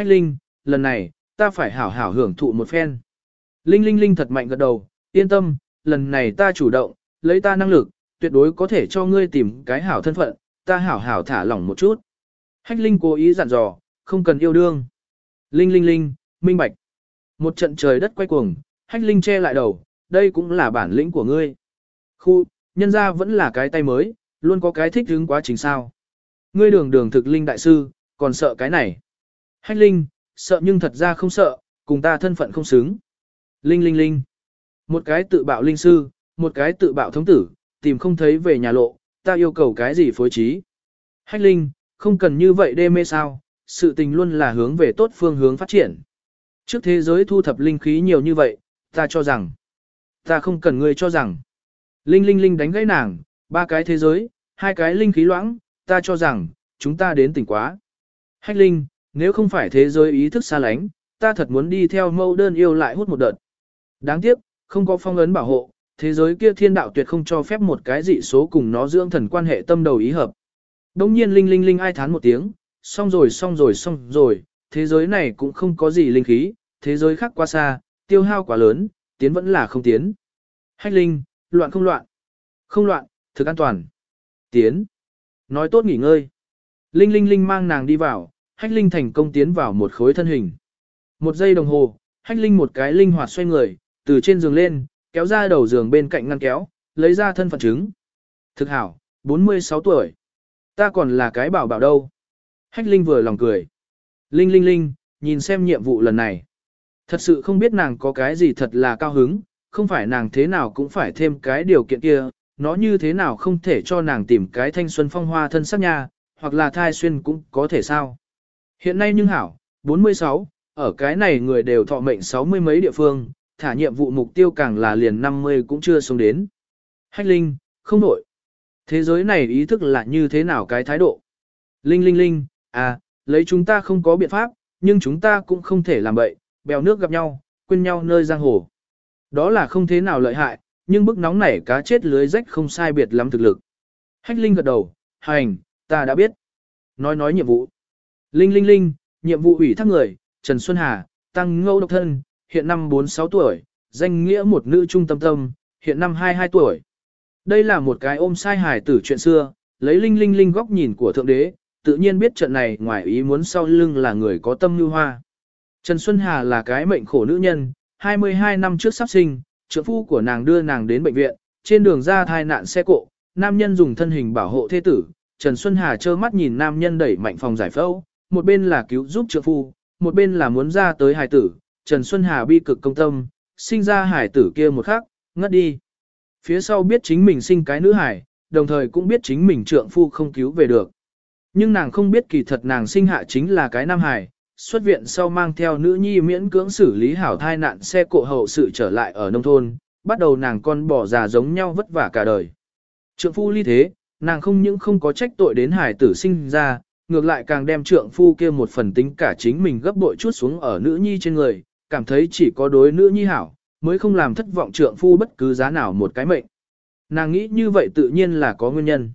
Hách Linh, lần này, ta phải hảo hảo hưởng thụ một phen. Linh Linh Linh thật mạnh gật đầu, yên tâm, lần này ta chủ động, lấy ta năng lực, tuyệt đối có thể cho ngươi tìm cái hảo thân phận, ta hảo hảo thả lỏng một chút. Hách Linh cố ý dặn dò, không cần yêu đương. Linh Linh Linh, minh bạch. Một trận trời đất quay cuồng, Hách Linh che lại đầu, đây cũng là bản lĩnh của ngươi. Khu, nhân ra vẫn là cái tay mới, luôn có cái thích hướng quá trình sao. Ngươi đường đường thực Linh đại sư, còn sợ cái này. Hách Linh, sợ nhưng thật ra không sợ, cùng ta thân phận không xứng. Linh Linh Linh. Một cái tự bạo linh sư, một cái tự bạo thống tử, tìm không thấy về nhà lộ, ta yêu cầu cái gì phối trí. Hách Linh, không cần như vậy đê mê sao, sự tình luôn là hướng về tốt phương hướng phát triển. Trước thế giới thu thập linh khí nhiều như vậy, ta cho rằng, ta không cần ngươi cho rằng. Linh Linh Linh đánh gãy nàng, ba cái thế giới, hai cái linh khí loãng, ta cho rằng, chúng ta đến tỉnh quá. Hách Linh, nếu không phải thế giới ý thức xa lánh, ta thật muốn đi theo mâu đơn yêu lại hút một đợt. Đáng tiếc, không có phong ấn bảo hộ, thế giới kia thiên đạo tuyệt không cho phép một cái dị số cùng nó dưỡng thần quan hệ tâm đầu ý hợp. Đông nhiên linh linh linh ai thán một tiếng, xong rồi xong rồi xong rồi, thế giới này cũng không có gì linh khí, thế giới khác quá xa, tiêu hao quá lớn, tiến vẫn là không tiến. Hách linh, loạn không loạn, không loạn, thực an toàn, tiến. Nói tốt nghỉ ngơi. Linh linh linh mang nàng đi vào, hách linh thành công tiến vào một khối thân hình. Một giây đồng hồ, hách linh một cái linh hoạt xoay người, từ trên giường lên, kéo ra đầu giường bên cạnh ngăn kéo, lấy ra thân phận chứng. Thực hảo, 46 tuổi. Ta còn là cái bảo bảo đâu. Hách linh vừa lòng cười. Linh linh linh, nhìn xem nhiệm vụ lần này. Thật sự không biết nàng có cái gì thật là cao hứng, không phải nàng thế nào cũng phải thêm cái điều kiện kia, nó như thế nào không thể cho nàng tìm cái thanh xuân phong hoa thân sắc nha, hoặc là thai xuyên cũng có thể sao. Hiện nay nhưng hảo, 46, ở cái này người đều thọ mệnh sáu mươi mấy địa phương, thả nhiệm vụ mục tiêu càng là liền 50 cũng chưa sống đến. Hách Linh, không nổi. Thế giới này ý thức là như thế nào cái thái độ? Linh Linh Linh, à, lấy chúng ta không có biện pháp, nhưng chúng ta cũng không thể làm bậy, bèo nước gặp nhau, quên nhau nơi giang hồ. Đó là không thế nào lợi hại, nhưng bức nóng nảy cá chết lưới rách không sai biệt lắm thực lực. Hách Linh gật đầu, hành, ta đã biết. Nói nói nhiệm vụ. Linh Linh Linh, nhiệm vụ ủy thác người, Trần Xuân Hà, tăng ngẫu độc thân, hiện năm 46 tuổi, danh nghĩa một nữ trung tâm tâm, hiện năm 22 tuổi. Đây là một cái ôm sai hài tử chuyện xưa, lấy Linh Linh Linh góc nhìn của Thượng Đế, tự nhiên biết trận này ngoài ý muốn sau lưng là người có tâm như hoa. Trần Xuân Hà là cái mệnh khổ nữ nhân, 22 năm trước sắp sinh, trưởng phu của nàng đưa nàng đến bệnh viện, trên đường ra thai nạn xe cộ, nam nhân dùng thân hình bảo hộ thế tử, Trần Xuân Hà trơ mắt nhìn nam nhân đẩy mạnh phòng giải phẫu, một bên là cứu giúp trợ phu, một bên là muốn ra tới Hải tử, Trần Xuân Hà bi cực công tâm, sinh ra Hải tử kia một khắc, ngất đi. Phía sau biết chính mình sinh cái nữ Hải, đồng thời cũng biết chính mình trượng phu không cứu về được. Nhưng nàng không biết kỳ thật nàng sinh hạ chính là cái nam Hải. xuất viện sau mang theo nữ nhi miễn cưỡng xử lý hảo thai nạn xe cộ hậu sự trở lại ở nông thôn, bắt đầu nàng con bỏ già giống nhau vất vả cả đời. Trượng phu ly thế, nàng không những không có trách tội đến hải tử sinh ra, ngược lại càng đem trượng phu kia một phần tính cả chính mình gấp bội chút xuống ở nữ nhi trên người, cảm thấy chỉ có đối nữ nhi hảo, mới không làm thất vọng trượng phu bất cứ giá nào một cái mệnh. Nàng nghĩ như vậy tự nhiên là có nguyên nhân.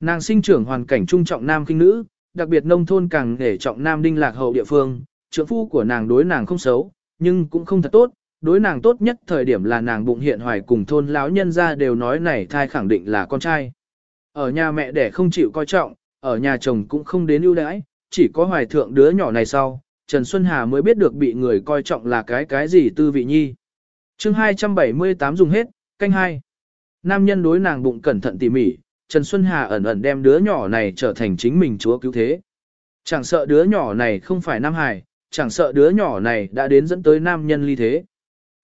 Nàng sinh trưởng hoàn cảnh trung trọng nam kinh nữ, đặc biệt nông thôn càng để trọng nam đinh lạc hậu địa phương, trượng phu của nàng đối nàng không xấu, nhưng cũng không thật tốt, đối nàng tốt nhất thời điểm là nàng bụng hiện hoài cùng thôn lão nhân ra đều nói này thai khẳng định là con trai. Ở nhà mẹ đẻ không chịu coi trọng, ở nhà chồng cũng không đến ưu đãi, chỉ có hoài thượng đứa nhỏ này sau, Trần Xuân Hà mới biết được bị người coi trọng là cái cái gì tư vị nhi. chương 278 dùng hết, canh hai. Nam nhân đối nàng bụng cẩn thận tỉ mỉ, Trần Xuân Hà ẩn ẩn đem đứa nhỏ này trở thành chính mình chúa cứu thế. Chẳng sợ đứa nhỏ này không phải Nam Hải, chẳng sợ đứa nhỏ này đã đến dẫn tới nam nhân ly thế.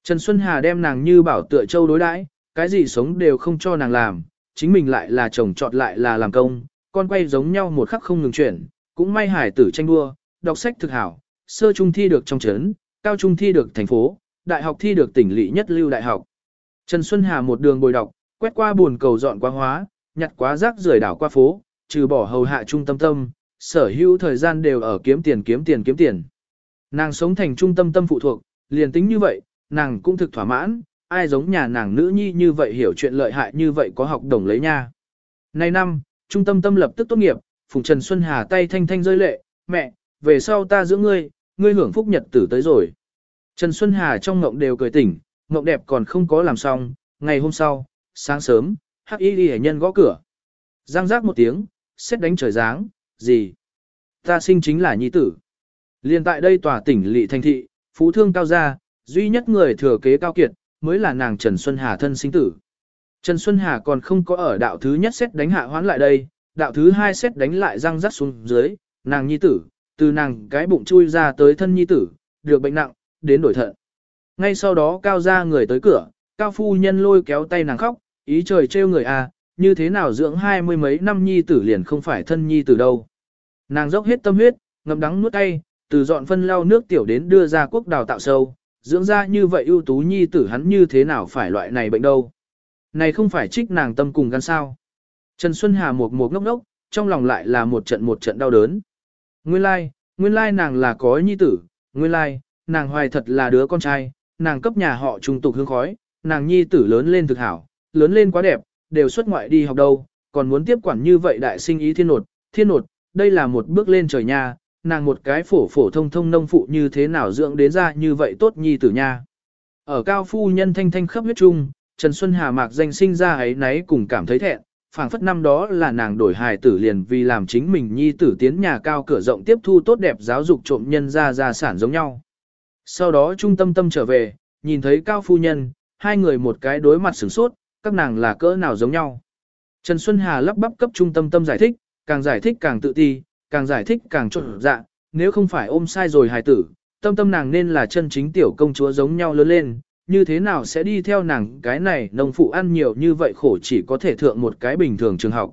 Trần Xuân Hà đem nàng như bảo tựa châu đối đãi, cái gì sống đều không cho nàng làm, chính mình lại là chồng chọn lại là làm công, con quay giống nhau một khắc không ngừng chuyển, cũng may hải tử tranh đua, đọc sách thực hảo, sơ trung thi được trong trấn, cao trung thi được thành phố, đại học thi được tỉnh lỵ nhất lưu đại học. Trần Xuân Hà một đường bồi đọc, quét qua buồn cầu dọn qua hóa, nhặt quá rác rưởi đảo qua phố, trừ bỏ hầu hạ trung tâm tâm, sở hữu thời gian đều ở kiếm tiền kiếm tiền kiếm tiền. Nàng sống thành trung tâm tâm phụ thuộc, liền tính như vậy, nàng cũng thực thỏa mãn, ai giống nhà nàng nữ nhi như vậy hiểu chuyện lợi hại như vậy có học đồng lấy nha. Nay năm, trung tâm tâm lập tức tốt nghiệp, Phùng Trần Xuân Hà tay thanh thanh rơi lệ, mẹ, về sau ta giữ ngươi, ngươi hưởng phúc nhật tử tới rồi. Trần Xuân Hà trong ngộng đều cười tỉnh, ngộng đẹp còn không có làm xong, ngày hôm sau, sáng sớm, hắc y đi nhân gõ cửa. Giang giác một tiếng, xét đánh trời giáng, gì? Ta sinh chính là nhi tử. Liên tại đây tòa tỉnh lỵ thành thị, phú thương cao gia, duy nhất người thừa kế cao kiệt, mới là nàng Trần Xuân Hà thân sinh tử. Trần Xuân Hà còn không có ở đạo thứ nhất xét đánh hạ hoán lại đây, đạo thứ hai xét đánh lại răng rắc xuống dưới, nàng nhi tử, từ nàng cái bụng chui ra tới thân nhi tử, được bệnh nặng, đến đổi thận. Ngay sau đó cao ra người tới cửa, cao phu nhân lôi kéo tay nàng khóc, ý trời trêu người à, như thế nào dưỡng hai mươi mấy năm nhi tử liền không phải thân nhi tử đâu. Nàng dốc hết tâm huyết, ngậm đắng nuốt tay, từ dọn phân lau nước tiểu đến đưa ra quốc đào tạo sâu, dưỡng ra như vậy ưu tú nhi tử hắn như thế nào phải loại này bệnh đâu. Này không phải trích nàng tâm cùng gan sao. Trần Xuân Hà một một ngốc ngốc, trong lòng lại là một trận một trận đau đớn. Nguyên lai, nguyên lai nàng là có nhi tử, nguyên lai, nàng hoài thật là đứa con trai, nàng cấp nhà họ trung tục hương khói, nàng nhi tử lớn lên thực hảo, lớn lên quá đẹp, đều xuất ngoại đi học đâu, còn muốn tiếp quản như vậy đại sinh ý thiên nột, thiên nột, đây là một bước lên trời nha, nàng một cái phổ phổ thông thông nông phụ như thế nào dưỡng đến ra như vậy tốt nhi tử nha. Ở cao phu nhân thanh thanh khắp huyết trung, Trần Xuân Hà mạc danh sinh ra ấy nấy cùng cảm thấy thẹn, phảng phất năm đó là nàng đổi hài tử liền vì làm chính mình nhi tử tiến nhà cao cửa rộng tiếp thu tốt đẹp giáo dục trộm nhân ra gia sản giống nhau. Sau đó trung tâm tâm trở về, nhìn thấy cao phu nhân, hai người một cái đối mặt sửng sốt, các nàng là cỡ nào giống nhau. Trần Xuân Hà lắp bắp cấp trung tâm tâm giải thích, càng giải thích càng tự ti, càng giải thích càng trộn dạ, nếu không phải ôm sai rồi hài tử, tâm tâm nàng nên là chân chính tiểu công chúa giống nhau lớn lên, như thế nào sẽ đi theo nàng cái này nông phụ ăn nhiều như vậy khổ chỉ có thể thượng một cái bình thường trường học.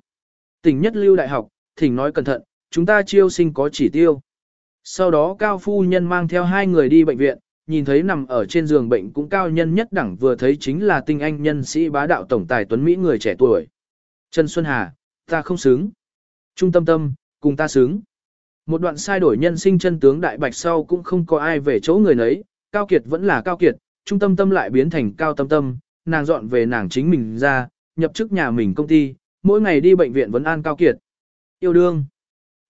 Tỉnh nhất lưu đại học, thỉnh nói cẩn thận, chúng ta chiêu sinh có chỉ tiêu. Sau đó cao phu nhân mang theo hai người đi bệnh viện, nhìn thấy nằm ở trên giường bệnh cũng cao nhân nhất đẳng vừa thấy chính là tinh anh nhân sĩ bá đạo tổng tài tuấn Mỹ người trẻ tuổi. Trần Xuân Hà, ta không xứng. Trung tâm tâm, cùng ta xứng. Một đoạn sai đổi nhân sinh chân tướng đại bạch sau cũng không có ai về chỗ người nấy, cao kiệt vẫn là cao kiệt, trung tâm tâm lại biến thành cao tâm tâm, nàng dọn về nàng chính mình ra, nhập chức nhà mình công ty, mỗi ngày đi bệnh viện vẫn an cao kiệt. Yêu đương.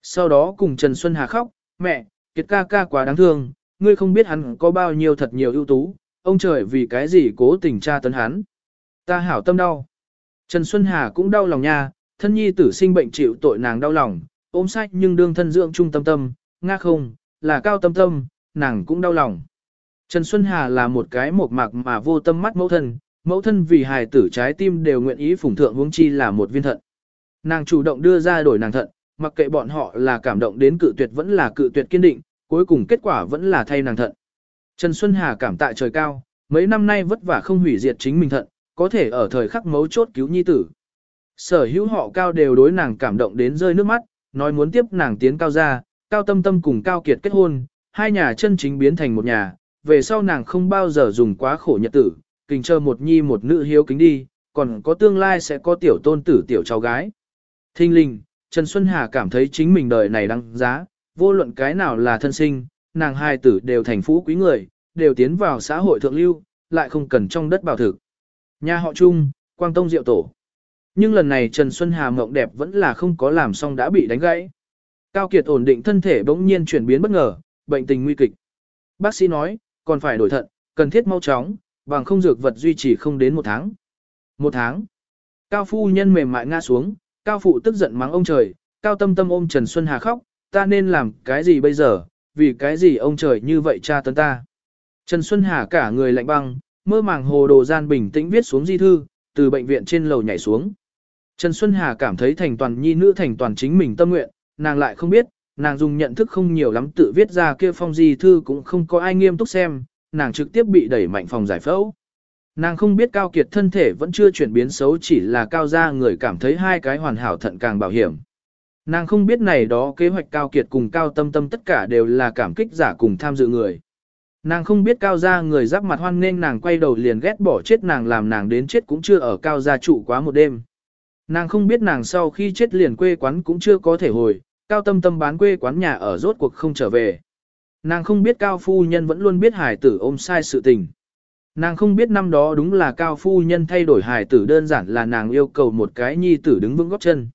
Sau đó cùng Trần Xuân Hà khóc, mẹ, kiệt ca ca quá đáng thương, ngươi không biết hắn có bao nhiêu thật nhiều ưu tú, ông trời vì cái gì cố tình tra tấn hắn. Ta hảo tâm đau. Trần Xuân Hà cũng đau lòng nha, thân nhi tử sinh bệnh chịu tội nàng đau lòng, ôm sách nhưng đương thân dưỡng trung tâm tâm, nga không, là cao tâm tâm, nàng cũng đau lòng. Trần Xuân Hà là một cái mộc mạc mà vô tâm mắt mẫu thân, mẫu thân vì hài tử trái tim đều nguyện ý phụng thượng huống chi là một viên thận. Nàng chủ động đưa ra đổi nàng thận, mặc kệ bọn họ là cảm động đến cự tuyệt vẫn là cự tuyệt kiên định, cuối cùng kết quả vẫn là thay nàng thận. Trần Xuân Hà cảm tạ trời cao, mấy năm nay vất vả không hủy diệt chính mình thận, có thể ở thời khắc mấu chốt cứu nhi tử. Sở hữu họ cao đều đối nàng cảm động đến rơi nước mắt, nói muốn tiếp nàng tiến cao ra, cao tâm tâm cùng cao kiệt kết hôn, hai nhà chân chính biến thành một nhà, về sau nàng không bao giờ dùng quá khổ nhật tử, kình chờ một nhi một nữ hiếu kính đi, còn có tương lai sẽ có tiểu tôn tử tiểu cháu gái. Thinh linh, Trần Xuân Hà cảm thấy chính mình đời này đáng giá, vô luận cái nào là thân sinh, nàng hai tử đều thành phú quý người, đều tiến vào xã hội thượng lưu, lại không cần trong đất bảo thực. Nhà họ Trung, Quang Tông Diệu Tổ. Nhưng lần này Trần Xuân Hà mộng đẹp vẫn là không có làm xong đã bị đánh gãy. Cao Kiệt ổn định thân thể bỗng nhiên chuyển biến bất ngờ, bệnh tình nguy kịch. Bác sĩ nói, còn phải đổi thận, cần thiết mau chóng, bằng không dược vật duy trì không đến một tháng. Một tháng. Cao phu nhân mềm mại ngã xuống, cao phụ tức giận mắng ông trời, cao tâm tâm ôm Trần Xuân Hà khóc, ta nên làm cái gì bây giờ, vì cái gì ông trời như vậy cha tấn ta. Trần Xuân Hà cả người lạnh băng, mơ màng hồ đồ gian bình tĩnh viết xuống di thư, từ bệnh viện trên lầu nhảy xuống. Trần Xuân Hà cảm thấy thành toàn nhi nữ thành toàn chính mình tâm nguyện, nàng lại không biết, nàng dùng nhận thức không nhiều lắm tự viết ra kia phong di thư cũng không có ai nghiêm túc xem, nàng trực tiếp bị đẩy mạnh phòng giải phẫu. Nàng không biết cao kiệt thân thể vẫn chưa chuyển biến xấu chỉ là cao gia người cảm thấy hai cái hoàn hảo thận càng bảo hiểm. Nàng không biết này đó kế hoạch cao kiệt cùng cao tâm tâm tất cả đều là cảm kích giả cùng tham dự người. Nàng không biết cao gia người giáp mặt hoan nên nàng quay đầu liền ghét bỏ chết nàng làm nàng đến chết cũng chưa ở cao gia trụ quá một đêm. Nàng không biết nàng sau khi chết liền quê quán cũng chưa có thể hồi, cao tâm tâm bán quê quán nhà ở rốt cuộc không trở về. Nàng không biết cao phu nhân vẫn luôn biết hải tử ôm sai sự tình. Nàng không biết năm đó đúng là cao phu nhân thay đổi hải tử đơn giản là nàng yêu cầu một cái nhi tử đứng vững góc chân.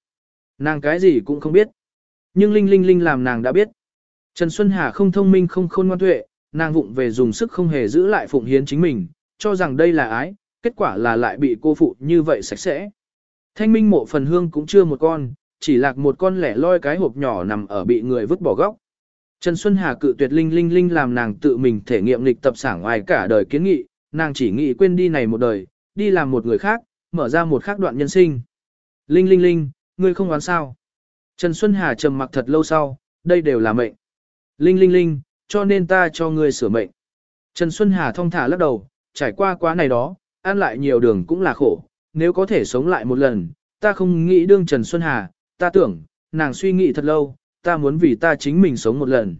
Nàng cái gì cũng không biết. Nhưng Linh Linh Linh làm nàng đã biết. Trần Xuân Hà không thông minh không khôn ngoan tuệ, nàng vụng về dùng sức không hề giữ lại phụng hiến chính mình, cho rằng đây là ái, kết quả là lại bị cô phụ như vậy sạch sẽ. Thanh minh mộ phần hương cũng chưa một con, chỉ lạc một con lẻ loi cái hộp nhỏ nằm ở bị người vứt bỏ góc. Trần Xuân Hà cự tuyệt linh linh linh làm nàng tự mình thể nghiệm lịch tập sảng ngoài cả đời kiến nghị, nàng chỉ nghĩ quên đi này một đời, đi làm một người khác, mở ra một khác đoạn nhân sinh. Linh linh linh, ngươi không oán sao. Trần Xuân Hà trầm mặc thật lâu sau, đây đều là mệnh. Linh linh linh, cho nên ta cho ngươi sửa mệnh. Trần Xuân Hà thong thả lắc đầu, trải qua quá này đó, ăn lại nhiều đường cũng là khổ, nếu có thể sống lại một lần, ta không nghĩ đương Trần Xuân Hà, ta tưởng, nàng suy nghĩ thật lâu, ta muốn vì ta chính mình sống một lần.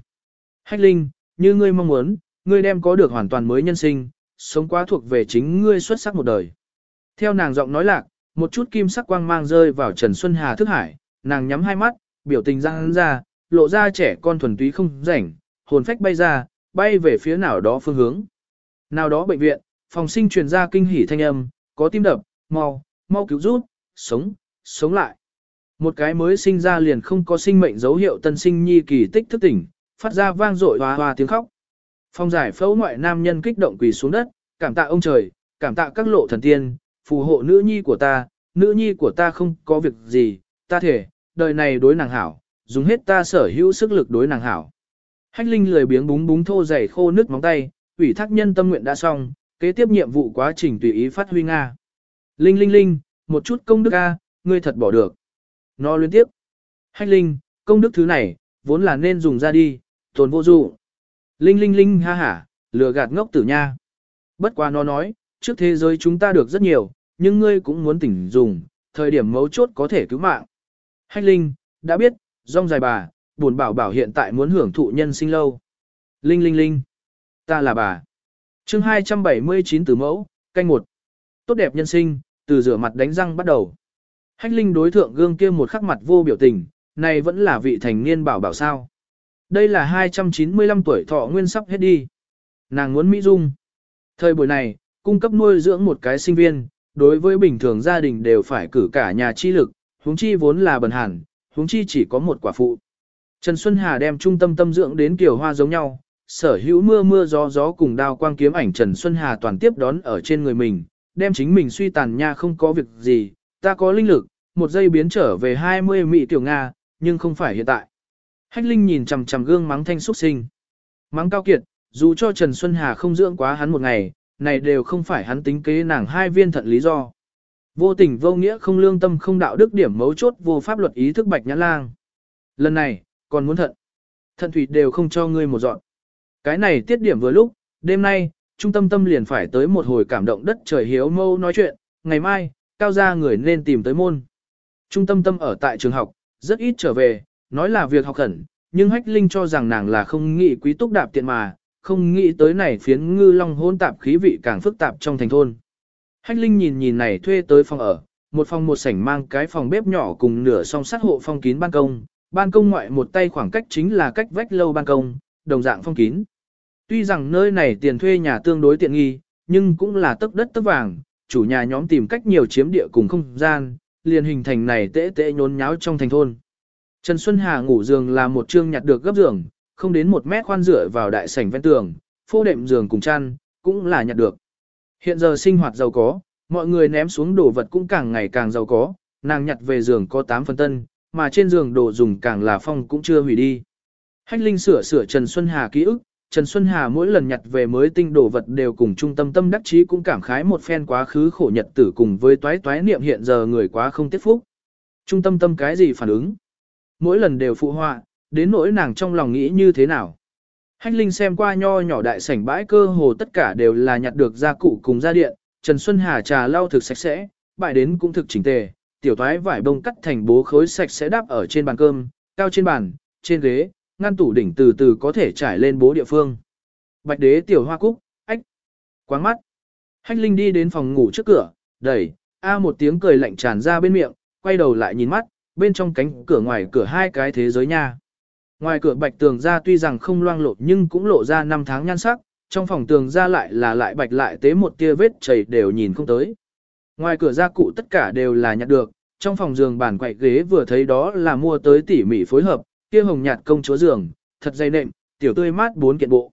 Hách Linh, như ngươi mong muốn, ngươi đem có được hoàn toàn mới nhân sinh, sống quá thuộc về chính ngươi xuất sắc một đời. Theo nàng giọng nói lạc, một chút kim sắc quang mang rơi vào Trần Xuân Hà thức hải, nàng nhắm hai mắt, biểu tình răng ra, lộ ra trẻ con thuần túy không rảnh, hồn phách bay ra, bay về phía nào đó phương hướng. Nào đó bệnh viện, phòng sinh truyền ra kinh hỉ thanh âm, có tim đập, mau, mau cứu rút, sống, sống lại. Một cái mới sinh ra liền không có sinh mệnh dấu hiệu tân sinh nhi kỳ tích thức tỉnh, phát ra vang dội hoa hoa tiếng khóc. Phong giải phẫu ngoại nam nhân kích động quỳ xuống đất, cảm tạ ông trời, cảm tạ các lộ thần tiên, phù hộ nữ nhi của ta, nữ nhi của ta không có việc gì, ta thể, đời này đối nàng hảo, dùng hết ta sở hữu sức lực đối nàng hảo. Hách Linh lười biếng búng búng thô dày khô nước móng tay, ủy thác nhân tâm nguyện đã xong, kế tiếp nhiệm vụ quá trình tùy ý phát huy Nga. Linh Linh Linh, một chút công đức A, ngươi thật bỏ được. Nó liên tiếp. Hách Linh, công đức thứ này, vốn là nên dùng ra đi, tồn vô dụ. Linh Linh Linh ha hả, lừa gạt ngốc tử nha. Bất quá nó nói, trước thế giới chúng ta được rất nhiều, nhưng ngươi cũng muốn tỉnh dùng, thời điểm mấu chốt có thể cứu mạng. Hách Linh, đã biết, rong dài bà, buồn bảo bảo hiện tại muốn hưởng thụ nhân sinh lâu. Linh Linh Linh, ta là bà. chương 279 từ mẫu, canh một. Tốt đẹp nhân sinh, từ rửa mặt đánh răng bắt đầu. Hách Linh đối thượng gương kia một khắc mặt vô biểu tình, này vẫn là vị thành niên bảo bảo sao. Đây là 295 tuổi thọ nguyên sắp hết đi. Nàng muốn Mỹ Dung. Thời buổi này, cung cấp nuôi dưỡng một cái sinh viên, đối với bình thường gia đình đều phải cử cả nhà chi lực, huống chi vốn là bần hàn, huống chi chỉ có một quả phụ. Trần Xuân Hà đem trung tâm tâm dưỡng đến kiểu hoa giống nhau, sở hữu mưa mưa gió gió cùng đao quang kiếm ảnh Trần Xuân Hà toàn tiếp đón ở trên người mình, đem chính mình suy tàn nha không có việc gì, ta có linh lực, một giây biến trở về 20 mỹ tiểu Nga, nhưng không phải hiện tại. Hách Linh nhìn chằm chằm gương mắng thanh xuất sinh. Mắng cao kiệt, dù cho Trần Xuân Hà không dưỡng quá hắn một ngày, này đều không phải hắn tính kế nàng hai viên thận lý do. Vô tình vô nghĩa không lương tâm không đạo đức điểm mấu chốt vô pháp luật ý thức bạch nhã lang. Lần này, còn muốn thận. Thận thủy đều không cho ngươi một dọn. Cái này tiết điểm vừa lúc, đêm nay, trung tâm tâm liền phải tới một hồi cảm động đất trời hiếu mâu nói chuyện, ngày mai, cao gia người nên tìm tới môn. Trung tâm tâm ở tại trường học, rất ít trở về, nói là việc học khẩn, nhưng Hách Linh cho rằng nàng là không nghĩ quý túc đạp tiện mà, không nghĩ tới này phiến ngư long hôn tạp khí vị càng phức tạp trong thành thôn. Hách Linh nhìn nhìn này thuê tới phòng ở, một phòng một sảnh mang cái phòng bếp nhỏ cùng nửa song sắt hộ phong kín ban công, ban công ngoại một tay khoảng cách chính là cách vách lâu ban công, đồng dạng phong kín. Tuy rằng nơi này tiền thuê nhà tương đối tiện nghi, nhưng cũng là tấc đất tấc vàng, chủ nhà nhóm tìm cách nhiều chiếm địa cùng không gian, liền hình thành này tễ tễ nhốn nháo trong thành thôn. Trần Xuân Hà ngủ giường là một chương nhặt được gấp giường, không đến một mét khoan rửa vào đại sảnh ven tường, phô đệm giường cùng chăn, cũng là nhặt được. Hiện giờ sinh hoạt giàu có, mọi người ném xuống đồ vật cũng càng ngày càng giàu có, nàng nhặt về giường có 8 phần tân, mà trên giường đồ dùng càng là phong cũng chưa hủy đi. Hách Linh sửa sửa Trần Xuân Hà ký ức, Trần Xuân Hà mỗi lần nhặt về mới tinh đồ vật đều cùng trung tâm tâm đắc chí cũng cảm khái một phen quá khứ khổ nhật tử cùng với toái toái niệm hiện giờ người quá không tiết phúc. Trung tâm tâm cái gì phản ứng? Mỗi lần đều phụ họa, đến nỗi nàng trong lòng nghĩ như thế nào. Hách Linh xem qua nho nhỏ đại sảnh bãi cơ hồ tất cả đều là nhặt được gia cụ cùng gia điện, Trần Xuân Hà trà lau thực sạch sẽ, bãi đến cũng thực chỉnh tề, tiểu toái vải bông cắt thành bố khối sạch sẽ đáp ở trên bàn cơm, cao trên bàn, trên ghế, ngăn tủ đỉnh từ từ có thể trải lên bố địa phương. Bạch đế tiểu hoa cúc, ách, quáng mắt. Hách Linh đi đến phòng ngủ trước cửa, đẩy, a một tiếng cười lạnh tràn ra bên miệng, quay đầu lại nhìn mắt, bên trong cánh cửa ngoài cửa hai cái thế giới nha. Ngoài cửa bạch tường ra tuy rằng không loang lộ nhưng cũng lộ ra năm tháng nhan sắc, trong phòng tường ra lại là lại bạch lại tế một tia vết chảy đều nhìn không tới. Ngoài cửa ra cụ tất cả đều là nhặt được, trong phòng giường bàn quậy ghế vừa thấy đó là mua tới tỉ mỉ phối hợp, kia hồng nhạt công chúa giường, thật dày nệm, tiểu tươi mát bốn kiện bộ.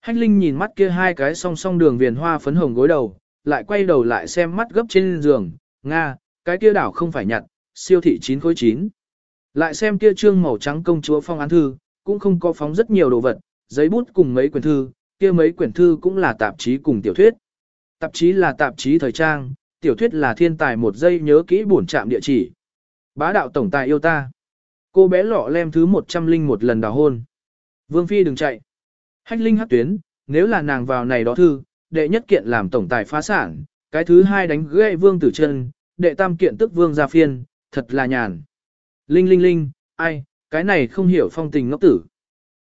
Hách Linh nhìn mắt kia hai cái song song đường viền hoa phấn hồng gối đầu, lại quay đầu lại xem mắt gấp trên giường, Nga, cái kia đảo không phải nhặt, siêu thị chín khối chín. Lại xem kia trương màu trắng công chúa phong án thư, cũng không có phóng rất nhiều đồ vật, giấy bút cùng mấy quyển thư, kia mấy quyển thư cũng là tạp chí cùng tiểu thuyết. Tạp chí là tạp chí thời trang, tiểu thuyết là thiên tài một giây nhớ kỹ bổn trạm địa chỉ. Bá đạo tổng tài yêu ta. Cô bé lọ lem thứ 101 lần đào hôn. Vương Phi đừng chạy. Hách Linh hắc tuyến, nếu là nàng vào này đó thư, đệ nhất kiện làm tổng tài phá sản, cái thứ hai đánh gãy Vương Tử Chân, đệ tam kiện tức Vương gia phiên, thật là nhàn. Linh linh linh, ai, cái này không hiểu phong tình ngốc tử.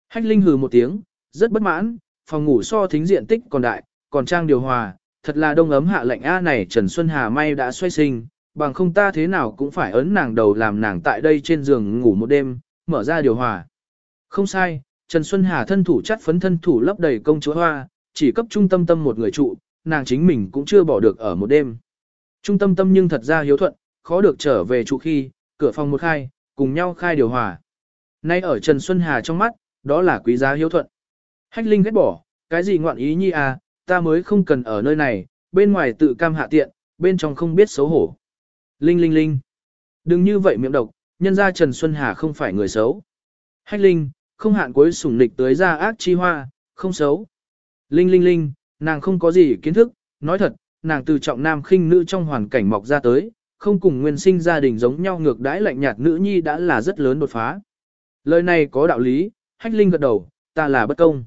Hách Linh hừ một tiếng, rất bất mãn, phòng ngủ so thính diện tích còn đại, còn trang điều hòa, thật là đông ấm hạ lệnh A này Trần Xuân Hà may đã xoay sinh, bằng không ta thế nào cũng phải ấn nàng đầu làm nàng tại đây trên giường ngủ một đêm, mở ra điều hòa. Không sai, Trần Xuân Hà thân thủ chắt phấn thân thủ lấp đầy công chúa hoa, chỉ cấp trung tâm tâm một người trụ, nàng chính mình cũng chưa bỏ được ở một đêm. Trung tâm tâm nhưng thật ra hiếu thuận, khó được trở về trụ khi, cửa phòng một khai, cùng nhau khai điều hòa. Nay ở Trần Xuân Hà trong mắt, đó là quý giá hiếu thuận. Hách Linh ghét bỏ, cái gì ngoạn ý nhi à, ta mới không cần ở nơi này, bên ngoài tự cam hạ tiện, bên trong không biết xấu hổ. Linh Linh Linh. Đừng như vậy miệng độc, nhân ra Trần Xuân Hà không phải người xấu. Hách Linh, không hạn cuối sủng nịch tới ra ác chi hoa, không xấu. Linh Linh Linh, nàng không có gì kiến thức, nói thật, nàng từ trọng nam khinh nữ trong hoàn cảnh mọc ra tới, không cùng nguyên sinh gia đình giống nhau ngược đãi lạnh nhạt nữ nhi đã là rất lớn đột phá. Lời này có đạo lý, Hách Linh gật đầu, ta là bất công.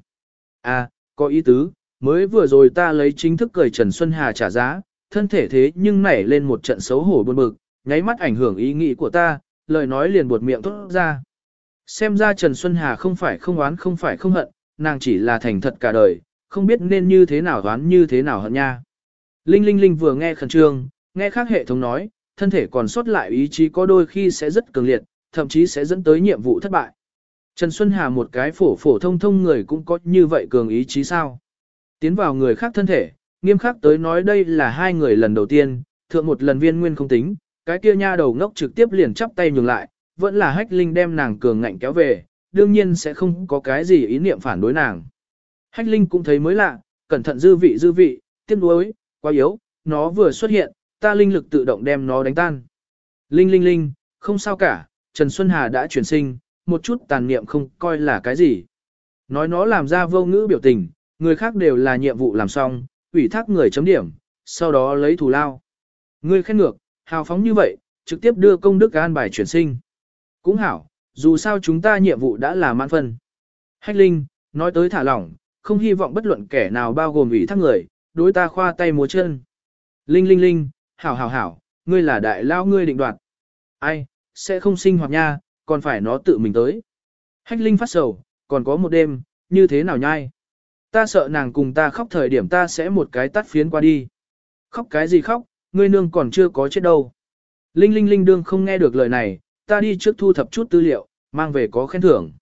À, có ý tứ, mới vừa rồi ta lấy chính thức cười Trần Xuân Hà trả giá, thân thể thế nhưng nảy lên một trận xấu hổ buồn bực, nháy mắt ảnh hưởng ý nghĩ của ta, lời nói liền buột miệng thốt ra. Xem ra Trần Xuân Hà không phải không oán không phải không hận, nàng chỉ là thành thật cả đời, không biết nên như thế nào oán như thế nào hận nha. Linh Linh Linh vừa nghe khẩn trương, nghe khác hệ thống nói, thân thể còn sót lại ý chí có đôi khi sẽ rất cường liệt, thậm chí sẽ dẫn tới nhiệm vụ thất bại. Trần Xuân Hà một cái phổ phổ thông thông người cũng có như vậy cường ý chí sao? Tiến vào người khác thân thể, nghiêm khắc tới nói đây là hai người lần đầu tiên, thượng một lần viên nguyên không tính, cái kia nha đầu ngốc trực tiếp liền chắp tay nhường lại, vẫn là hách linh đem nàng cường ngạnh kéo về, đương nhiên sẽ không có cái gì ý niệm phản đối nàng. Hách linh cũng thấy mới lạ, cẩn thận dư vị dư vị, tiếc nuối, quá yếu, nó vừa xuất hiện, ta linh lực tự động đem nó đánh tan. Linh linh linh, không sao cả, Trần Xuân Hà đã chuyển sinh, một chút tàn niệm không coi là cái gì. Nói nó làm ra vô ngữ biểu tình, người khác đều là nhiệm vụ làm xong, ủy thác người chấm điểm, sau đó lấy thù lao. Ngươi khen ngược, hào phóng như vậy, trực tiếp đưa công đức an bài chuyển sinh. Cũng hảo, dù sao chúng ta nhiệm vụ đã là mãn phân. Hách Linh, nói tới thả lỏng, không hy vọng bất luận kẻ nào bao gồm ủy thác người, đối ta khoa tay múa chân. Linh Linh Linh, hảo hảo hảo, ngươi là đại lao ngươi định đoạt. Ai, sẽ không sinh hoạt nha, còn phải nó tự mình tới. Hách Linh phát sầu, còn có một đêm, như thế nào nhai. Ta sợ nàng cùng ta khóc thời điểm ta sẽ một cái tắt phiến qua đi. Khóc cái gì khóc, ngươi nương còn chưa có chết đâu. Linh Linh Linh đương không nghe được lời này, ta đi trước thu thập chút tư liệu, mang về có khen thưởng.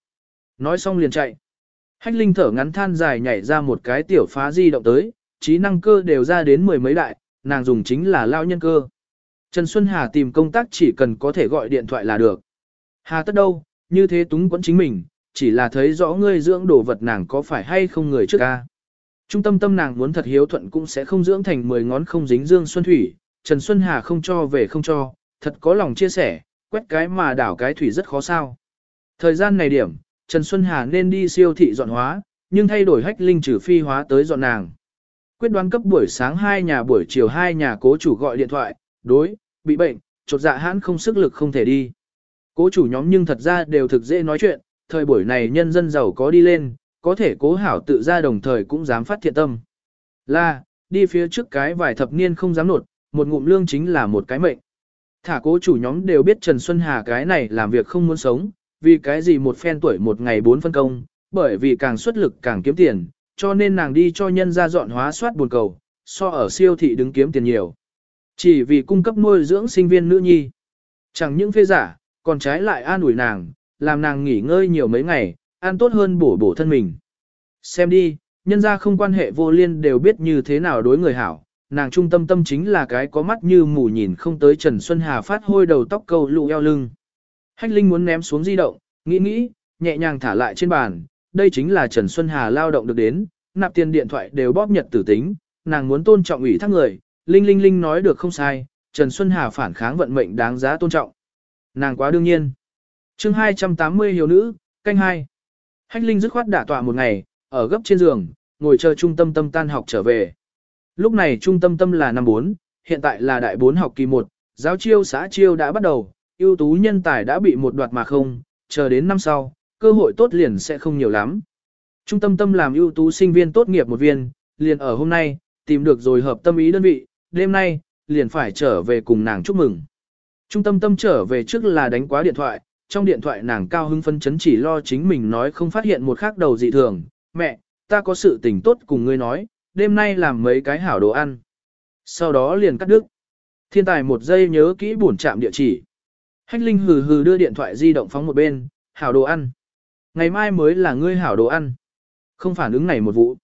Nói xong liền chạy. Hách Linh thở ngắn than dài nhảy ra một cái tiểu phá di động tới, trí năng cơ đều ra đến mười mấy đại, nàng dùng chính là lao nhân cơ. Trần Xuân Hà tìm công tác chỉ cần có thể gọi điện thoại là được. Hà tất đâu, như thế túng quẫn chính mình, chỉ là thấy rõ ngươi dưỡng đồ vật nàng có phải hay không người trước ca. Trung tâm tâm nàng muốn thật hiếu thuận cũng sẽ không dưỡng thành mười ngón không dính dương xuân thủy, Trần Xuân Hà không cho về không cho, thật có lòng chia sẻ, quét cái mà đảo cái thủy rất khó sao. Thời gian này điểm, Trần Xuân Hà nên đi siêu thị dọn hóa, nhưng thay đổi hách linh trừ phi hóa tới dọn nàng. Quyết đoán cấp buổi sáng hai nhà buổi chiều hai nhà cố chủ gọi điện thoại, đối, bị bệnh, chột dạ hãn không sức lực không thể đi. Cố chủ nhóm nhưng thật ra đều thực dễ nói chuyện, thời buổi này nhân dân giàu có đi lên, có thể cố hảo tự ra đồng thời cũng dám phát thiện tâm. Là, đi phía trước cái vài thập niên không dám nột, một ngụm lương chính là một cái mệnh. Thả cố chủ nhóm đều biết Trần Xuân Hà cái này làm việc không muốn sống, vì cái gì một phen tuổi một ngày bốn phân công, bởi vì càng xuất lực càng kiếm tiền, cho nên nàng đi cho nhân ra dọn hóa soát buồn cầu, so ở siêu thị đứng kiếm tiền nhiều. Chỉ vì cung cấp nuôi dưỡng sinh viên nữ nhi. Chẳng những phê giả, còn trái lại an ủi nàng, làm nàng nghỉ ngơi nhiều mấy ngày, ăn tốt hơn bổ bổ thân mình. Xem đi, nhân ra không quan hệ vô liên đều biết như thế nào đối người hảo, nàng trung tâm tâm chính là cái có mắt như mù nhìn không tới Trần Xuân Hà phát hôi đầu tóc câu lụ eo lưng. Hách Linh muốn ném xuống di động, nghĩ nghĩ, nhẹ nhàng thả lại trên bàn, đây chính là Trần Xuân Hà lao động được đến, nạp tiền điện thoại đều bóp nhật tử tính, nàng muốn tôn trọng ủy thác người, Linh Linh Linh nói được không sai, Trần Xuân Hà phản kháng vận mệnh đáng giá tôn trọng. Nàng quá đương nhiên chương 280 hiểu nữ, canh hai. Hách Linh dứt khoát đả tọa một ngày, ở gấp trên giường, ngồi chờ trung tâm tâm tan học trở về. Lúc này trung tâm tâm là năm 4, hiện tại là đại 4 học kỳ 1, giáo chiêu xã chiêu đã bắt đầu, ưu tú nhân tài đã bị một đoạt mà không, chờ đến năm sau, cơ hội tốt liền sẽ không nhiều lắm. Trung tâm tâm làm ưu tú sinh viên tốt nghiệp một viên, liền ở hôm nay, tìm được rồi hợp tâm ý đơn vị, đêm nay, liền phải trở về cùng nàng chúc mừng. Trung tâm tâm trở về trước là đánh quá điện thoại, trong điện thoại nàng cao hưng phân chấn chỉ lo chính mình nói không phát hiện một khác đầu dị thường, mẹ, ta có sự tình tốt cùng ngươi nói, đêm nay làm mấy cái hảo đồ ăn. Sau đó liền cắt đứt. Thiên tài một giây nhớ kỹ buồn chạm địa chỉ. Hách Linh hừ hừ đưa điện thoại di động phóng một bên, hảo đồ ăn. Ngày mai mới là ngươi hảo đồ ăn. Không phản ứng này một vụ.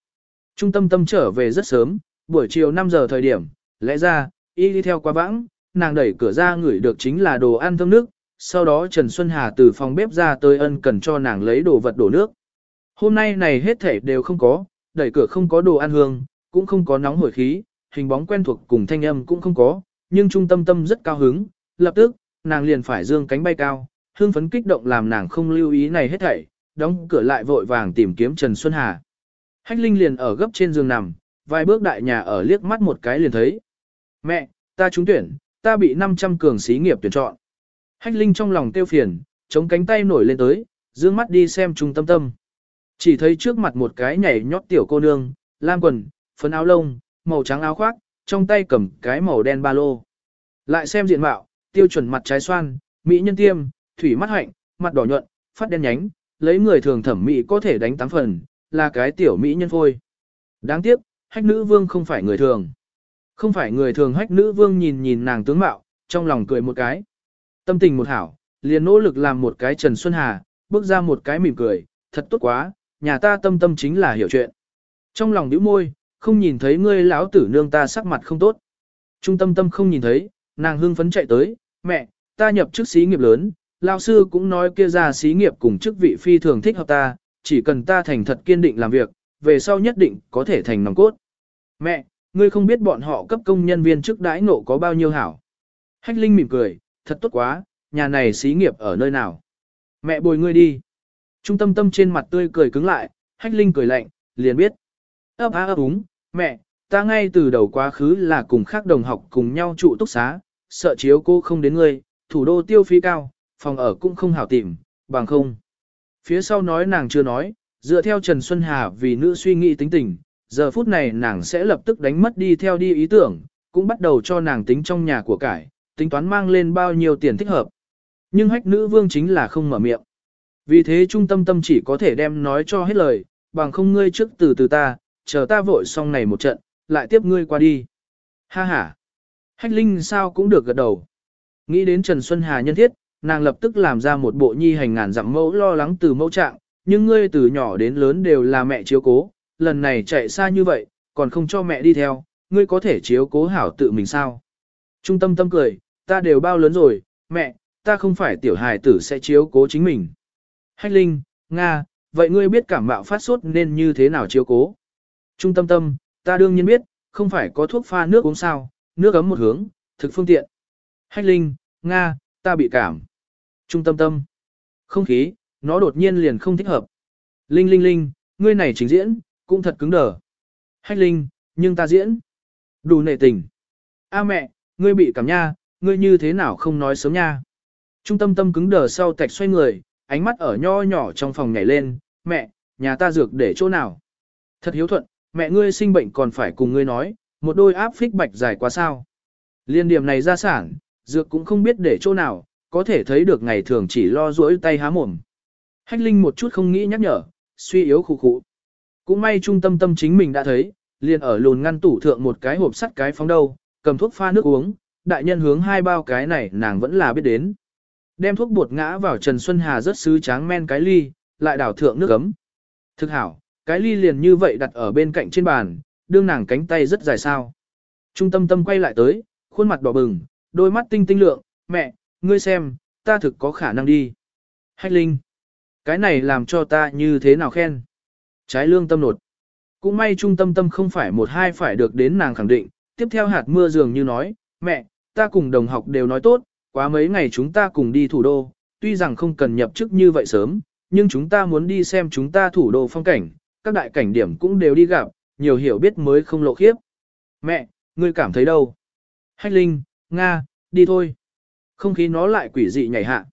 Trung tâm tâm trở về rất sớm, buổi chiều 5 giờ thời điểm, lẽ ra, y đi theo quá vãng, nàng đẩy cửa ra ngửi được chính là đồ ăn thơm nước, sau đó Trần Xuân Hà từ phòng bếp ra tới ân cần cho nàng lấy đồ vật đổ nước. Hôm nay này hết thể đều không có, đẩy cửa không có đồ ăn hương, cũng không có nóng hổi khí, hình bóng quen thuộc cùng thanh âm cũng không có, nhưng trung tâm tâm rất cao hứng, lập tức, nàng liền phải dương cánh bay cao, hương phấn kích động làm nàng không lưu ý này hết thảy, đóng cửa lại vội vàng tìm kiếm Trần Xuân Hà. Hách Linh liền ở gấp trên giường nằm, vài bước đại nhà ở liếc mắt một cái liền thấy. Mẹ, ta trúng tuyển, ta bị 500 cường xí nghiệp tuyển chọn. Hách Linh trong lòng tiêu phiền, chống cánh tay nổi lên tới, dương mắt đi xem trung tâm tâm. Chỉ thấy trước mặt một cái nhảy nhót tiểu cô nương, lam quần, phấn áo lông, màu trắng áo khoác, trong tay cầm cái màu đen ba lô. Lại xem diện mạo, tiêu chuẩn mặt trái xoan, mỹ nhân tiêm, thủy mắt hạnh, mặt đỏ nhuận, phát đen nhánh, lấy người thường thẩm mỹ có thể đánh tám phần, là cái tiểu mỹ nhân phôi. Đáng tiếc, hách nữ vương không phải người thường. Không phải người thường hách nữ vương nhìn nhìn nàng tướng mạo, trong lòng cười một cái. Tâm tình một hảo, liền nỗ lực làm một cái Trần Xuân Hà, bước ra một cái mỉm cười, thật tốt quá, nhà ta tâm tâm chính là hiểu chuyện. Trong lòng nhíu môi, không nhìn thấy ngươi lão tử nương ta sắc mặt không tốt. Trung tâm tâm không nhìn thấy, nàng hưng phấn chạy tới, mẹ, ta nhập chức xí nghiệp lớn, lao sư cũng nói kia ra xí nghiệp cùng chức vị phi thường thích hợp ta, chỉ cần ta thành thật kiên định làm việc, về sau nhất định có thể thành nòng cốt. Mẹ, ngươi không biết bọn họ cấp công nhân viên chức đãi nộ có bao nhiêu hảo. Hách Linh mỉm cười, thật tốt quá, nhà này xí nghiệp ở nơi nào. Mẹ bồi ngươi đi. Trung tâm tâm trên mặt tươi cười cứng lại, Hách Linh cười lạnh, liền biết. ấp á ấp úng, mẹ, ta ngay từ đầu quá khứ là cùng khác đồng học cùng nhau trụ túc xá, sợ chiếu cô không đến ngươi, thủ đô tiêu phí cao, phòng ở cũng không hảo tìm, bằng không. Phía sau nói nàng chưa nói, dựa theo Trần Xuân Hà vì nữ suy nghĩ tính tình, giờ phút này nàng sẽ lập tức đánh mất đi theo đi ý tưởng, cũng bắt đầu cho nàng tính trong nhà của cải, tính toán mang lên bao nhiêu tiền thích hợp. Nhưng hách nữ vương chính là không mở miệng. Vì thế trung tâm tâm chỉ có thể đem nói cho hết lời, bằng không ngươi trước từ từ ta, chờ ta vội xong này một trận, lại tiếp ngươi qua đi. Ha ha. Hách Linh sao cũng được gật đầu. Nghĩ đến Trần Xuân Hà nhân thiết, nàng lập tức làm ra một bộ nhi hành ngàn dặm mẫu lo lắng từ mẫu trạng, nhưng ngươi từ nhỏ đến lớn đều là mẹ chiếu cố, lần này chạy xa như vậy, còn không cho mẹ đi theo, ngươi có thể chiếu cố hảo tự mình sao. Trung tâm tâm cười, ta đều bao lớn rồi, mẹ, ta không phải tiểu hài tử sẽ chiếu cố chính mình. Hách Linh, Nga, vậy ngươi biết cảm mạo phát sốt nên như thế nào chiếu cố? Trung tâm tâm, ta đương nhiên biết, không phải có thuốc pha nước uống sao, nước ấm một hướng, thực phương tiện. Hách Linh, Nga, ta bị cảm. Trung tâm tâm. Không khí, nó đột nhiên liền không thích hợp. Linh Linh Linh, ngươi này trình diễn, cũng thật cứng đờ. Hách Linh, nhưng ta diễn. Đủ nệ tình. A mẹ, ngươi bị cảm nha, ngươi như thế nào không nói sớm nha. Trung tâm tâm cứng đờ sau tạch xoay người, ánh mắt ở nho nhỏ trong phòng nhảy lên, mẹ, nhà ta dược để chỗ nào. Thật hiếu thuận, mẹ ngươi sinh bệnh còn phải cùng ngươi nói, một đôi áp phích bạch dài quá sao. Liên điểm này ra sản, dược cũng không biết để chỗ nào, có thể thấy được ngày thường chỉ lo duỗi tay há mồm. Hách Linh một chút không nghĩ nhắc nhở, suy yếu khụ khụ. Cũng may trung tâm tâm chính mình đã thấy, liền ở lùn ngăn tủ thượng một cái hộp sắt cái phóng đâu, cầm thuốc pha nước uống, đại nhân hướng hai bao cái này nàng vẫn là biết đến. Đem thuốc bột ngã vào Trần Xuân Hà rất sứ tráng men cái ly, lại đảo thượng nước ấm. Thực hảo, cái ly liền như vậy đặt ở bên cạnh trên bàn, đương nàng cánh tay rất dài sao. Trung tâm tâm quay lại tới, khuôn mặt đỏ bừng, đôi mắt tinh tinh lượng, mẹ, ngươi xem, ta thực có khả năng đi. Hách Linh. Cái này làm cho ta như thế nào khen. Trái lương tâm nột. Cũng may trung tâm tâm không phải một hai phải được đến nàng khẳng định. Tiếp theo hạt mưa dường như nói, mẹ, ta cùng đồng học đều nói tốt, quá mấy ngày chúng ta cùng đi thủ đô, tuy rằng không cần nhập chức như vậy sớm, nhưng chúng ta muốn đi xem chúng ta thủ đô phong cảnh, các đại cảnh điểm cũng đều đi gặp, nhiều hiểu biết mới không lộ khiếp. Mẹ, ngươi cảm thấy đâu? Hách Linh, Nga, đi thôi. Không khí nó lại quỷ dị nhảy hạ.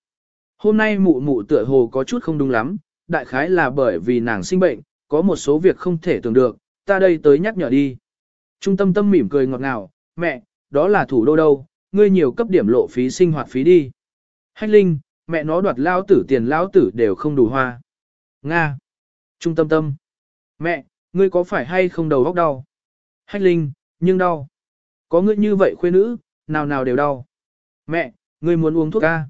Hôm nay mụ mụ tựa hồ có chút không đúng lắm, đại khái là bởi vì nàng sinh bệnh, có một số việc không thể tưởng được, ta đây tới nhắc nhở đi. Trung tâm tâm mỉm cười ngọt ngào, mẹ, đó là thủ đô đâu, ngươi nhiều cấp điểm lộ phí sinh hoạt phí đi. Hách Linh, mẹ nó đoạt lao tử tiền lao tử đều không đủ hoa. Nga. Trung tâm tâm. Mẹ, ngươi có phải hay không đầu óc đau? Hách Linh, nhưng đau. Có ngươi như vậy khuê nữ, nào nào đều đau. Mẹ, ngươi muốn uống thuốc ca.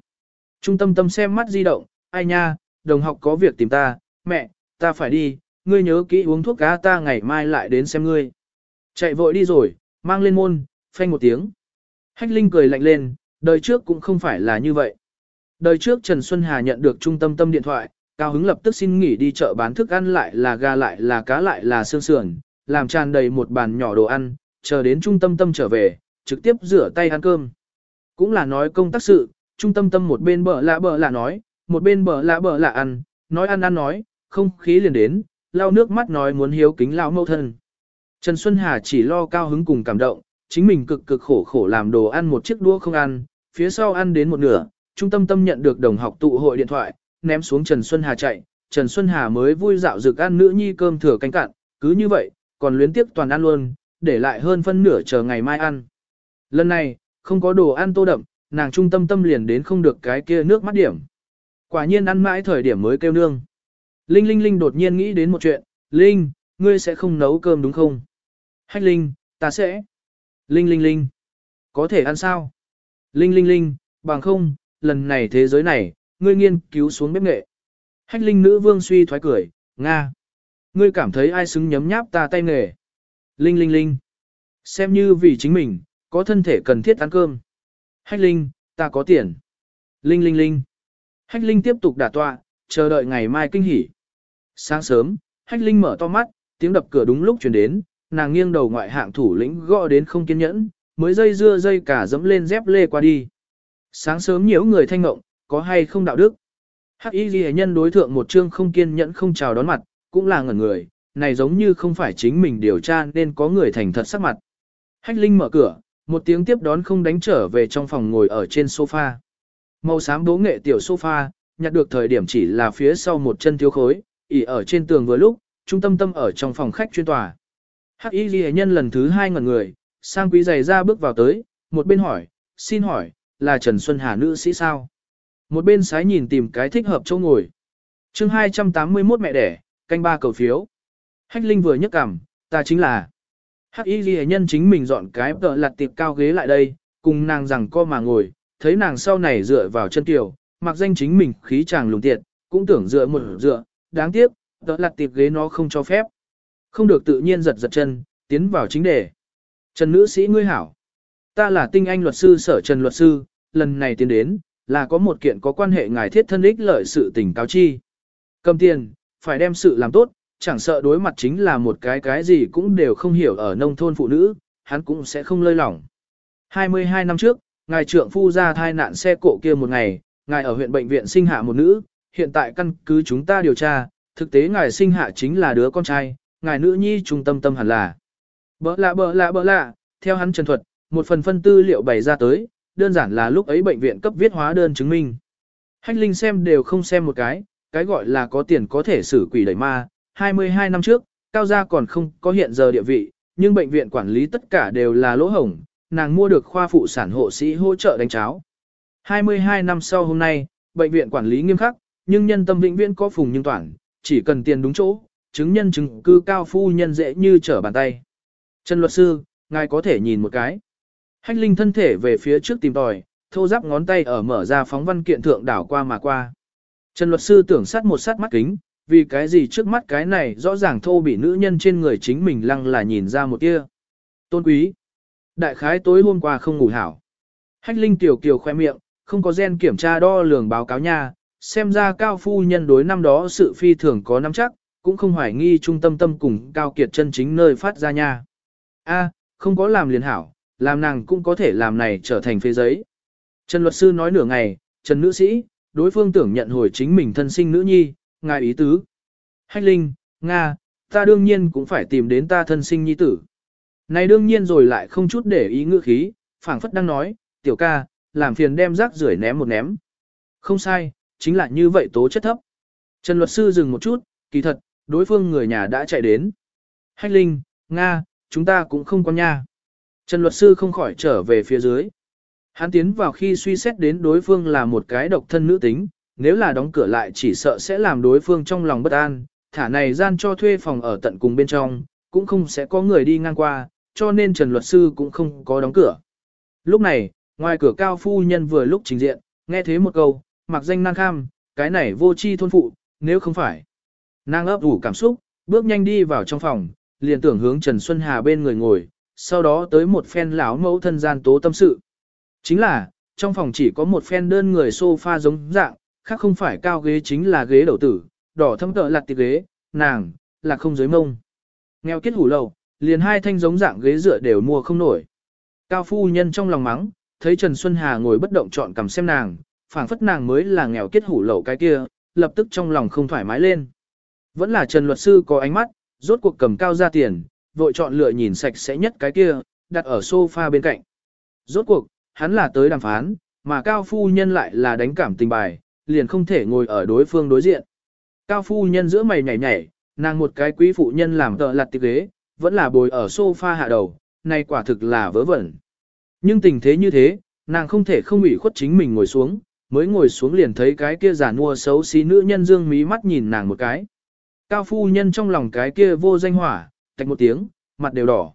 Trung tâm tâm xem mắt di động, ai nha, đồng học có việc tìm ta, mẹ, ta phải đi, ngươi nhớ kỹ uống thuốc cá ta ngày mai lại đến xem ngươi. Chạy vội đi rồi, mang lên môn, phanh một tiếng. Hách Linh cười lạnh lên, đời trước cũng không phải là như vậy. Đời trước Trần Xuân Hà nhận được trung tâm tâm điện thoại, cao hứng lập tức xin nghỉ đi chợ bán thức ăn lại là gà lại là cá lại là xương sườn, làm tràn đầy một bàn nhỏ đồ ăn, chờ đến trung tâm tâm trở về, trực tiếp rửa tay ăn cơm. Cũng là nói công tác sự, trung tâm tâm một bên bờ lạ bờ lạ nói, một bên bờ lạ bờ lạ ăn, nói ăn ăn nói, không khí liền đến, lau nước mắt nói muốn hiếu kính lão mâu thân. Trần Xuân Hà chỉ lo cao hứng cùng cảm động, chính mình cực cực khổ khổ làm đồ ăn một chiếc đũa không ăn, phía sau ăn đến một nửa, trung tâm tâm nhận được đồng học tụ hội điện thoại, ném xuống Trần Xuân Hà chạy, Trần Xuân Hà mới vui dạo dược ăn nữ nhi cơm thừa canh cạn, cứ như vậy, còn luyến tiếp toàn ăn luôn, để lại hơn phân nửa chờ ngày mai ăn. Lần này, không có đồ ăn tô đậm, nàng trung tâm tâm liền đến không được cái kia nước mắt điểm. Quả nhiên ăn mãi thời điểm mới kêu nương. Linh Linh Linh đột nhiên nghĩ đến một chuyện, Linh, ngươi sẽ không nấu cơm đúng không? Hách Linh, ta sẽ. Linh Linh Linh, có thể ăn sao? Linh Linh Linh, bằng không, lần này thế giới này, ngươi nghiên cứu xuống bếp nghệ. Hách Linh nữ vương suy thoái cười, Nga. Ngươi cảm thấy ai xứng nhấm nháp ta tay nghề? Linh Linh Linh, xem như vì chính mình, có thân thể cần thiết ăn cơm. Hách Linh, ta có tiền. Linh Linh Linh. Hách Linh tiếp tục đả tọa, chờ đợi ngày mai kinh hỉ. Sáng sớm, Hách Linh mở to mắt, tiếng đập cửa đúng lúc chuyển đến, nàng nghiêng đầu ngoại hạng thủ lĩnh gõ đến không kiên nhẫn, mới dây dưa dây cả dẫm lên dép lê qua đi. Sáng sớm nhiều người thanh ngộng, có hay không đạo đức. Hắc y ghi nhân đối thượng một chương không kiên nhẫn không chào đón mặt, cũng là ngẩn người, này giống như không phải chính mình điều tra nên có người thành thật sắc mặt. Hách Linh mở cửa, một tiếng tiếp đón không đánh trở về trong phòng ngồi ở trên sofa. Màu xám bố nghệ tiểu sofa, nhặt được thời điểm chỉ là phía sau một chân thiếu khối, ỉ ở trên tường vừa lúc, trung tâm tâm ở trong phòng khách chuyên tòa. Hắc y ghi nhân lần thứ hai ngẩn người, sang quý giày ra bước vào tới, một bên hỏi, xin hỏi, là Trần Xuân Hà nữ sĩ sao? Một bên sái nhìn tìm cái thích hợp chỗ ngồi. chương 281 mẹ đẻ, canh ba cầu phiếu. Hách Linh vừa nhấc cằm, ta chính là. Hắc y ghi nhân chính mình dọn cái tợ lặt tiệp cao ghế lại đây, cùng nàng rằng co mà ngồi, thấy nàng sau này dựa vào chân tiểu, mặc danh chính mình khí chàng lùng tiệt, cũng tưởng dựa một dựa, đáng tiếc, tợ lặt tiệp ghế nó không cho phép. Không được tự nhiên giật giật chân, tiến vào chính đề. Trần nữ sĩ ngươi hảo. Ta là tinh anh luật sư sở Trần luật sư, lần này tiến đến, là có một kiện có quan hệ ngài thiết thân ích lợi sự tình cáo chi. Cầm tiền, phải đem sự làm tốt, chẳng sợ đối mặt chính là một cái cái gì cũng đều không hiểu ở nông thôn phụ nữ, hắn cũng sẽ không lơi lỏng. 22 năm trước, ngài trưởng phu ra thai nạn xe cộ kia một ngày, ngài ở huyện bệnh viện sinh hạ một nữ, hiện tại căn cứ chúng ta điều tra, thực tế ngài sinh hạ chính là đứa con trai, ngài nữ nhi trung tâm tâm hẳn là. Bỡ lạ bỡ lạ bỡ lạ, theo hắn trần thuật, một phần phân tư liệu bày ra tới, đơn giản là lúc ấy bệnh viện cấp viết hóa đơn chứng minh. Hách Linh xem đều không xem một cái, cái gọi là có tiền có thể xử quỷ đẩy ma, 22 năm trước, Cao Gia còn không có hiện giờ địa vị, nhưng bệnh viện quản lý tất cả đều là lỗ hổng, nàng mua được khoa phụ sản hộ sĩ hỗ trợ đánh cháo. 22 năm sau hôm nay, bệnh viện quản lý nghiêm khắc, nhưng nhân tâm vĩnh viễn có phùng nhưng toàn, chỉ cần tiền đúng chỗ, chứng nhân chứng cư cao phu nhân dễ như trở bàn tay. Trần luật sư, ngài có thể nhìn một cái. Hách linh thân thể về phía trước tìm tòi, thô giáp ngón tay ở mở ra phóng văn kiện thượng đảo qua mà qua. Trần luật sư tưởng sát một sát mắt kính, vì cái gì trước mắt cái này rõ ràng thô bị nữ nhân trên người chính mình lăng là nhìn ra một tia. Tôn quý. Đại khái tối hôm qua không ngủ hảo. Hách linh tiểu kiều khoe miệng, không có gen kiểm tra đo lường báo cáo nha, xem ra cao phu nhân đối năm đó sự phi thường có nắm chắc, cũng không hoài nghi trung tâm tâm cùng cao kiệt chân chính nơi phát ra nha. A, không có làm liền hảo, làm nàng cũng có thể làm này trở thành phế giấy. Trần luật sư nói nửa ngày, Trần nữ sĩ, đối phương tưởng nhận hồi chính mình thân sinh nữ nhi, ngài ý tứ. Hách Linh, Nga, ta đương nhiên cũng phải tìm đến ta thân sinh nhi tử. Này đương nhiên rồi lại không chút để ý ngữ khí, phảng phất đang nói, tiểu ca, làm phiền đem rác rưởi ném một ném. Không sai, chính là như vậy tố chất thấp. Trần luật sư dừng một chút, kỳ thật, đối phương người nhà đã chạy đến. Hách Linh, Nga, chúng ta cũng không có nha. Trần luật sư không khỏi trở về phía dưới. Hắn tiến vào khi suy xét đến đối phương là một cái độc thân nữ tính, nếu là đóng cửa lại chỉ sợ sẽ làm đối phương trong lòng bất an, thả này gian cho thuê phòng ở tận cùng bên trong, cũng không sẽ có người đi ngang qua, cho nên Trần luật sư cũng không có đóng cửa. Lúc này, ngoài cửa cao phu nhân vừa lúc trình diện, nghe thế một câu, mặc danh nan kham, cái này vô chi thôn phụ, nếu không phải. Nàng ấp ủ cảm xúc, bước nhanh đi vào trong phòng, liền tưởng hướng Trần Xuân Hà bên người ngồi, sau đó tới một phen lão mẫu thân gian tố tâm sự. Chính là, trong phòng chỉ có một phen đơn người sofa giống dạng, khác không phải cao ghế chính là ghế đầu tử, đỏ thâm tợ lặt tiệc ghế, nàng, là không dưới mông. Nghèo kết hủ lầu, liền hai thanh giống dạng ghế dựa đều mua không nổi. Cao phu nhân trong lòng mắng, thấy Trần Xuân Hà ngồi bất động chọn cầm xem nàng, phảng phất nàng mới là nghèo kết hủ lậu cái kia, lập tức trong lòng không thoải mái lên. Vẫn là Trần luật sư có ánh mắt, rốt cuộc cầm cao ra tiền, vội chọn lựa nhìn sạch sẽ nhất cái kia, đặt ở sofa bên cạnh. Rốt cuộc, hắn là tới đàm phán, mà cao phu nhân lại là đánh cảm tình bài, liền không thể ngồi ở đối phương đối diện. Cao phu nhân giữa mày nhảy nhảy, nàng một cái quý phụ nhân làm tợ lặt tiệc ghế, vẫn là bồi ở sofa hạ đầu, này quả thực là vớ vẩn. Nhưng tình thế như thế, nàng không thể không ủy khuất chính mình ngồi xuống, mới ngồi xuống liền thấy cái kia giả mua xấu xí nữ nhân dương mí mắt nhìn nàng một cái. Cao phu nhân trong lòng cái kia vô danh hỏa, tạch một tiếng, mặt đều đỏ.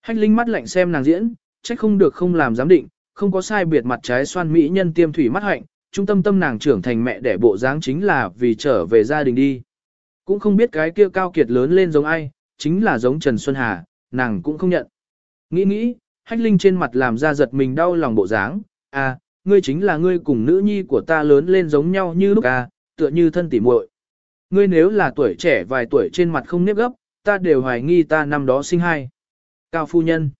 Hách linh mắt lạnh xem nàng diễn, trách không được không làm giám định, không có sai biệt mặt trái xoan mỹ nhân tiêm thủy mắt hạnh, trung tâm tâm nàng trưởng thành mẹ đẻ bộ dáng chính là vì trở về gia đình đi. Cũng không biết cái kia cao kiệt lớn lên giống ai, chính là giống Trần Xuân Hà, nàng cũng không nhận. Nghĩ nghĩ, hách linh trên mặt làm ra giật mình đau lòng bộ dáng, à, ngươi chính là ngươi cùng nữ nhi của ta lớn lên giống nhau như lúc à, tựa như thân tỉ muội. Ngươi nếu là tuổi trẻ vài tuổi trên mặt không nếp gấp, ta đều hoài nghi ta năm đó sinh hai. Cao phu nhân.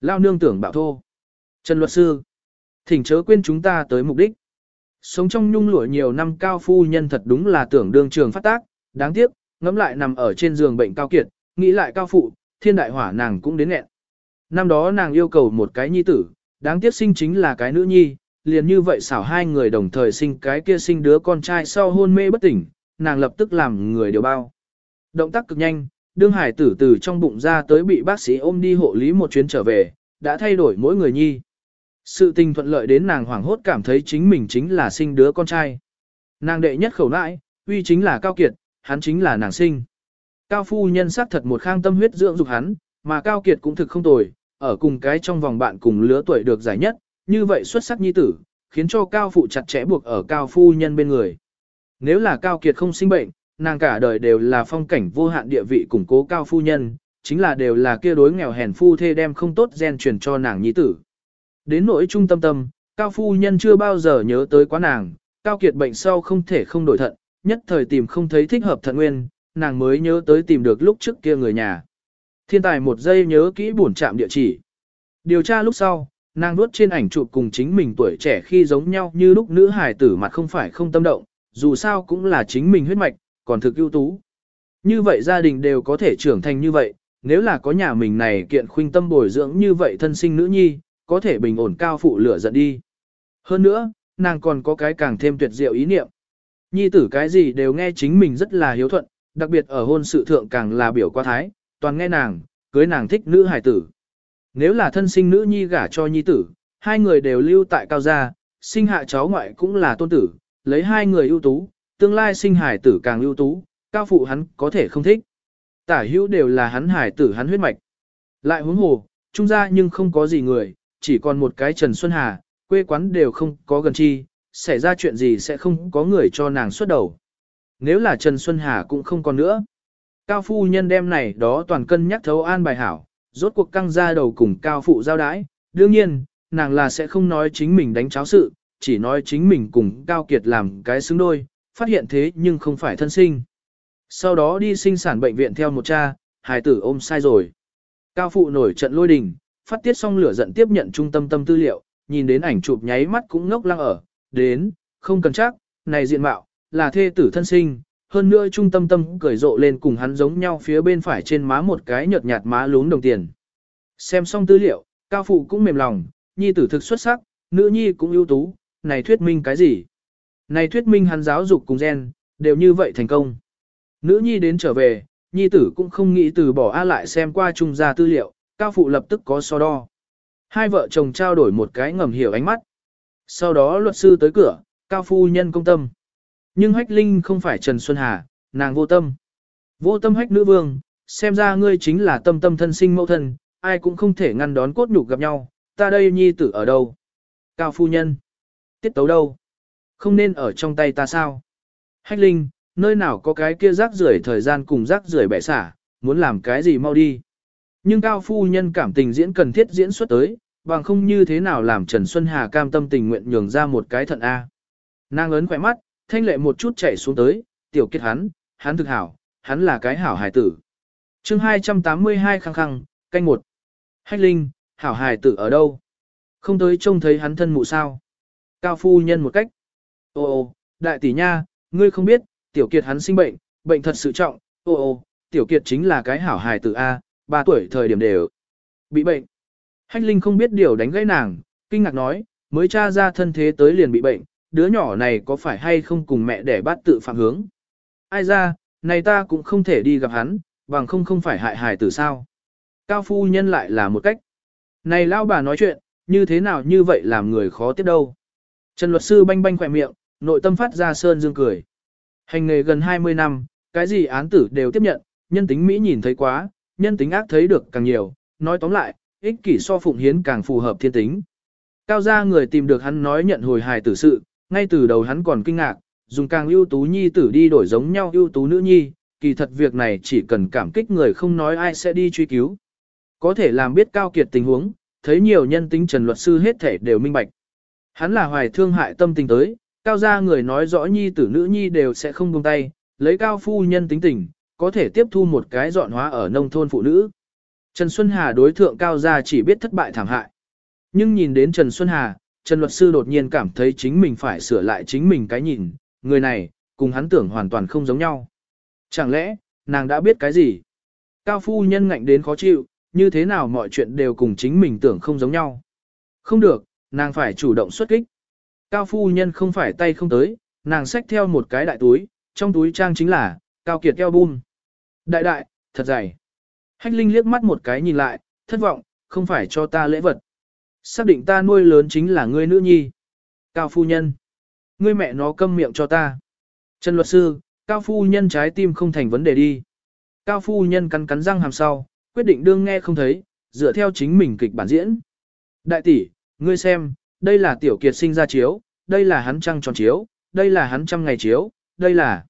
Lao nương tưởng bảo thô. Trần luật sư. Thỉnh chớ quên chúng ta tới mục đích. Sống trong nhung lụa nhiều năm cao phu nhân thật đúng là tưởng đương trường phát tác, đáng tiếc, ngẫm lại nằm ở trên giường bệnh cao kiệt, nghĩ lại cao phụ, thiên đại hỏa nàng cũng đến nghẹn. Năm đó nàng yêu cầu một cái nhi tử, đáng tiếc sinh chính là cái nữ nhi, liền như vậy xảo hai người đồng thời sinh cái kia sinh đứa con trai sau hôn mê bất tỉnh, nàng lập tức làm người điều bao. Động tác cực nhanh, đương hải tử từ trong bụng ra tới bị bác sĩ ôm đi hộ lý một chuyến trở về, đã thay đổi mỗi người nhi. Sự tình thuận lợi đến nàng hoảng hốt cảm thấy chính mình chính là sinh đứa con trai. Nàng đệ nhất khẩu nãi, uy chính là Cao Kiệt, hắn chính là nàng sinh. Cao phu nhân sắc thật một khang tâm huyết dưỡng dục hắn, mà Cao Kiệt cũng thực không tồi, ở cùng cái trong vòng bạn cùng lứa tuổi được giải nhất, như vậy xuất sắc nhi tử, khiến cho Cao phụ chặt chẽ buộc ở Cao phu nhân bên người. Nếu là Cao Kiệt không sinh bệnh, nàng cả đời đều là phong cảnh vô hạn địa vị củng cố Cao phu nhân, chính là đều là kia đối nghèo hèn phu thê đem không tốt gen truyền cho nàng nhi tử. Đến nỗi trung tâm tâm, Cao phu nhân chưa bao giờ nhớ tới quá nàng, Cao Kiệt bệnh sau không thể không đổi thận, nhất thời tìm không thấy thích hợp thận nguyên, nàng mới nhớ tới tìm được lúc trước kia người nhà. Thiên tài một giây nhớ kỹ bổn trạm địa chỉ. Điều tra lúc sau, nàng nuốt trên ảnh chụp cùng chính mình tuổi trẻ khi giống nhau như lúc nữ hài tử mặt không phải không tâm động, dù sao cũng là chính mình huyết mạch, còn thực ưu tú. Như vậy gia đình đều có thể trưởng thành như vậy, nếu là có nhà mình này kiện khuynh tâm bồi dưỡng như vậy thân sinh nữ nhi, có thể bình ổn cao phụ lửa giận đi. Hơn nữa, nàng còn có cái càng thêm tuyệt diệu ý niệm. Nhi tử cái gì đều nghe chính mình rất là hiếu thuận, đặc biệt ở hôn sự thượng càng là biểu qua thái, toàn nghe nàng, cưới nàng thích nữ hải tử. Nếu là thân sinh nữ nhi gả cho nhi tử, hai người đều lưu tại cao gia, sinh hạ cháu ngoại cũng là tôn tử, lấy hai người ưu tú, tương lai sinh hải tử càng ưu tú, cao phụ hắn có thể không thích. Tả hữu đều là hắn hải tử hắn huyết mạch. Lại huống hồ, trung gia nhưng không có gì người, chỉ còn một cái Trần Xuân Hà, quê quán đều không có gần chi, xảy ra chuyện gì sẽ không có người cho nàng xuất đầu. Nếu là Trần Xuân Hà cũng không còn nữa. Cao phu nhân đem này đó toàn cân nhắc thấu an bài hảo, rốt cuộc căng ra đầu cùng cao phụ giao đái, đương nhiên, nàng là sẽ không nói chính mình đánh cháo sự, chỉ nói chính mình cùng Cao Kiệt làm cái xứng đôi, phát hiện thế nhưng không phải thân sinh. Sau đó đi sinh sản bệnh viện theo một cha, hài tử ôm sai rồi. Cao phụ nổi trận lôi đình, phát tiết xong lửa giận tiếp nhận trung tâm tâm tư liệu, nhìn đến ảnh chụp nháy mắt cũng ngốc lăng ở, đến, không cần chắc, này diện mạo, là thê tử thân sinh, hơn nữa trung tâm tâm cười rộ lên cùng hắn giống nhau phía bên phải trên má một cái nhợt nhạt má lún đồng tiền. Xem xong tư liệu, cao phụ cũng mềm lòng, nhi tử thực xuất sắc, nữ nhi cũng ưu tú, này thuyết minh cái gì? Này thuyết minh hắn giáo dục cùng gen, đều như vậy thành công. Nữ nhi đến trở về, nhi tử cũng không nghĩ từ bỏ A lại xem qua trung gia tư liệu, cao phụ lập tức có so đo. Hai vợ chồng trao đổi một cái ngầm hiểu ánh mắt. Sau đó luật sư tới cửa, cao phu nhân công tâm. Nhưng hách linh không phải Trần Xuân Hà, nàng vô tâm. Vô tâm hách nữ vương, xem ra ngươi chính là tâm tâm thân sinh mẫu thân, ai cũng không thể ngăn đón cốt nhục gặp nhau, ta đây nhi tử ở đâu? Cao phu nhân, tiết tấu đâu? Không nên ở trong tay ta sao? Hách linh, nơi nào có cái kia rác rưởi thời gian cùng rác rưởi bẻ xả, muốn làm cái gì mau đi. Nhưng cao phu nhân cảm tình diễn cần thiết diễn xuất tới, bằng không như thế nào làm Trần Xuân Hà cam tâm tình nguyện nhường ra một cái thận A. Nàng lớn khỏe mắt, thanh lệ một chút chảy xuống tới, tiểu kết hắn, hắn thực hảo, hắn là cái hảo hài tử. chương 282 khăng khăng, canh một. Hách linh, hảo hài tử ở đâu? Không tới trông thấy hắn thân mụ sao? Cao phu nhân một cách. Ô ô, đại tỷ nha, ngươi không biết, tiểu kiệt hắn sinh bệnh, bệnh thật sự trọng, ô ô, tiểu kiệt chính là cái hảo hài tử A, ba tuổi thời điểm đều bị bệnh. Hách Linh không biết điều đánh gãy nàng, kinh ngạc nói, mới tra ra thân thế tới liền bị bệnh, đứa nhỏ này có phải hay không cùng mẹ để bắt tự phạm hướng. Ai ra, này ta cũng không thể đi gặp hắn, bằng không không phải hại hài tử sao. Cao phu nhân lại là một cách. Này lao bà nói chuyện, như thế nào như vậy làm người khó tiếp đâu. Trần luật sư banh banh khỏe miệng, nội tâm phát ra sơn dương cười. Hành nghề gần 20 năm, cái gì án tử đều tiếp nhận, nhân tính Mỹ nhìn thấy quá, nhân tính ác thấy được càng nhiều, nói tóm lại, ích kỷ so phụng hiến càng phù hợp thiên tính. Cao gia người tìm được hắn nói nhận hồi hài tử sự, ngay từ đầu hắn còn kinh ngạc, dùng càng ưu tú nhi tử đi đổi giống nhau ưu tú nữ nhi, kỳ thật việc này chỉ cần cảm kích người không nói ai sẽ đi truy cứu. Có thể làm biết cao kiệt tình huống, thấy nhiều nhân tính trần luật sư hết thể đều minh bạch. Hắn là hoài thương hại tâm tình tới, cao gia người nói rõ nhi tử nữ nhi đều sẽ không buông tay, lấy cao phu nhân tính tình, có thể tiếp thu một cái dọn hóa ở nông thôn phụ nữ. Trần Xuân Hà đối thượng cao gia chỉ biết thất bại thảm hại. Nhưng nhìn đến Trần Xuân Hà, Trần luật sư đột nhiên cảm thấy chính mình phải sửa lại chính mình cái nhìn, người này, cùng hắn tưởng hoàn toàn không giống nhau. Chẳng lẽ, nàng đã biết cái gì? Cao phu nhân ngạnh đến khó chịu, như thế nào mọi chuyện đều cùng chính mình tưởng không giống nhau. Không được, nàng phải chủ động xuất kích. Cao phu nhân không phải tay không tới, nàng xách theo một cái đại túi, trong túi trang chính là, cao kiệt keo bum. Đại đại, thật dày. Hách Linh liếc mắt một cái nhìn lại, thất vọng, không phải cho ta lễ vật. Xác định ta nuôi lớn chính là ngươi nữ nhi. Cao phu nhân. Ngươi mẹ nó câm miệng cho ta. Trần luật sư, cao phu nhân trái tim không thành vấn đề đi. Cao phu nhân cắn cắn răng hàm sau, quyết định đương nghe không thấy, dựa theo chính mình kịch bản diễn. Đại tỷ, ngươi xem, đây là tiểu kiệt sinh ra chiếu, đây là hắn trăng tròn chiếu, đây là hắn trăm ngày chiếu, đây là...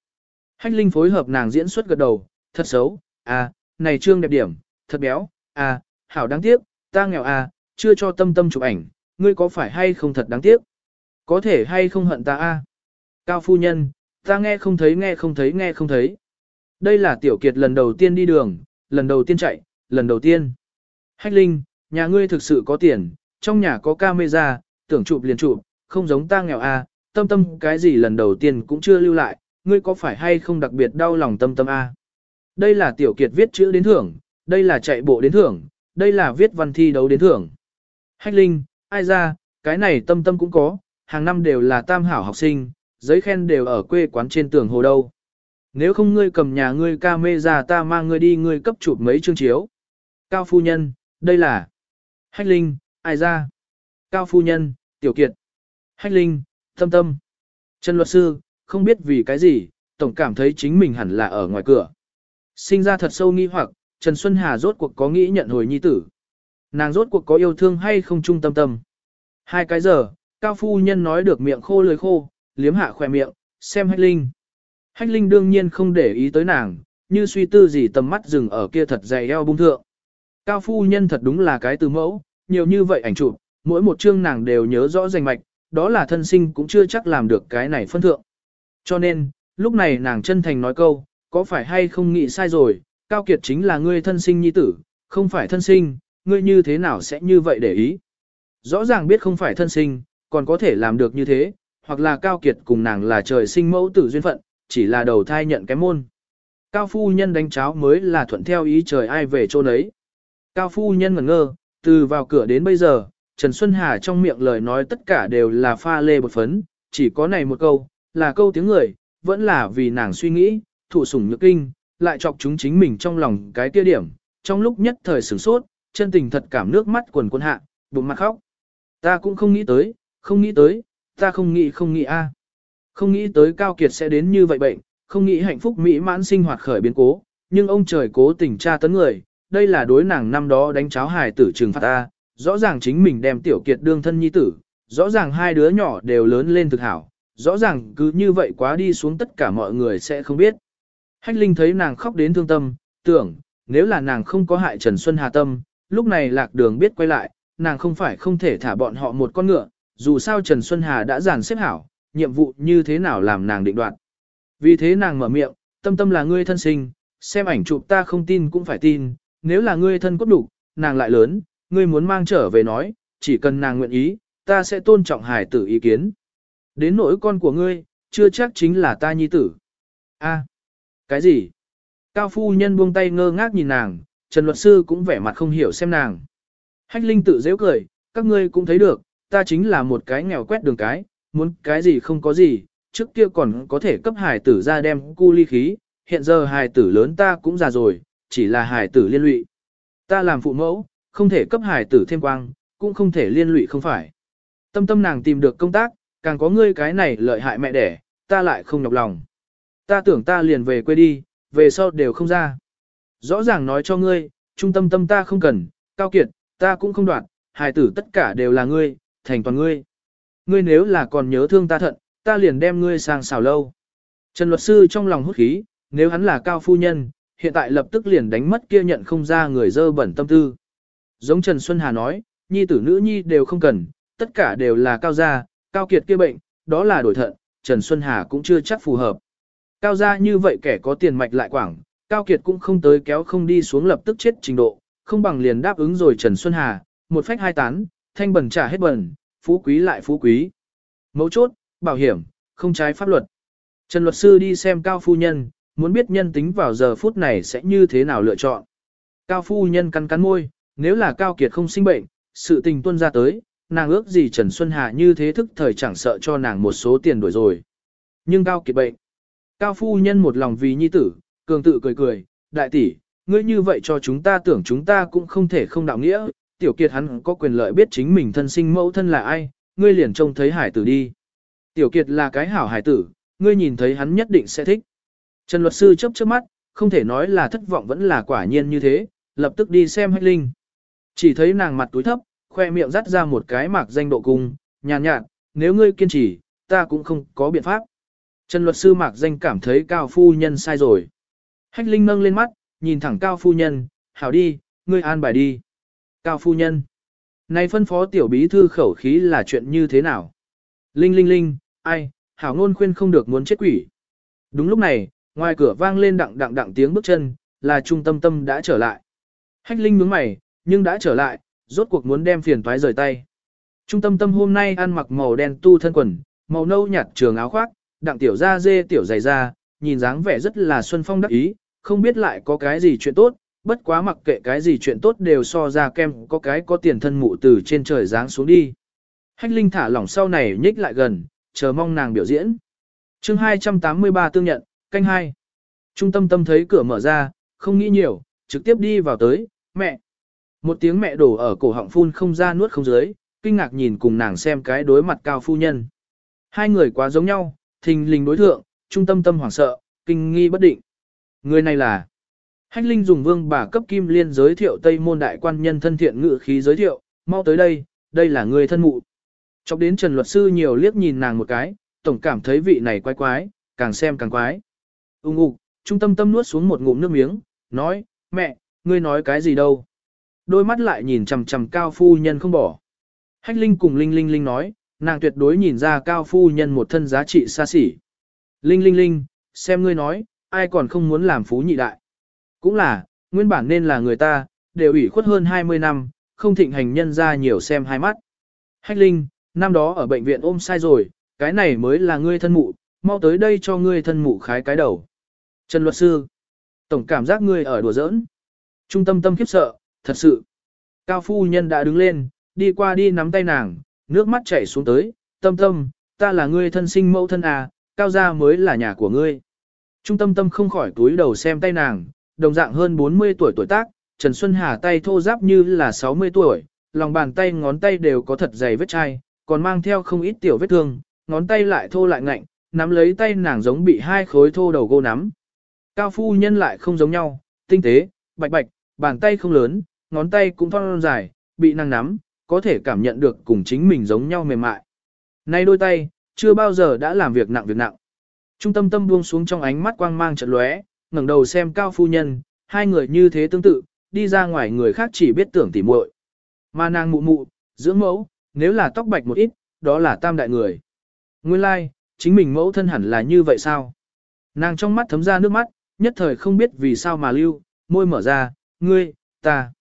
Hách Linh phối hợp nàng diễn xuất gật đầu, thật xấu, à, này trương đẹp điểm, thật béo, à, hảo đáng tiếc, ta nghèo à, chưa cho tâm tâm chụp ảnh, ngươi có phải hay không thật đáng tiếc? Có thể hay không hận ta à? Cao phu nhân, ta nghe không thấy nghe không thấy nghe không thấy. Đây là tiểu kiệt lần đầu tiên đi đường, lần đầu tiên chạy, lần đầu tiên. Hách Linh, nhà ngươi thực sự có tiền, trong nhà có camera, tưởng chụp liền chụp, không giống ta nghèo à, tâm tâm cái gì lần đầu tiên cũng chưa lưu lại, ngươi có phải hay không đặc biệt đau lòng tâm tâm a? Đây là tiểu kiệt viết chữ đến thưởng, đây là chạy bộ đến thưởng, đây là viết văn thi đấu đến thưởng. Hách Linh, ai ra, cái này tâm tâm cũng có, hàng năm đều là tam hảo học sinh, giấy khen đều ở quê quán trên tường hồ đâu. Nếu không ngươi cầm nhà ngươi ca mê ra ta mang ngươi đi ngươi cấp chụp mấy chương chiếu. Cao phu nhân, đây là Hách Linh, ai ra? Cao phu nhân, tiểu kiệt. Hách Linh, tâm tâm. Trần luật sư, không biết vì cái gì, tổng cảm thấy chính mình hẳn là ở ngoài cửa. Sinh ra thật sâu nghi hoặc, Trần Xuân Hà rốt cuộc có nghĩ nhận hồi nhi tử. Nàng rốt cuộc có yêu thương hay không trung tâm tâm. Hai cái giờ, cao phu nhân nói được miệng khô lưỡi khô, liếm hạ khỏe miệng, xem hách linh. Hách linh đương nhiên không để ý tới nàng, như suy tư gì tầm mắt dừng ở kia thật dày eo bung thượng. Cao phu nhân thật đúng là cái từ mẫu, nhiều như vậy ảnh chụp, mỗi một chương nàng đều nhớ rõ danh mạch, đó là thân sinh cũng chưa chắc làm được cái này phân thượng. Cho nên, lúc này nàng chân thành nói câu, có phải hay không nghĩ sai rồi, Cao Kiệt chính là ngươi thân sinh nhi tử, không phải thân sinh, ngươi như thế nào sẽ như vậy để ý. Rõ ràng biết không phải thân sinh, còn có thể làm được như thế, hoặc là Cao Kiệt cùng nàng là trời sinh mẫu tử duyên phận, chỉ là đầu thai nhận cái môn. Cao phu nhân đánh cháo mới là thuận theo ý trời ai về chỗ nấy. Cao phu nhân ngẩn ngơ, từ vào cửa đến bây giờ, Trần Xuân Hà trong miệng lời nói tất cả đều là pha lê bột phấn, chỉ có này một câu, là câu tiếng người, vẫn là vì nàng suy nghĩ, thụ sủng nhược kinh, lại chọc chúng chính mình trong lòng cái kia điểm, trong lúc nhất thời sửng sốt, chân tình thật cảm nước mắt quần quân hạ, bụng mặt khóc. Ta cũng không nghĩ tới, không nghĩ tới, ta không nghĩ không nghĩ a, Không nghĩ tới Cao Kiệt sẽ đến như vậy bệnh, không nghĩ hạnh phúc mỹ mãn sinh hoạt khởi biến cố, nhưng ông trời cố tình tra tấn người, đây là đối nàng năm đó đánh cháo hài tử trừng phạt ta, rõ ràng chính mình đem tiểu kiệt đương thân nhi tử, rõ ràng hai đứa nhỏ đều lớn lên thực hảo, rõ ràng cứ như vậy quá đi xuống tất cả mọi người sẽ không biết. Hách Linh thấy nàng khóc đến thương tâm, tưởng, nếu là nàng không có hại Trần Xuân Hà tâm, lúc này lạc đường biết quay lại, nàng không phải không thể thả bọn họ một con ngựa, dù sao Trần Xuân Hà đã giàn xếp hảo, nhiệm vụ như thế nào làm nàng định đoạt. Vì thế nàng mở miệng, tâm tâm là ngươi thân sinh, xem ảnh chụp ta không tin cũng phải tin, nếu là ngươi thân cốt đủ, nàng lại lớn, ngươi muốn mang trở về nói, chỉ cần nàng nguyện ý, ta sẽ tôn trọng hài tử ý kiến. Đến nỗi con của ngươi, chưa chắc chính là ta nhi tử. A, cái gì? Cao phu nhân buông tay ngơ ngác nhìn nàng, Trần luật sư cũng vẻ mặt không hiểu xem nàng. Hách Linh tự dễ cười, các ngươi cũng thấy được, ta chính là một cái nghèo quét đường cái, muốn cái gì không có gì, trước kia còn có thể cấp hài tử ra đem cu ly khí, hiện giờ hài tử lớn ta cũng già rồi, chỉ là hài tử liên lụy. Ta làm phụ mẫu, không thể cấp hài tử thêm quang, cũng không thể liên lụy không phải. Tâm tâm nàng tìm được công tác, càng có ngươi cái này lợi hại mẹ đẻ, ta lại không nhọc lòng. Ta tưởng ta liền về quê đi, về sau đều không ra. Rõ ràng nói cho ngươi, trung tâm tâm ta không cần, cao kiệt, ta cũng không đoạt, hài tử tất cả đều là ngươi, thành toàn ngươi. Ngươi nếu là còn nhớ thương ta thận, ta liền đem ngươi sang xào lâu. Trần luật sư trong lòng hút khí, nếu hắn là cao phu nhân, hiện tại lập tức liền đánh mất kia nhận không ra người dơ bẩn tâm tư. Giống Trần Xuân Hà nói, nhi tử nữ nhi đều không cần, tất cả đều là cao gia, cao kiệt kia bệnh, đó là đổi thận, Trần Xuân Hà cũng chưa chắc phù hợp. Cao gia như vậy kẻ có tiền mạch lại quảng, cao kiệt cũng không tới kéo không đi xuống lập tức chết trình độ, không bằng liền đáp ứng rồi Trần Xuân Hà, một phách hai tán, thanh bẩn trả hết bẩn, phú quý lại phú quý. Mấu chốt, bảo hiểm, không trái pháp luật. Trần luật sư đi xem cao phu nhân, muốn biết nhân tính vào giờ phút này sẽ như thế nào lựa chọn. Cao phu nhân cắn cắn môi, nếu là cao kiệt không sinh bệnh, sự tình tuân ra tới, nàng ước gì Trần Xuân Hà như thế thức thời chẳng sợ cho nàng một số tiền đổi rồi. Nhưng cao kiệt bệnh. Cao phu nhân một lòng vì nhi tử, cường tự cười cười, đại tỷ, ngươi như vậy cho chúng ta tưởng chúng ta cũng không thể không đạo nghĩa, tiểu kiệt hắn có quyền lợi biết chính mình thân sinh mẫu thân là ai, ngươi liền trông thấy hải tử đi. Tiểu kiệt là cái hảo hải tử, ngươi nhìn thấy hắn nhất định sẽ thích. Trần luật sư chớp chớp mắt, không thể nói là thất vọng vẫn là quả nhiên như thế, lập tức đi xem hách linh. Chỉ thấy nàng mặt túi thấp, khoe miệng dắt ra một cái mạc danh độ cung, nhàn nhạt, nếu ngươi kiên trì, ta cũng không có biện pháp. Trần luật sư mạc danh cảm thấy cao phu nhân sai rồi. Hách linh nâng lên mắt, nhìn thẳng cao phu nhân, hảo đi, ngươi an bài đi. Cao phu nhân. Này phân phó tiểu bí thư khẩu khí là chuyện như thế nào? Linh linh linh, ai, hảo ngôn khuyên không được muốn chết quỷ. Đúng lúc này, ngoài cửa vang lên đặng đặng đặng tiếng bước chân, là trung tâm tâm đã trở lại. Hách linh nhướng mày, nhưng đã trở lại, rốt cuộc muốn đem phiền toái rời tay. Trung tâm tâm hôm nay ăn mặc màu đen tu thân quần, màu nâu nhạt trường áo khoác, đặng tiểu da dê tiểu dày da, nhìn dáng vẻ rất là xuân phong đắc ý, không biết lại có cái gì chuyện tốt, bất quá mặc kệ cái gì chuyện tốt đều so ra kem có cái có tiền thân mụ từ trên trời giáng xuống đi. Hách Linh thả lỏng sau này nhích lại gần, chờ mong nàng biểu diễn. chương 283 tương nhận, canh hai. Trung tâm tâm thấy cửa mở ra, không nghĩ nhiều, trực tiếp đi vào tới, mẹ. Một tiếng mẹ đổ ở cổ họng phun không ra nuốt không dưới, kinh ngạc nhìn cùng nàng xem cái đối mặt cao phu nhân. Hai người quá giống nhau, thình lình đối thượng, trung tâm tâm hoảng sợ, kinh nghi bất định. Người này là Hách Linh dùng vương bà cấp kim liên giới thiệu Tây môn đại quan nhân thân thiện ngự khí giới thiệu, mau tới đây, đây là người thân mụ. Chọc đến Trần luật sư nhiều liếc nhìn nàng một cái, tổng cảm thấy vị này quái quái, càng xem càng quái. Ung ục, trung tâm tâm nuốt xuống một ngụm nước miếng, nói, mẹ, ngươi nói cái gì đâu. Đôi mắt lại nhìn chằm chằm cao phu nhân không bỏ. Hách Linh cùng Linh Linh Linh nói, nàng tuyệt đối nhìn ra cao phu nhân một thân giá trị xa xỉ. Linh linh linh, xem ngươi nói, ai còn không muốn làm phú nhị đại. Cũng là, nguyên bản nên là người ta, đều ủy khuất hơn 20 năm, không thịnh hành nhân ra nhiều xem hai mắt. Hách linh, năm đó ở bệnh viện ôm sai rồi, cái này mới là ngươi thân mụ, mau tới đây cho ngươi thân mụ khái cái đầu. Trần luật sư, tổng cảm giác ngươi ở đùa giỡn. Trung tâm tâm khiếp sợ, thật sự. Cao phu nhân đã đứng lên, đi qua đi nắm tay nàng, nước mắt chảy xuống tới, tâm tâm, ta là ngươi thân sinh mẫu thân à, cao gia mới là nhà của ngươi. Trung tâm tâm không khỏi túi đầu xem tay nàng, đồng dạng hơn 40 tuổi tuổi tác, Trần Xuân Hà tay thô giáp như là 60 tuổi, lòng bàn tay ngón tay đều có thật dày vết chai, còn mang theo không ít tiểu vết thương, ngón tay lại thô lại ngạnh, nắm lấy tay nàng giống bị hai khối thô đầu gô nắm. Cao phu nhân lại không giống nhau, tinh tế, bạch bạch, bàn tay không lớn, ngón tay cũng thon dài, bị năng nắm, có thể cảm nhận được cùng chính mình giống nhau mềm mại. Nay đôi tay, chưa bao giờ đã làm việc nặng việc nặng. Trung tâm tâm buông xuống trong ánh mắt quang mang trận lóe, ngẩng đầu xem cao phu nhân, hai người như thế tương tự, đi ra ngoài người khác chỉ biết tưởng tỉ muội. Mà nàng mụ mụ, dưỡng mẫu, nếu là tóc bạch một ít, đó là tam đại người. Nguyên lai, like, chính mình mẫu thân hẳn là như vậy sao? Nàng trong mắt thấm ra nước mắt, nhất thời không biết vì sao mà lưu, môi mở ra, ngươi, ta.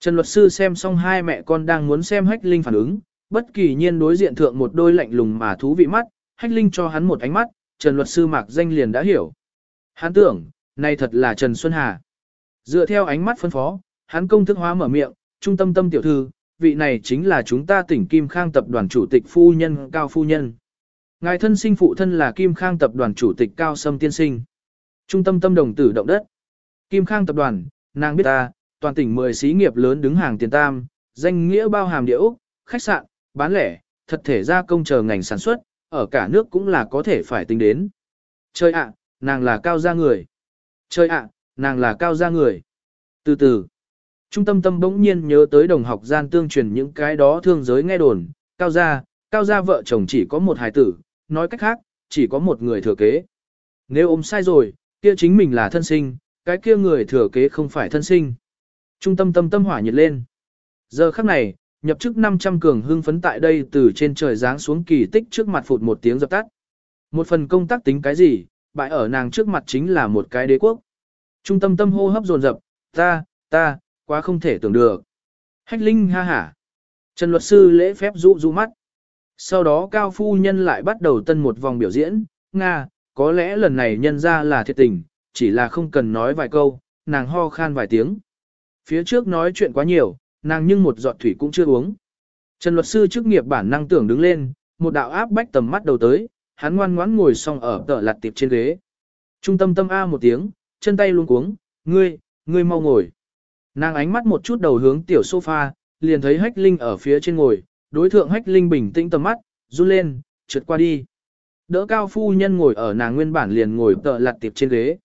Trần luật sư xem xong hai mẹ con đang muốn xem hách linh phản ứng, bất kỳ nhiên đối diện thượng một đôi lạnh lùng mà thú vị mắt, hách linh cho hắn một ánh mắt, Trần luật sư mạc danh liền đã hiểu. Hắn tưởng, này thật là Trần Xuân Hà. Dựa theo ánh mắt phân phó, hắn công thức hóa mở miệng, trung tâm tâm tiểu thư, vị này chính là chúng ta tỉnh Kim Khang tập đoàn chủ tịch phu nhân Cao Phu Nhân. Ngài thân sinh phụ thân là Kim Khang tập đoàn chủ tịch Cao Sâm Tiên Sinh. Trung tâm tâm đồng tử động đất. Kim Khang tập đoàn, nàng biết ta, toàn tỉnh 10 xí nghiệp lớn đứng hàng tiền tam, danh nghĩa bao hàm địa Úc, khách sạn, bán lẻ, thật thể gia công chờ ngành sản xuất, ở cả nước cũng là có thể phải tính đến. Chơi ạ, nàng là cao gia người. Chơi ạ, nàng là cao gia người. Từ từ, trung tâm tâm bỗng nhiên nhớ tới đồng học gian tương truyền những cái đó thương giới nghe đồn, cao gia, cao gia vợ chồng chỉ có một hài tử, nói cách khác, chỉ có một người thừa kế. Nếu ôm sai rồi, kia chính mình là thân sinh, cái kia người thừa kế không phải thân sinh. Trung tâm tâm tâm hỏa nhiệt lên. Giờ khắc này, nhập chức 500 cường hưng phấn tại đây từ trên trời giáng xuống kỳ tích trước mặt phụt một tiếng dập tắt. Một phần công tác tính cái gì, bại ở nàng trước mặt chính là một cái đế quốc. Trung tâm tâm hô hấp dồn dập, ta, ta, quá không thể tưởng được. Hách Linh ha hả. Trần luật sư lễ phép dụ dụ mắt. Sau đó cao phu nhân lại bắt đầu tân một vòng biểu diễn, Nga, có lẽ lần này nhân ra là thiệt tình, chỉ là không cần nói vài câu, nàng ho khan vài tiếng. Phía trước nói chuyện quá nhiều, nàng nhưng một giọt thủy cũng chưa uống. Trần luật sư chức nghiệp bản năng tưởng đứng lên, một đạo áp bách tầm mắt đầu tới, hắn ngoan ngoãn ngồi xong ở tờ lặt tiệp trên ghế. Trung tâm tâm A một tiếng, chân tay luôn cuống, ngươi, ngươi mau ngồi. Nàng ánh mắt một chút đầu hướng tiểu sofa, liền thấy hách linh ở phía trên ngồi, đối thượng hách linh bình tĩnh tầm mắt, run lên, trượt qua đi. Đỡ cao phu nhân ngồi ở nàng nguyên bản liền ngồi tợ lặt tiệp trên ghế.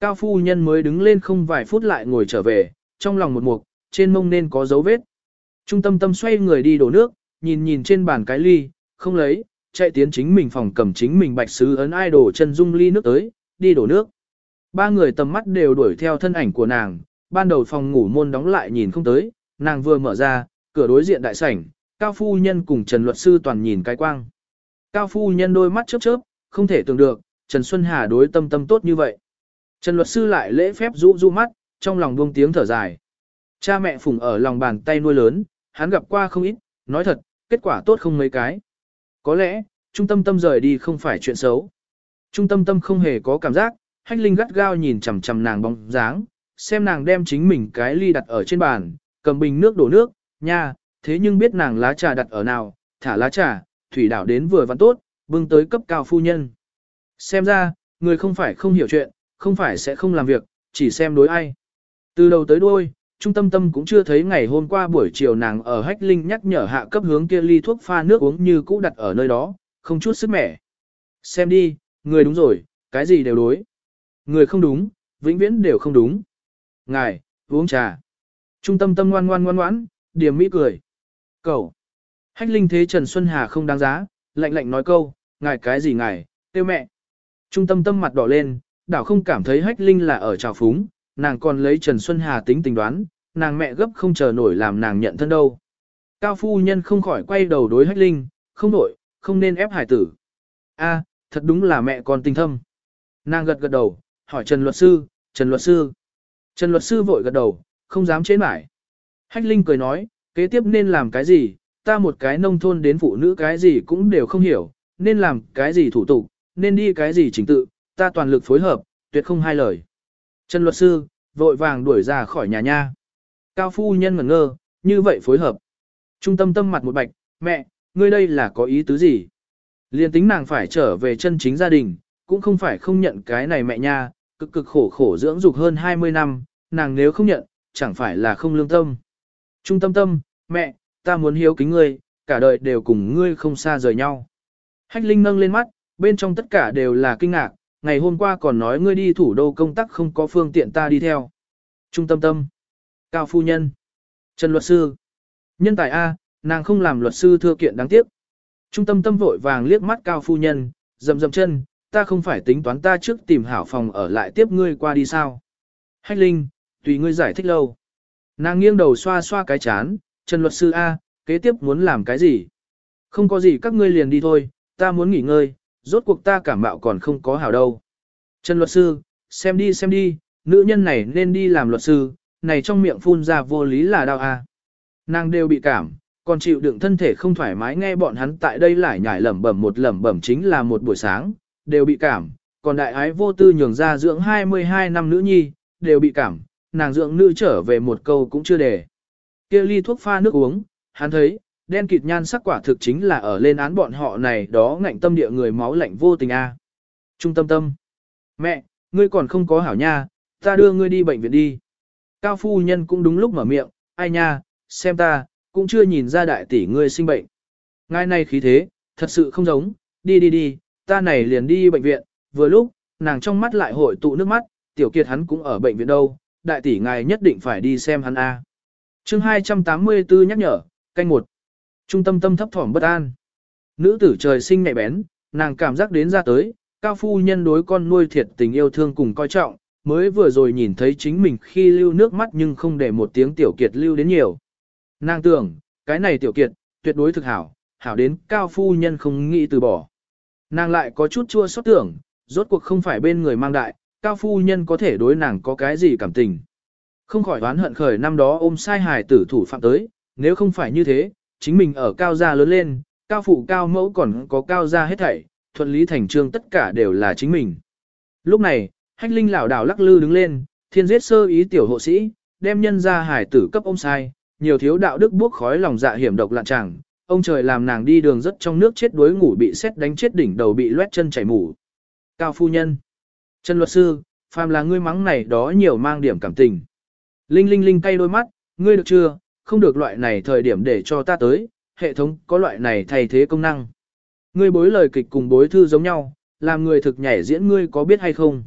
Cao phu nhân mới đứng lên không vài phút lại ngồi trở về, trong lòng một mục, trên mông nên có dấu vết. Trung tâm tâm xoay người đi đổ nước, nhìn nhìn trên bàn cái ly, không lấy, chạy tiến chính mình phòng cầm chính mình bạch sứ ấn ai đổ chân dung ly nước tới, đi đổ nước. Ba người tầm mắt đều đuổi theo thân ảnh của nàng, ban đầu phòng ngủ môn đóng lại nhìn không tới, nàng vừa mở ra, cửa đối diện đại sảnh, cao phu nhân cùng Trần luật sư toàn nhìn cái quang. Cao phu nhân đôi mắt chớp chớp, không thể tưởng được, Trần Xuân Hà đối tâm tâm tốt như vậy. Trần luật sư lại lễ phép rũ rũ mắt, trong lòng buông tiếng thở dài. Cha mẹ phùng ở lòng bàn tay nuôi lớn, hắn gặp qua không ít, nói thật, kết quả tốt không mấy cái. Có lẽ, trung tâm tâm rời đi không phải chuyện xấu. Trung tâm tâm không hề có cảm giác, hách linh gắt gao nhìn chằm chằm nàng bóng dáng, xem nàng đem chính mình cái ly đặt ở trên bàn, cầm bình nước đổ nước, nha, thế nhưng biết nàng lá trà đặt ở nào, thả lá trà, thủy đảo đến vừa văn tốt, bưng tới cấp cao phu nhân. Xem ra, người không phải không hiểu chuyện, không phải sẽ không làm việc, chỉ xem đối ai. Từ đầu tới đuôi, trung tâm tâm cũng chưa thấy ngày hôm qua buổi chiều nàng ở hách linh nhắc nhở hạ cấp hướng kia ly thuốc pha nước uống như cũ đặt ở nơi đó, không chút sức mẻ. Xem đi, người đúng rồi, cái gì đều đối. Người không đúng, vĩnh viễn đều không đúng. Ngài, uống trà. Trung tâm tâm ngoan ngoan ngoan ngoãn, điểm mỹ cười. Cầu. Hách linh thế Trần Xuân Hà không đáng giá, lạnh lạnh nói câu, ngài cái gì ngài, tiêu mẹ. Trung tâm tâm mặt đỏ lên, đảo không cảm thấy hách linh là ở trào phúng, nàng còn lấy Trần Xuân Hà tính tình đoán, nàng mẹ gấp không chờ nổi làm nàng nhận thân đâu. Cao phu nhân không khỏi quay đầu đối hách linh, không nổi, không nên ép hải tử. A, thật đúng là mẹ con tình thâm. Nàng gật gật đầu, hỏi Trần luật sư, Trần luật sư. Trần luật sư vội gật đầu, không dám chế mãi. Hách Linh cười nói, kế tiếp nên làm cái gì, ta một cái nông thôn đến phụ nữ cái gì cũng đều không hiểu, nên làm cái gì thủ tục, nên đi cái gì trình tự, ta toàn lực phối hợp, tuyệt không hai lời. Trần luật sư, vội vàng đuổi ra khỏi nhà nha. Cao phu nhân ngẩn ngơ, như vậy phối hợp. Trung tâm tâm mặt một bạch, mẹ, ngươi đây là có ý tứ gì? Liên tính nàng phải trở về chân chính gia đình, cũng không phải không nhận cái này mẹ nha, cực cực khổ khổ dưỡng dục hơn 20 năm, nàng nếu không nhận, chẳng phải là không lương tâm. Trung tâm tâm, mẹ, ta muốn hiếu kính ngươi, cả đời đều cùng ngươi không xa rời nhau. Hách Linh nâng lên mắt, bên trong tất cả đều là kinh ngạc, ngày hôm qua còn nói ngươi đi thủ đô công tác không có phương tiện ta đi theo. Trung tâm tâm, Cao Phu Nhân, Trần Luật Sư, Nhân tài A, nàng không làm luật sư thưa kiện đáng tiếc. Trung tâm tâm vội vàng liếc mắt Cao Phu Nhân, dầm dầm chân, ta không phải tính toán ta trước tìm hảo phòng ở lại tiếp ngươi qua đi sao. Hách Linh, tùy ngươi giải thích lâu. Nàng nghiêng đầu xoa xoa cái chán, Trần luật sư A, kế tiếp muốn làm cái gì? Không có gì các ngươi liền đi thôi, ta muốn nghỉ ngơi, rốt cuộc ta cảm mạo còn không có hảo đâu. Trần luật sư, xem đi xem đi, nữ nhân này nên đi làm luật sư, này trong miệng phun ra vô lý là đau a. Nàng đều bị cảm, còn chịu đựng thân thể không thoải mái nghe bọn hắn tại đây lại nhảy lẩm bẩm một lẩm bẩm chính là một buổi sáng, đều bị cảm, còn đại ái vô tư nhường ra dưỡng 22 năm nữ nhi, đều bị cảm, nàng dưỡng nữ trở về một câu cũng chưa để. Kia ly thuốc pha nước uống, hắn thấy, đen kịt nhan sắc quả thực chính là ở lên án bọn họ này đó ngạnh tâm địa người máu lạnh vô tình a. Trung tâm tâm. Mẹ, ngươi còn không có hảo nha, ta đưa ngươi đi bệnh viện đi. Cao phu nhân cũng đúng lúc mở miệng, ai nha, xem ta, cũng chưa nhìn ra đại tỷ ngươi sinh bệnh. ngay này khí thế, thật sự không giống, đi đi đi, ta này liền đi bệnh viện, vừa lúc, nàng trong mắt lại hội tụ nước mắt, tiểu kiệt hắn cũng ở bệnh viện đâu, đại tỷ ngài nhất định phải đi xem hắn a. Chương 284 nhắc nhở, canh một. Trung tâm tâm thấp thỏm bất an. Nữ tử trời sinh nhạy bén, nàng cảm giác đến ra tới, cao phu nhân đối con nuôi thiệt tình yêu thương cùng coi trọng, mới vừa rồi nhìn thấy chính mình khi lưu nước mắt nhưng không để một tiếng tiểu kiệt lưu đến nhiều. Nàng tưởng, cái này tiểu kiệt, tuyệt đối thực hảo, hảo đến cao phu nhân không nghĩ từ bỏ. Nàng lại có chút chua xót tưởng, rốt cuộc không phải bên người mang đại, cao phu nhân có thể đối nàng có cái gì cảm tình. Không khỏi oán hận khởi năm đó ôm sai hài tử thủ phạm tới, nếu không phải như thế, chính mình ở cao gia lớn lên, cao phụ cao mẫu còn có cao gia hết thảy, thuận lý thành trương tất cả đều là chính mình. Lúc này, hách linh lảo đảo lắc lư đứng lên, thiên giết sơ ý tiểu hộ sĩ, đem nhân ra hải tử cấp ôm sai, nhiều thiếu đạo đức buốc khói lòng dạ hiểm độc lạn chẳng, ông trời làm nàng đi đường rất trong nước chết đuối ngủ bị xét đánh chết đỉnh đầu bị loét chân chảy mủ. Cao phu nhân, Trần luật sư, phàm là ngươi mắng này đó nhiều mang điểm cảm tình. Linh linh linh cay đôi mắt, ngươi được chưa, không được loại này thời điểm để cho ta tới, hệ thống có loại này thay thế công năng. Ngươi bối lời kịch cùng bối thư giống nhau, làm người thực nhảy diễn ngươi có biết hay không?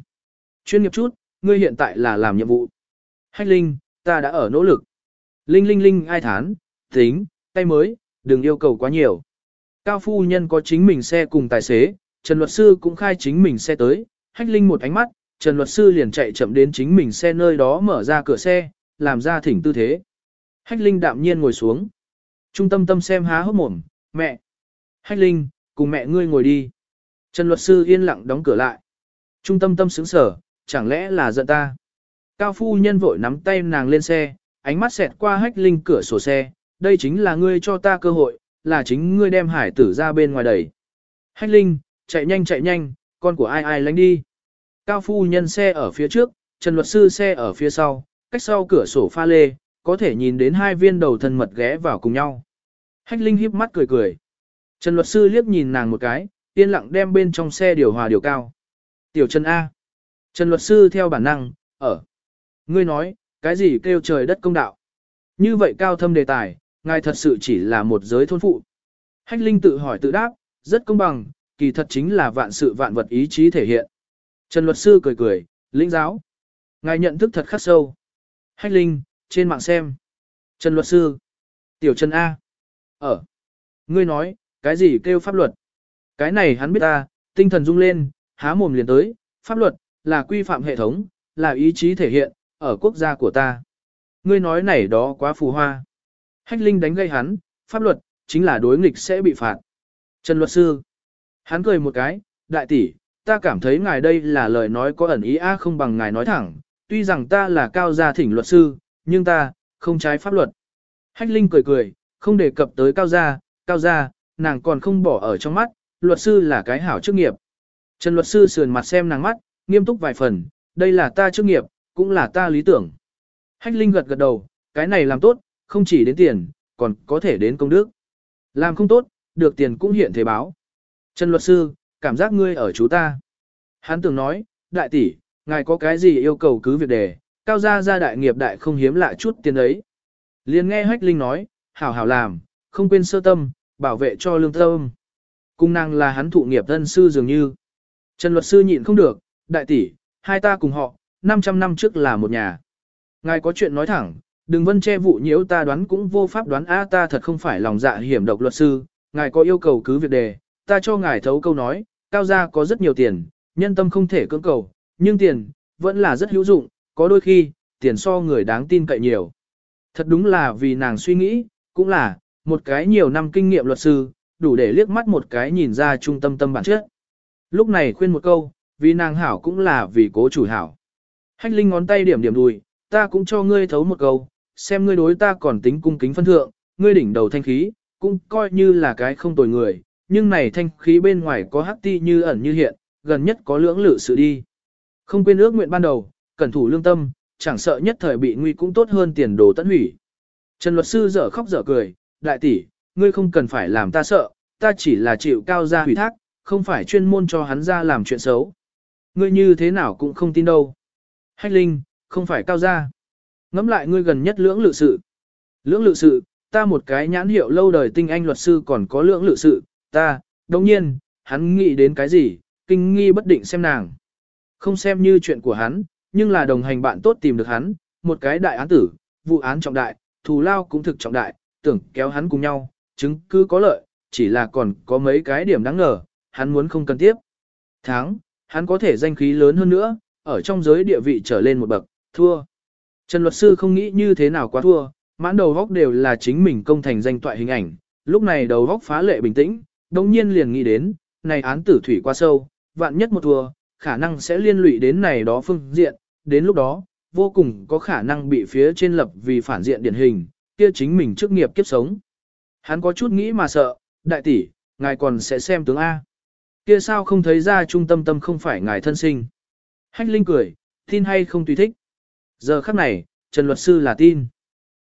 Chuyên nghiệp chút, ngươi hiện tại là làm nhiệm vụ. Hách Linh, ta đã ở nỗ lực. Linh Linh Linh ai thán, tính, tay mới, đừng yêu cầu quá nhiều. Cao phu nhân có chính mình xe cùng tài xế, Trần luật sư cũng khai chính mình xe tới, Hách Linh một ánh mắt, Trần luật sư liền chạy chậm đến chính mình xe nơi đó mở ra cửa xe, làm ra thỉnh tư thế. Hách Linh đạm nhiên ngồi xuống. Trung tâm tâm xem há hốc mồm, mẹ. Hách Linh, cùng mẹ ngươi ngồi đi. Trần luật sư yên lặng đóng cửa lại. Trung tâm tâm sững sở, chẳng lẽ là giận ta. Cao phu nhân vội nắm tay nàng lên xe, ánh mắt xẹt qua hách linh cửa sổ xe, đây chính là ngươi cho ta cơ hội, là chính ngươi đem hải tử ra bên ngoài đẩy. Hách linh, chạy nhanh chạy nhanh, con của ai ai lánh đi. Cao phu nhân xe ở phía trước, Trần luật sư xe ở phía sau, cách sau cửa sổ pha lê, có thể nhìn đến hai viên đầu thân mật ghé vào cùng nhau. Hách Linh híp mắt cười cười. Trần luật sư liếc nhìn nàng một cái, yên lặng đem bên trong xe điều hòa điều cao. Tiểu Trần A. Trần luật sư theo bản năng, ở. Ngươi nói, cái gì kêu trời đất công đạo. Như vậy cao thâm đề tài, ngài thật sự chỉ là một giới thôn phụ. Hách Linh tự hỏi tự đáp, rất công bằng, kỳ thật chính là vạn sự vạn vật ý chí thể hiện. Trần luật sư cười cười, lĩnh giáo. Ngài nhận thức thật khắc sâu. Hách Linh, trên mạng xem. Trần luật sư. Tiểu Trần A. Ở. Ngươi nói, cái gì kêu pháp luật? Cái này hắn biết ta, tinh thần rung lên, há mồm liền tới, pháp luật, là quy phạm hệ thống, là ý chí thể hiện, ở quốc gia của ta. Ngươi nói này đó quá phù hoa. Hách Linh đánh gây hắn, pháp luật, chính là đối nghịch sẽ bị phạt. Trần luật sư. Hắn cười một cái, đại tỷ, ta cảm thấy ngài đây là lời nói có ẩn ý a không bằng ngài nói thẳng, tuy rằng ta là cao gia thỉnh luật sư, nhưng ta, không trái pháp luật. Hách Linh cười cười, không đề cập tới cao gia, cao gia, nàng còn không bỏ ở trong mắt, luật sư là cái hảo chức nghiệp. Trần luật sư sườn mặt xem nàng mắt, nghiêm túc vài phần, đây là ta chức nghiệp, cũng là ta lý tưởng. Hách Linh gật gật đầu, cái này làm tốt, không chỉ đến tiền, còn có thể đến công đức. Làm không tốt, được tiền cũng hiện thế báo. Trần luật sư, cảm giác ngươi ở chú ta. Hắn tưởng nói, đại tỷ, ngài có cái gì yêu cầu cứ việc đề, cao gia gia đại nghiệp đại không hiếm lạ chút tiền ấy. Liền nghe Hách Linh nói, hảo hảo làm, không quên sơ tâm, bảo vệ cho lương tâm. Cung năng là hắn thụ nghiệp thân sư dường như. Trần luật sư nhịn không được, đại tỷ, hai ta cùng họ, 500 năm trước là một nhà. Ngài có chuyện nói thẳng, đừng vân che vụ nhiễu ta đoán cũng vô pháp đoán a ta thật không phải lòng dạ hiểm độc luật sư, ngài có yêu cầu cứ việc đề, ta cho ngài thấu câu nói, cao gia có rất nhiều tiền, nhân tâm không thể cưỡng cầu, nhưng tiền, vẫn là rất hữu dụng, có đôi khi, tiền so người đáng tin cậy nhiều. Thật đúng là vì nàng suy nghĩ, cũng là, một cái nhiều năm kinh nghiệm luật sư, đủ để liếc mắt một cái nhìn ra trung tâm tâm bản chất. Lúc này khuyên một câu, vì nàng hảo cũng là vì cố chủ hảo. Hách Linh ngón tay điểm điểm đùi, ta cũng cho ngươi thấu một câu, xem ngươi đối ta còn tính cung kính phân thượng, ngươi đỉnh đầu thanh khí, cũng coi như là cái không tồi người, nhưng này thanh khí bên ngoài có hắc ti như ẩn như hiện, gần nhất có lưỡng lự sự đi. Không quên ước nguyện ban đầu, cẩn thủ lương tâm, chẳng sợ nhất thời bị nguy cũng tốt hơn tiền đồ tận hủy. Trần luật sư dở khóc dở cười, đại tỷ, ngươi không cần phải làm ta sợ, ta chỉ là chịu cao gia hủy thác, không phải chuyên môn cho hắn ra làm chuyện xấu. Ngươi như thế nào cũng không tin đâu. Hách Linh, không phải cao gia. Ngắm lại ngươi gần nhất lưỡng lự sự. Lưỡng lự sự, ta một cái nhãn hiệu lâu đời tinh anh luật sư còn có lưỡng lự sự, ta, đồng nhiên, hắn nghĩ đến cái gì, kinh nghi bất định xem nàng. Không xem như chuyện của hắn, nhưng là đồng hành bạn tốt tìm được hắn, một cái đại án tử, vụ án trọng đại, thù lao cũng thực trọng đại, tưởng kéo hắn cùng nhau, chứng cứ có lợi, chỉ là còn có mấy cái điểm đáng ngờ, hắn muốn không cần tiếp. Tháng, hắn có thể danh khí lớn hơn nữa, ở trong giới địa vị trở lên một bậc, thua. Trần luật sư không nghĩ như thế nào quá thua, mãn đầu góc đều là chính mình công thành danh toại hình ảnh, lúc này đầu góc phá lệ bình tĩnh, đồng nhiên liền nghĩ đến, này án tử thủy quá sâu, vạn nhất một thua, khả năng sẽ liên lụy đến này đó phương diện, đến lúc đó, vô cùng có khả năng bị phía trên lập vì phản diện điển hình, kia chính mình trước nghiệp kiếp sống. Hắn có chút nghĩ mà sợ, đại tỷ, ngài còn sẽ xem tướng A. Kia sao không thấy ra trung tâm tâm không phải ngài thân sinh. Hách Linh cười, tin hay không tùy thích. Giờ khắc này, Trần Luật Sư là tin.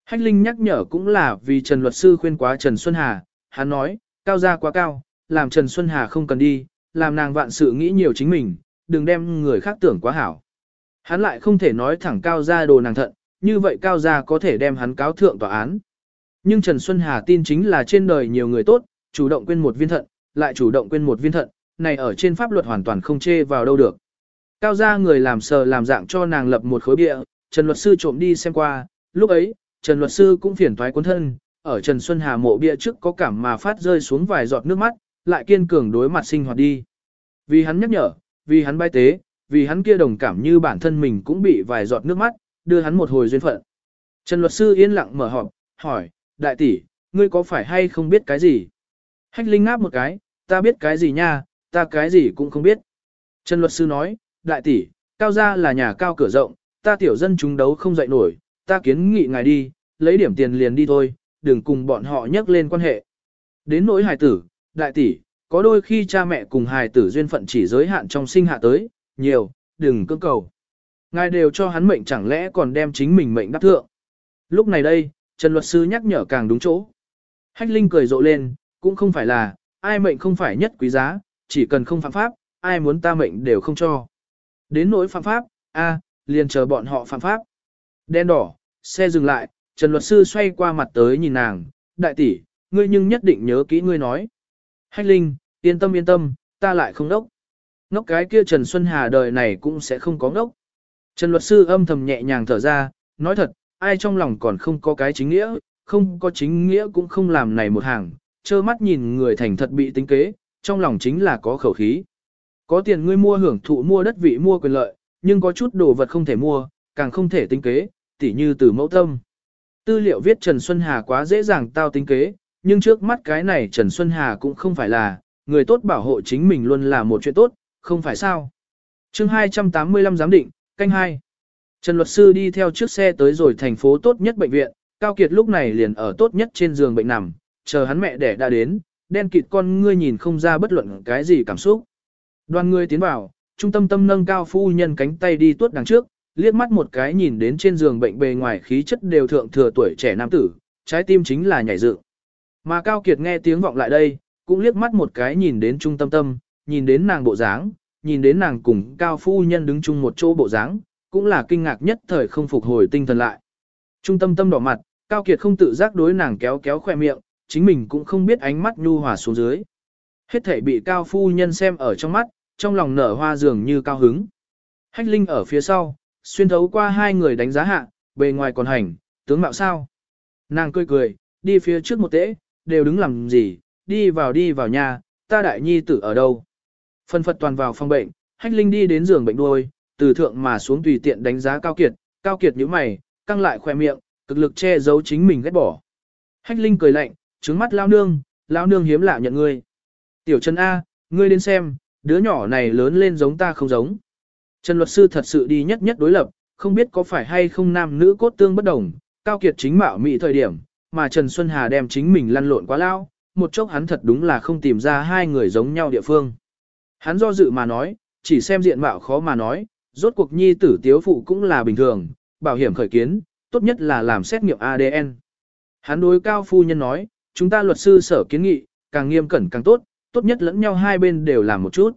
Hách Linh nhắc nhở cũng là vì Trần Luật Sư khuyên quá Trần Xuân Hà, hắn nói, cao ra quá cao, làm Trần Xuân Hà không cần đi, làm nàng vạn sự nghĩ nhiều chính mình, đừng đem người khác tưởng quá hảo. Hắn lại không thể nói thẳng cao ra đồ nàng thận, như vậy cao ra có thể đem hắn cáo thượng tòa án. Nhưng Trần Xuân Hà tin chính là trên đời nhiều người tốt, chủ động quên một viên thận, lại chủ động quên một viên thận, này ở trên pháp luật hoàn toàn không chê vào đâu được. Cao ra người làm sờ làm dạng cho nàng lập một khối bịa, Trần luật sư trộm đi xem qua, lúc ấy, Trần luật sư cũng phiền toái cuốn thân, ở Trần Xuân Hà mộ bia trước có cảm mà phát rơi xuống vài giọt nước mắt, lại kiên cường đối mặt sinh hoạt đi. Vì hắn nhắc nhở, vì hắn bay tế, vì hắn kia đồng cảm như bản thân mình cũng bị vài giọt nước mắt, đưa hắn một hồi duyên phận. Trần luật sư yên lặng mở họp, hỏi, đại tỷ, ngươi có phải hay không biết cái gì? Hách Linh ngáp một cái, ta biết cái gì nha, ta cái gì cũng không biết. Trần luật sư nói, đại tỷ, cao gia là nhà cao cửa rộng, ta tiểu dân chúng đấu không dậy nổi, ta kiến nghị ngài đi, lấy điểm tiền liền đi thôi, đừng cùng bọn họ nhắc lên quan hệ. Đến nỗi hài tử, đại tỷ, có đôi khi cha mẹ cùng hài tử duyên phận chỉ giới hạn trong sinh hạ tới, nhiều, đừng cưỡng cầu. Ngài đều cho hắn mệnh chẳng lẽ còn đem chính mình mệnh đắc thượng. Lúc này đây, Trần luật sư nhắc nhở càng đúng chỗ. Hách Linh cười rộ lên, cũng không phải là, ai mệnh không phải nhất quý giá, chỉ cần không phạm pháp, ai muốn ta mệnh đều không cho. Đến nỗi phạm pháp, a, liền chờ bọn họ phạm pháp. Đen đỏ, xe dừng lại, Trần luật sư xoay qua mặt tới nhìn nàng, đại tỷ, ngươi nhưng nhất định nhớ kỹ ngươi nói. Hách Linh, yên tâm yên tâm, ta lại không đốc. Ngốc cái kia Trần Xuân Hà đời này cũng sẽ không có ngốc. Trần luật sư âm thầm nhẹ nhàng thở ra, nói thật, ai trong lòng còn không có cái chính nghĩa, không có chính nghĩa cũng không làm này một hàng, trơ mắt nhìn người thành thật bị tính kế, trong lòng chính là có khẩu khí. Có tiền ngươi mua hưởng thụ mua đất vị mua quyền lợi, nhưng có chút đồ vật không thể mua, càng không thể tính kế, tỉ như từ mẫu tâm. Tư liệu viết Trần Xuân Hà quá dễ dàng tao tính kế, nhưng trước mắt cái này Trần Xuân Hà cũng không phải là, người tốt bảo hộ chính mình luôn là một chuyện tốt, không phải sao. chương 285 giám định, canh 2. Trần luật sư đi theo chiếc xe tới rồi thành phố tốt nhất bệnh viện, Cao Kiệt lúc này liền ở tốt nhất trên giường bệnh nằm, chờ hắn mẹ đẻ đã đến, đen kịt con ngươi nhìn không ra bất luận cái gì cảm xúc. Đoàn người tiến vào, trung tâm tâm nâng cao phu nhân cánh tay đi tuốt đằng trước, liếc mắt một cái nhìn đến trên giường bệnh bề ngoài khí chất đều thượng thừa tuổi trẻ nam tử, trái tim chính là nhảy dựng. Mà Cao Kiệt nghe tiếng vọng lại đây, cũng liếc mắt một cái nhìn đến trung tâm tâm, nhìn đến nàng bộ dáng, nhìn đến nàng cùng Cao phu nhân đứng chung một chỗ bộ dáng, cũng là kinh ngạc nhất thời không phục hồi tinh thần lại. Trung tâm tâm đỏ mặt, Cao Kiệt không tự giác đối nàng kéo kéo khoe miệng, chính mình cũng không biết ánh mắt nhu hòa xuống dưới. Hết thể bị Cao phu nhân xem ở trong mắt, trong lòng nở hoa dường như cao hứng. Hách Linh ở phía sau, xuyên thấu qua hai người đánh giá hạ, bề ngoài còn hành, tướng mạo sao. Nàng cười cười, đi phía trước một tễ, đều đứng làm gì, đi vào đi vào nhà, ta đại nhi tử ở đâu. Phân phật toàn vào phòng bệnh, Hách Linh đi đến giường bệnh đuôi, từ thượng mà xuống tùy tiện đánh giá Cao Kiệt, Cao Kiệt nhíu mày, căng lại khoe miệng, cực lực che giấu chính mình ghét bỏ. Hách Linh cười lạnh, trứng mắt lao nương, lao nương hiếm lạ nhận ngươi. Tiểu chân A, ngươi đến xem, đứa nhỏ này lớn lên giống ta không giống. Trần luật sư thật sự đi nhất nhất đối lập, không biết có phải hay không nam nữ cốt tương bất đồng, Cao Kiệt chính mạo mỹ thời điểm, mà Trần Xuân Hà đem chính mình lăn lộn quá lao, một chốc hắn thật đúng là không tìm ra hai người giống nhau địa phương. Hắn do dự mà nói, chỉ xem diện mạo khó mà nói, rốt cuộc nhi tử tiếu phụ cũng là bình thường, bảo hiểm khởi kiến, tốt nhất là làm xét nghiệm ADN. Hắn đối cao phu nhân nói, chúng ta luật sư sở kiến nghị, càng nghiêm cẩn càng tốt, tốt nhất lẫn nhau hai bên đều làm một chút.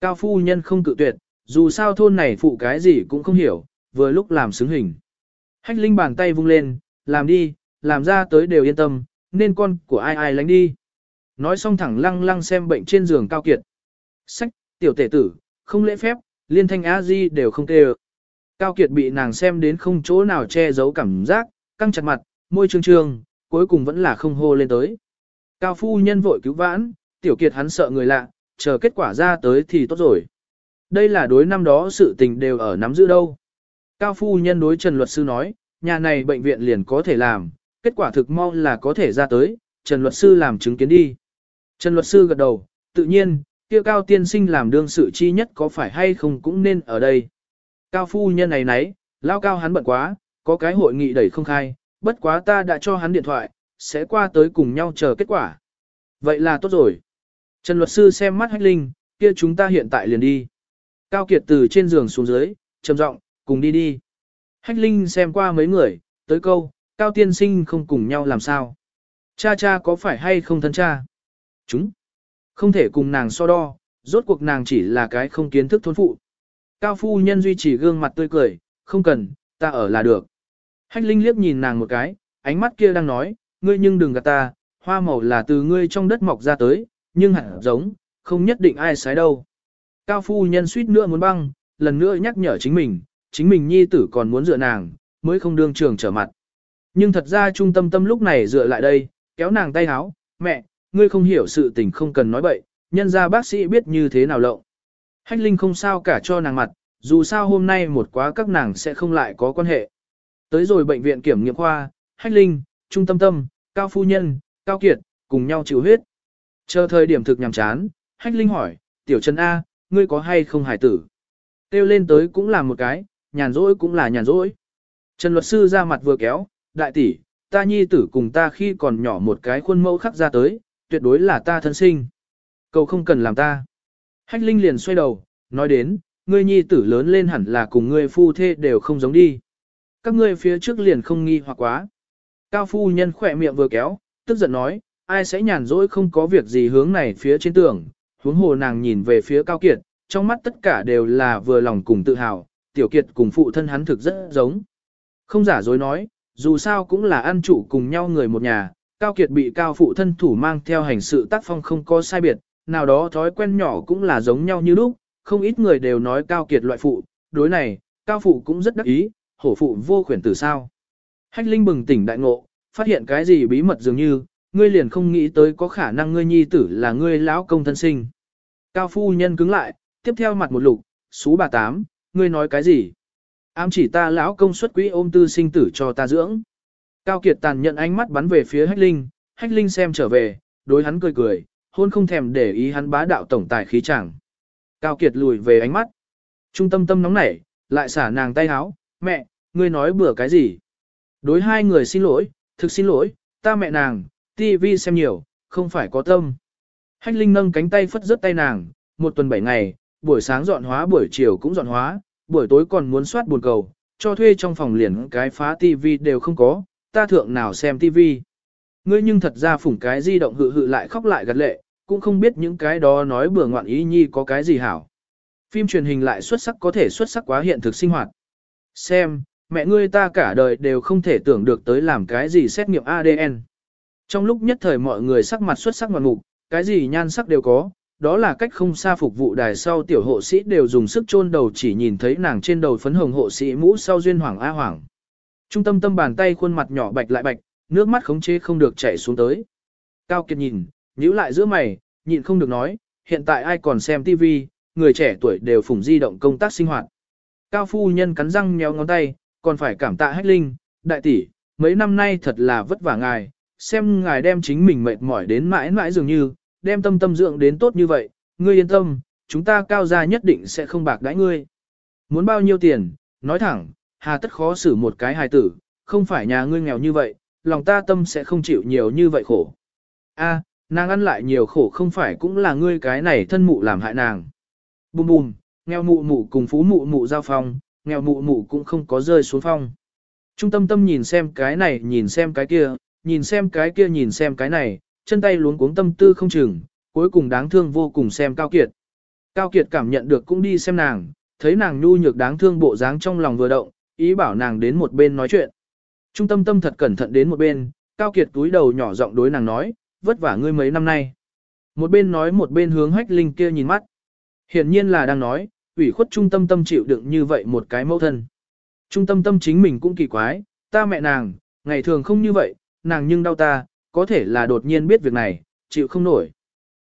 Cao phu nhân không cự tuyệt, dù sao thôn này phụ cái gì cũng không hiểu, vừa lúc làm xứng hình. Hách Linh bàn tay vung lên, làm đi, làm ra tới đều yên tâm, nên con của ai ai lánh đi. Nói xong thẳng lăng lăng xem bệnh trên giường cao kiệt. Sách, tiểu tể tử, không lễ phép, liên thanh á di đều không kêu. Cao kiệt bị nàng xem đến không chỗ nào che giấu cảm giác, căng chặt mặt, môi trương trương, cuối cùng vẫn là không hô lên tới. Cao phu nhân vội cứu vãn, tiểu kiệt hắn sợ người lạ, chờ kết quả ra tới thì tốt rồi. Đây là đối năm đó sự tình đều ở nắm giữ đâu. Cao phu nhân đối Trần luật sư nói, nhà này bệnh viện liền có thể làm, kết quả thực mau là có thể ra tới, Trần luật sư làm chứng kiến đi. Trần luật sư gật đầu, tự nhiên, kia cao tiên sinh làm đương sự chi nhất có phải hay không cũng nên ở đây. Cao phu nhân này nấy, lao cao hắn bận quá, có cái hội nghị đẩy không khai, bất quá ta đã cho hắn điện thoại, sẽ qua tới cùng nhau chờ kết quả. Vậy là tốt rồi. Trần luật sư xem mắt hách linh, kia chúng ta hiện tại liền đi. Cao Kiệt từ trên giường xuống dưới, trầm giọng, cùng đi đi. Hách linh xem qua mấy người, tới câu, Cao tiên sinh không cùng nhau làm sao. Cha cha có phải hay không thân cha? Chúng. Không thể cùng nàng so đo, rốt cuộc nàng chỉ là cái không kiến thức thôn phụ. Cao phu nhân duy trì gương mặt tươi cười, không cần, ta ở là được. Hách Linh liếc nhìn nàng một cái, ánh mắt kia đang nói, ngươi nhưng đừng gạt ta, hoa màu là từ ngươi trong đất mọc ra tới, nhưng hẳn giống, không nhất định ai sái đâu. Cao phu nhân suýt nữa muốn băng, lần nữa nhắc nhở chính mình, chính mình nhi tử còn muốn dựa nàng, mới không đương trường trở mặt. Nhưng thật ra trung tâm tâm lúc này dựa lại đây, kéo nàng tay háo, mẹ, ngươi không hiểu sự tình không cần nói bậy, nhân ra bác sĩ biết như thế nào lộng. Hách Linh không sao cả cho nàng mặt, dù sao hôm nay một quá các nàng sẽ không lại có quan hệ. Tới rồi bệnh viện kiểm nghiệm khoa, Hách Linh, Trung Tâm Tâm, Cao Phu Nhân, Cao Kiệt, cùng nhau chịu huyết. Chờ thời điểm thực nhằm chán, Hách Linh hỏi, Tiểu Trần A, ngươi có hay không hải tử? Kêu lên tới cũng là một cái, nhàn rỗi cũng là nhàn rỗi. Trần luật sư ra mặt vừa kéo, đại tỷ, ta nhi tử cùng ta khi còn nhỏ một cái khuôn mẫu khắc ra tới, tuyệt đối là ta thân sinh. Cầu không cần làm ta. Hách Linh liền xoay đầu, nói đến, ngươi nhi tử lớn lên hẳn là cùng ngươi phu thê đều không giống đi. Các ngươi phía trước liền không nghi hoặc quá. Cao phu nhân khỏe miệng vừa kéo, tức giận nói, ai sẽ nhàn rỗi không có việc gì hướng này phía trên tường, huống hồ nàng nhìn về phía Cao Kiệt, trong mắt tất cả đều là vừa lòng cùng tự hào, Tiểu Kiệt cùng phụ thân hắn thực rất giống. Không giả dối nói, dù sao cũng là ăn trụ cùng nhau người một nhà, Cao Kiệt bị Cao phụ thân thủ mang theo hành sự tác phong không có sai biệt, nào đó thói quen nhỏ cũng là giống nhau như lúc, không ít người đều nói Cao Kiệt loại phụ, đối này, Cao phụ cũng rất đắc ý, hổ phụ vô khuyển tử sao. Hách Linh bừng tỉnh đại ngộ, phát hiện cái gì bí mật dường như, ngươi liền không nghĩ tới có khả năng ngươi nhi tử là ngươi lão công thân sinh. Cao phu nhân cứng lại, tiếp theo mặt một lục, xú bà tám, ngươi nói cái gì? Ám chỉ ta lão công suất quỹ ôm tư sinh tử cho ta dưỡng. Cao Kiệt tàn nhận ánh mắt bắn về phía Hách Linh, Hách Linh xem trở về, đối hắn cười cười, hôn không thèm để ý hắn bá đạo tổng tài khí chẳng. Cao Kiệt lùi về ánh mắt. Trung tâm tâm nóng nảy, lại xả nàng tay háo, mẹ, ngươi nói bừa cái gì? Đối hai người xin lỗi, thực xin lỗi, ta mẹ nàng, tivi xem nhiều, không phải có tâm. Hách Linh nâng cánh tay phất rớt tay nàng, một tuần bảy ngày, buổi sáng dọn hóa buổi chiều cũng dọn hóa, buổi tối còn muốn soát buồn cầu, cho thuê trong phòng liền cái phá tivi đều không có, ta thượng nào xem tivi. Ngươi nhưng thật ra phủng cái di động hự hự lại khóc lại gật lệ, cũng không biết những cái đó nói bừa ngoạn ý nhi có cái gì hảo. Phim truyền hình lại xuất sắc có thể xuất sắc quá hiện thực sinh hoạt. Xem, mẹ ngươi ta cả đời đều không thể tưởng được tới làm cái gì xét nghiệm ADN. Trong lúc nhất thời mọi người sắc mặt xuất sắc ngoạn mục, cái gì nhan sắc đều có, đó là cách không xa phục vụ đài sau tiểu hộ sĩ đều dùng sức chôn đầu chỉ nhìn thấy nàng trên đầu phấn hồng hộ sĩ mũ sau duyên hoàng a hoàng. Trung tâm tâm bàn tay khuôn mặt nhỏ bạch lại bạch, nước mắt khống chế không được chảy xuống tới. Cao Kiệt nhìn, nhíu lại giữa mày, nhịn không được nói, hiện tại ai còn xem TV, người trẻ tuổi đều phủng di động công tác sinh hoạt. Cao phu nhân cắn răng nhéo ngón tay, còn phải cảm tạ hách linh, đại tỷ, mấy năm nay thật là vất vả ngài, xem ngài đem chính mình mệt mỏi đến mãi mãi dường như, đem tâm tâm dưỡng đến tốt như vậy, ngươi yên tâm, chúng ta cao gia nhất định sẽ không bạc đãi ngươi. Muốn bao nhiêu tiền, nói thẳng, hà tất khó xử một cái hài tử, không phải nhà ngươi nghèo như vậy, lòng ta tâm sẽ không chịu nhiều như vậy khổ. A, nàng ăn lại nhiều khổ không phải cũng là ngươi cái này thân mụ làm hại nàng. Bùm bùm, nghèo mụ mụ cùng phú mụ mụ giao phong, nghèo mụ mụ cũng không có rơi xuống phong. Trung tâm tâm nhìn xem cái này nhìn xem cái kia, nhìn xem cái kia nhìn xem cái này, chân tay luống cuống tâm tư không chừng, cuối cùng đáng thương vô cùng xem Cao Kiệt. Cao Kiệt cảm nhận được cũng đi xem nàng, thấy nàng nhu nhược đáng thương bộ dáng trong lòng vừa động, ý bảo nàng đến một bên nói chuyện. Trung tâm tâm thật cẩn thận đến một bên, Cao Kiệt túi đầu nhỏ giọng đối nàng nói, vất vả ngươi mấy năm nay. Một bên nói một bên hướng hách linh kia nhìn mắt. Hiển nhiên là đang nói, ủy khuất trung tâm tâm chịu đựng như vậy một cái mẫu thân. Trung tâm tâm chính mình cũng kỳ quái, ta mẹ nàng, ngày thường không như vậy, nàng nhưng đau ta, có thể là đột nhiên biết việc này, chịu không nổi.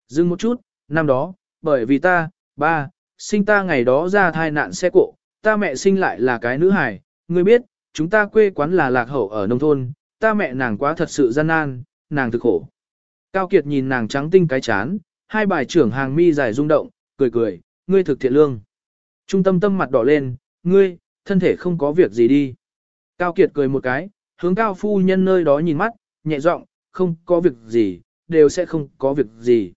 Dừng một chút, năm đó, bởi vì ta, ba, sinh ta ngày đó ra thai nạn xe cộ, ta mẹ sinh lại là cái nữ hài, ngươi biết, chúng ta quê quán là lạc hậu ở nông thôn, ta mẹ nàng quá thật sự gian nan, nàng thực khổ. Cao Kiệt nhìn nàng trắng tinh cái chán, hai bài trưởng hàng mi dài rung động, cười cười, ngươi thực thiện lương. Trung tâm tâm mặt đỏ lên, ngươi, thân thể không có việc gì đi. Cao Kiệt cười một cái, hướng cao phu nhân nơi đó nhìn mắt, nhẹ giọng, không có việc gì, đều sẽ không có việc gì.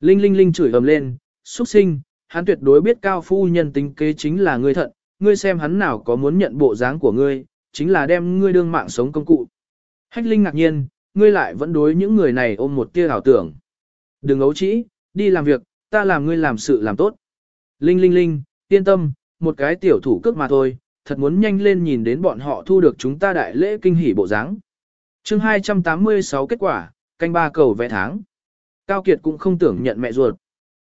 Linh Linh Linh chửi ầm lên, xuất sinh, hắn tuyệt đối biết cao phu nhân tính kế chính là ngươi thận, ngươi xem hắn nào có muốn nhận bộ dáng của ngươi, chính là đem ngươi đương mạng sống công cụ. Hách Linh ngạc nhiên, ngươi lại vẫn đối những người này ôm một tia ảo tưởng. Đừng ấu trĩ, đi làm việc, ta làm ngươi làm sự làm tốt. Linh Linh Linh, yên tâm, một cái tiểu thủ cước mà thôi, thật muốn nhanh lên nhìn đến bọn họ thu được chúng ta đại lễ kinh hỉ bộ dáng. Chương 286 kết quả, canh ba cầu vẽ tháng. Cao Kiệt cũng không tưởng nhận mẹ ruột.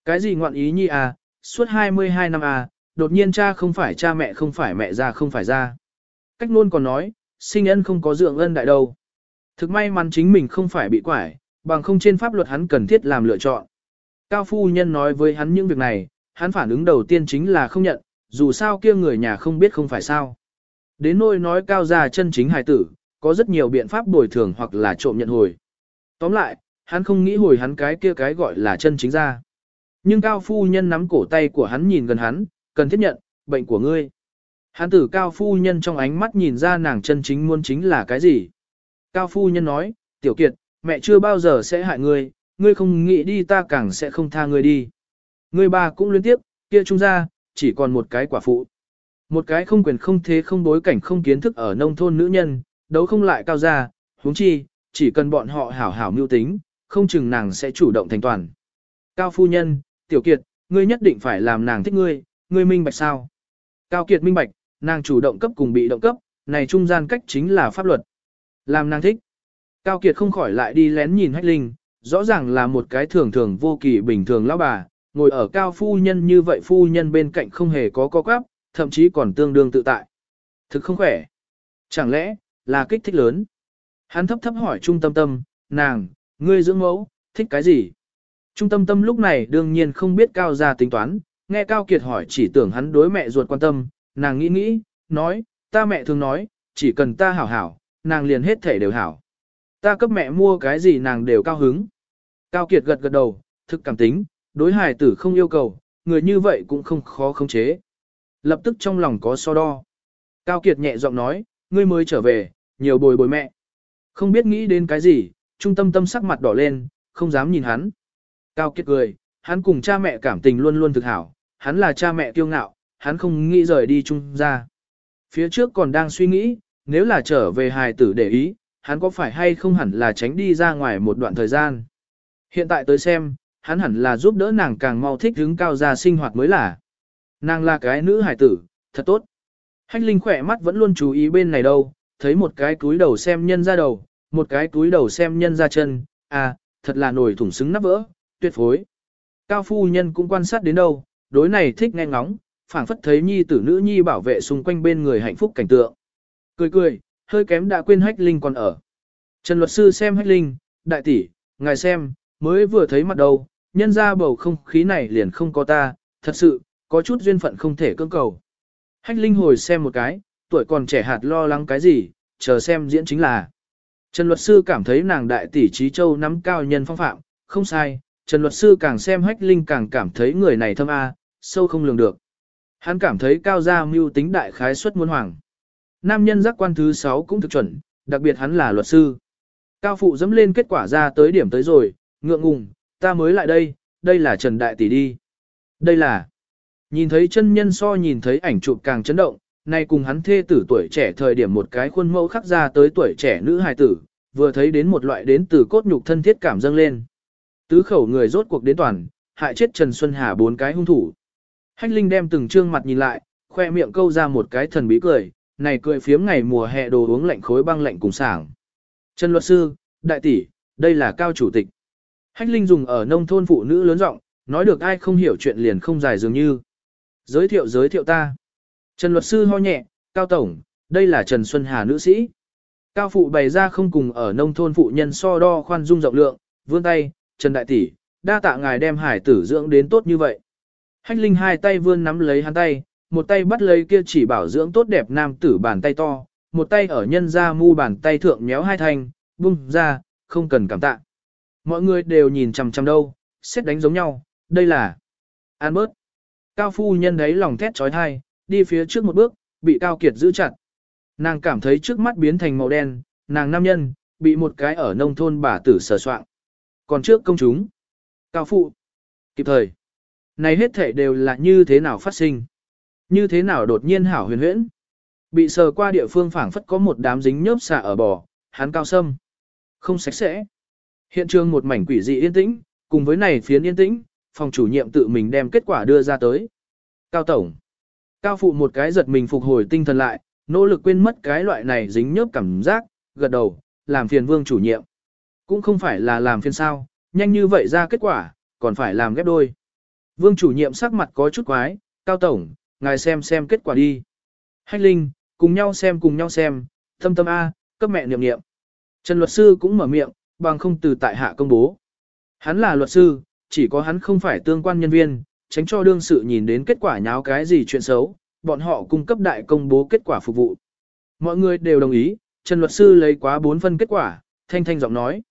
Cái gì ngoạn ý nhi à, suốt 22 năm à, đột nhiên cha không phải cha mẹ không phải mẹ ra không phải ra. Cách luôn còn nói, sinh ân không có dưỡng ân đại đâu. Thực may mắn chính mình không phải bị quải, bằng không trên pháp luật hắn cần thiết làm lựa chọn. Cao phu nhân nói với hắn những việc này, hắn phản ứng đầu tiên chính là không nhận, dù sao kia người nhà không biết không phải sao. Đến nỗi nói cao gia chân chính hài tử, có rất nhiều biện pháp bồi thường hoặc là trộm nhận hồi. Tóm lại, hắn không nghĩ hồi hắn cái kia cái gọi là chân chính ra. Nhưng cao phu nhân nắm cổ tay của hắn nhìn gần hắn, cần thiết nhận, bệnh của ngươi. Hắn tử cao phu nhân trong ánh mắt nhìn ra nàng chân chính muốn chính là cái gì. Cao phu nhân nói, tiểu kiệt, mẹ chưa bao giờ sẽ hại ngươi, ngươi không nghĩ đi ta càng sẽ không tha ngươi đi. Ngươi ba cũng liên tiếp, kia trung ra, chỉ còn một cái quả phụ. Một cái không quyền không thế không bối cảnh không kiến thức ở nông thôn nữ nhân, đấu không lại cao gia, huống chi, chỉ cần bọn họ hảo hảo mưu tính, không chừng nàng sẽ chủ động thành toàn. Cao phu nhân, tiểu kiệt, ngươi nhất định phải làm nàng thích ngươi, ngươi minh bạch sao? Cao kiệt minh bạch, nàng chủ động cấp cùng bị động cấp, này trung gian cách chính là pháp luật. Làm nàng thích. Cao kiệt không khỏi lại đi lén nhìn hách linh, rõ ràng là một cái thường thường vô kỳ bình thường lão bà, ngồi ở cao phu nhân như vậy phu nhân bên cạnh không hề có co quắp, thậm chí còn tương đương tự tại. Thực không khỏe. Chẳng lẽ, là kích thích lớn? Hắn thấp thấp hỏi Trung Tâm Tâm, nàng, ngươi dưỡng mẫu, thích cái gì? Trung Tâm Tâm lúc này đương nhiên không biết Cao ra tính toán, nghe Cao Kiệt hỏi chỉ tưởng hắn đối mẹ ruột quan tâm, nàng nghĩ nghĩ, nói, ta mẹ thường nói, chỉ cần ta hảo hảo, nàng liền hết thể đều hảo. Ta cấp mẹ mua cái gì nàng đều cao hứng. Cao Kiệt gật gật đầu, thực cảm tính, đối hài tử không yêu cầu, người như vậy cũng không khó khống chế. Lập tức trong lòng có so đo. Cao Kiệt nhẹ giọng nói, ngươi mới trở về, nhiều bồi bồi mẹ. Không biết nghĩ đến cái gì, trung tâm tâm sắc mặt đỏ lên, không dám nhìn hắn. Cao Kiệt cười, hắn cùng cha mẹ cảm tình luôn luôn thực hảo, hắn là cha mẹ kiêu ngạo, hắn không nghĩ rời đi chung ra. Phía trước còn đang suy nghĩ, nếu là trở về hài tử để ý, hắn có phải hay không hẳn là tránh đi ra ngoài một đoạn thời gian. Hiện tại tới xem, hắn hẳn là giúp đỡ nàng càng mau thích hứng cao gia sinh hoạt mới là. Nàng là cái nữ hải tử, thật tốt. Hách Linh khỏe mắt vẫn luôn chú ý bên này đâu, thấy một cái túi đầu xem nhân ra đầu, một cái túi đầu xem nhân ra chân, à, thật là nổi thủng xứng nắp vỡ, tuyệt phối. Cao phu nhân cũng quan sát đến đâu, đối này thích nghe ngóng, phảng phất thấy nhi tử nữ nhi bảo vệ xung quanh bên người hạnh phúc cảnh tượng. Cười cười, hơi kém đã quên hách linh còn ở. Trần luật sư xem hách linh, đại tỷ, ngài xem, mới vừa thấy mặt đầu, nhân ra bầu không khí này liền không có ta, thật sự, có chút duyên phận không thể cưỡng cầu. Hách linh hồi xem một cái, tuổi còn trẻ hạt lo lắng cái gì, chờ xem diễn chính là. Trần luật sư cảm thấy nàng đại tỷ trí châu nắm cao nhân phong phạm, không sai, Trần luật sư càng xem hách linh càng cảm thấy người này thâm A, sâu không lường được. Hắn cảm thấy cao gia mưu tính đại khái suất muôn hoàng. Nam nhân giác quan thứ 6 cũng thực chuẩn, đặc biệt hắn là luật sư. Cao phụ dẫm lên kết quả ra tới điểm tới rồi, ngượng ngùng, ta mới lại đây, đây là Trần Đại Tỷ đi. Đây là, nhìn thấy chân nhân so nhìn thấy ảnh chụp càng chấn động, nay cùng hắn thê tử tuổi trẻ thời điểm một cái khuôn mẫu khắc ra tới tuổi trẻ nữ hài tử, vừa thấy đến một loại đến từ cốt nhục thân thiết cảm dâng lên. Tứ khẩu người rốt cuộc đến toàn, hại chết Trần Xuân Hà bốn cái hung thủ. Hách Linh đem từng trương mặt nhìn lại, khoe miệng câu ra một cái thần bí cười, này cười phiếm ngày mùa hè đồ uống lạnh khối băng lạnh cùng sảng. Trần luật sư, đại tỷ, đây là cao chủ tịch. Hách Linh dùng ở nông thôn phụ nữ lớn giọng, nói được ai không hiểu chuyện liền không dài dường như. Giới thiệu giới thiệu ta. Trần luật sư ho nhẹ, cao tổng, đây là Trần Xuân Hà nữ sĩ. Cao phụ bày ra không cùng ở nông thôn phụ nhân so đo khoan dung rộng lượng, vươn tay, Trần đại tỷ, đa tạ ngài đem hải tử dưỡng đến tốt như vậy. Hách Linh hai tay vươn nắm lấy hắn tay, một tay bắt lấy kia chỉ bảo dưỡng tốt đẹp nam tử bàn tay to, một tay ở nhân ra mu bàn tay thượng méo hai thanh, bung ra, không cần cảm tạ. Mọi người đều nhìn chằm chằm đâu, xét đánh giống nhau, đây là An bớt. Cao phu nhân đấy lòng thét trói thai, đi phía trước một bước, bị Cao Kiệt giữ chặt. Nàng cảm thấy trước mắt biến thành màu đen, nàng nam nhân, bị một cái ở nông thôn bà tử sờ soạn. Còn trước công chúng, Cao phụ, kịp thời. Này hết thể đều là như thế nào phát sinh? Như thế nào đột nhiên hảo huyền huyễn? Bị sờ qua địa phương phảng phất có một đám dính nhớp xạ ở bò, hắn cao sâm. Không sạch sẽ. Hiện trường một mảnh quỷ dị yên tĩnh, cùng với này phiến yên tĩnh, phòng chủ nhiệm tự mình đem kết quả đưa ra tới. Cao Tổng. Cao Phụ một cái giật mình phục hồi tinh thần lại, nỗ lực quên mất cái loại này dính nhớp cảm giác, gật đầu, làm phiền vương chủ nhiệm. Cũng không phải là làm phiền sao, nhanh như vậy ra kết quả, còn phải làm ghép đôi. Vương chủ nhiệm sắc mặt có chút quái, Cao Tổng, ngài xem xem kết quả đi. Hách Linh, cùng nhau xem cùng nhau xem, thâm tâm A, cấp mẹ niệm niệm. Trần luật sư cũng mở miệng, bằng không từ tại hạ công bố. Hắn là luật sư, chỉ có hắn không phải tương quan nhân viên, tránh cho đương sự nhìn đến kết quả nháo cái gì chuyện xấu, bọn họ cung cấp đại công bố kết quả phục vụ. Mọi người đều đồng ý, Trần luật sư lấy quá 4 phân kết quả, thanh thanh giọng nói.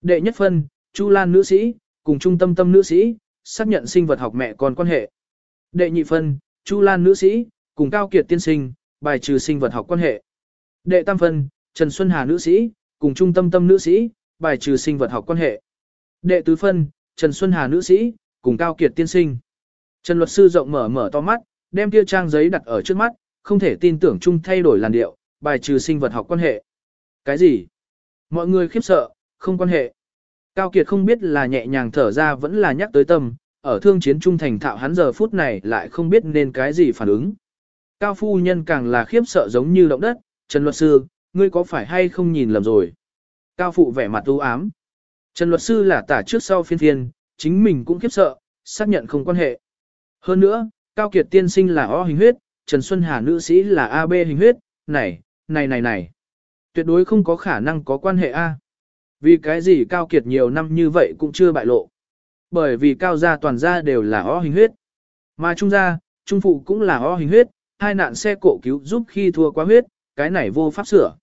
Đệ nhất phân, Chu Lan nữ sĩ, cùng trung tâm tâm nữ sĩ, xác nhận sinh vật học mẹ con quan hệ. Đệ nhị phân, Chu Lan nữ sĩ, cùng Cao Kiệt tiên sinh, bài trừ sinh vật học quan hệ. Đệ tam phân, Trần Xuân Hà nữ sĩ, cùng trung tâm tâm nữ sĩ, bài trừ sinh vật học quan hệ. Đệ tứ phân, Trần Xuân Hà nữ sĩ, cùng Cao Kiệt tiên sinh. Trần luật sư rộng mở mở to mắt, đem kia trang giấy đặt ở trước mắt, không thể tin tưởng chung thay đổi làn điệu, bài trừ sinh vật học quan hệ. Cái gì? Mọi người khiếp sợ, không quan hệ. Cao Kiệt không biết là nhẹ nhàng thở ra vẫn là nhắc tới tâm, ở thương chiến trung thành thạo hắn giờ phút này lại không biết nên cái gì phản ứng. Cao phu nhân càng là khiếp sợ giống như động đất, Trần luật sư, ngươi có phải hay không nhìn lầm rồi? Cao phụ vẻ mặt u ám. Trần luật sư là tả trước sau phiên thiên, chính mình cũng khiếp sợ, xác nhận không quan hệ. Hơn nữa, Cao Kiệt tiên sinh là O hình huyết, Trần Xuân Hà nữ sĩ là AB hình huyết, này, này này này. Tuyệt đối không có khả năng có quan hệ A. Vì cái gì Cao Kiệt nhiều năm như vậy cũng chưa bại lộ. Bởi vì Cao gia toàn gia đều là O hình huyết. Mà Trung gia, Trung phụ cũng là O hình huyết, hai nạn xe cổ cứu giúp khi thua quá huyết, cái này vô pháp sửa.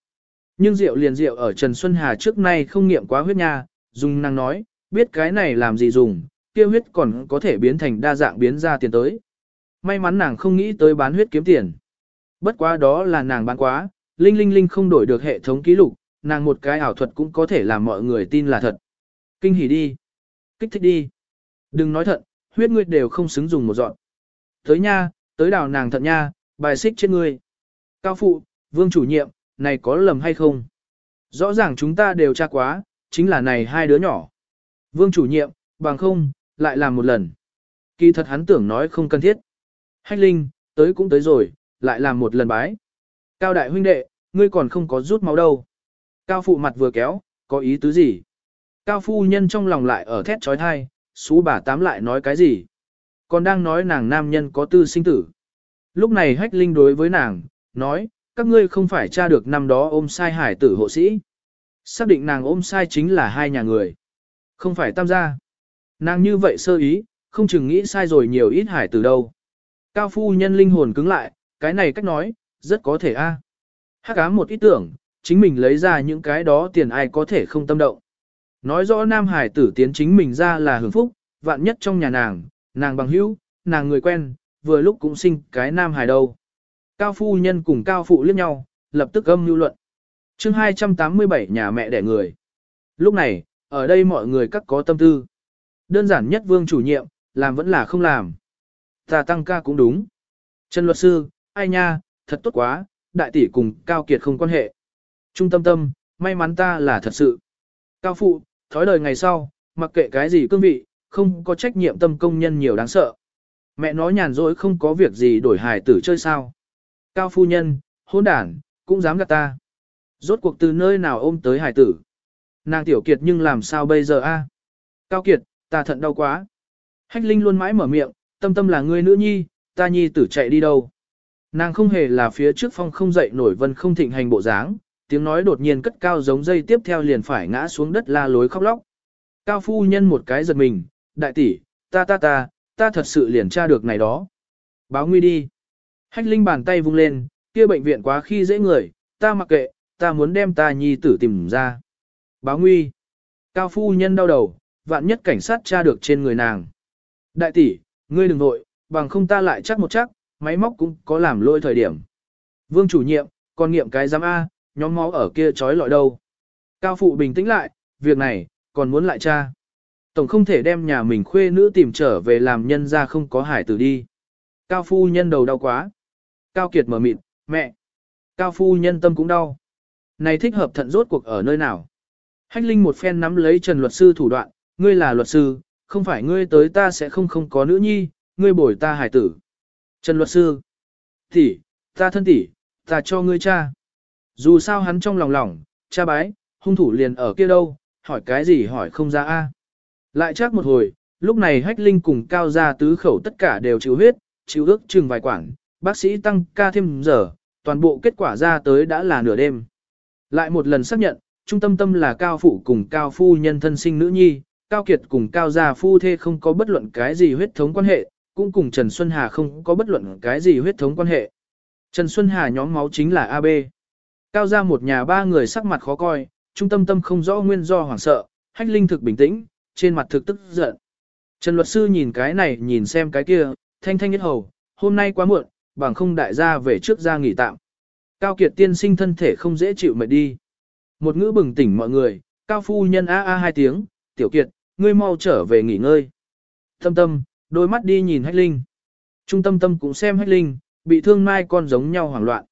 Nhưng rượu liền rượu ở Trần Xuân Hà trước nay không nghiệm quá huyết nha, dùng năng nói, biết cái này làm gì dùng, kia huyết còn có thể biến thành đa dạng biến ra tiền tới. May mắn nàng không nghĩ tới bán huyết kiếm tiền. Bất quá đó là nàng bán quá, Linh Linh Linh không đổi được hệ thống ký lục, nàng một cái ảo thuật cũng có thể làm mọi người tin là thật. Kinh hỉ đi. Kích thích đi. Đừng nói thật, huyết ngươi đều không xứng dùng một dọn. Tới nha, tới đào nàng thật nha, bài xích trên ngươi. Cao phụ, vương chủ nhiệm, này có lầm hay không? Rõ ràng chúng ta đều tra quá, chính là này hai đứa nhỏ. Vương chủ nhiệm, bằng không, lại làm một lần. Kỳ thật hắn tưởng nói không cần thiết. Hách Linh, tới cũng tới rồi, lại làm một lần bái. Cao đại huynh đệ, ngươi còn không có rút máu đâu. Cao phụ mặt vừa kéo, có ý tứ gì? Cao phu nhân trong lòng lại ở thét trói thai, xú bà tám lại nói cái gì? Còn đang nói nàng nam nhân có tư sinh tử. Lúc này hách linh đối với nàng, nói, các ngươi không phải tra được năm đó ôm sai hải tử hộ sĩ. Xác định nàng ôm sai chính là hai nhà người. Không phải tam gia. Nàng như vậy sơ ý, không chừng nghĩ sai rồi nhiều ít hải tử đâu. Cao phu nhân linh hồn cứng lại, cái này cách nói, rất có thể a. Hắc ám một ý tưởng, chính mình lấy ra những cái đó tiền ai có thể không tâm động. Nói rõ nam hải tử tiến chính mình ra là hưởng phúc, vạn nhất trong nhà nàng, nàng bằng hữu, nàng người quen, vừa lúc cũng sinh cái nam hải đâu. Cao phu nhân cùng cao phụ liếc nhau, lập tức âm lưu luận. chương 287 nhà mẹ đẻ người. Lúc này, ở đây mọi người các có tâm tư. Đơn giản nhất vương chủ nhiệm, làm vẫn là không làm. Ta tăng ca cũng đúng. Trần luật sư, ai nha, thật tốt quá, đại tỷ cùng Cao Kiệt không quan hệ. Trung tâm tâm, may mắn ta là thật sự. Cao phụ, thói đời ngày sau, mặc kệ cái gì cương vị, không có trách nhiệm tâm công nhân nhiều đáng sợ. Mẹ nói nhàn rỗi không có việc gì đổi hài tử chơi sao. Cao phu nhân, hôn đản, cũng dám gạt ta. Rốt cuộc từ nơi nào ôm tới hải tử. Nàng tiểu kiệt nhưng làm sao bây giờ a? Cao kiệt, ta thận đau quá. Hách Linh luôn mãi mở miệng, tâm tâm là ngươi nữ nhi, ta nhi tử chạy đi đâu. Nàng không hề là phía trước phong không dậy nổi vân không thịnh hành bộ dáng, tiếng nói đột nhiên cất cao giống dây tiếp theo liền phải ngã xuống đất la lối khóc lóc. Cao phu nhân một cái giật mình, đại tỷ, ta ta ta, ta thật sự liền tra được này đó. Báo nguy đi. Hách Linh bàn tay vung lên, kia bệnh viện quá khi dễ người, ta mặc kệ, ta muốn đem ta nhi tử tìm ra. Báo nguy. Cao phu nhân đau đầu, vạn nhất cảnh sát tra được trên người nàng. Đại tỷ, ngươi đừng nội, bằng không ta lại chắc một chắc, máy móc cũng có làm lôi thời điểm. Vương chủ nhiệm, còn nghiệm cái giám A, nhóm máu ở kia trói lọi đâu. Cao phụ bình tĩnh lại, việc này, còn muốn lại cha. Tổng không thể đem nhà mình khuê nữ tìm trở về làm nhân ra không có hải tử đi. Cao phu nhân đầu đau quá. Cao kiệt mở mịt, mẹ. Cao phu nhân tâm cũng đau. Này thích hợp thận rốt cuộc ở nơi nào? Hách Linh một phen nắm lấy Trần luật sư thủ đoạn, ngươi là luật sư, không phải ngươi tới ta sẽ không không có nữ nhi, ngươi bồi ta hải tử. Trần luật sư, tỷ, ta thân tỷ, ta cho ngươi cha. Dù sao hắn trong lòng lòng, cha bái, hung thủ liền ở kia đâu, hỏi cái gì hỏi không ra a. Lại chắc một hồi, lúc này hách linh cùng cao gia tứ khẩu tất cả đều chịu huyết, chịu ước chừng vài quảng, bác sĩ tăng ca thêm giờ, toàn bộ kết quả ra tới đã là nửa đêm. Lại một lần xác nhận, trung tâm tâm là cao phụ cùng cao phu nhân thân sinh nữ nhi, cao kiệt cùng cao gia phu thê không có bất luận cái gì huyết thống quan hệ, cũng cùng Trần Xuân Hà không có bất luận cái gì huyết thống quan hệ. Trần Xuân Hà nhóm máu chính là AB. Cao Gia một nhà ba người sắc mặt khó coi, trung tâm tâm không rõ nguyên do hoảng sợ, hách linh thực bình tĩnh, trên mặt thực tức giận. Trần luật sư nhìn cái này nhìn xem cái kia, thanh thanh nhất hầu, hôm nay quá muộn, bằng không đại gia về trước ra nghỉ tạm. Cao kiệt tiên sinh thân thể không dễ chịu mệt đi. Một ngữ bừng tỉnh mọi người, cao phu nhân a a hai tiếng, tiểu kiệt, ngươi mau trở về nghỉ ngơi. Tâm tâm, đôi mắt đi nhìn hách linh. Trung tâm tâm cũng xem hách linh, bị thương mai con giống nhau hoảng loạn.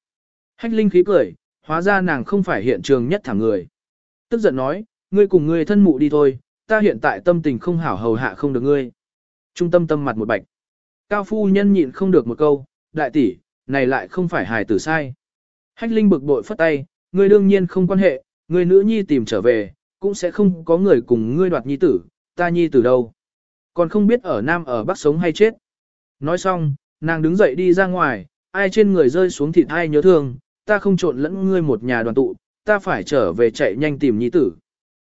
Hách linh khí cười, hóa ra nàng không phải hiện trường nhất thẳng người. Tức giận nói, ngươi cùng ngươi thân mụ đi thôi, ta hiện tại tâm tình không hảo hầu hạ không được ngươi. Trung tâm tâm mặt một bạch. Cao phu nhân nhịn không được một câu, đại tỷ, này lại không phải hài tử sai. Hách linh bực bội phất tay, ngươi đương nhiên không quan hệ, ngươi nữ nhi tìm trở về, cũng sẽ không có người cùng ngươi đoạt nhi tử, ta nhi tử đâu. Còn không biết ở Nam ở Bắc sống hay chết. Nói xong, nàng đứng dậy đi ra ngoài, ai trên người rơi xuống thịt ai nhớ thương, ta không trộn lẫn ngươi một nhà đoàn tụ, ta phải trở về chạy nhanh tìm nhi tử.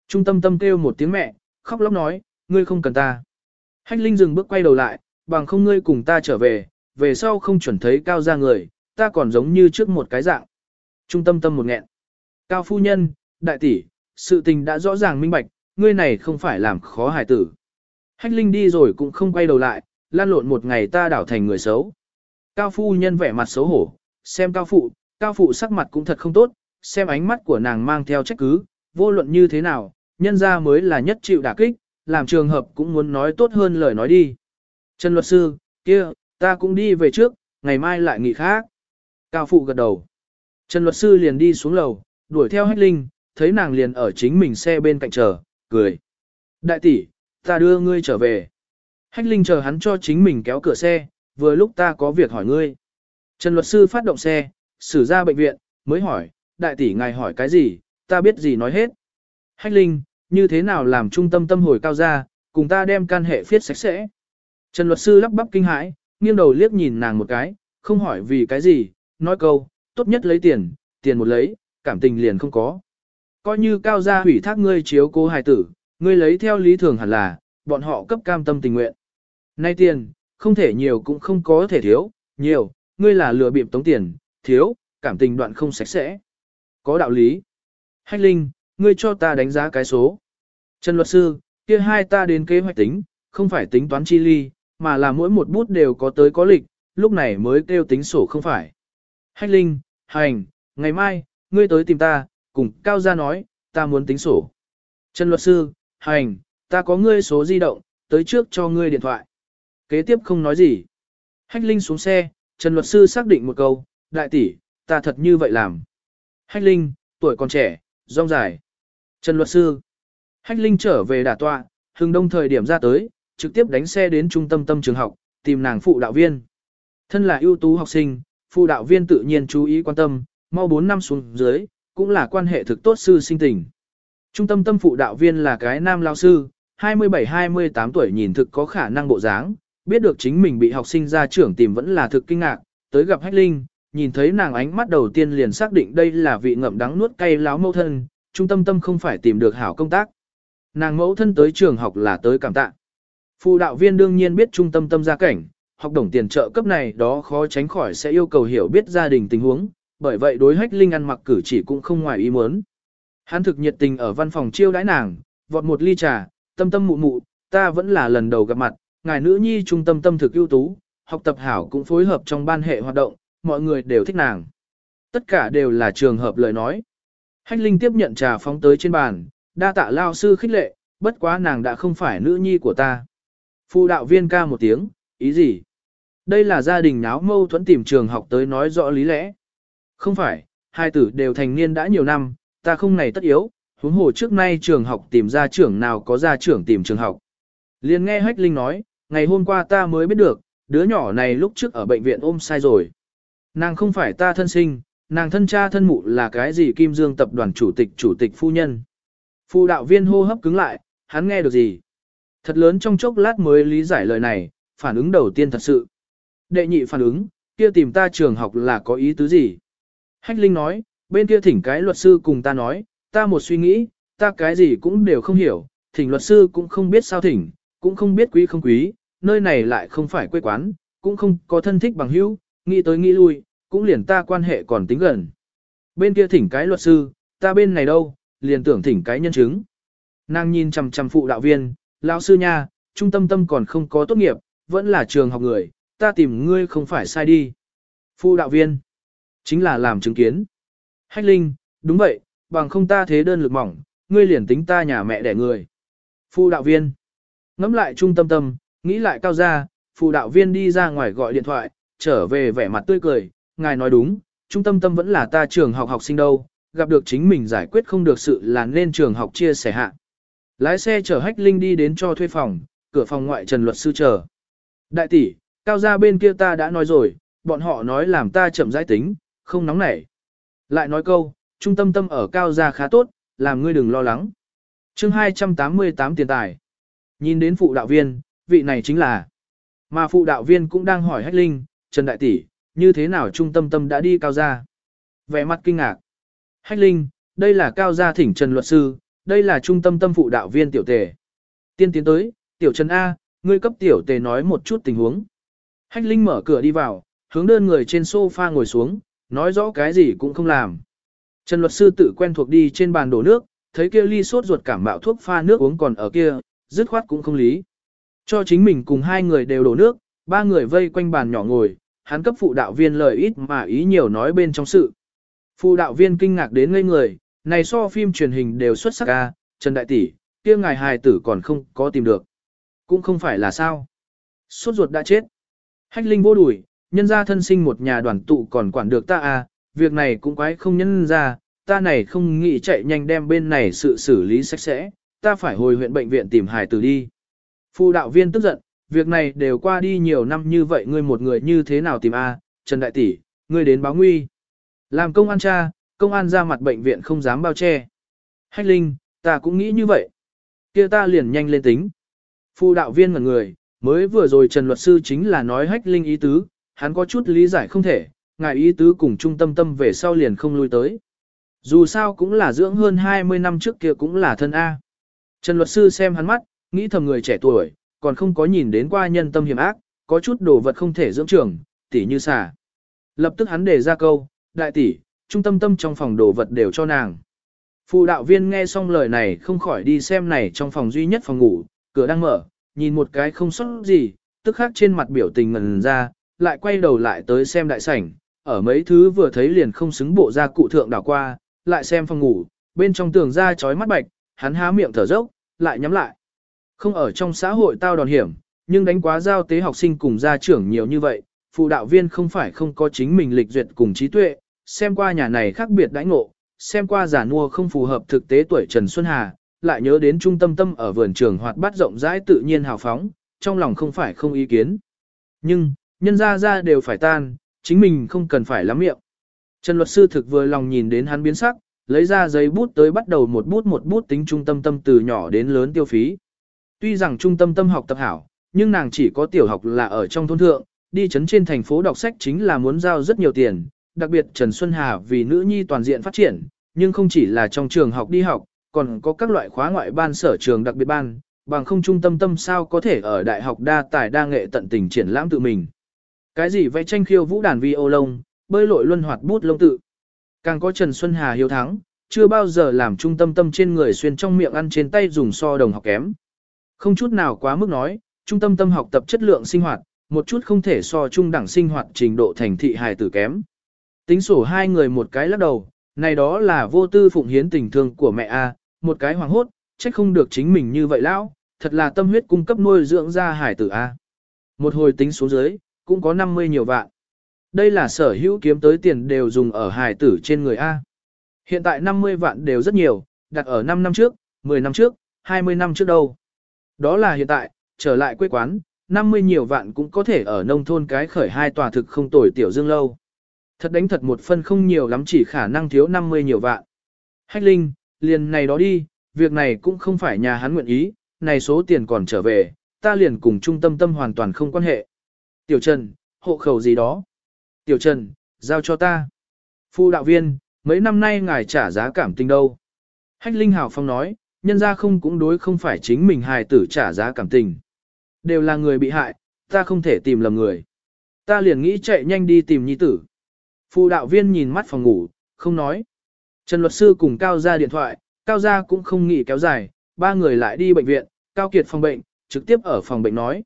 Trung tâm tâm kêu một tiếng mẹ, khóc lóc nói, ngươi không cần ta. Hách Linh dừng bước quay đầu lại, bằng không ngươi cùng ta trở về, về sau không chuẩn thấy cao ra người, ta còn giống như trước một cái dạng. Trung tâm tâm một nghẹn. Cao phu nhân, đại tỷ, sự tình đã rõ ràng minh bạch, ngươi này không phải làm khó hài tử. Hách Linh đi rồi cũng không quay đầu lại, lan lộn một ngày ta đảo thành người xấu. Cao phu nhân vẻ mặt xấu hổ, xem cao phụ, cao phụ sắc mặt cũng thật không tốt, xem ánh mắt của nàng mang theo trách cứ, vô luận như thế nào, nhân ra mới là nhất chịu đả kích, làm trường hợp cũng muốn nói tốt hơn lời nói đi. Trần luật sư, kia, ta cũng đi về trước, ngày mai lại nghỉ khác. Cao phụ gật đầu. Trần luật sư liền đi xuống lầu, đuổi theo hách linh, thấy nàng liền ở chính mình xe bên cạnh chờ, cười. Đại tỷ, ta đưa ngươi trở về. Hách linh chờ hắn cho chính mình kéo cửa xe, vừa lúc ta có việc hỏi ngươi. Trần luật sư phát động xe, xử ra bệnh viện, mới hỏi, đại tỷ ngài hỏi cái gì, ta biết gì nói hết. Hách linh, như thế nào làm trung tâm tâm hồi cao ra, cùng ta đem can hệ phiết sạch sẽ. Trần luật sư lắp bắp kinh hãi, nghiêng đầu liếc nhìn nàng một cái, không hỏi vì cái gì, nói câu, tốt nhất lấy tiền, tiền một lấy, cảm tình liền không có. Coi như cao gia hủy thác ngươi chiếu cố hài tử, ngươi lấy theo lý thường hẳn là, bọn họ cấp cam tâm tình nguyện. Nay tiền, không thể nhiều cũng không có thể thiếu, nhiều, ngươi là lừa bịp tống tiền, thiếu, cảm tình đoạn không sạch sẽ. Có đạo lý. Hách Linh, ngươi cho ta đánh giá cái số. Trần luật sư, kia hai ta đến kế hoạch tính, không phải tính toán chi ly, mà là mỗi một bút đều có tới có lịch, lúc này mới kêu tính sổ không phải. Hách Linh, hành, ngày mai, ngươi tới tìm ta, cùng Cao Gia nói, ta muốn tính sổ. Trần luật sư, hành, ta có ngươi số di động, tới trước cho ngươi điện thoại. Kế tiếp không nói gì. Hách Linh xuống xe, Trần luật sư xác định một câu, đại tỷ, ta thật như vậy làm. Hách Linh, tuổi còn trẻ, rong dài. Trần luật sư. Hách Linh trở về đả tọa, hừng đông thời điểm ra tới, trực tiếp đánh xe đến trung tâm tâm trường học, tìm nàng phụ đạo viên. Thân là ưu tú học sinh, phụ đạo viên tự nhiên chú ý quan tâm, mau 4 năm xuống dưới, cũng là quan hệ thực tốt sư sinh tình. Trung tâm tâm phụ đạo viên là cái nam lao sư, 27-28 tuổi nhìn thực có khả năng bộ dáng, biết được chính mình bị học sinh ra trưởng tìm vẫn là thực kinh ngạc, tới gặp Hách Linh, nhìn thấy nàng ánh mắt đầu tiên liền xác định đây là vị ngậm đắng nuốt cay láo mẫu thân, trung tâm tâm không phải tìm được hảo công tác. Nàng mẫu thân tới trường học là tới cảm tạ. Phụ đạo viên đương nhiên biết trung tâm tâm gia cảnh, học đồng tiền trợ cấp này đó khó tránh khỏi sẽ yêu cầu hiểu biết gia đình tình huống, bởi vậy đối hách linh ăn mặc cử chỉ cũng không ngoài ý muốn. Hắn thực nhiệt tình ở văn phòng chiêu đãi nàng, vọt một ly trà, tâm tâm mụ mụ, ta vẫn là lần đầu gặp mặt, ngài nữ nhi trung tâm tâm thực ưu tú, học tập hảo cũng phối hợp trong ban hệ hoạt động, mọi người đều thích nàng. Tất cả đều là trường hợp lời nói. Hách Linh tiếp nhận trà phóng tới trên bàn, đa tạ lao sư khích lệ, bất quá nàng đã không phải nữ nhi của ta. Phụ đạo viên ca một tiếng, ý gì? Đây là gia đình náo mâu thuẫn tìm trường học tới nói rõ lý lẽ. Không phải, hai tử đều thành niên đã nhiều năm, ta không này tất yếu, huống hồ trước nay trường học tìm ra trưởng nào có ra trưởng tìm trường học. Liên nghe Hách Linh nói, ngày hôm qua ta mới biết được, đứa nhỏ này lúc trước ở bệnh viện ôm sai rồi. Nàng không phải ta thân sinh, nàng thân cha thân mụ là cái gì Kim Dương tập đoàn chủ tịch chủ tịch phu nhân. Phụ đạo viên hô hấp cứng lại, hắn nghe được gì? Thật lớn trong chốc lát mới lý giải lời này, phản ứng đầu tiên thật sự. Đệ nhị phản ứng, kia tìm ta trường học là có ý tứ gì? Hách Linh nói, bên kia thỉnh cái luật sư cùng ta nói, ta một suy nghĩ, ta cái gì cũng đều không hiểu, thỉnh luật sư cũng không biết sao thỉnh, cũng không biết quý không quý, nơi này lại không phải quê quán, cũng không có thân thích bằng hữu, nghĩ tới nghĩ lui, cũng liền ta quan hệ còn tính gần. Bên kia thỉnh cái luật sư, ta bên này đâu, liền tưởng thỉnh cái nhân chứng. Nàng nhìn chằm chằm phụ đạo viên, lão sư nha, trung tâm tâm còn không có tốt nghiệp, vẫn là trường học người, ta tìm ngươi không phải sai đi. Phụ đạo viên, chính là làm chứng kiến. Hách Linh, đúng vậy, bằng không ta thế đơn lực mỏng, ngươi liền tính ta nhà mẹ đẻ người. Phụ đạo viên, ngắm lại trung tâm tâm, nghĩ lại cao ra, phụ đạo viên đi ra ngoài gọi điện thoại, trở về vẻ mặt tươi cười, ngài nói đúng, trung tâm tâm vẫn là ta trường học học sinh đâu, gặp được chính mình giải quyết không được sự là nên trường học chia sẻ hạ. Lái xe chở Hách Linh đi đến cho thuê phòng, cửa phòng ngoại Trần luật sư chờ. Đại tỷ, cao gia bên kia ta đã nói rồi, bọn họ nói làm ta chậm rãi tính, không nóng nảy. Lại nói câu, trung tâm tâm ở cao gia khá tốt, làm ngươi đừng lo lắng. chương 288 tiền tài. Nhìn đến phụ đạo viên, vị này chính là. Mà phụ đạo viên cũng đang hỏi Hách Linh, Trần Đại Tỷ, như thế nào trung tâm tâm đã đi cao gia? Vẻ mặt kinh ngạc. Hách Linh, đây là cao gia thỉnh Trần luật sư, đây là trung tâm tâm phụ đạo viên tiểu tề. Tiên tiến tới, tiểu Trần A, ngươi cấp tiểu tề nói một chút tình huống. Hách Linh mở cửa đi vào, hướng đơn người trên sofa ngồi xuống, nói rõ cái gì cũng không làm. Trần luật sư tự quen thuộc đi trên bàn đổ nước, thấy kia ly sốt ruột cảm mạo thuốc pha nước uống còn ở kia, dứt khoát cũng không lý. Cho chính mình cùng hai người đều đổ nước, ba người vây quanh bàn nhỏ ngồi, hắn cấp phụ đạo viên lời ít mà ý nhiều nói bên trong sự. Phụ đạo viên kinh ngạc đến ngây người, này so phim truyền hình đều xuất sắc ca, Trần Đại Tỷ, kia ngài hài tử còn không có tìm được. Cũng không phải là sao. Suốt ruột đã chết. Hách linh vô đuổi, nhân gia thân sinh một nhà đoàn tụ còn quản được ta à, việc này cũng quái không nhân ra, ta này không nghĩ chạy nhanh đem bên này sự xử lý sạch sẽ, ta phải hồi huyện bệnh viện tìm hài tử đi. Phụ đạo viên tức giận, việc này đều qua đi nhiều năm như vậy ngươi một người như thế nào tìm a? Trần Đại Tỷ, ngươi đến báo nguy. Làm công an cha, công an ra mặt bệnh viện không dám bao che. Hách Linh, ta cũng nghĩ như vậy. kia ta liền nhanh lên tính. Phụ đạo viên ngẩn người, mới vừa rồi Trần Luật Sư chính là nói Hách Linh ý tứ, hắn có chút lý giải không thể, ngài ý tứ cùng trung tâm tâm về sau liền không lui tới. Dù sao cũng là dưỡng hơn 20 năm trước kia cũng là thân A. Trần Luật Sư xem hắn mắt, nghĩ thầm người trẻ tuổi, còn không có nhìn đến qua nhân tâm hiểm ác, có chút đồ vật không thể dưỡng trưởng, tỉ như xà. Lập tức hắn đề ra câu, đại tỷ, trung tâm tâm trong phòng đồ vật đều cho nàng. Phụ đạo viên nghe xong lời này không khỏi đi xem này trong phòng duy nhất phòng ngủ, cửa đang mở, nhìn một cái không sót gì, tức khắc trên mặt biểu tình ngần ra, lại quay đầu lại tới xem đại sảnh, ở mấy thứ vừa thấy liền không xứng bộ ra cụ thượng đảo qua, lại xem phòng ngủ, bên trong tường ra chói mắt bạch, hắn há miệng thở dốc, lại nhắm lại. Không ở trong xã hội tao đòn hiểm, nhưng đánh quá giao tế học sinh cùng gia trưởng nhiều như vậy, phụ đạo viên không phải không có chính mình lịch duyệt cùng trí tuệ, xem qua nhà này khác biệt đãi ngộ, xem qua giả mua không phù hợp thực tế tuổi Trần Xuân Hà, lại nhớ đến trung tâm tâm ở vườn trường hoạt bát rộng rãi tự nhiên hào phóng, trong lòng không phải không ý kiến. Nhưng, nhân ra ra đều phải tan, chính mình không cần phải lắm miệng. Trần luật sư thực vừa lòng nhìn đến hắn biến sắc, lấy ra giấy bút tới bắt đầu một bút một bút tính trung tâm tâm từ nhỏ đến lớn tiêu phí. Tuy rằng trung tâm tâm học tập hảo, nhưng nàng chỉ có tiểu học là ở trong thôn thượng, đi chấn trên thành phố đọc sách chính là muốn giao rất nhiều tiền, đặc biệt Trần Xuân Hà vì nữ nhi toàn diện phát triển, nhưng không chỉ là trong trường học đi học, còn có các loại khóa ngoại ban sở trường đặc biệt ban, bằng không trung tâm tâm sao có thể ở đại học đa tài đa nghệ tận tình triển lãm tự mình. Cái gì vẽ tranh khiêu vũ đàn vi ô lông, bơi lội luân hoạt bút lông tự. Càng có Trần Xuân Hà hiếu thắng, chưa bao giờ làm trung tâm tâm trên người xuyên trong miệng ăn trên tay dùng so đồng học kém. Không chút nào quá mức nói, trung tâm tâm học tập chất lượng sinh hoạt, một chút không thể so trung đẳng sinh hoạt trình độ thành thị hài tử kém. Tính sổ hai người một cái lắc đầu, này đó là vô tư phụng hiến tình thương của mẹ A, một cái hoàng hốt, trách không được chính mình như vậy lão, thật là tâm huyết cung cấp nuôi dưỡng ra hải tử A. Một hồi tính số dưới, cũng có 50 nhiều vạn. Đây là sở hữu kiếm tới tiền đều dùng ở hải tử trên người A. Hiện tại 50 vạn đều rất nhiều, đặt ở 5 năm trước, 10 năm trước, 20 năm trước đâu. Đó là hiện tại, trở lại quê quán, 50 nhiều vạn cũng có thể ở nông thôn cái khởi hai tòa thực không tồi tiểu dương lâu. Thật đánh thật một phân không nhiều lắm chỉ khả năng thiếu 50 nhiều vạn. Hách Linh, liền này đó đi, việc này cũng không phải nhà hắn nguyện ý, này số tiền còn trở về, ta liền cùng trung tâm tâm hoàn toàn không quan hệ. Tiểu Trần, hộ khẩu gì đó? Tiểu Trần, giao cho ta. Phu đạo viên, mấy năm nay ngài trả giá cảm tình đâu? Hách Linh Hảo Phong nói, nhân ra không cũng đối không phải chính mình hài tử trả giá cảm tình. Đều là người bị hại, ta không thể tìm lầm người. Ta liền nghĩ chạy nhanh đi tìm nhi tử. Phụ đạo viên nhìn mắt phòng ngủ, không nói. Trần luật sư cùng Cao ra điện thoại, Cao ra cũng không nghỉ kéo dài, ba người lại đi bệnh viện, Cao Kiệt phòng bệnh, trực tiếp ở phòng bệnh nói.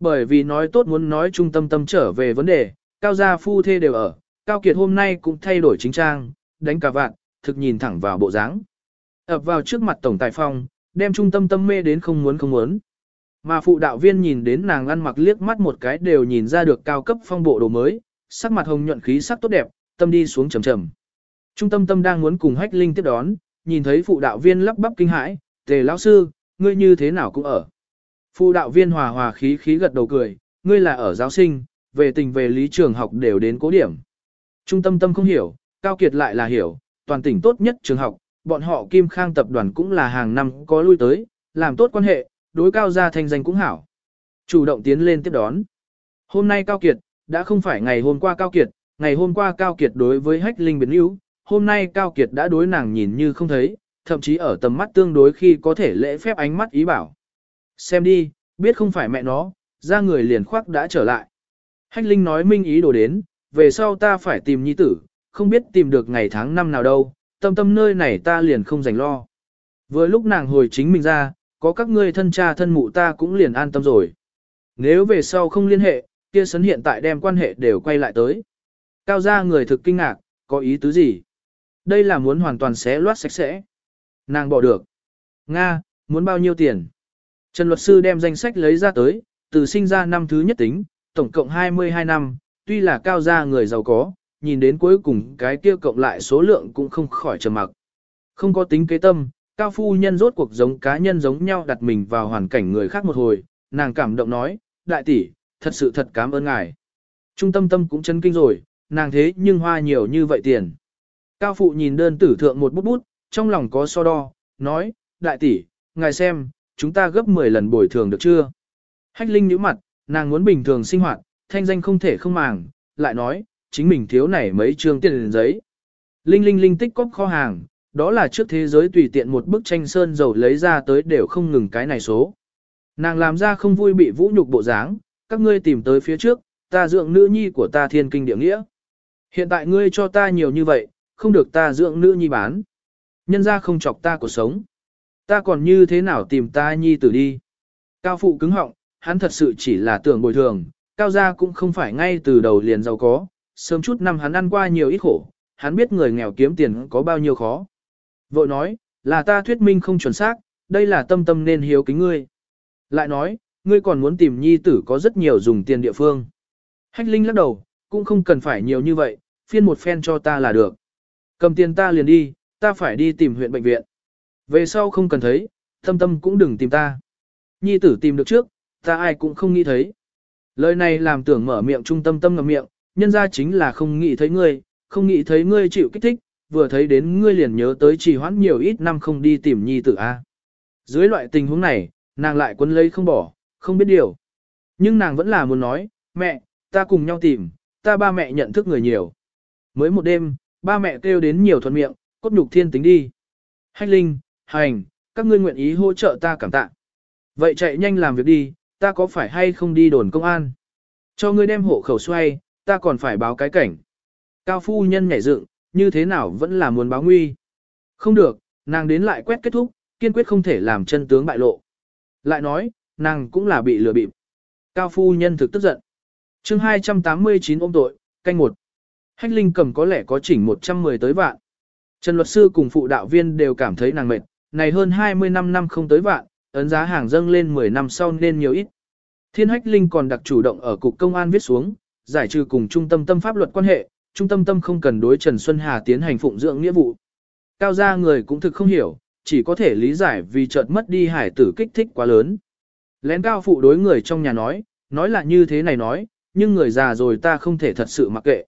Bởi vì nói tốt muốn nói trung tâm tâm trở về vấn đề, Cao gia phu thê đều ở, Cao Kiệt hôm nay cũng thay đổi chính trang, đánh cả vạn, thực nhìn thẳng vào bộ dáng. ập vào trước mặt tổng tài phong, đem trung tâm tâm mê đến không muốn không muốn. Mà phụ đạo viên nhìn đến nàng ăn mặc liếc mắt một cái đều nhìn ra được cao cấp phong bộ đồ mới, sắc mặt hồng nhuận khí sắc tốt đẹp, tâm đi xuống trầm trầm. Trung tâm tâm đang muốn cùng hách linh tiếp đón, nhìn thấy phụ đạo viên lắp bắp kinh hãi, tề lão sư, ngươi như thế nào cũng ở. Phụ đạo viên hòa hòa khí khí gật đầu cười, ngươi là ở giáo sinh, về tình về lý trường học đều đến cố điểm. Trung tâm tâm không hiểu, cao kiệt lại là hiểu, toàn tỉnh tốt nhất trường học, bọn họ Kim Khang tập đoàn cũng là hàng năm có lui tới, làm tốt quan hệ, đối cao gia thanh danh cũng hảo. Chủ động tiến lên tiếp đón. Hôm nay Cao Kiệt, đã không phải ngày hôm qua Cao Kiệt, ngày hôm qua Cao Kiệt đối với hách linh biến yếu, hôm nay Cao Kiệt đã đối nàng nhìn như không thấy, thậm chí ở tầm mắt tương đối khi có thể lễ phép ánh mắt ý bảo. Xem đi, biết không phải mẹ nó, ra người liền khoác đã trở lại. Hách linh nói minh ý đồ đến, về sau ta phải tìm nhi tử, không biết tìm được ngày tháng năm nào đâu, tâm tâm nơi này ta liền không dành lo. Vừa lúc nàng hồi chính mình ra, có các ngươi thân cha thân mụ ta cũng liền an tâm rồi. Nếu về sau không liên hệ, kia sấn hiện tại đem quan hệ đều quay lại tới. Cao gia người thực kinh ngạc, có ý tứ gì? Đây là muốn hoàn toàn xé loát sạch sẽ. Nàng bỏ được. Nga, muốn bao nhiêu tiền? Trần luật sư đem danh sách lấy ra tới, từ sinh ra năm thứ nhất tính, tổng cộng 22 năm, tuy là cao gia người giàu có, nhìn đến cuối cùng cái kia cộng lại số lượng cũng không khỏi trầm mặc. Không có tính kế tâm, cao phu nhân rốt cuộc giống cá nhân giống nhau đặt mình vào hoàn cảnh người khác một hồi, nàng cảm động nói, đại tỷ, thật sự thật cảm ơn ngài. Trung tâm tâm cũng chấn kinh rồi, nàng thế nhưng hoa nhiều như vậy tiền. Cao phụ nhìn đơn tử thượng một bút bút, trong lòng có so đo, nói, đại tỷ, ngài xem, chúng ta gấp 10 lần bồi thường được chưa? Hách Linh nhíu mặt, nàng muốn bình thường sinh hoạt, thanh danh không thể không màng, lại nói, chính mình thiếu này mấy trương tiền giấy. Linh Linh Linh tích cóp kho hàng, đó là trước thế giới tùy tiện một bức tranh sơn dầu lấy ra tới đều không ngừng cái này số. Nàng làm ra không vui bị vũ nhục bộ dáng, các ngươi tìm tới phía trước, ta dưỡng nữ nhi của ta thiên kinh địa nghĩa. Hiện tại ngươi cho ta nhiều như vậy, không được ta dưỡng nữ nhi bán. Nhân ra không chọc ta cuộc sống. Ta còn như thế nào tìm ta nhi tử đi. Cao phụ cứng họng, hắn thật sự chỉ là tưởng bồi thường, cao gia cũng không phải ngay từ đầu liền giàu có, sớm chút năm hắn ăn qua nhiều ít khổ, hắn biết người nghèo kiếm tiền có bao nhiêu khó. Vội nói, là ta thuyết minh không chuẩn xác, đây là tâm tâm nên hiếu kính ngươi. Lại nói, ngươi còn muốn tìm nhi tử có rất nhiều dùng tiền địa phương. Hách Linh lắc đầu, cũng không cần phải nhiều như vậy, phiên một phen cho ta là được. Cầm tiền ta liền đi, ta phải đi tìm huyện bệnh viện. Về sau không cần thấy, tâm tâm cũng đừng tìm ta. Nhi tử tìm được trước, ta ai cũng không nghĩ thấy. Lời này làm tưởng mở miệng trung tâm tâm ngậm miệng, nhân ra chính là không nghĩ thấy ngươi, không nghĩ thấy ngươi chịu kích thích, vừa thấy đến ngươi liền nhớ tới trì hoãn nhiều ít năm không đi tìm nhi tử A. Dưới loại tình huống này, nàng lại quấn lấy không bỏ, không biết điều. Nhưng nàng vẫn là muốn nói, mẹ, ta cùng nhau tìm, ta ba mẹ nhận thức người nhiều. Mới một đêm, ba mẹ kêu đến nhiều thuận miệng, cốt nhục thiên tính đi. Hách linh, hành, các ngươi nguyện ý hỗ trợ ta cảm tạ. Vậy chạy nhanh làm việc đi, ta có phải hay không đi đồn công an? Cho ngươi đem hộ khẩu xoay, ta còn phải báo cái cảnh. Cao phu nhân nhảy dựng, như thế nào vẫn là muốn báo nguy. Không được, nàng đến lại quét kết thúc, kiên quyết không thể làm chân tướng bại lộ. Lại nói, nàng cũng là bị lừa bịp. Cao phu nhân thực tức giận. chương 289 ôm tội, canh một. Hách Linh cầm có lẽ có chỉnh 110 tới vạn. Trần luật sư cùng phụ đạo viên đều cảm thấy nàng mệt, này hơn 20 năm năm không tới vạn, ấn giá hàng dâng lên 10 năm sau nên nhiều ít. Thiên Hách Linh còn đặc chủ động ở cục công an viết xuống, giải trừ cùng trung tâm tâm pháp luật quan hệ, trung tâm tâm không cần đối Trần Xuân Hà tiến hành phụng dưỡng nghĩa vụ. Cao gia người cũng thực không hiểu, chỉ có thể lý giải vì chợt mất đi hải tử kích thích quá lớn. Lén cao phụ đối người trong nhà nói, nói là như thế này nói, nhưng người già rồi ta không thể thật sự mặc kệ.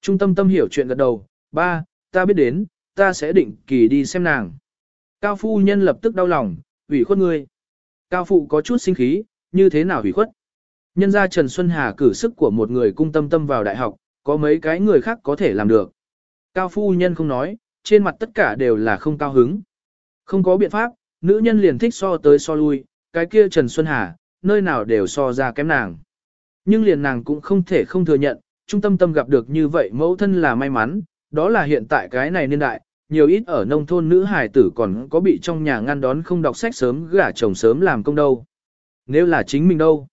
Trung tâm tâm hiểu chuyện gật đầu, ba, ta biết đến, ta sẽ định kỳ đi xem nàng. Cao phu nhân lập tức đau lòng, ủy khuất ngươi. Cao phụ có chút sinh khí, như thế nào ủy khuất? Nhân ra Trần Xuân Hà cử sức của một người cung tâm tâm vào đại học, có mấy cái người khác có thể làm được. Cao phu nhân không nói, trên mặt tất cả đều là không cao hứng. Không có biện pháp, nữ nhân liền thích so tới so lui, cái kia Trần Xuân Hà, nơi nào đều so ra kém nàng. Nhưng liền nàng cũng không thể không thừa nhận, trung tâm tâm gặp được như vậy mẫu thân là may mắn, đó là hiện tại cái này niên đại, nhiều ít ở nông thôn nữ hài tử còn có bị trong nhà ngăn đón không đọc sách sớm gả chồng sớm làm công đâu. Nếu là chính mình đâu?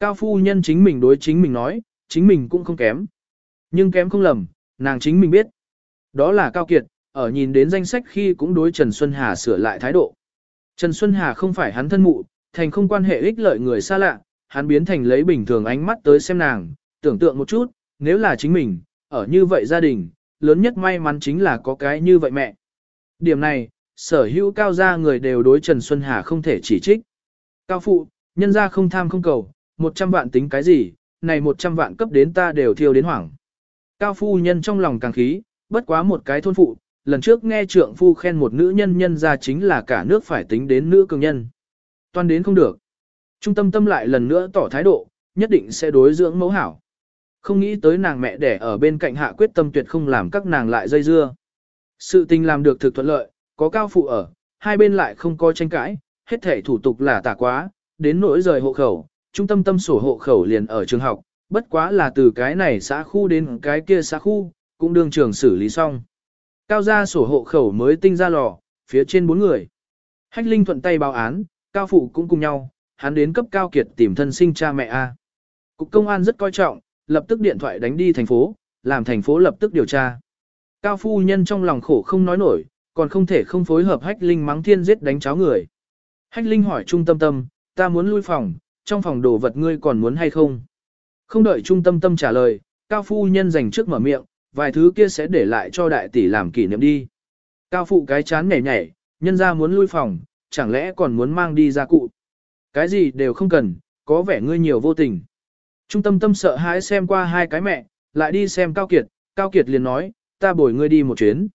Cao phu nhân chính mình đối chính mình nói, chính mình cũng không kém. Nhưng kém không lầm, nàng chính mình biết. Đó là Cao Kiệt, ở nhìn đến danh sách khi cũng đối Trần Xuân Hà sửa lại thái độ. Trần Xuân Hà không phải hắn thân mụ, thành không quan hệ ích lợi người xa lạ, hắn biến thành lấy bình thường ánh mắt tới xem nàng, tưởng tượng một chút, nếu là chính mình, ở như vậy gia đình, lớn nhất may mắn chính là có cái như vậy mẹ. Điểm này, sở hữu cao gia người đều đối Trần Xuân Hà không thể chỉ trích. Cao phụ, nhân gia không tham không cầu, 100 vạn tính cái gì, này 100 vạn cấp đến ta đều thiêu đến hoảng. Cao phu nhân trong lòng càng khí, bất quá một cái thôn phụ, lần trước nghe trượng phu khen một nữ nhân nhân ra chính là cả nước phải tính đến nữ cường nhân. Toàn đến không được. Trung tâm tâm lại lần nữa tỏ thái độ, nhất định sẽ đối dưỡng mẫu hảo. Không nghĩ tới nàng mẹ đẻ ở bên cạnh hạ quyết tâm tuyệt không làm các nàng lại dây dưa. Sự tình làm được thực thuận lợi, có cao phụ ở, hai bên lại không có tranh cãi, hết thể thủ tục là tả quá, đến nỗi rời hộ khẩu, trung tâm tâm sổ hộ khẩu liền ở trường học, bất quá là từ cái này xã khu đến cái kia xã khu, cũng đương trường xử lý xong. Cao gia sổ hộ khẩu mới tinh ra lò, phía trên bốn người. Hách Linh thuận tay báo án, cao phụ cũng cùng nhau, hắn đến cấp cao kiệt tìm thân sinh cha mẹ A. Cục công an rất coi trọng, lập tức điện thoại đánh đi thành phố, làm thành phố lập tức điều tra. Cao phu nhân trong lòng khổ không nói nổi, còn không thể không phối hợp hách linh mắng thiên giết đánh cháo người. Hách linh hỏi trung tâm tâm, ta muốn lui phòng, trong phòng đồ vật ngươi còn muốn hay không? Không đợi trung tâm tâm trả lời, cao phu nhân dành trước mở miệng, vài thứ kia sẽ để lại cho đại tỷ làm kỷ niệm đi. Cao phụ cái chán nhảy nhảy, nhân ra muốn lui phòng, chẳng lẽ còn muốn mang đi ra cụ. Cái gì đều không cần, có vẻ ngươi nhiều vô tình. Trung tâm tâm sợ hãi xem qua hai cái mẹ, lại đi xem Cao Kiệt, Cao Kiệt liền nói, ta bồi ngươi đi một chuyến.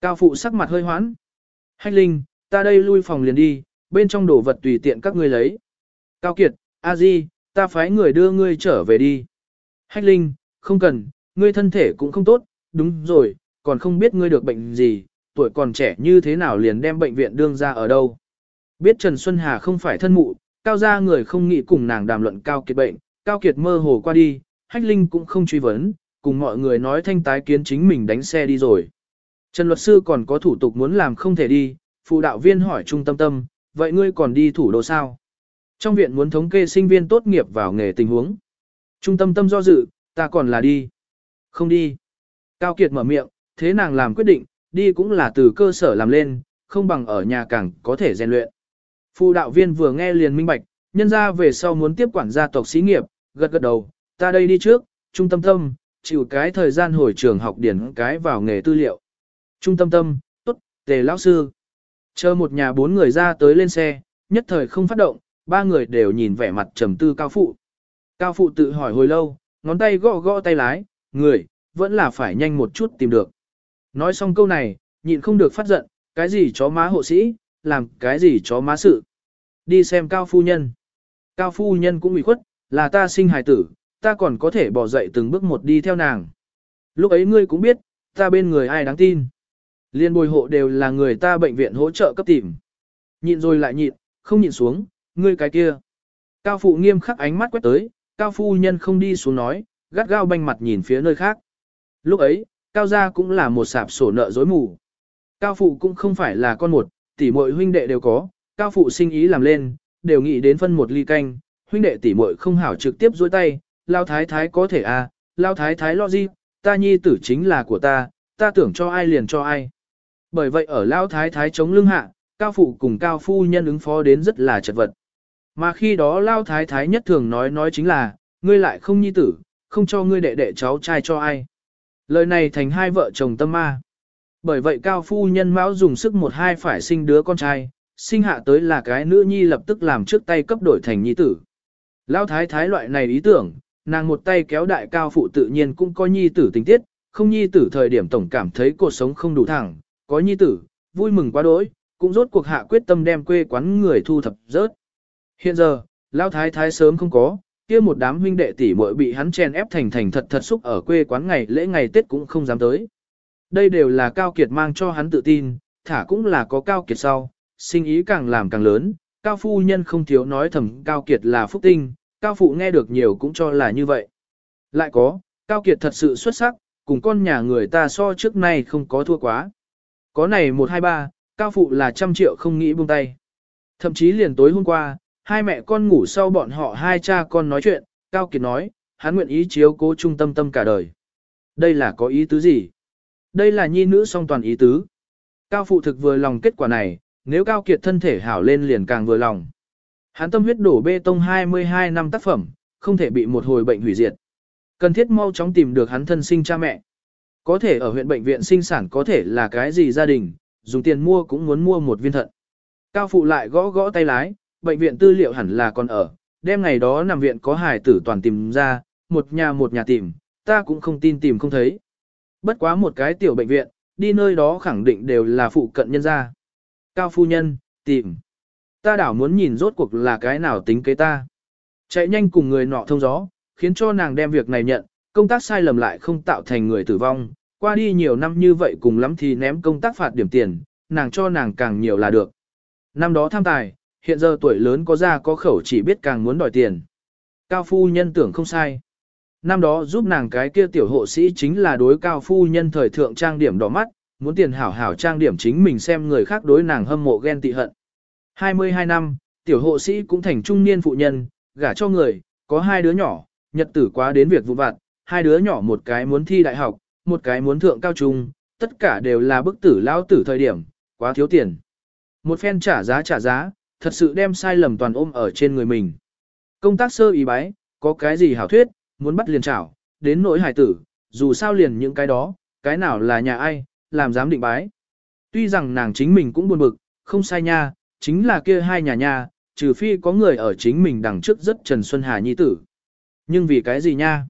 Cao phụ sắc mặt hơi hoãn. Hách Linh, ta đây lui phòng liền đi, bên trong đồ vật tùy tiện các ngươi lấy. Cao Kiệt, a di, ta phái người đưa ngươi trở về đi. Hách Linh, không cần, ngươi thân thể cũng không tốt, đúng rồi, còn không biết ngươi được bệnh gì, tuổi còn trẻ như thế nào liền đem bệnh viện đương ra ở đâu. Biết Trần Xuân Hà không phải thân mụ, cao gia người không nghĩ cùng nàng đàm luận Cao Kiệt bệnh, Cao Kiệt mơ hồ qua đi, Hách Linh cũng không truy vấn, cùng mọi người nói thanh tái kiến chính mình đánh xe đi rồi. Trần luật sư còn có thủ tục muốn làm không thể đi, phụ đạo viên hỏi trung tâm tâm, vậy ngươi còn đi thủ đô sao? Trong viện muốn thống kê sinh viên tốt nghiệp vào nghề tình huống. Trung tâm tâm do dự, ta còn là đi. Không đi. Cao Kiệt mở miệng, thế nàng làm quyết định, đi cũng là từ cơ sở làm lên, không bằng ở nhà càng có thể rèn luyện. Phụ đạo viên vừa nghe liền minh bạch, nhân ra về sau muốn tiếp quản gia tộc xí nghiệp, gật gật đầu, ta đây đi trước, trung tâm tâm, chịu cái thời gian hồi trường học điển cái vào nghề tư liệu. Trung tâm tâm, tốt, tề lão sư. Chờ một nhà bốn người ra tới lên xe, nhất thời không phát động, ba người đều nhìn vẻ mặt trầm tư cao phụ. Cao phụ tự hỏi hồi lâu, ngón tay gõ gõ tay lái, người, vẫn là phải nhanh một chút tìm được. Nói xong câu này, nhịn không được phát giận, cái gì chó má hộ sĩ, làm cái gì chó má sự. Đi xem cao phu nhân. Cao phu nhân cũng bị khuất, là ta sinh hài tử, ta còn có thể bỏ dậy từng bước một đi theo nàng. Lúc ấy ngươi cũng biết, ta bên người ai đáng tin. Liên bồi hộ đều là người ta bệnh viện hỗ trợ cấp tìm. Nhịn rồi lại nhịn, không nhịn xuống, ngươi cái kia. Cao phụ nghiêm khắc ánh mắt quét tới, cao phu nhân không đi xuống nói, gắt gao banh mặt nhìn phía nơi khác. Lúc ấy, cao gia cũng là một sạp sổ nợ dối mù. Cao phụ cũng không phải là con một, tỷ muội huynh đệ đều có, cao phụ sinh ý làm lên, đều nghĩ đến phân một ly canh, huynh đệ tỷ muội không hảo trực tiếp dối tay, lao thái thái có thể à, lao thái thái lo gì, ta nhi tử chính là của ta, ta tưởng cho ai liền cho ai. Bởi vậy ở lao thái thái chống lưng hạ, cao phụ cùng cao phu nhân ứng phó đến rất là chật vật. Mà khi đó lao thái thái nhất thường nói nói chính là, ngươi lại không nhi tử, không cho ngươi đệ đệ cháu trai cho ai. Lời này thành hai vợ chồng tâm ma. Bởi vậy cao phu nhân mão dùng sức một hai phải sinh đứa con trai, sinh hạ tới là cái nữ nhi lập tức làm trước tay cấp đổi thành nhi tử. lão thái thái loại này ý tưởng, nàng một tay kéo đại cao phụ tự nhiên cũng có nhi tử tình tiết, không nhi tử thời điểm tổng cảm thấy cuộc sống không đủ thẳng, có nhi tử, vui mừng quá đỗi, cũng rốt cuộc hạ quyết tâm đem quê quán người thu thập rớt. Hiện giờ, lão thái thái sớm không có, kia một đám huynh đệ tỷ muội bị hắn chen ép thành thành thật thật xúc ở quê quán ngày lễ ngày Tết cũng không dám tới. Đây đều là Cao Kiệt mang cho hắn tự tin, thả cũng là có Cao Kiệt sau, sinh ý càng làm càng lớn, Cao Phu Nhân không thiếu nói thầm Cao Kiệt là phúc tinh, Cao Phụ nghe được nhiều cũng cho là như vậy. Lại có, Cao Kiệt thật sự xuất sắc, cùng con nhà người ta so trước nay không có thua quá. Có này 123, Cao Phụ là trăm triệu không nghĩ buông tay. Thậm chí liền tối hôm qua, hai mẹ con ngủ sau bọn họ hai cha con nói chuyện, Cao Kiệt nói, hắn nguyện ý chiếu cố trung tâm tâm cả đời. Đây là có ý tứ gì? Đây là nhi nữ song toàn ý tứ. Cao phụ thực vừa lòng kết quả này, nếu Cao Kiệt thân thể hảo lên liền càng vừa lòng. Hắn tâm huyết đổ bê tông 22 năm tác phẩm, không thể bị một hồi bệnh hủy diệt. Cần thiết mau chóng tìm được hắn thân sinh cha mẹ. Có thể ở huyện bệnh viện sinh sản có thể là cái gì gia đình, dùng tiền mua cũng muốn mua một viên thận. Cao phụ lại gõ gõ tay lái, bệnh viện tư liệu hẳn là còn ở, đêm ngày đó nằm viện có hài tử toàn tìm ra, một nhà một nhà tìm, ta cũng không tin tìm không thấy. Bất quá một cái tiểu bệnh viện, đi nơi đó khẳng định đều là phụ cận nhân gia. Cao phu nhân, tìm. Ta đảo muốn nhìn rốt cuộc là cái nào tính kế ta. Chạy nhanh cùng người nọ thông gió, khiến cho nàng đem việc này nhận, công tác sai lầm lại không tạo thành người tử vong. Qua đi nhiều năm như vậy cùng lắm thì ném công tác phạt điểm tiền, nàng cho nàng càng nhiều là được. Năm đó tham tài, hiện giờ tuổi lớn có ra có khẩu chỉ biết càng muốn đòi tiền. Cao phu nhân tưởng không sai. Năm đó giúp nàng cái kia tiểu hộ sĩ chính là đối cao phu nhân thời thượng trang điểm đỏ mắt, muốn tiền hảo hảo trang điểm chính mình xem người khác đối nàng hâm mộ ghen tị hận. 22 năm, tiểu hộ sĩ cũng thành trung niên phụ nhân, gả cho người, có hai đứa nhỏ, nhật tử quá đến việc vụ vặt, hai đứa nhỏ một cái muốn thi đại học, một cái muốn thượng cao trung, tất cả đều là bức tử lao tử thời điểm, quá thiếu tiền. Một phen trả giá trả giá, thật sự đem sai lầm toàn ôm ở trên người mình. Công tác sơ ý bái, có cái gì hảo thuyết, muốn bắt liền trảo, đến nỗi hải tử, dù sao liền những cái đó, cái nào là nhà ai, làm dám định bái. Tuy rằng nàng chính mình cũng buồn bực, không sai nha, chính là kia hai nhà nha, trừ phi có người ở chính mình đằng trước rất Trần Xuân Hà nhi tử. Nhưng vì cái gì nha?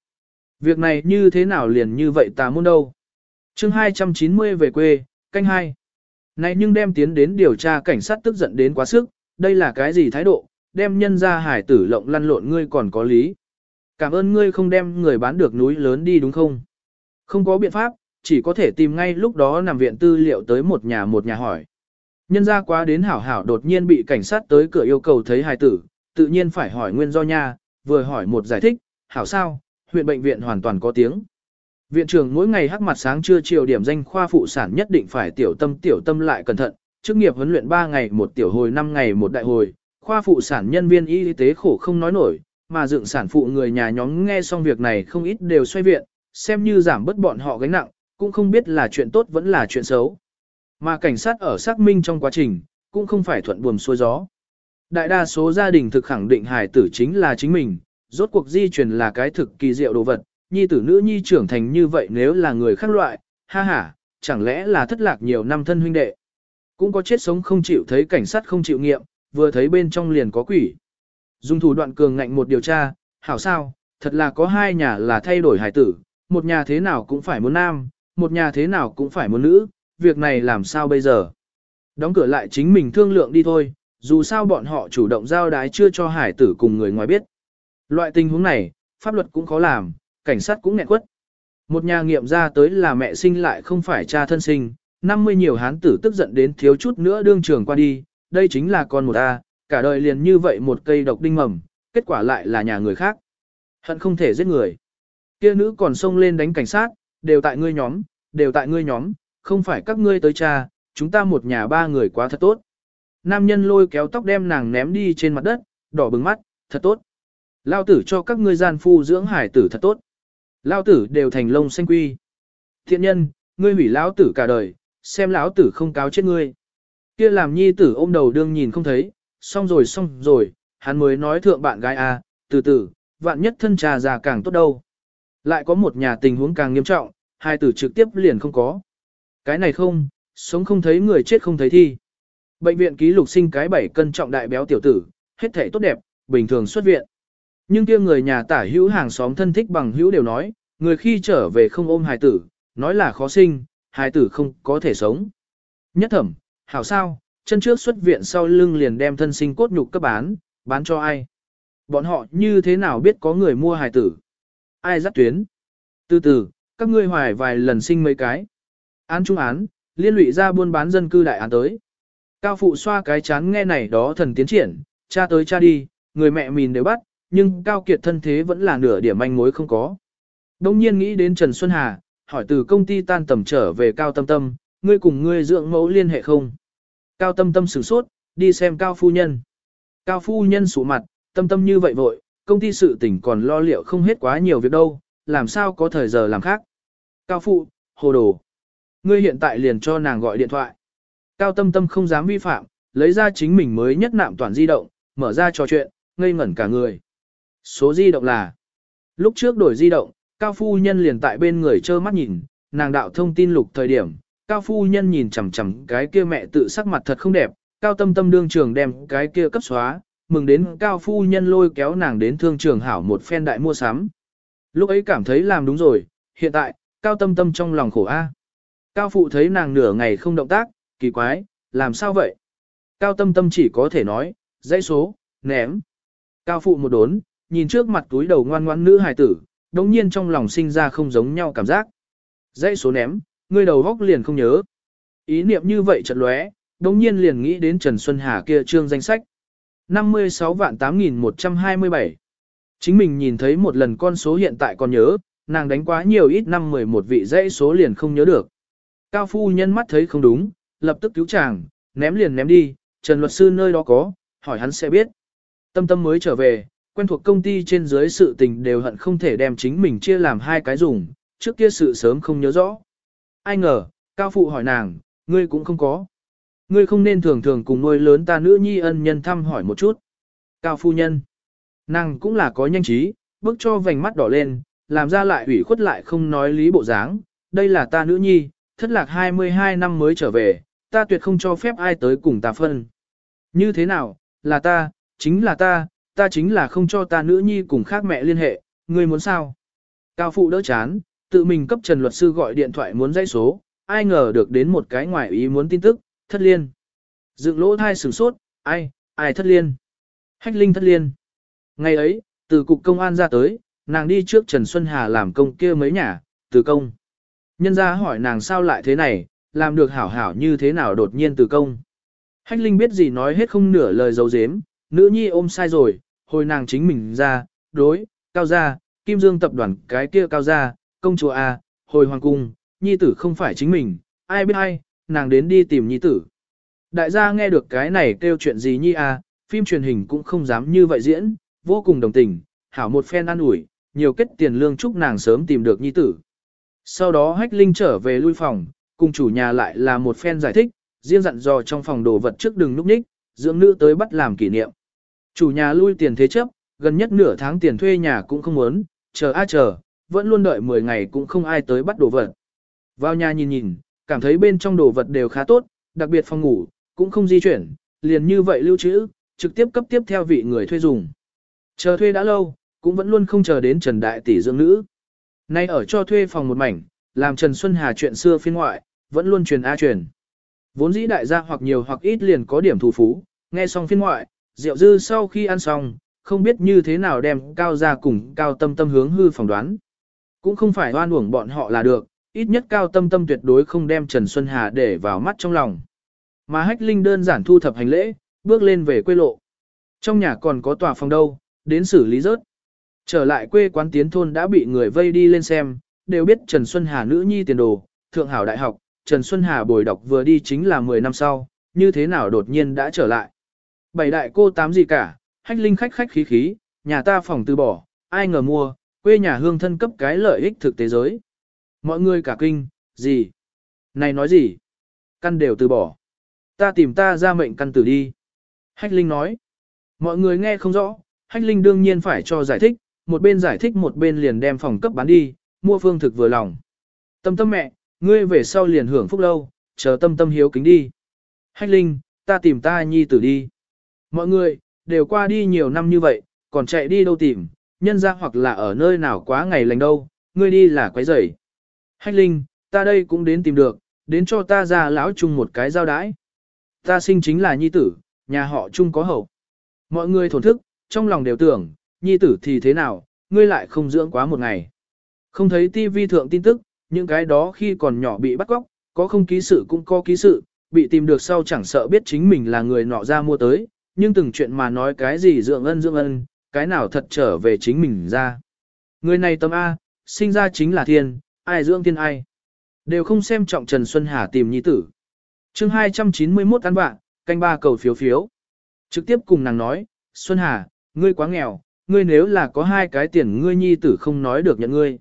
Việc này như thế nào liền như vậy ta muốn đâu? chương 290 về quê, canh hai. Này nhưng đem tiến đến điều tra cảnh sát tức giận đến quá sức, đây là cái gì thái độ, đem nhân ra hải tử lộng lăn lộn ngươi còn có lý. Cảm ơn ngươi không đem người bán được núi lớn đi đúng không? Không có biện pháp, chỉ có thể tìm ngay lúc đó nằm viện tư liệu tới một nhà một nhà hỏi. Nhân ra quá đến hảo hảo đột nhiên bị cảnh sát tới cửa yêu cầu thấy hài tử, tự nhiên phải hỏi nguyên do nha, vừa hỏi một giải thích, hảo sao, huyện bệnh viện hoàn toàn có tiếng. Viện trưởng mỗi ngày hắc mặt sáng trưa chiều điểm danh khoa phụ sản nhất định phải tiểu tâm tiểu tâm lại cẩn thận, chức nghiệp huấn luyện 3 ngày một tiểu hồi 5 ngày một đại hồi, khoa phụ sản nhân viên y tế khổ không nói nổi, mà dựng sản phụ người nhà nhóm nghe xong việc này không ít đều xoay viện, xem như giảm bớt bọn họ gánh nặng, cũng không biết là chuyện tốt vẫn là chuyện xấu. Mà cảnh sát ở xác minh trong quá trình, cũng không phải thuận buồm xuôi gió. Đại đa số gia đình thực khẳng định hài tử chính là chính mình, rốt cuộc di truyền là cái thực kỳ diệu đồ vật, nhi tử nữ nhi trưởng thành như vậy nếu là người khác loại, ha ha, chẳng lẽ là thất lạc nhiều năm thân huynh đệ. Cũng có chết sống không chịu thấy cảnh sát không chịu nghiệm, vừa thấy bên trong liền có quỷ. Dùng thủ đoạn cường ngạnh một điều tra, hảo sao, thật là có hai nhà là thay đổi hài tử, một nhà thế nào cũng phải muốn nam, một nhà thế nào cũng phải muốn nữ, việc này làm sao bây giờ? Đóng cửa lại chính mình thương lượng đi thôi, dù sao bọn họ chủ động giao đái chưa cho hải tử cùng người ngoài biết. Loại tình huống này, pháp luật cũng khó làm, cảnh sát cũng nghẹn quất. Một nhà nghiệm ra tới là mẹ sinh lại không phải cha thân sinh, 50 nhiều hán tử tức giận đến thiếu chút nữa đương trường qua đi, đây chính là con một A, cả đời liền như vậy một cây độc đinh mầm, kết quả lại là nhà người khác. Hận không thể giết người. Kia nữ còn xông lên đánh cảnh sát, đều tại ngươi nhóm, đều tại ngươi nhóm, không phải các ngươi tới cha, chúng ta một nhà ba người quá thật tốt. Nam nhân lôi kéo tóc đem nàng ném đi trên mặt đất, đỏ bừng mắt, thật tốt. Lao tử cho các ngươi gian phu dưỡng hải tử thật tốt. Lao tử đều thành lông xanh quy. Thiện nhân, ngươi hủy lão tử cả đời, xem lão tử không cáo chết ngươi. Kia làm nhi tử ôm đầu đương nhìn không thấy, xong rồi xong rồi, hắn mới nói thượng bạn gái à, từ từ, vạn nhất thân trà già càng tốt đâu. Lại có một nhà tình huống càng nghiêm trọng, hai tử trực tiếp liền không có. Cái này không, sống không thấy người chết không thấy thi. Bệnh viện ký lục sinh cái 7 cân trọng đại béo tiểu tử, hết thể tốt đẹp, bình thường xuất viện. Nhưng kia người nhà tả hữu hàng xóm thân thích bằng hữu đều nói, người khi trở về không ôm hài tử, nói là khó sinh, hài tử không có thể sống. Nhất thẩm, hảo sao, chân trước xuất viện sau lưng liền đem thân sinh cốt nhục cấp bán, bán cho ai? Bọn họ như thế nào biết có người mua hài tử? Ai dắt tuyến? Từ từ, các ngươi hoài vài lần sinh mấy cái. Án trung án, liên lụy ra buôn bán dân cư đại án tới. Cao phụ xoa cái chán nghe này đó thần tiến triển, cha tới cha đi, người mẹ mìn đều bắt, nhưng Cao Kiệt thân thế vẫn là nửa điểm manh mối không có. Đông nhiên nghĩ đến Trần Xuân Hà, hỏi từ công ty tan tầm trở về Cao Tâm Tâm, ngươi cùng ngươi dưỡng mẫu liên hệ không? Cao Tâm Tâm sửng sốt, đi xem Cao Phu Nhân. Cao Phu Nhân sụ mặt, tâm tâm như vậy vội, công ty sự tỉnh còn lo liệu không hết quá nhiều việc đâu, làm sao có thời giờ làm khác. Cao Phụ, hồ đồ. Ngươi hiện tại liền cho nàng gọi điện thoại. Cao Tâm Tâm không dám vi phạm, lấy ra chính mình mới nhất nạm toàn di động, mở ra trò chuyện, ngây ngẩn cả người. Số di động là, lúc trước đổi di động, Cao Phu Nhân liền tại bên người trơ mắt nhìn, nàng đạo thông tin lục thời điểm, Cao Phu Nhân nhìn chằm chằm cái kia mẹ tự sắc mặt thật không đẹp, Cao Tâm Tâm đương trường đem cái kia cấp xóa, mừng đến Cao Phu Nhân lôi kéo nàng đến thương trường hảo một phen đại mua sắm. Lúc ấy cảm thấy làm đúng rồi, hiện tại, Cao Tâm Tâm trong lòng khổ a. Cao Phụ thấy nàng nửa ngày không động tác, kỳ quái, làm sao vậy? Cao Tâm Tâm chỉ có thể nói, dãy số, ném. Cao Phụ một đốn, nhìn trước mặt túi đầu ngoan ngoãn nữ hài tử, đồng nhiên trong lòng sinh ra không giống nhau cảm giác. Dãy số ném, ngươi đầu góc liền không nhớ. Ý niệm như vậy chợt lóe, đồng nhiên liền nghĩ đến Trần Xuân Hà kia trương danh sách. 56 vạn 8127. Chính mình nhìn thấy một lần con số hiện tại còn nhớ, nàng đánh quá nhiều ít năm 11 vị dãy số liền không nhớ được. Cao phu nhân mắt thấy không đúng, lập tức cứu chàng, ném liền ném đi, Trần luật sư nơi đó có, hỏi hắn sẽ biết. Tâm tâm mới trở về, quen thuộc công ty trên dưới sự tình đều hận không thể đem chính mình chia làm hai cái dùng, trước kia sự sớm không nhớ rõ. Ai ngờ, cao phụ hỏi nàng, ngươi cũng không có. Ngươi không nên thường thường cùng nuôi lớn ta nữ nhi ân nhân thăm hỏi một chút. Cao phu nhân, nàng cũng là có nhanh trí, bước cho vành mắt đỏ lên, làm ra lại ủy khuất lại không nói lý bộ dáng. Đây là ta nữ nhi, thất lạc 22 năm mới trở về, ta tuyệt không cho phép ai tới cùng ta phân. Như thế nào, là ta, chính là ta, ta chính là không cho ta nữ nhi cùng khác mẹ liên hệ, ngươi muốn sao? Cao phụ đỡ chán, tự mình cấp Trần luật sư gọi điện thoại muốn dãy số, ai ngờ được đến một cái ngoài ý muốn tin tức, thất liên. Dựng lỗ thai sửng sốt, ai, ai thất liên? Hách linh thất liên. Ngày ấy, từ cục công an ra tới, nàng đi trước Trần Xuân Hà làm công kia mấy nhà, từ công. Nhân ra hỏi nàng sao lại thế này, làm được hảo hảo như thế nào đột nhiên từ công. Hách Linh biết gì nói hết không nửa lời dấu dếm, nữ nhi ôm sai rồi, hồi nàng chính mình ra, đối, cao gia, kim dương tập đoàn cái kia cao gia, công chúa A, hồi hoàng cung, nhi tử không phải chính mình, ai biết ai, nàng đến đi tìm nhi tử. Đại gia nghe được cái này kêu chuyện gì nhi A, phim truyền hình cũng không dám như vậy diễn, vô cùng đồng tình, hảo một phen ăn ủi, nhiều kết tiền lương chúc nàng sớm tìm được nhi tử. Sau đó hách linh trở về lui phòng, cùng chủ nhà lại là một phen giải thích, riêng dặn dò trong phòng đồ vật trước đừng núp ních, dưỡng nữ tới bắt làm kỷ niệm. Chủ nhà lui tiền thế chấp, gần nhất nửa tháng tiền thuê nhà cũng không muốn, chờ a chờ, vẫn luôn đợi 10 ngày cũng không ai tới bắt đồ vật. Vào nhà nhìn nhìn, cảm thấy bên trong đồ vật đều khá tốt, đặc biệt phòng ngủ, cũng không di chuyển, liền như vậy lưu trữ, trực tiếp cấp tiếp theo vị người thuê dùng. Chờ thuê đã lâu, cũng vẫn luôn không chờ đến Trần Đại Tỷ dưỡng nữ. Nay ở cho thuê phòng một mảnh, làm Trần Xuân Hà chuyện xưa phiên ngoại, vẫn luôn truyền A truyền. Vốn dĩ đại gia hoặc nhiều hoặc ít liền có điểm thù phú, nghe xong phiên ngoại, rượu Dư sau khi ăn xong, không biết như thế nào đem cao ra cùng cao tâm tâm hướng hư phỏng đoán. Cũng không phải oan uổng bọn họ là được, ít nhất cao tâm tâm tuyệt đối không đem Trần Xuân Hà để vào mắt trong lòng. Mà hách linh đơn giản thu thập hành lễ, bước lên về quê lộ. Trong nhà còn có tòa phòng đâu, đến xử lý rớt. Trở lại quê quán tiến thôn đã bị người vây đi lên xem, đều biết Trần Xuân Hà nữ nhi tiền đồ, thượng hảo đại học, Trần Xuân Hà bồi đọc vừa đi chính là 10 năm sau, như thế nào đột nhiên đã trở lại. Bảy đại cô tám gì cả, hách linh khách khách khí khí, nhà ta phòng từ bỏ, ai ngờ mua, quê nhà hương thân cấp cái lợi ích thực tế giới. Mọi người cả kinh, gì? Này nói gì? Căn đều từ bỏ. Ta tìm ta ra mệnh căn tử đi. Hách linh nói. Mọi người nghe không rõ, hách linh đương nhiên phải cho giải thích, một bên giải thích một bên liền đem phòng cấp bán đi, mua phương thực vừa lòng. Tâm tâm mẹ, ngươi về sau liền hưởng phúc lâu, chờ tâm tâm hiếu kính đi. Hách linh, ta tìm ta nhi tử đi. Mọi người, đều qua đi nhiều năm như vậy, còn chạy đi đâu tìm, nhân ra hoặc là ở nơi nào quá ngày lành đâu, ngươi đi là quấy rầy. Hách linh, ta đây cũng đến tìm được, đến cho ta ra lão chung một cái giao đái. Ta sinh chính là nhi tử, nhà họ chung có hậu. Mọi người thổn thức, trong lòng đều tưởng, nhi tử thì thế nào, ngươi lại không dưỡng quá một ngày. Không thấy tivi thượng tin tức, những cái đó khi còn nhỏ bị bắt cóc, có không ký sự cũng có ký sự, bị tìm được sau chẳng sợ biết chính mình là người nọ ra mua tới, nhưng từng chuyện mà nói cái gì dưỡng ân dưỡng ân, cái nào thật trở về chính mình ra. Người này tâm A, sinh ra chính là thiên, ai dưỡng thiên ai. Đều không xem trọng Trần Xuân Hà tìm nhi tử. chương 291 ăn bạn, canh ba cầu phiếu phiếu. Trực tiếp cùng nàng nói, Xuân Hà, ngươi quá nghèo, ngươi nếu là có hai cái tiền ngươi nhi tử không nói được nhận ngươi.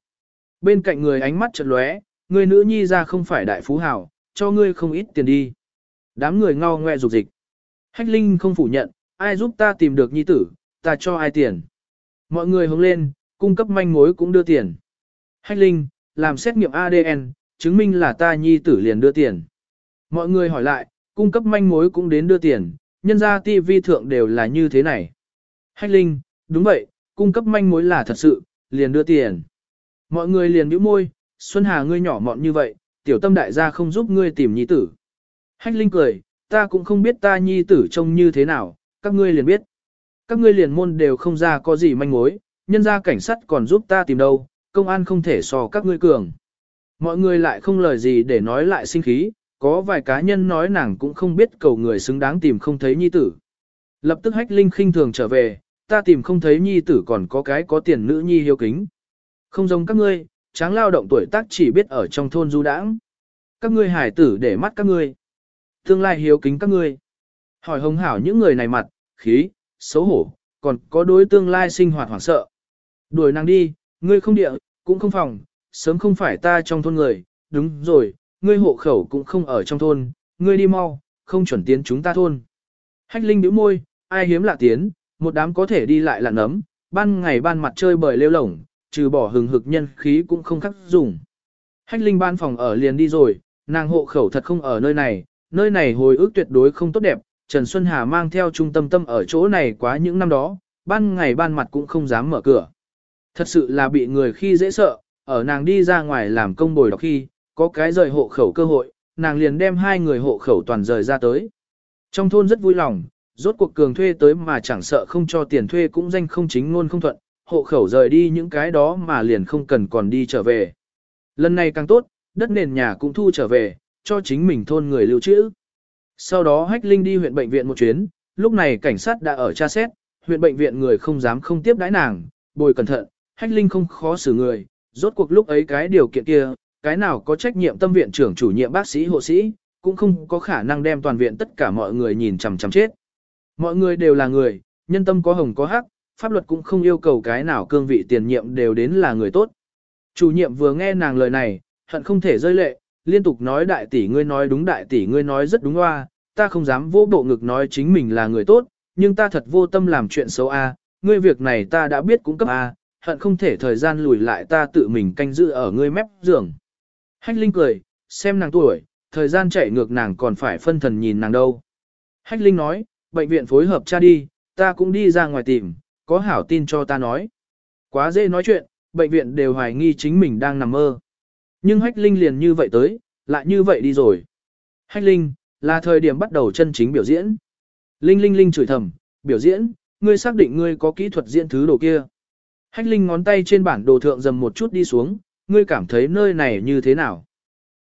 Bên cạnh người ánh mắt chợt lóe, ngươi nữ nhi ra không phải đại phú hào, cho ngươi không ít tiền đi. Đám người ngao ngoe dục dịch. Hách Linh không phủ nhận, ai giúp ta tìm được nhi tử, ta cho ai tiền. Mọi người hướng lên, cung cấp manh mối cũng đưa tiền. Hách Linh, làm xét nghiệm ADN, chứng minh là ta nhi tử liền đưa tiền. Mọi người hỏi lại, cung cấp manh mối cũng đến đưa tiền, nhân ra TV thượng đều là như thế này. Hách Linh, đúng vậy, cung cấp manh mối là thật sự, liền đưa tiền. Mọi người liền bĩu môi, Xuân Hà ngươi nhỏ mọn như vậy, tiểu tâm đại gia không giúp ngươi tìm nhi tử. Hách Linh cười, ta cũng không biết ta nhi tử trông như thế nào, các ngươi liền biết. Các ngươi liền môn đều không ra có gì manh mối, nhân ra cảnh sát còn giúp ta tìm đâu, công an không thể so các ngươi cường. Mọi người lại không lời gì để nói lại sinh khí, có vài cá nhân nói nàng cũng không biết cầu người xứng đáng tìm không thấy nhi tử. Lập tức hách linh khinh thường trở về, ta tìm không thấy nhi tử còn có cái có tiền nữ nhi hiếu kính. Không giống các ngươi, tráng lao động tuổi tác chỉ biết ở trong thôn du đãng. Các ngươi hải tử để mắt các ngươi. Tương lai hiếu kính các ngươi. Hỏi hồng hảo những người này mặt, khí, xấu hổ, còn có đối tương lai sinh hoạt hoảng sợ. Đuổi nàng đi, ngươi không địa, cũng không phòng, sớm không phải ta trong thôn người, đúng rồi, ngươi hộ khẩu cũng không ở trong thôn, ngươi đi mau, không chuẩn tiến chúng ta thôn. Hách Linh bĩu môi, ai hiếm lạ tiến, một đám có thể đi lại lặn ấm, ban ngày ban mặt chơi bời lêu lổng, trừ bỏ hừng hực nhân khí cũng không khắc dùng. Hách Linh ban phòng ở liền đi rồi, nàng hộ khẩu thật không ở nơi này, nơi này hồi ức tuyệt đối không tốt đẹp, Trần Xuân Hà mang theo trung tâm tâm ở chỗ này quá những năm đó, ban ngày ban mặt cũng không dám mở cửa. Thật sự là bị người khi dễ sợ, ở nàng đi ra ngoài làm công bồi đọc khi, có cái rời hộ khẩu cơ hội, nàng liền đem hai người hộ khẩu toàn rời ra tới. Trong thôn rất vui lòng, rốt cuộc cường thuê tới mà chẳng sợ không cho tiền thuê cũng danh không chính ngôn không thuận, hộ khẩu rời đi những cái đó mà liền không cần còn đi trở về. Lần này càng tốt, đất nền nhà cũng thu trở về, cho chính mình thôn người lưu trữ. Sau đó Hách Linh đi huyện bệnh viện một chuyến, lúc này cảnh sát đã ở tra xét, huyện bệnh viện người không dám không tiếp đãi nàng, bồi cẩn thận, Hách Linh không khó xử người, rốt cuộc lúc ấy cái điều kiện kia, cái nào có trách nhiệm tâm viện trưởng chủ nhiệm bác sĩ hộ sĩ, cũng không có khả năng đem toàn viện tất cả mọi người nhìn chằm chằm chết. Mọi người đều là người, nhân tâm có hồng có hắc, pháp luật cũng không yêu cầu cái nào cương vị tiền nhiệm đều đến là người tốt. Chủ nhiệm vừa nghe nàng lời này, hận không thể rơi lệ, liên tục nói đại tỷ ngươi nói đúng đại tỷ ngươi nói rất đúng hoa, ta không dám vô bộ ngực nói chính mình là người tốt, nhưng ta thật vô tâm làm chuyện xấu a, ngươi việc này ta đã biết cũng cấp a, hận không thể thời gian lùi lại ta tự mình canh giữ ở ngươi mép giường. Hách Linh cười, xem nàng tuổi, thời gian chạy ngược nàng còn phải phân thần nhìn nàng đâu. Hách Linh nói, bệnh viện phối hợp cha đi, ta cũng đi ra ngoài tìm, có hảo tin cho ta nói. Quá dễ nói chuyện, bệnh viện đều hoài nghi chính mình đang nằm mơ. Nhưng Hách Linh liền như vậy tới, lại như vậy đi rồi. Hách Linh, là thời điểm bắt đầu chân chính biểu diễn. Linh Linh Linh chửi thầm, biểu diễn, ngươi xác định ngươi có kỹ thuật diễn thứ đồ kia. Hách Linh ngón tay trên bản đồ thượng dầm một chút đi xuống, ngươi cảm thấy nơi này như thế nào?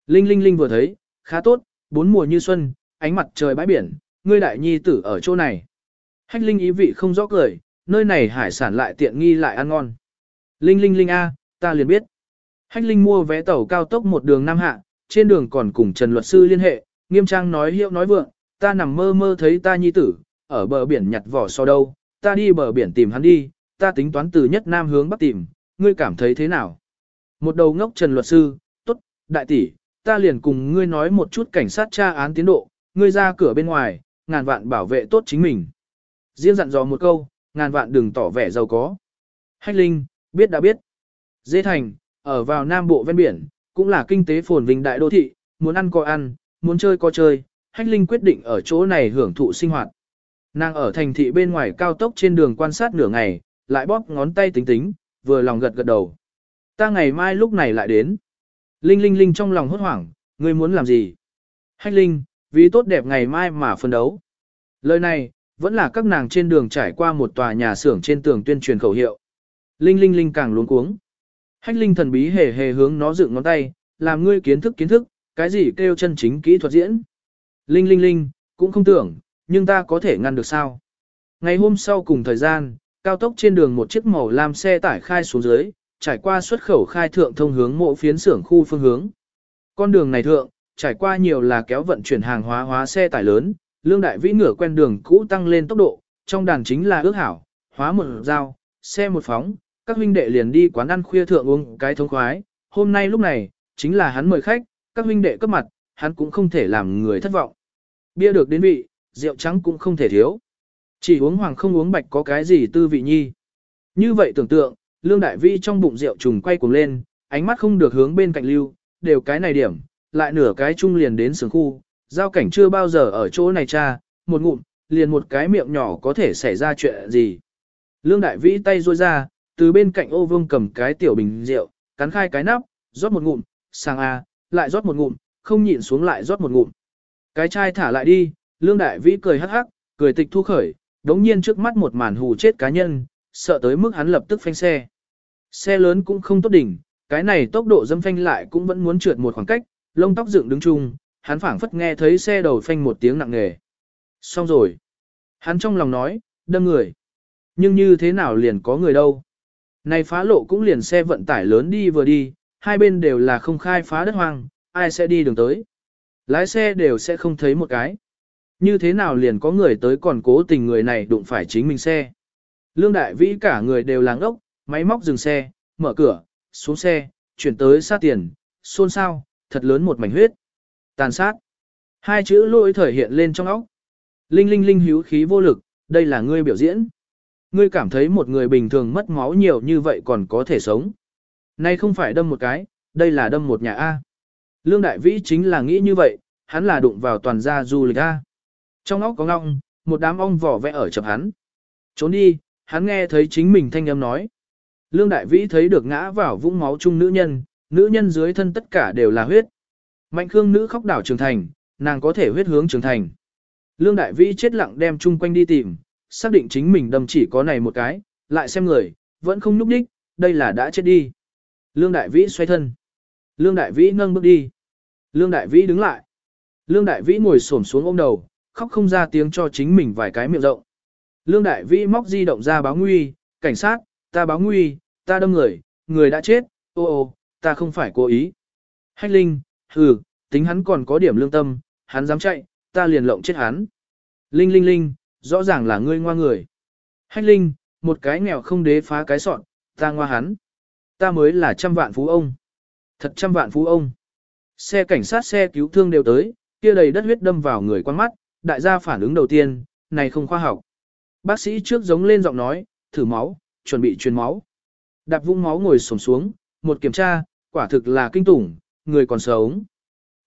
Linh Linh Linh vừa thấy, khá tốt, bốn mùa như xuân, ánh mặt trời bãi biển, ngươi đại nhi tử ở chỗ này. Hách Linh ý vị không rõ cười, nơi này hải sản lại tiện nghi lại ăn ngon. Linh Linh Linh A, ta liền biết. Hách Linh mua vé tàu cao tốc một đường Nam Hạ, trên đường còn cùng Trần Luật Sư liên hệ, nghiêm trang nói hiệu nói vượng, ta nằm mơ mơ thấy ta nhi tử, ở bờ biển nhặt vỏ so đâu, ta đi bờ biển tìm hắn đi, ta tính toán từ nhất Nam hướng Bắc tìm, ngươi cảm thấy thế nào? Một đầu ngốc Trần Luật Sư, tốt, đại tỷ, ta liền cùng ngươi nói một chút cảnh sát tra án tiến độ, ngươi ra cửa bên ngoài, ngàn vạn bảo vệ tốt chính mình. Riêng dặn dò một câu, ngàn vạn đừng tỏ vẻ giàu có. Hách Linh, biết đã biết. Dê Thành, ở vào Nam Bộ ven biển, cũng là kinh tế phồn vinh đại đô thị, muốn ăn có ăn, muốn chơi có chơi, Hách Linh quyết định ở chỗ này hưởng thụ sinh hoạt. Nàng ở thành thị bên ngoài cao tốc trên đường quan sát nửa ngày, lại bóp ngón tay tính tính, vừa lòng gật gật đầu. Ta ngày mai lúc này lại đến. Linh Linh Linh trong lòng hốt hoảng, ngươi muốn làm gì? Hách Linh, vì tốt đẹp ngày mai mà phân đấu. Lời này, vẫn là các nàng trên đường trải qua một tòa nhà xưởng trên tường tuyên truyền khẩu hiệu. Linh Linh Linh càng luống cuống. Hách Linh thần bí hề hề hướng nó dựng ngón tay, làm ngươi kiến thức kiến thức, cái gì kêu chân chính kỹ thuật diễn. Linh Linh Linh, cũng không tưởng, nhưng ta có thể ngăn được sao. Ngày hôm sau cùng thời gian, cao tốc trên đường một chiếc màu lam xe tải khai xuống dưới, trải qua xuất khẩu khai thượng thông hướng mộ phiến xưởng khu phương hướng. Con đường này thượng, trải qua nhiều là kéo vận chuyển hàng hóa hóa xe tải lớn, lương đại vĩ ngửa quen đường cũ tăng lên tốc độ, trong đàn chính là ước hảo, hóa một dao, xe một phóng, các huynh đệ liền đi quán ăn khuya thượng uống cái thống khoái, hôm nay lúc này, chính là hắn mời khách, các huynh đệ cấp mặt, hắn cũng không thể làm người thất vọng. Bia được đến vị, rượu trắng cũng không thể thiếu. Chỉ uống hoàng không uống bạch có cái gì tư vị nhi. Như vậy tưởng tượng, lương đại vi trong bụng rượu trùng quay cuồng lên, ánh mắt không được hướng bên cạnh lưu, đều cái này điểm, lại nửa cái chung liền đến sướng khu, giao cảnh chưa bao giờ ở chỗ này cha, một ngụm, liền một cái miệng nhỏ có thể xảy ra chuyện gì. Lương đại vĩ tay ruôi ra, từ bên cạnh ô vương cầm cái tiểu bình rượu, cắn khai cái nắp, rót một ngụm, sang a, lại rót một ngụm, không nhịn xuống lại rót một ngụm. Cái chai thả lại đi, lương đại vĩ cười hắc hắc, cười tịch thu khởi, đống nhiên trước mắt một màn hù chết cá nhân, sợ tới mức hắn lập tức phanh xe. Xe lớn cũng không tốt đỉnh, cái này tốc độ dâm phanh lại cũng vẫn muốn trượt một khoảng cách, lông tóc dựng đứng chung, hắn phảng phất nghe thấy xe đầu phanh một tiếng nặng nề. Xong rồi. Hắn trong lòng nói, đâm người. Nhưng như thế nào liền có người đâu. Này phá lộ cũng liền xe vận tải lớn đi vừa đi, hai bên đều là không khai phá đất hoang, ai sẽ đi đường tới. Lái xe đều sẽ không thấy một cái. Như thế nào liền có người tới còn cố tình người này đụng phải chính mình xe. Lương Đại Vĩ cả người đều làng ốc, máy móc dừng xe, mở cửa, xuống xe, chuyển tới sát tiền, xôn xao, thật lớn một mảnh huyết. Tàn sát. Hai chữ lỗi thời hiện lên trong óc. Linh linh linh hữu khí vô lực, đây là ngươi biểu diễn. Ngươi cảm thấy một người bình thường mất máu nhiều như vậy còn có thể sống. Nay không phải đâm một cái, đây là đâm một nhà A. Lương Đại Vĩ chính là nghĩ như vậy, hắn là đụng vào toàn gia du lịch A. Trong óc có ngọng, một đám ong vỏ vẽ ở chập hắn. Trốn đi, hắn nghe thấy chính mình thanh âm nói. Lương Đại Vĩ thấy được ngã vào vũng máu chung nữ nhân, nữ nhân dưới thân tất cả đều là huyết. Mạnh Khương nữ khóc đảo Trường Thành, nàng có thể huyết hướng Trường Thành. Lương Đại Vĩ chết lặng đem chung quanh đi tìm, xác định chính mình đâm chỉ có này một cái, lại xem người, vẫn không núp đích, đây là đã chết đi. Lương Đại Vĩ xoay thân. Lương Đại Vĩ nâng bước đi. Lương Đại Vĩ đứng lại. Lương Đại Vĩ ngồi xổm xuống ôm đầu, khóc không ra tiếng cho chính mình vài cái miệng rộng. Lương Đại Vĩ móc di động ra báo nguy, cảnh sát, ta báo nguy, ta đâm người, người đã chết, ô ô, ta không phải cố ý. Hách Linh, hừ, tính hắn còn có điểm lương tâm, hắn dám chạy, ta liền lộng chết hắn. Linh Linh Linh, rõ ràng là ngươi ngoa người. Hách Linh, một cái nghèo không đế phá cái sọn, ta ngoa hắn. Ta mới là trăm vạn phú ông. Thật trăm vạn phú ông. Xe cảnh sát xe cứu thương đều tới, kia đầy đất huyết đâm vào người quan mắt, đại gia phản ứng đầu tiên, này không khoa học. Bác sĩ trước giống lên giọng nói, thử máu, chuẩn bị truyền máu. Đạp vũng máu ngồi sổng xuống, một kiểm tra, quả thực là kinh tủng, người còn sống.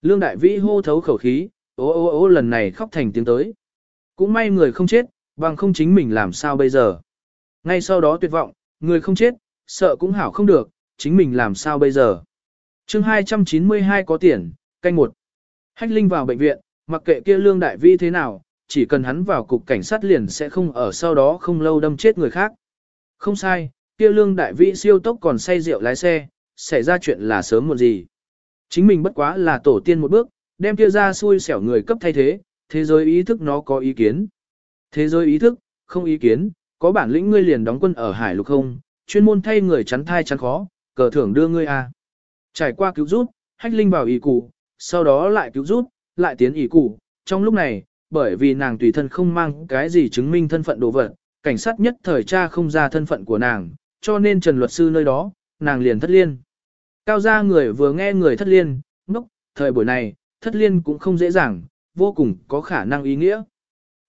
Lương Đại Vĩ hô thấu khẩu khí, ô ô ô lần này khóc thành tiếng tới. Cũng may người không chết, bằng không chính mình làm sao bây giờ. Ngay sau đó tuyệt vọng, người không chết, sợ cũng hảo không được, chính mình làm sao bây giờ. chương 292 có tiền, canh một. Hách Linh vào bệnh viện, mặc kệ kia lương đại vi thế nào, chỉ cần hắn vào cục cảnh sát liền sẽ không ở sau đó không lâu đâm chết người khác. Không sai, kia lương đại vi siêu tốc còn say rượu lái xe, xảy ra chuyện là sớm một gì. Chính mình bất quá là tổ tiên một bước, đem kia ra xui xẻo người cấp thay thế, thế giới ý thức nó có ý kiến. Thế giới ý thức, không ý kiến, có bản lĩnh ngươi liền đóng quân ở hải lục không, chuyên môn thay người chắn thai chắn khó, cờ thưởng đưa ngươi a. Trải qua cứu rút, hách linh vào ý cụ, sau đó lại cứu rút, lại tiến ý cụ. Trong lúc này, bởi vì nàng tùy thân không mang cái gì chứng minh thân phận đồ vật, cảnh sát nhất thời tra không ra thân phận của nàng, cho nên Trần luật sư nơi đó, nàng liền thất liên. Cao gia người vừa nghe người thất liên, ngốc, thời buổi này, thất liên cũng không dễ dàng, vô cùng có khả năng ý nghĩa.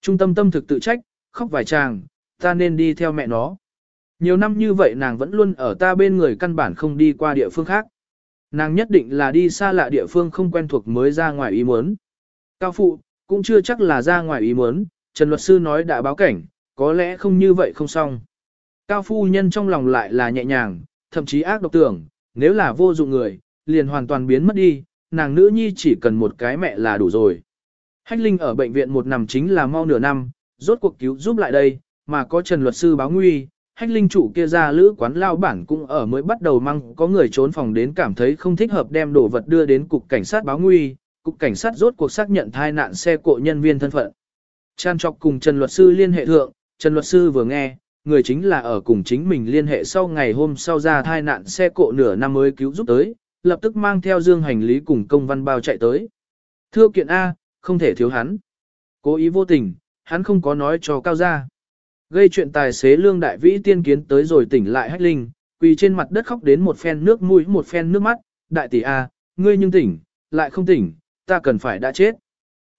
Trung tâm tâm thực tự trách, khóc vài chàng, ta nên đi theo mẹ nó. Nhiều năm như vậy nàng vẫn luôn ở ta bên người căn bản không đi qua địa phương khác. Nàng nhất định là đi xa lạ địa phương không quen thuộc mới ra ngoài ý muốn. Cao phụ, cũng chưa chắc là ra ngoài ý muốn, Trần luật sư nói đã báo cảnh, có lẽ không như vậy không xong. Cao phu nhân trong lòng lại là nhẹ nhàng, thậm chí ác độc tưởng, nếu là vô dụng người, liền hoàn toàn biến mất đi, nàng nữ nhi chỉ cần một cái mẹ là đủ rồi. Hách Linh ở bệnh viện một năm chính là mau nửa năm, rốt cuộc cứu giúp lại đây, mà có Trần luật sư báo nguy, Hách Linh chủ kia ra lữ quán lao bản cũng ở mới bắt đầu mang có người trốn phòng đến cảm thấy không thích hợp đem đồ vật đưa đến cục cảnh sát báo nguy, cục cảnh sát rốt cuộc xác nhận thai nạn xe cộ nhân viên thân phận. Chan chọc cùng Trần luật sư liên hệ thượng, Trần luật sư vừa nghe, người chính là ở cùng chính mình liên hệ sau ngày hôm sau ra thai nạn xe cộ nửa năm mới cứu giúp tới, lập tức mang theo dương hành lý cùng công văn bao chạy tới. Thưa kiện A, không thể thiếu hắn. Cố ý vô tình, hắn không có nói cho cao gia. Gây chuyện tài xế lương đại vĩ tiên kiến tới rồi tỉnh lại hách linh, quỳ trên mặt đất khóc đến một phen nước mũi một phen nước mắt, đại tỷ A, ngươi nhưng tỉnh, lại không tỉnh, ta cần phải đã chết.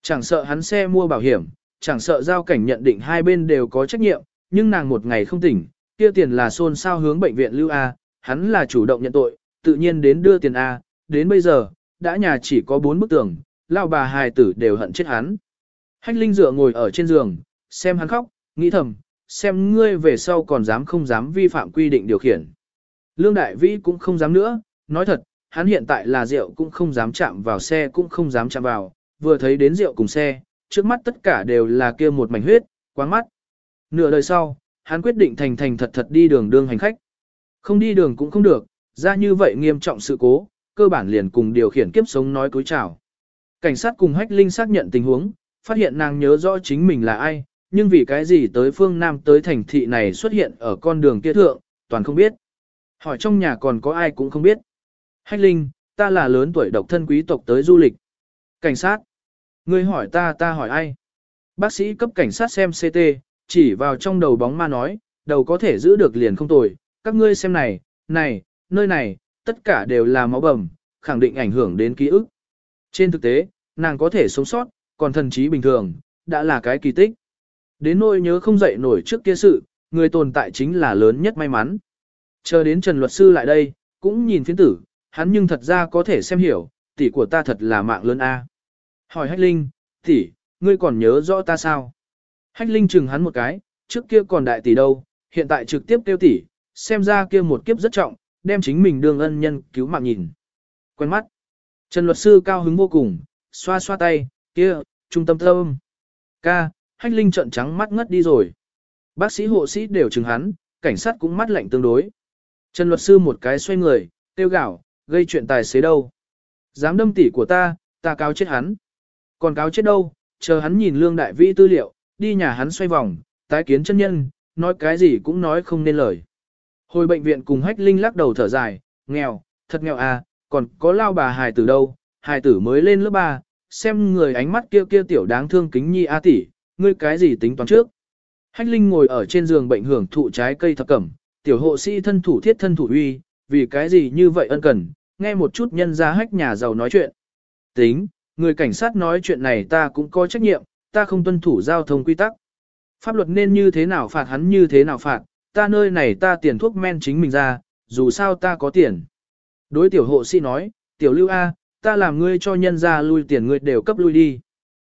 Chẳng sợ hắn xe mua bảo hiểm, chẳng sợ giao cảnh nhận định hai bên đều có trách nhiệm, nhưng nàng một ngày không tỉnh, kia tiền là xôn xao hướng bệnh viện lưu A, hắn là chủ động nhận tội, tự nhiên đến đưa tiền A, đến bây giờ, đã nhà chỉ có bốn bức tường, lão bà hài tử đều hận chết hắn. Hách Linh dựa ngồi ở trên giường, xem hắn khóc, nghĩ thầm, xem ngươi về sau còn dám không dám vi phạm quy định điều khiển. Lương Đại Vĩ cũng không dám nữa, nói thật, hắn hiện tại là rượu cũng không dám chạm vào xe cũng không dám chạm vào, vừa thấy đến rượu cùng xe, trước mắt tất cả đều là kia một mảnh huyết, quáng mắt. Nửa đời sau, hắn quyết định thành thành thật thật đi đường đương hành khách. Không đi đường cũng không được, ra như vậy nghiêm trọng sự cố, cơ bản liền cùng điều khiển kiếp sống nói cúi chào. Cảnh sát cùng Hách Linh xác nhận tình huống, phát hiện nàng nhớ rõ chính mình là ai, nhưng vì cái gì tới phương Nam tới thành thị này xuất hiện ở con đường kia thượng, toàn không biết. Hỏi trong nhà còn có ai cũng không biết. Hách Linh, ta là lớn tuổi độc thân quý tộc tới du lịch. Cảnh sát, ngươi hỏi ta ta hỏi ai? Bác sĩ cấp cảnh sát xem CT, chỉ vào trong đầu bóng ma nói, đầu có thể giữ được liền không tồi, các ngươi xem này, này, nơi này, tất cả đều là máu bầm, khẳng định ảnh hưởng đến ký ức. Trên thực tế, nàng có thể sống sót, còn thần trí bình thường, đã là cái kỳ tích. Đến nỗi nhớ không dậy nổi trước kia sự, người tồn tại chính là lớn nhất may mắn. Chờ đến Trần Luật Sư lại đây, cũng nhìn phiến tử, hắn nhưng thật ra có thể xem hiểu, tỷ của ta thật là mạng lớn A. Hỏi Hách Linh, tỷ, ngươi còn nhớ rõ ta sao? Hách Linh chừng hắn một cái, trước kia còn đại tỷ đâu, hiện tại trực tiếp kêu tỷ, xem ra kia một kiếp rất trọng, đem chính mình đương ân nhân cứu mạng nhìn. Quen mắt. Trần luật sư cao hứng vô cùng, xoa xoa tay, kia, trung tâm tâm. Ca, hách linh trận trắng mắt ngất đi rồi. Bác sĩ hộ sĩ đều chừng hắn, cảnh sát cũng mắt lạnh tương đối. Trần luật sư một cái xoay người, tiêu gạo, gây chuyện tài xế đâu. Dám đâm tỉ của ta, ta cáo chết hắn. Còn cáo chết đâu, chờ hắn nhìn lương đại vĩ tư liệu, đi nhà hắn xoay vòng, tái kiến chân nhân, nói cái gì cũng nói không nên lời. Hồi bệnh viện cùng hách linh lắc đầu thở dài, nghèo, thật nghèo à, còn có lao bà hài tử đâu, hài tử mới lên lớp 3, xem người ánh mắt kia kia tiểu đáng thương kính nhi a tỷ, ngươi cái gì tính toán trước. Hách linh ngồi ở trên giường bệnh hưởng thụ trái cây thập cẩm, tiểu hộ sĩ thân thủ thiết thân thủ uy, vì cái gì như vậy ân cần, nghe một chút nhân ra hách nhà giàu nói chuyện. Tính, người cảnh sát nói chuyện này ta cũng có trách nhiệm, ta không tuân thủ giao thông quy tắc. Pháp luật nên như thế nào phạt hắn như thế nào phạt, ta nơi này ta tiền thuốc men chính mình ra, dù sao ta có tiền. Đối tiểu hộ sĩ nói, tiểu lưu A, ta làm ngươi cho nhân ra lui tiền ngươi đều cấp lui đi.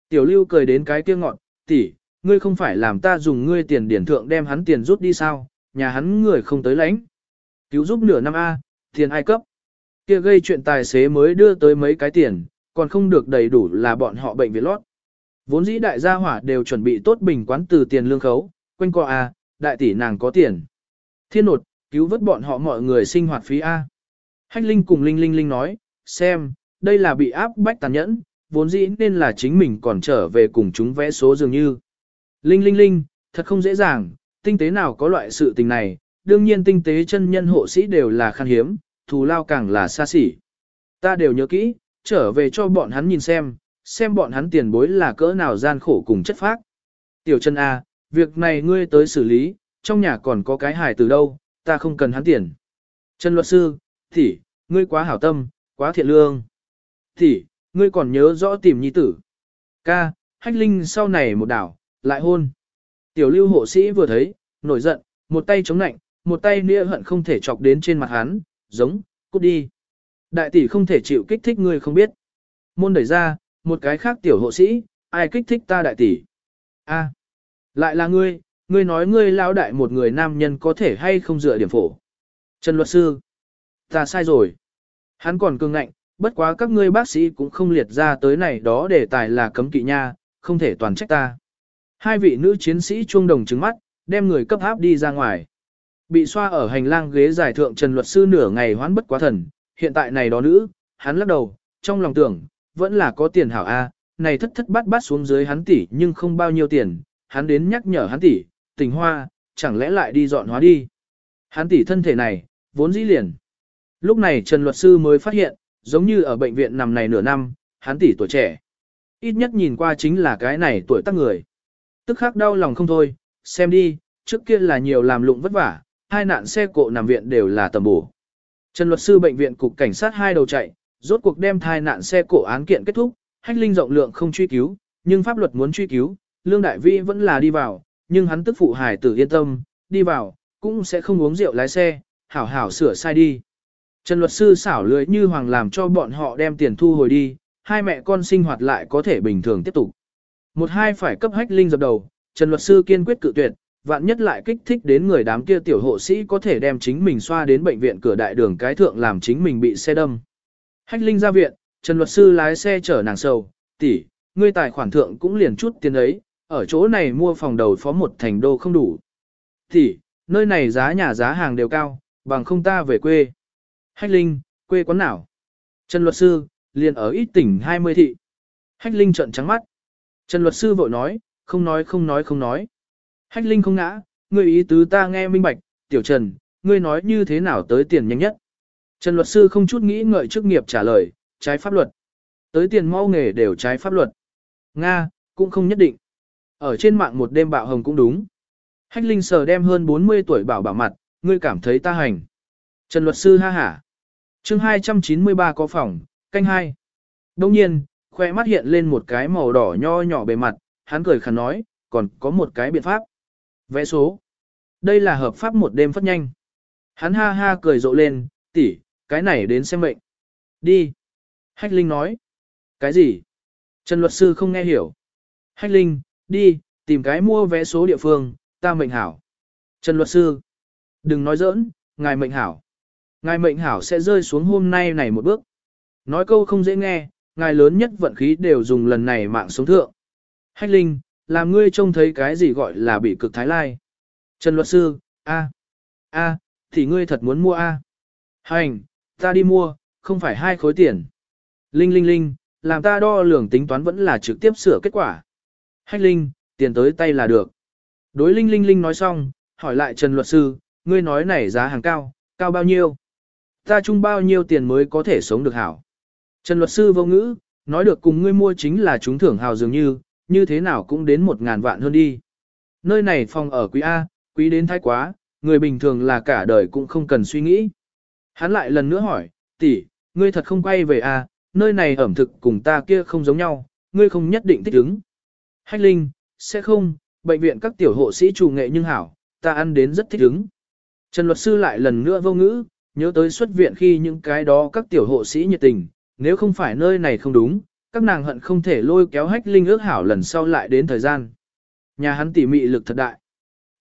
Tiểu lưu cười đến cái kia ngọn, tỷ, ngươi không phải làm ta dùng ngươi tiền điển thượng đem hắn tiền rút đi sao, nhà hắn người không tới lãnh. Cứu giúp nửa năm A, tiền ai cấp. Kia gây chuyện tài xế mới đưa tới mấy cái tiền, còn không được đầy đủ là bọn họ bệnh viện lót. Vốn dĩ đại gia hỏa đều chuẩn bị tốt bình quán từ tiền lương khấu, quanh co A, đại tỷ nàng có tiền. Thiên nột, cứu vớt bọn họ mọi người sinh hoạt phí A. Hách Linh cùng Linh Linh Linh nói, xem, đây là bị áp bách tàn nhẫn, vốn dĩ nên là chính mình còn trở về cùng chúng vẽ số dường như. Linh Linh Linh, thật không dễ dàng, tinh tế nào có loại sự tình này, đương nhiên tinh tế chân nhân hộ sĩ đều là khan hiếm, thù lao càng là xa xỉ. Ta đều nhớ kỹ, trở về cho bọn hắn nhìn xem, xem bọn hắn tiền bối là cỡ nào gian khổ cùng chất phác. Tiểu chân A, à, việc này ngươi tới xử lý, trong nhà còn có cái hài từ đâu, ta không cần hắn tiền. Trần luật sư, thì, ngươi quá hảo tâm, quá thiện lương. Thì, ngươi còn nhớ rõ tìm nhi tử. Ca, hách linh sau này một đảo, lại hôn. Tiểu lưu hộ sĩ vừa thấy, nổi giận, một tay chống nạnh, một tay nĩa hận không thể chọc đến trên mặt hắn, giống, cút đi. Đại tỷ không thể chịu kích thích ngươi không biết. Môn đẩy ra, một cái khác tiểu hộ sĩ, ai kích thích ta đại tỷ. A, lại là ngươi, ngươi nói ngươi lão đại một người nam nhân có thể hay không dựa điểm phổ. Trần luật sư, ta sai rồi. Hắn còn cương ngạnh, bất quá các ngươi bác sĩ cũng không liệt ra tới này đó để tài là cấm kỵ nha, không thể toàn trách ta. Hai vị nữ chiến sĩ chuông đồng trứng mắt, đem người cấp áp đi ra ngoài. Bị xoa ở hành lang ghế giải thượng Trần luật sư nửa ngày hoán bất quá thần, hiện tại này đó nữ, hắn lắc đầu, trong lòng tưởng, vẫn là có tiền hảo A, này thất thất bát bát xuống dưới hắn tỷ nhưng không bao nhiêu tiền, hắn đến nhắc nhở hắn tỷ, tình hoa, chẳng lẽ lại đi dọn hóa đi. Hắn tỷ thân thể này, vốn dĩ liền. Lúc này Trần luật sư mới phát hiện, giống như ở bệnh viện nằm này nửa năm, hắn tỷ tuổi trẻ. Ít nhất nhìn qua chính là cái này tuổi tác người. Tức khắc đau lòng không thôi, xem đi, trước kia là nhiều làm lụng vất vả, hai nạn xe cộ nằm viện đều là tầm bổ. Trần luật sư bệnh viện cục cảnh sát hai đầu chạy, rốt cuộc đem thai nạn xe cộ án kiện kết thúc, hách linh rộng lượng không truy cứu, nhưng pháp luật muốn truy cứu, lương đại vi vẫn là đi vào, nhưng hắn tức phụ hải tử yên tâm, đi vào, cũng sẽ không uống rượu lái xe, hảo hảo sửa sai đi. Trần luật sư xảo lưới như hoàng làm cho bọn họ đem tiền thu hồi đi, hai mẹ con sinh hoạt lại có thể bình thường tiếp tục. Một hai phải cấp hách linh dập đầu, Trần luật sư kiên quyết cự tuyệt, vạn nhất lại kích thích đến người đám kia tiểu hộ sĩ có thể đem chính mình xoa đến bệnh viện cửa đại đường cái thượng làm chính mình bị xe đâm. Hách linh ra viện, Trần luật sư lái xe chở nàng sầu, tỷ, ngươi tài khoản thượng cũng liền chút tiền ấy, ở chỗ này mua phòng đầu phó một thành đô không đủ. Tỷ, nơi này giá nhà giá hàng đều cao, bằng không ta về quê. Hách linh, quê quán nào? Trần luật sư, liền ở ít tỉnh 20 thị. Hách linh trợn trắng mắt. Trần luật sư vội nói, không nói không nói không nói. Hách Linh không ngã, ngươi ý tứ ta nghe minh bạch, tiểu Trần, ngươi nói như thế nào tới tiền nhanh nhất. Trần luật sư không chút nghĩ ngợi chức nghiệp trả lời, trái pháp luật. Tới tiền mau nghề đều trái pháp luật. Nga, cũng không nhất định. Ở trên mạng một đêm bạo hồng cũng đúng. Hách Linh sờ đem hơn 40 tuổi bảo bảo mặt, ngươi cảm thấy ta hành. Trần luật sư ha hả. chương 293 có phòng, canh hai. Đông nhiên, khoe mắt hiện lên một cái màu đỏ nho nhỏ bề mặt, hắn cười khăn nói, còn có một cái biện pháp. Vẽ số. Đây là hợp pháp một đêm phát nhanh. Hắn ha ha cười rộ lên, tỷ, cái này đến xem mệnh. Đi. Hách Linh nói. Cái gì? Trần luật sư không nghe hiểu. Hách Linh, đi, tìm cái mua vé số địa phương, ta mệnh hảo. Trần luật sư. Đừng nói giỡn, ngài mệnh hảo. Ngài mệnh hảo sẽ rơi xuống hôm nay này một bước. Nói câu không dễ nghe, ngài lớn nhất vận khí đều dùng lần này mạng sống thượng. Hách Linh, làm ngươi trông thấy cái gì gọi là bị cực thái lai. Trần luật sư, a, a, thì ngươi thật muốn mua a. Hành, ta đi mua, không phải hai khối tiền. Linh linh linh, làm ta đo lường tính toán vẫn là trực tiếp sửa kết quả. Hách Linh, tiền tới tay là được. Đối Linh Linh Linh nói xong, hỏi lại Trần luật sư, ngươi nói này giá hàng cao, cao bao nhiêu? Ta chung bao nhiêu tiền mới có thể sống được hảo? Trần luật sư vô ngữ, nói được cùng ngươi mua chính là chúng thưởng hào dường như, như thế nào cũng đến một ngàn vạn hơn đi. Nơi này phòng ở quý A, quý đến thái quá, người bình thường là cả đời cũng không cần suy nghĩ. Hắn lại lần nữa hỏi, tỷ, ngươi thật không quay về A, nơi này ẩm thực cùng ta kia không giống nhau, ngươi không nhất định thích ứng. Hách Linh, sẽ không, bệnh viện các tiểu hộ sĩ chủ nghệ nhưng hảo, ta ăn đến rất thích ứng. Trần luật sư lại lần nữa vô ngữ, nhớ tới xuất viện khi những cái đó các tiểu hộ sĩ nhiệt tình, nếu không phải nơi này không đúng, các nàng hận không thể lôi kéo hách linh ước hảo lần sau lại đến thời gian. Nhà hắn tỉ mị lực thật đại.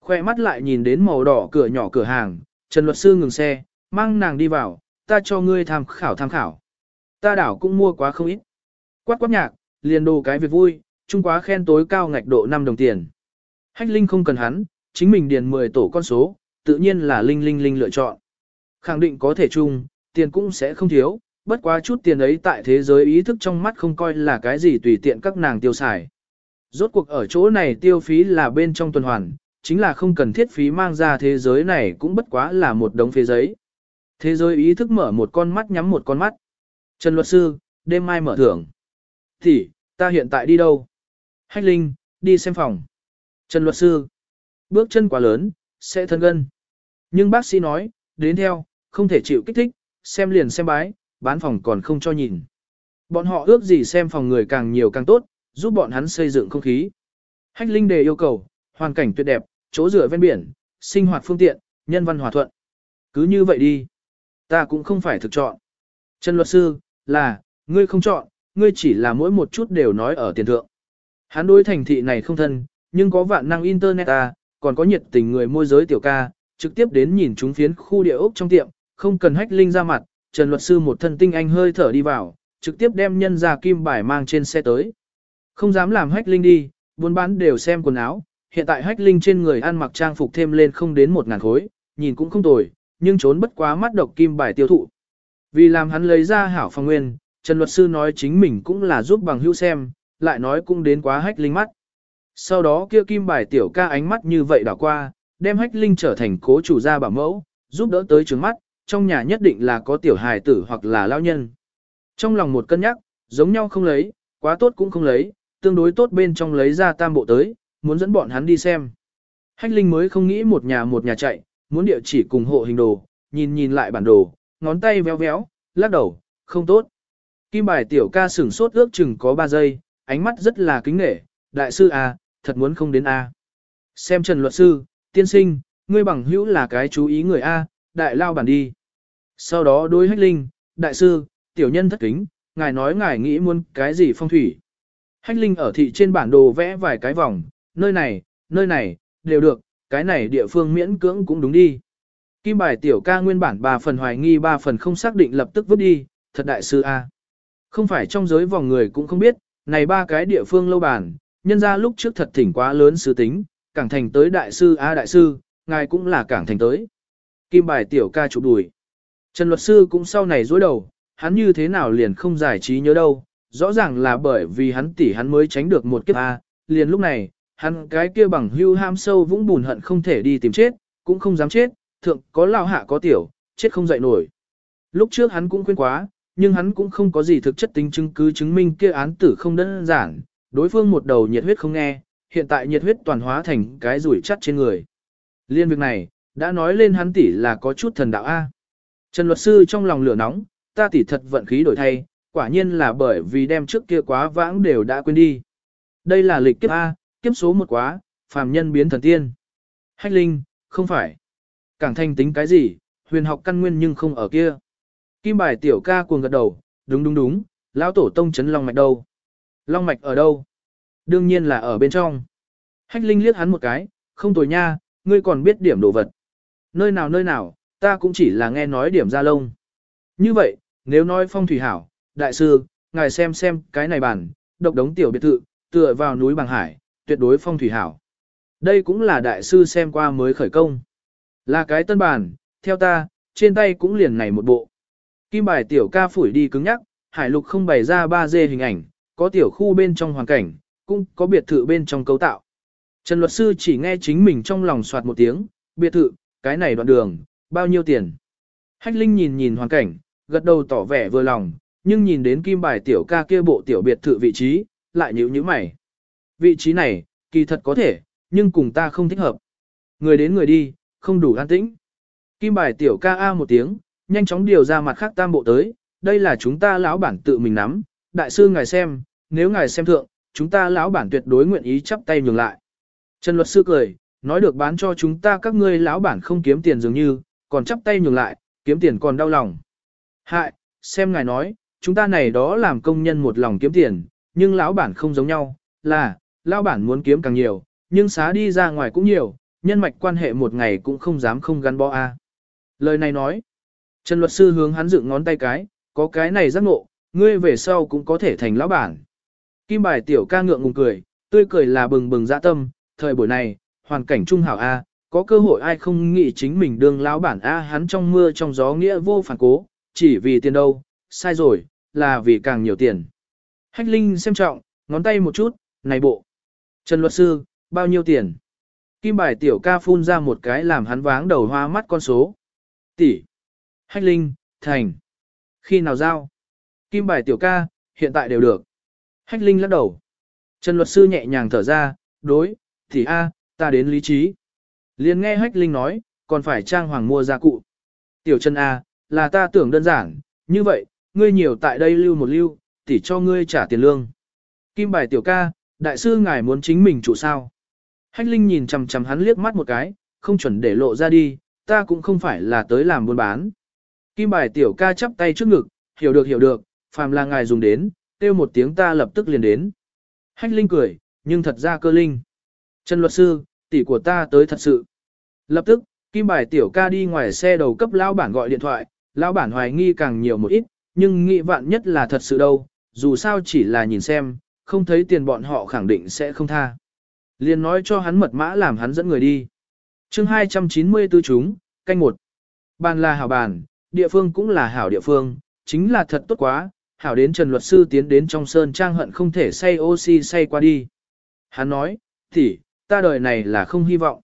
Khoe mắt lại nhìn đến màu đỏ cửa nhỏ cửa hàng, Trần luật sư ngừng xe, mang nàng đi vào, ta cho ngươi tham khảo tham khảo. Ta đảo cũng mua quá không ít. Quát quát nhạc, liền đồ cái việc vui, trung quá khen tối cao ngạch độ 5 đồng tiền. Hách Linh không cần hắn, chính mình điền 10 tổ con số, tự nhiên là Linh Linh Linh lựa chọn. Khẳng định có thể chung, tiền cũng sẽ không thiếu, bất quá chút tiền ấy tại thế giới ý thức trong mắt không coi là cái gì tùy tiện các nàng tiêu xài. Rốt cuộc ở chỗ này tiêu phí là bên trong tuần hoàn, chính là không cần thiết phí mang ra thế giới này cũng bất quá là một đống phế giấy. Thế giới ý thức mở một con mắt nhắm một con mắt. Trần luật sư, đêm mai mở thưởng. Thì, ta hiện tại đi đâu? Hách Linh, đi xem phòng. Trần luật sư, bước chân quá lớn, sẽ thân gân. Nhưng bác sĩ nói, đến theo, không thể chịu kích thích, xem liền xem bái, bán phòng còn không cho nhìn. Bọn họ ước gì xem phòng người càng nhiều càng tốt, giúp bọn hắn xây dựng không khí. Hách Linh đề yêu cầu, hoàn cảnh tuyệt đẹp, chỗ rửa ven biển, sinh hoạt phương tiện, nhân văn hòa thuận. Cứ như vậy đi. Ta cũng không phải thực chọn. Trần luật sư, là, ngươi không chọn, ngươi chỉ là mỗi một chút đều nói ở tiền thượng. Hắn đối thành thị này không thân, nhưng có vạn năng internet à, còn có nhiệt tình người môi giới tiểu ca, trực tiếp đến nhìn chúng phiến khu địa ốc trong tiệm, không cần hách linh ra mặt, Trần luật sư một thân tinh anh hơi thở đi vào, trực tiếp đem nhân ra kim bài mang trên xe tới. Không dám làm hách linh đi, buôn bán đều xem quần áo, hiện tại hách linh trên người ăn mặc trang phục thêm lên không đến một ngàn khối, nhìn cũng không tồi, nhưng trốn bất quá mắt độc kim bài tiêu thụ. Vì làm hắn lấy ra hảo phong nguyên, Trần luật sư nói chính mình cũng là giúp bằng hữu xem, lại nói cũng đến quá hách linh mắt. Sau đó kia kim bài tiểu ca ánh mắt như vậy đảo qua, đem hách linh trở thành cố chủ gia bảo mẫu, giúp đỡ tới trường mắt, trong nhà nhất định là có tiểu hài tử hoặc là lao nhân. Trong lòng một cân nhắc, giống nhau không lấy, quá tốt cũng không lấy, tương đối tốt bên trong lấy ra tam bộ tới, muốn dẫn bọn hắn đi xem. Hách linh mới không nghĩ một nhà một nhà chạy, muốn địa chỉ cùng hộ hình đồ, nhìn nhìn lại bản đồ, ngón tay véo véo, lắc đầu, không tốt. Kim bài tiểu ca sửng sốt ước chừng có 3 giây, ánh mắt rất là kính nể, đại sư A, thật muốn không đến A. Xem Trần luật sư, tiên sinh, ngươi bằng hữu là cái chú ý người A, đại lao bản đi. Sau đó đối hách linh, đại sư, tiểu nhân thất kính, ngài nói ngài nghĩ muốn cái gì phong thủy. Hách linh ở thị trên bản đồ vẽ vài cái vòng, nơi này, nơi này, đều được, cái này địa phương miễn cưỡng cũng đúng đi. Kim bài tiểu ca nguyên bản 3 phần hoài nghi 3 phần không xác định lập tức vứt đi, thật đại sư A. Không phải trong giới vòng người cũng không biết, này ba cái địa phương lâu bản, nhân ra lúc trước thật thỉnh quá lớn sư tính, cảng thành tới đại sư A đại sư, ngài cũng là cảng thành tới. Kim bài tiểu ca chụp đùi. Trần luật sư cũng sau này dối đầu, hắn như thế nào liền không giải trí nhớ đâu, rõ ràng là bởi vì hắn tỉ hắn mới tránh được một kiếp A, liền lúc này, hắn cái kia bằng hưu ham sâu vũng bùn hận không thể đi tìm chết, cũng không dám chết, thượng có lao hạ có tiểu, chết không dậy nổi. Lúc trước hắn cũng khuyên quá, nhưng hắn cũng không có gì thực chất tính chứng cứ chứng minh kia án tử không đơn giản, đối phương một đầu nhiệt huyết không nghe, hiện tại nhiệt huyết toàn hóa thành cái rủi chắt trên người. Liên việc này, đã nói lên hắn tỷ là có chút thần đạo A. Trần luật sư trong lòng lửa nóng, ta tỷ thật vận khí đổi thay, quả nhiên là bởi vì đem trước kia quá vãng đều đã quên đi. Đây là lịch kiếp A, kiếp số một quá, phàm nhân biến thần tiên. Hách linh, không phải. Cảng thanh tính cái gì, huyền học căn nguyên nhưng không ở kia. Kim bài tiểu ca cuồng gật đầu, đúng đúng đúng, lão tổ tông chấn long mạch đâu. Long mạch ở đâu? Đương nhiên là ở bên trong. Hách linh liếc hắn một cái, không tồi nha, ngươi còn biết điểm đồ vật. Nơi nào nơi nào, ta cũng chỉ là nghe nói điểm ra lông. Như vậy, nếu nói phong thủy hảo, đại sư, ngài xem xem cái này bản, độc đống tiểu biệt thự, tựa vào núi bằng hải, tuyệt đối phong thủy hảo. Đây cũng là đại sư xem qua mới khởi công. Là cái tân bản, theo ta, trên tay cũng liền này một bộ. Kim bài tiểu ca phủi đi cứng nhắc, hải lục không bày ra 3D hình ảnh, có tiểu khu bên trong hoàn cảnh, cũng có biệt thự bên trong cấu tạo. Trần luật sư chỉ nghe chính mình trong lòng soạt một tiếng, biệt thự, cái này đoạn đường, bao nhiêu tiền. Hách Linh nhìn nhìn hoàn cảnh, gật đầu tỏ vẻ vừa lòng, nhưng nhìn đến kim bài tiểu ca kia bộ tiểu biệt thự vị trí, lại nhíu nhíu mày. Vị trí này, kỳ thật có thể, nhưng cùng ta không thích hợp. Người đến người đi, không đủ an tĩnh. Kim bài tiểu ca A một tiếng, nhanh chóng điều ra mặt khác tam bộ tới, đây là chúng ta lão bản tự mình nắm, đại sư ngài xem, nếu ngài xem thượng, chúng ta lão bản tuyệt đối nguyện ý chắp tay nhường lại. Trần luật sư cười, nói được bán cho chúng ta các ngươi lão bản không kiếm tiền dường như, còn chắp tay nhường lại, kiếm tiền còn đau lòng. Hại, xem ngài nói, chúng ta này đó làm công nhân một lòng kiếm tiền, nhưng lão bản không giống nhau, là, lão bản muốn kiếm càng nhiều, nhưng xá đi ra ngoài cũng nhiều, nhân mạch quan hệ một ngày cũng không dám không gắn bó a. Lời này nói, Trần luật sư hướng hắn dựng ngón tay cái, có cái này giác ngộ, ngươi về sau cũng có thể thành lão bản. Kim bài tiểu ca ngượng ngùng cười, tươi cười là bừng bừng dạ tâm, thời buổi này, hoàn cảnh trung hảo A, có cơ hội ai không nghĩ chính mình đương lão bản A hắn trong mưa trong gió nghĩa vô phản cố, chỉ vì tiền đâu, sai rồi, là vì càng nhiều tiền. Hách Linh xem trọng, ngón tay một chút, này bộ. Trần luật sư, bao nhiêu tiền? Kim bài tiểu ca phun ra một cái làm hắn váng đầu hoa mắt con số. Tỷ. Hách Linh, thành. Khi nào giao? Kim bài tiểu ca, hiện tại đều được. Hách Linh lắc đầu. Trần luật sư nhẹ nhàng thở ra, đối, thì A, ta đến lý trí. Liền nghe Hách Linh nói, còn phải trang hoàng mua gia cụ. Tiểu chân A, à, là ta tưởng đơn giản, như vậy, ngươi nhiều tại đây lưu một lưu, tỷ cho ngươi trả tiền lương. Kim bài tiểu ca, đại sư ngài muốn chính mình chủ sao. Hách Linh nhìn chằm chằm hắn liếc mắt một cái, không chuẩn để lộ ra đi, ta cũng không phải là tới làm buôn bán. Kim bài tiểu ca chắp tay trước ngực, hiểu được hiểu được, phàm là ngài dùng đến, kêu một tiếng ta lập tức liền đến. Hách Linh cười, nhưng thật ra cơ linh. Trần luật sư, tỷ của ta tới thật sự. Lập tức, Kim bài tiểu ca đi ngoài xe đầu cấp lão bản gọi điện thoại, lão bản hoài nghi càng nhiều một ít, nhưng nghĩ vạn nhất là thật sự đâu, dù sao chỉ là nhìn xem, không thấy tiền bọn họ khẳng định sẽ không tha. Liền nói cho hắn mật mã làm hắn dẫn người đi. chương 294 chúng, canh một. Bàn là hảo bàn, địa phương cũng là hảo địa phương, chính là thật tốt quá, hảo đến Trần Luật Sư tiến đến trong sơn trang hận không thể say oxy say qua đi. Hắn nói, tỷ ta đời này là không hy vọng.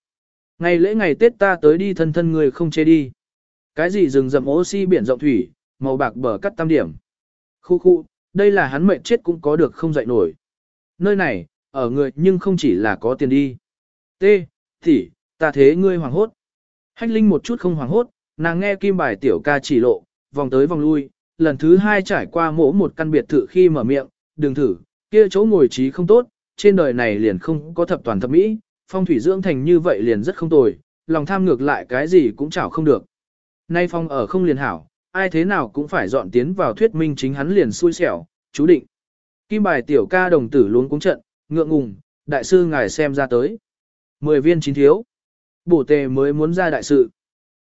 Ngày lễ ngày Tết ta tới đi thân thân người không chê đi. Cái gì rừng rậm oxy biển rộng thủy, màu bạc bờ cắt tam điểm. Khu khu, đây là hắn mệnh chết cũng có được không dậy nổi. Nơi này, ở người nhưng không chỉ là có tiền đi. T, thì, ta thế ngươi hoàng hốt. Hách Linh một chút không hoàng hốt, nàng nghe kim bài tiểu ca chỉ lộ, vòng tới vòng lui, lần thứ hai trải qua mỗ một căn biệt thự khi mở miệng, đừng thử, kia chỗ ngồi trí không tốt, trên đời này liền không có thập toàn thập mỹ, phong thủy dưỡng thành như vậy liền rất không tồi, lòng tham ngược lại cái gì cũng chảo không được. Nay phong ở không liền hảo, ai thế nào cũng phải dọn tiến vào thuyết minh chính hắn liền xui xẻo, chú định. Kim bài tiểu ca đồng tử luôn cúng trận, ngượng ngùng, đại sư ngài xem ra tới. Mười viên chín thiếu. Bổ tề mới muốn ra đại sự.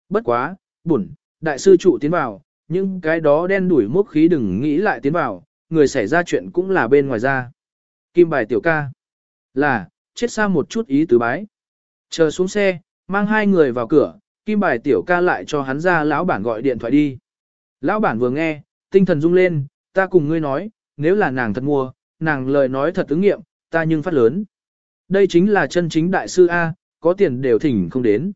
Bất quá, bổn, đại sư trụ tiến vào, nhưng cái đó đen đuổi mốc khí đừng nghĩ lại tiến vào, người xảy ra chuyện cũng là bên ngoài ra. Kim bài tiểu ca. Là, chết xa một chút ý tứ bái. Chờ xuống xe, mang hai người vào cửa, kim bài tiểu ca lại cho hắn ra lão bản gọi điện thoại đi. Lão bản vừa nghe, tinh thần rung lên, ta cùng ngươi nói, nếu là nàng thật mua, nàng lời nói thật ứng nghiệm, ta nhưng phát lớn. Đây chính là chân chính đại sư A, có tiền đều thỉnh không đến.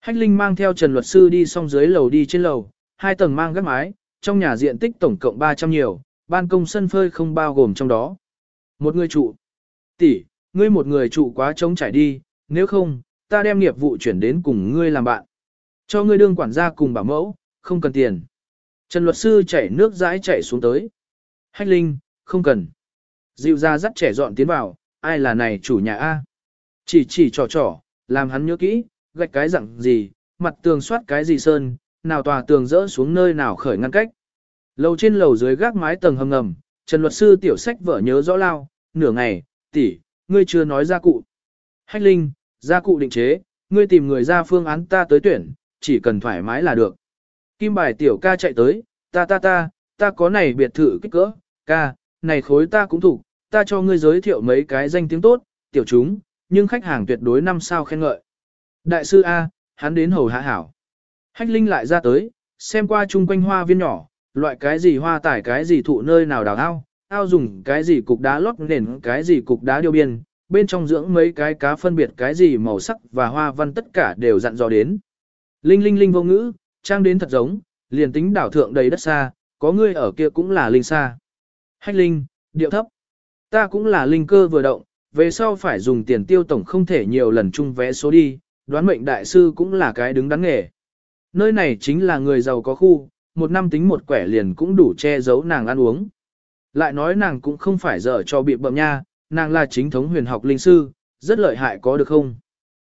Hách Linh mang theo Trần Luật Sư đi xong dưới lầu đi trên lầu, hai tầng mang gác mái, trong nhà diện tích tổng cộng 300 nhiều, ban công sân phơi không bao gồm trong đó. Một người trụ. Tỷ, ngươi một người trụ quá trống trải đi, nếu không, ta đem nghiệp vụ chuyển đến cùng ngươi làm bạn. Cho ngươi đương quản gia cùng bảo mẫu, không cần tiền. Trần luật sư chảy nước dãi chảy xuống tới. Hách Linh, không cần. Dịu ra dắt trẻ dọn tiến vào, ai là này chủ nhà A. Chỉ chỉ trò trò, làm hắn nhớ kỹ, gạch cái dặn gì, mặt tường soát cái gì sơn, nào tòa tường rỡ xuống nơi nào khởi ngăn cách. Lầu trên lầu dưới gác mái tầng hầm ngầm, Trần luật sư tiểu sách vợ nhớ rõ lao, nửa ngày, tỷ, ngươi chưa nói ra cụ. Hách Linh, gia cụ định chế, ngươi tìm người ra phương án ta tới tuyển, chỉ cần thoải mái là được. Kim bài tiểu ca chạy tới, ta ta ta, ta có này biệt thự kích cỡ, ca, này khối ta cũng thủ, ta cho ngươi giới thiệu mấy cái danh tiếng tốt, tiểu chúng, nhưng khách hàng tuyệt đối năm sao khen ngợi. Đại sư A, hắn đến hầu hạ hảo. Hách Linh lại ra tới, xem qua chung quanh hoa viên nhỏ, loại cái gì hoa tải cái gì thụ nơi nào đào ao, ao dùng cái gì cục đá lót nền cái gì cục đá điêu biên, bên trong dưỡng mấy cái cá phân biệt cái gì màu sắc và hoa văn tất cả đều dặn dò đến. Linh linh linh vô ngữ, trang đến thật giống, liền tính đảo thượng đầy đất xa, có người ở kia cũng là linh xa. Hách linh, điệu thấp. Ta cũng là linh cơ vừa động, về sau phải dùng tiền tiêu tổng không thể nhiều lần chung vé số đi, đoán mệnh đại sư cũng là cái đứng đắn nghề. Nơi này chính là người giàu có khu, một năm tính một quẻ liền cũng đủ che giấu nàng ăn uống. Lại nói nàng cũng không phải dở cho bị bậm nha, nàng là chính thống huyền học linh sư, rất lợi hại có được không?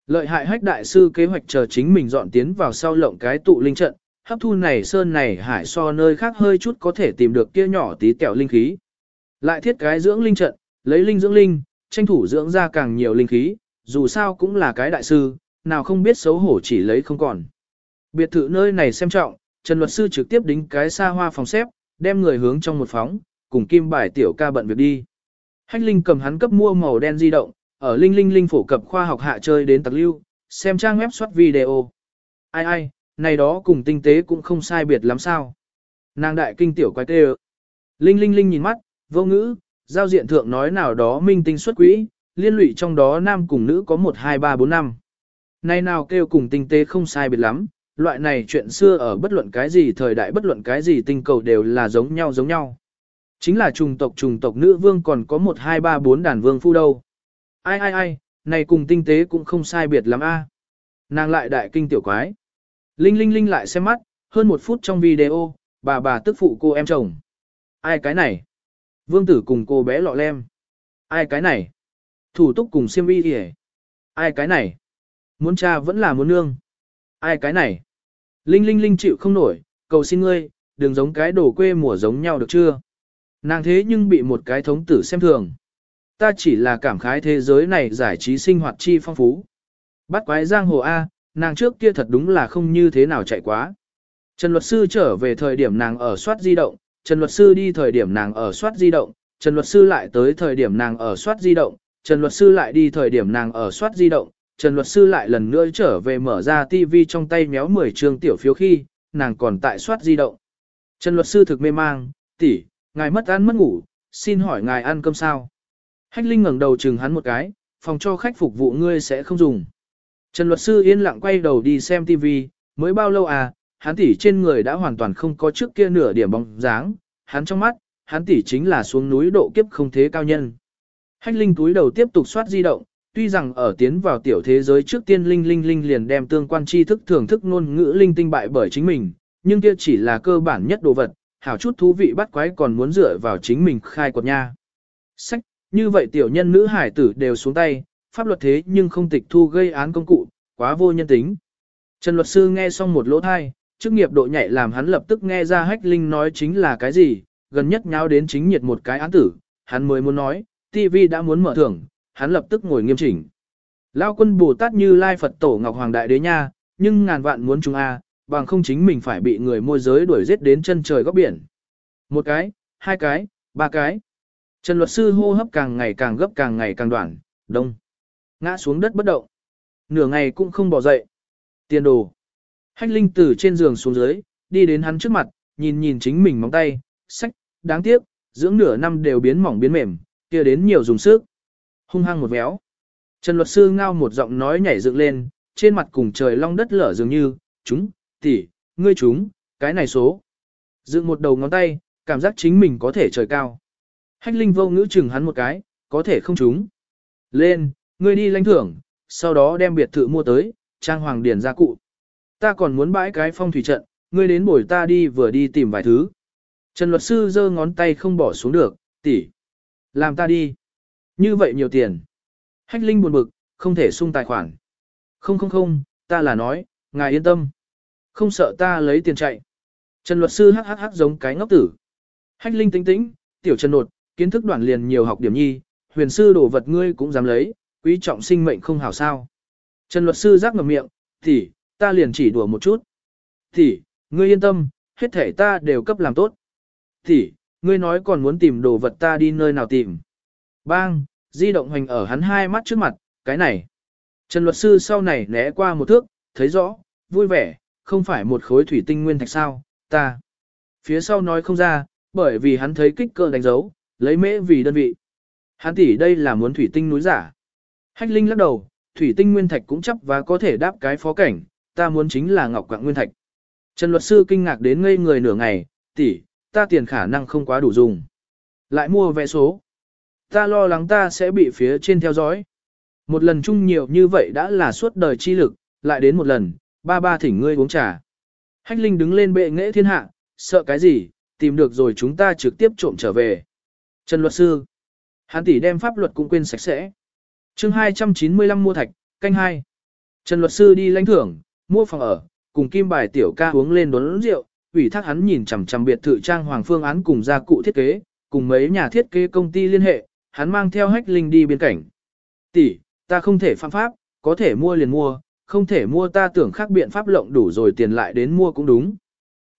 Lợi hại hách đại sư kế hoạch chờ chính mình dọn tiến vào sau lộng cái tụ linh trận, hấp thu này sơn này hải so nơi khác hơi chút có thể tìm được kia nhỏ tí tẹo linh khí. Lại thiết cái dưỡng linh trận, lấy linh dưỡng linh, tranh thủ dưỡng ra càng nhiều linh khí, dù sao cũng là cái đại sư, nào không biết xấu hổ chỉ lấy không còn. Biệt thự nơi này xem trọng, Trần luật sư trực tiếp đính cái xa hoa phòng xếp, đem người hướng trong một phóng, cùng kim bài tiểu ca bận việc đi. Hách Linh cầm hắn cấp mua màu đen di động, ở Linh Linh Linh phổ cập khoa học hạ chơi đến tạc lưu, xem trang web soát video. Ai ai, này đó cùng tinh tế cũng không sai biệt lắm sao. Nàng đại kinh tiểu quái tê Linh Linh Linh nhìn mắt, vô ngữ, giao diện thượng nói nào đó minh tinh xuất quỹ, liên lụy trong đó nam cùng nữ có 1 2 3 4 5. Này nào kêu cùng tinh tế không sai biệt lắm, loại này chuyện xưa ở bất luận cái gì thời đại bất luận cái gì tinh cầu đều là giống nhau giống nhau. Chính là trùng tộc trùng tộc nữ vương còn có 1 2 3 4 đàn vương phu đâu. Ai ai ai, này cùng tinh tế cũng không sai biệt lắm a. Nàng lại đại kinh tiểu quái. Linh Linh Linh lại xem mắt, hơn một phút trong video, bà bà tức phụ cô em chồng. Ai cái này? Vương tử cùng cô bé lọ lem. Ai cái này? Thủ túc cùng siêm y hề. Ai cái này? Muốn cha vẫn là muốn nương. Ai cái này? Linh Linh Linh chịu không nổi, cầu xin ngươi, đừng giống cái đồ quê mùa giống nhau được chưa? Nàng thế nhưng bị một cái thống tử xem thường. Ta chỉ là cảm khái thế giới này giải trí sinh hoạt chi phong phú. Bắt quái giang hồ A, nàng trước kia thật đúng là không như thế nào chạy quá. Trần luật sư trở về thời điểm nàng ở soát di động, Trần luật sư đi thời điểm nàng ở soát di động, Trần luật sư lại tới thời điểm nàng ở soát di động, Trần luật sư lại đi thời điểm nàng ở soát di động, Trần luật sư lại lần nữa trở về mở ra TV trong tay méo 10 trường tiểu phiếu khi, nàng còn tại soát di động. Trần luật sư thực mê mang, tỷ, ngài mất ăn mất ngủ, xin hỏi ngài ăn cơm sao? Hách Linh ngẩng đầu chừng hắn một cái, phòng cho khách phục vụ ngươi sẽ không dùng. Trần luật sư yên lặng quay đầu đi xem TV, mới bao lâu à, hắn tỷ trên người đã hoàn toàn không có trước kia nửa điểm bóng dáng, hắn trong mắt, hắn tỷ chính là xuống núi độ kiếp không thế cao nhân. Hách Linh túi đầu tiếp tục soát di động, tuy rằng ở tiến vào tiểu thế giới trước tiên Linh Linh Linh liền đem tương quan tri thức thưởng thức ngôn ngữ linh tinh bại bởi chính mình, nhưng kia chỉ là cơ bản nhất đồ vật, hảo chút thú vị bắt quái còn muốn dựa vào chính mình khai quật nha. Sách, như vậy tiểu nhân nữ hải tử đều xuống tay, pháp luật thế nhưng không tịch thu gây án công cụ, quá vô nhân tính. Trần luật sư nghe xong một lỗ thai, chức nghiệp độ nhạy làm hắn lập tức nghe ra hách linh nói chính là cái gì, gần nhất nháo đến chính nhiệt một cái án tử, hắn mới muốn nói, TV đã muốn mở thưởng, hắn lập tức ngồi nghiêm chỉnh. Lao quân Bồ Tát như Lai Phật Tổ Ngọc Hoàng Đại Đế nha, nhưng ngàn vạn muốn chúng a, bằng không chính mình phải bị người môi giới đuổi giết đến chân trời góc biển. Một cái, hai cái, ba cái. Trần luật sư hô hấp càng ngày càng gấp càng ngày càng đoạn, đông. Ngã xuống đất bất động. Nửa ngày cũng không bỏ dậy. Tiền đồ. Hách Linh từ trên giường xuống dưới, đi đến hắn trước mặt, nhìn nhìn chính mình móng tay, sách, đáng tiếc, dưỡng nửa năm đều biến mỏng biến mềm, kia đến nhiều dùng sức. Hung hăng một véo. Trần luật sư ngao một giọng nói nhảy dựng lên, trên mặt cùng trời long đất lở dường như, chúng, tỷ, ngươi chúng, cái này số. Dựng một đầu ngón tay, cảm giác chính mình có thể trời cao. Hách Linh vô ngữ chừng hắn một cái, có thể không chúng. Lên, ngươi đi lãnh thưởng, sau đó đem biệt thự mua tới, trang hoàng điển gia cụ. Ta còn muốn bãi cái phong thủy trận, ngươi đến bồi ta đi vừa đi tìm vài thứ. Trần luật sư giơ ngón tay không bỏ xuống được, tỷ, Làm ta đi. Như vậy nhiều tiền. Hách Linh buồn bực, không thể sung tài khoản. Không không không, ta là nói, ngài yên tâm. Không sợ ta lấy tiền chạy. Trần luật sư hắc hắc hắc giống cái ngốc tử. Hách Linh tính tĩnh, tiểu Trần nột, kiến thức đoạn liền nhiều học điểm nhi, huyền sư đổ vật ngươi cũng dám lấy, quý trọng sinh mệnh không hảo sao. Trần luật sư rắc ngậm miệng, tỷ, ta liền chỉ đùa một chút. Tỷ, ngươi yên tâm, hết thể ta đều cấp làm tốt. Tỷ, ngươi nói còn muốn tìm đồ vật ta đi nơi nào tìm. Bang, di động hành ở hắn hai mắt trước mặt, cái này. Trần luật sư sau này né qua một thước, thấy rõ, vui vẻ, không phải một khối thủy tinh nguyên thạch sao, ta. Phía sau nói không ra, bởi vì hắn thấy kích cỡ đánh dấu, lấy mễ vì đơn vị. Hắn tỷ đây là muốn thủy tinh núi giả. Hách Linh lắc đầu, thủy tinh nguyên thạch cũng chấp và có thể đáp cái phó cảnh, ta muốn chính là ngọc quạng nguyên thạch. Trần luật sư kinh ngạc đến ngây người nửa ngày, tỷ, ta tiền khả năng không quá đủ dùng. Lại mua vé số. Ta lo lắng ta sẽ bị phía trên theo dõi. Một lần chung nhiều như vậy đã là suốt đời chi lực, lại đến một lần, ba ba thỉnh ngươi uống trà. Hách Linh đứng lên bệ nghệ thiên hạ, sợ cái gì, tìm được rồi chúng ta trực tiếp trộm trở về. Trần luật sư. Hán tỷ đem pháp luật cũng quên sạch sẽ. chương 295 mua thạch, canh hai. Trần luật sư đi lãnh thưởng, mua phòng ở, cùng kim bài tiểu ca uống lên đốn rượu, ủy thác hắn nhìn chằm chằm biệt thự trang hoàng phương án cùng gia cụ thiết kế, cùng mấy nhà thiết kế công ty liên hệ, hắn mang theo hách linh đi biên cảnh. Tỷ, ta không thể phạm pháp, có thể mua liền mua, không thể mua ta tưởng khác biện pháp lộng đủ rồi tiền lại đến mua cũng đúng.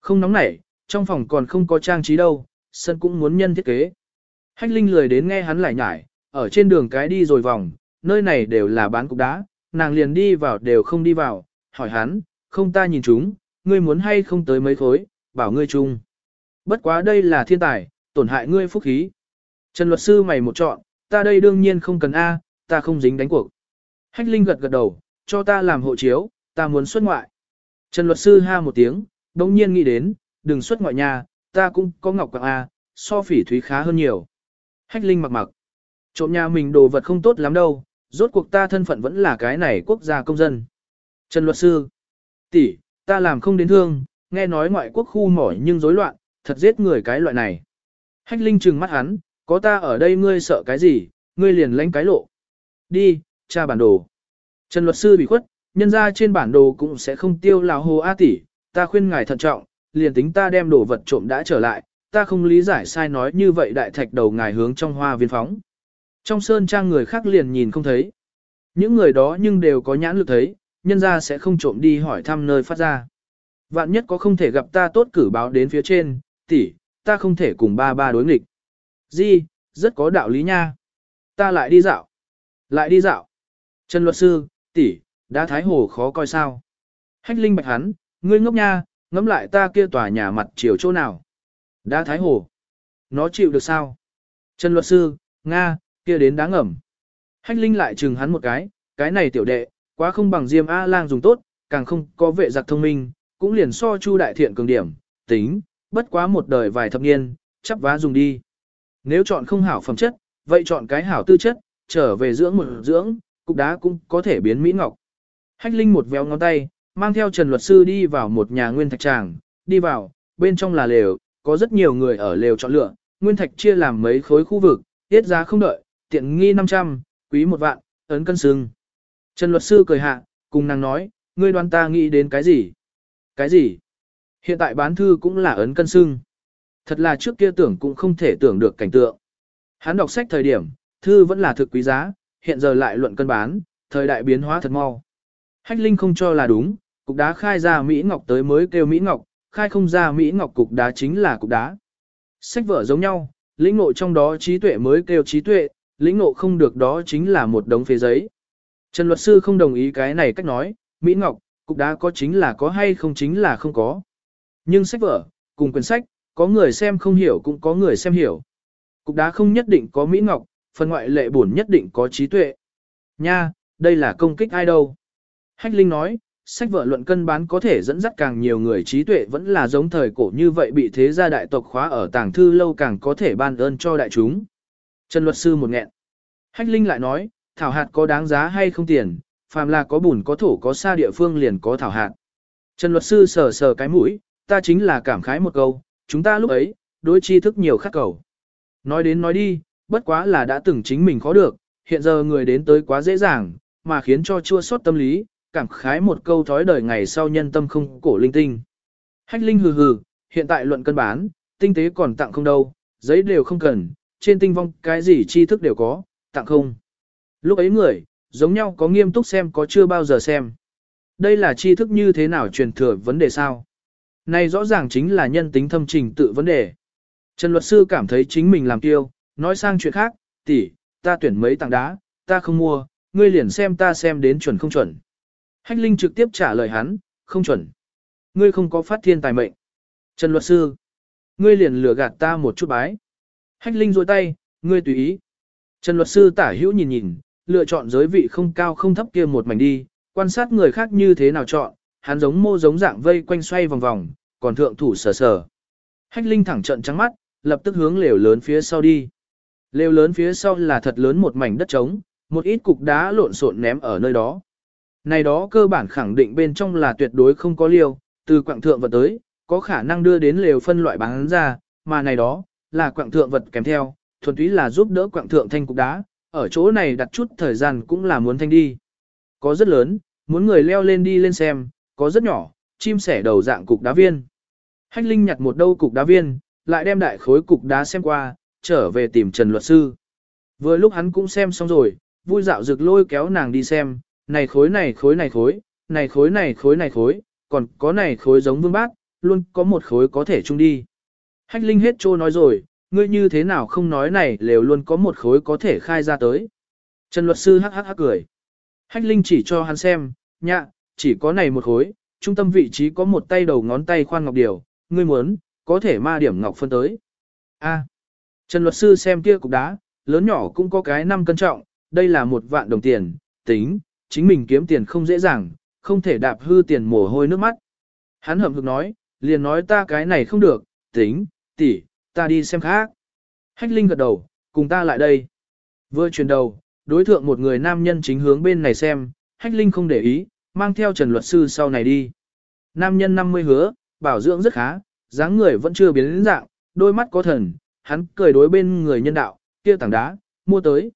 Không nóng nảy, trong phòng còn không có trang trí đâu, sân cũng muốn nhân thiết kế. Hách Linh lười đến nghe hắn lại nhải, ở trên đường cái đi rồi vòng, nơi này đều là bán cục đá, nàng liền đi vào đều không đi vào, hỏi hắn, không ta nhìn chúng, ngươi muốn hay không tới mấy khối, bảo ngươi chung. Bất quá đây là thiên tài, tổn hại ngươi phúc khí. Trần luật sư mày một chọn, ta đây đương nhiên không cần A, ta không dính đánh cuộc. Hách Linh gật gật đầu, cho ta làm hộ chiếu, ta muốn xuất ngoại. Trần luật sư ha một tiếng, đồng nhiên nghĩ đến, đừng xuất ngoại nhà, ta cũng có ngọc quạng A, so phỉ thúy khá hơn nhiều. Hách Linh mặc mặc. Trộm nhà mình đồ vật không tốt lắm đâu, rốt cuộc ta thân phận vẫn là cái này quốc gia công dân. Trần luật sư. tỷ, ta làm không đến thương, nghe nói ngoại quốc khu mỏi nhưng rối loạn, thật giết người cái loại này. Hách Linh trừng mắt hắn, có ta ở đây ngươi sợ cái gì, ngươi liền lánh cái lộ. Đi, tra bản đồ. Trần luật sư bị khuất, nhân ra trên bản đồ cũng sẽ không tiêu lào hồ A tỷ, ta khuyên ngài thận trọng, liền tính ta đem đồ vật trộm đã trở lại, ta không lý giải sai nói như vậy đại thạch đầu ngài hướng trong hoa viên phóng. Trong sơn trang người khác liền nhìn không thấy. Những người đó nhưng đều có nhãn lực thấy, nhân ra sẽ không trộm đi hỏi thăm nơi phát ra. Vạn nhất có không thể gặp ta tốt cử báo đến phía trên, tỷ, ta không thể cùng ba ba đối nghịch. Di, rất có đạo lý nha. Ta lại đi dạo. Lại đi dạo. Trần luật sư, tỷ, đã thái hồ khó coi sao. Hách linh bạch hắn, ngươi ngốc nha, ngắm lại ta kia tòa nhà mặt chiều chỗ nào. Đã thái hồ. Nó chịu được sao? Trần luật sư, Nga, kia đến đáng ngẩm. Hách linh lại chừng hắn một cái, cái này tiểu đệ, quá không bằng Diêm A-lang dùng tốt, càng không có vệ giặc thông minh, cũng liền so chu đại thiện cường điểm, tính, bất quá một đời vài thập niên, chắp vá dùng đi. Nếu chọn không hảo phẩm chất, vậy chọn cái hảo tư chất, trở về dưỡng một dưỡng, cục đá cũng có thể biến mỹ ngọc. Hách Linh một véo ngón tay, mang theo Trần luật sư đi vào một nhà nguyên thạch tràng, đi vào, bên trong là lều, có rất nhiều người ở lều chọn lựa, nguyên thạch chia làm mấy khối khu vực, tiết giá không đợi, tiện nghi 500, quý một vạn, ấn cân xương. Trần luật sư cười hạ, cùng nàng nói, ngươi đoán ta nghĩ đến cái gì? Cái gì? Hiện tại bán thư cũng là ấn cân sưng. Thật là trước kia tưởng cũng không thể tưởng được cảnh tượng. Hắn đọc sách thời điểm, thư vẫn là thực quý giá, hiện giờ lại luận cân bán, thời đại biến hóa thật mau. Hách Linh không cho là đúng, cục đá khai ra Mỹ Ngọc tới mới kêu Mỹ Ngọc, khai không ra Mỹ Ngọc cục đá chính là cục đá. Sách vở giống nhau, lĩnh ngộ trong đó trí tuệ mới kêu trí tuệ, lĩnh ngộ không được đó chính là một đống phế giấy. Trần luật sư không đồng ý cái này cách nói, Mỹ Ngọc, cục đá có chính là có hay không chính là không có. Nhưng sách vở, cùng quyển sách, có người xem không hiểu cũng có người xem hiểu. Cục đá không nhất định có Mỹ Ngọc, phần ngoại lệ bổn nhất định có trí tuệ. Nha, đây là công kích ai đâu. Hách Linh nói, sách vợ luận cân bán có thể dẫn dắt càng nhiều người trí tuệ vẫn là giống thời cổ như vậy bị thế gia đại tộc khóa ở tàng thư lâu càng có thể ban ơn cho đại chúng. Trần luật sư một nghẹn. Hách Linh lại nói, thảo hạt có đáng giá hay không tiền, phàm là có bùn có thổ có xa địa phương liền có thảo hạt. Trần luật sư sờ sờ cái mũi, ta chính là cảm khái một câu, chúng ta lúc ấy, đối tri thức nhiều khắc cầu. Nói đến nói đi, bất quá là đã từng chính mình khó được, hiện giờ người đến tới quá dễ dàng, mà khiến cho chua sót tâm lý, cảm khái một câu thói đời ngày sau nhân tâm không cổ linh tinh. Hách linh hừ hừ, hiện tại luận cân bán, tinh tế còn tặng không đâu, giấy đều không cần, trên tinh vong cái gì tri thức đều có, tặng không. Lúc ấy người, giống nhau có nghiêm túc xem có chưa bao giờ xem. Đây là tri thức như thế nào truyền thừa vấn đề sao? Này rõ ràng chính là nhân tính thâm trình tự vấn đề. Trần luật sư cảm thấy chính mình làm tiêu, nói sang chuyện khác, tỷ, ta tuyển mấy tảng đá, ta không mua, ngươi liền xem ta xem đến chuẩn không chuẩn. Hách Linh trực tiếp trả lời hắn, không chuẩn. Ngươi không có phát thiên tài mệnh. Trần luật sư, ngươi liền lừa gạt ta một chút bái. Hách Linh rôi tay, ngươi tùy ý. Trần luật sư tả hữu nhìn nhìn, lựa chọn giới vị không cao không thấp kia một mảnh đi, quan sát người khác như thế nào chọn, hắn giống mô giống dạng vây quanh xoay vòng vòng, còn thượng thủ sờ sờ. Hách Linh thẳng trận trắng mắt, lập tức hướng lều lớn phía sau đi. Lều lớn phía sau là thật lớn một mảnh đất trống, một ít cục đá lộn xộn ném ở nơi đó. Này đó cơ bản khẳng định bên trong là tuyệt đối không có liều, từ quạng thượng vật tới, có khả năng đưa đến lều phân loại bán ra, mà này đó, là quạng thượng vật kèm theo, thuần túy là giúp đỡ quạng thượng thanh cục đá, ở chỗ này đặt chút thời gian cũng là muốn thanh đi. Có rất lớn, muốn người leo lên đi lên xem, có rất nhỏ, chim sẻ đầu dạng cục đá viên. Hách Linh nhặt một đâu cục đá viên, lại đem đại khối cục đá xem qua, trở về tìm Trần luật sư. Vừa lúc hắn cũng xem xong rồi, vui dạo rực lôi kéo nàng đi xem, này khối này khối này khối, này khối này khối này khối, còn có này khối giống vương bác, luôn có một khối có thể chung đi. Hách Linh hết trô nói rồi, ngươi như thế nào không nói này lều luôn có một khối có thể khai ra tới. Trần luật sư hắc hắc hắc cười. Hách Linh chỉ cho hắn xem, nhạ, chỉ có này một khối, trung tâm vị trí có một tay đầu ngón tay khoan ngọc điều, ngươi muốn, có thể ma điểm ngọc phân tới. A. Trần luật sư xem kia cục đá, lớn nhỏ cũng có cái năm cân trọng, đây là một vạn đồng tiền, tính, chính mình kiếm tiền không dễ dàng, không thể đạp hư tiền mồ hôi nước mắt. Hắn hậm hực nói, liền nói ta cái này không được, tính, tỷ, ta đi xem khác. Hách Linh gật đầu, cùng ta lại đây. Vừa chuyển đầu, đối thượng một người nam nhân chính hướng bên này xem, Hách Linh không để ý, mang theo Trần luật sư sau này đi. Nam nhân 50 hứa, bảo dưỡng rất khá, dáng người vẫn chưa biến đến dạng, đôi mắt có thần, hắn cười đối bên người nhân đạo, kia tảng đá, mua tới.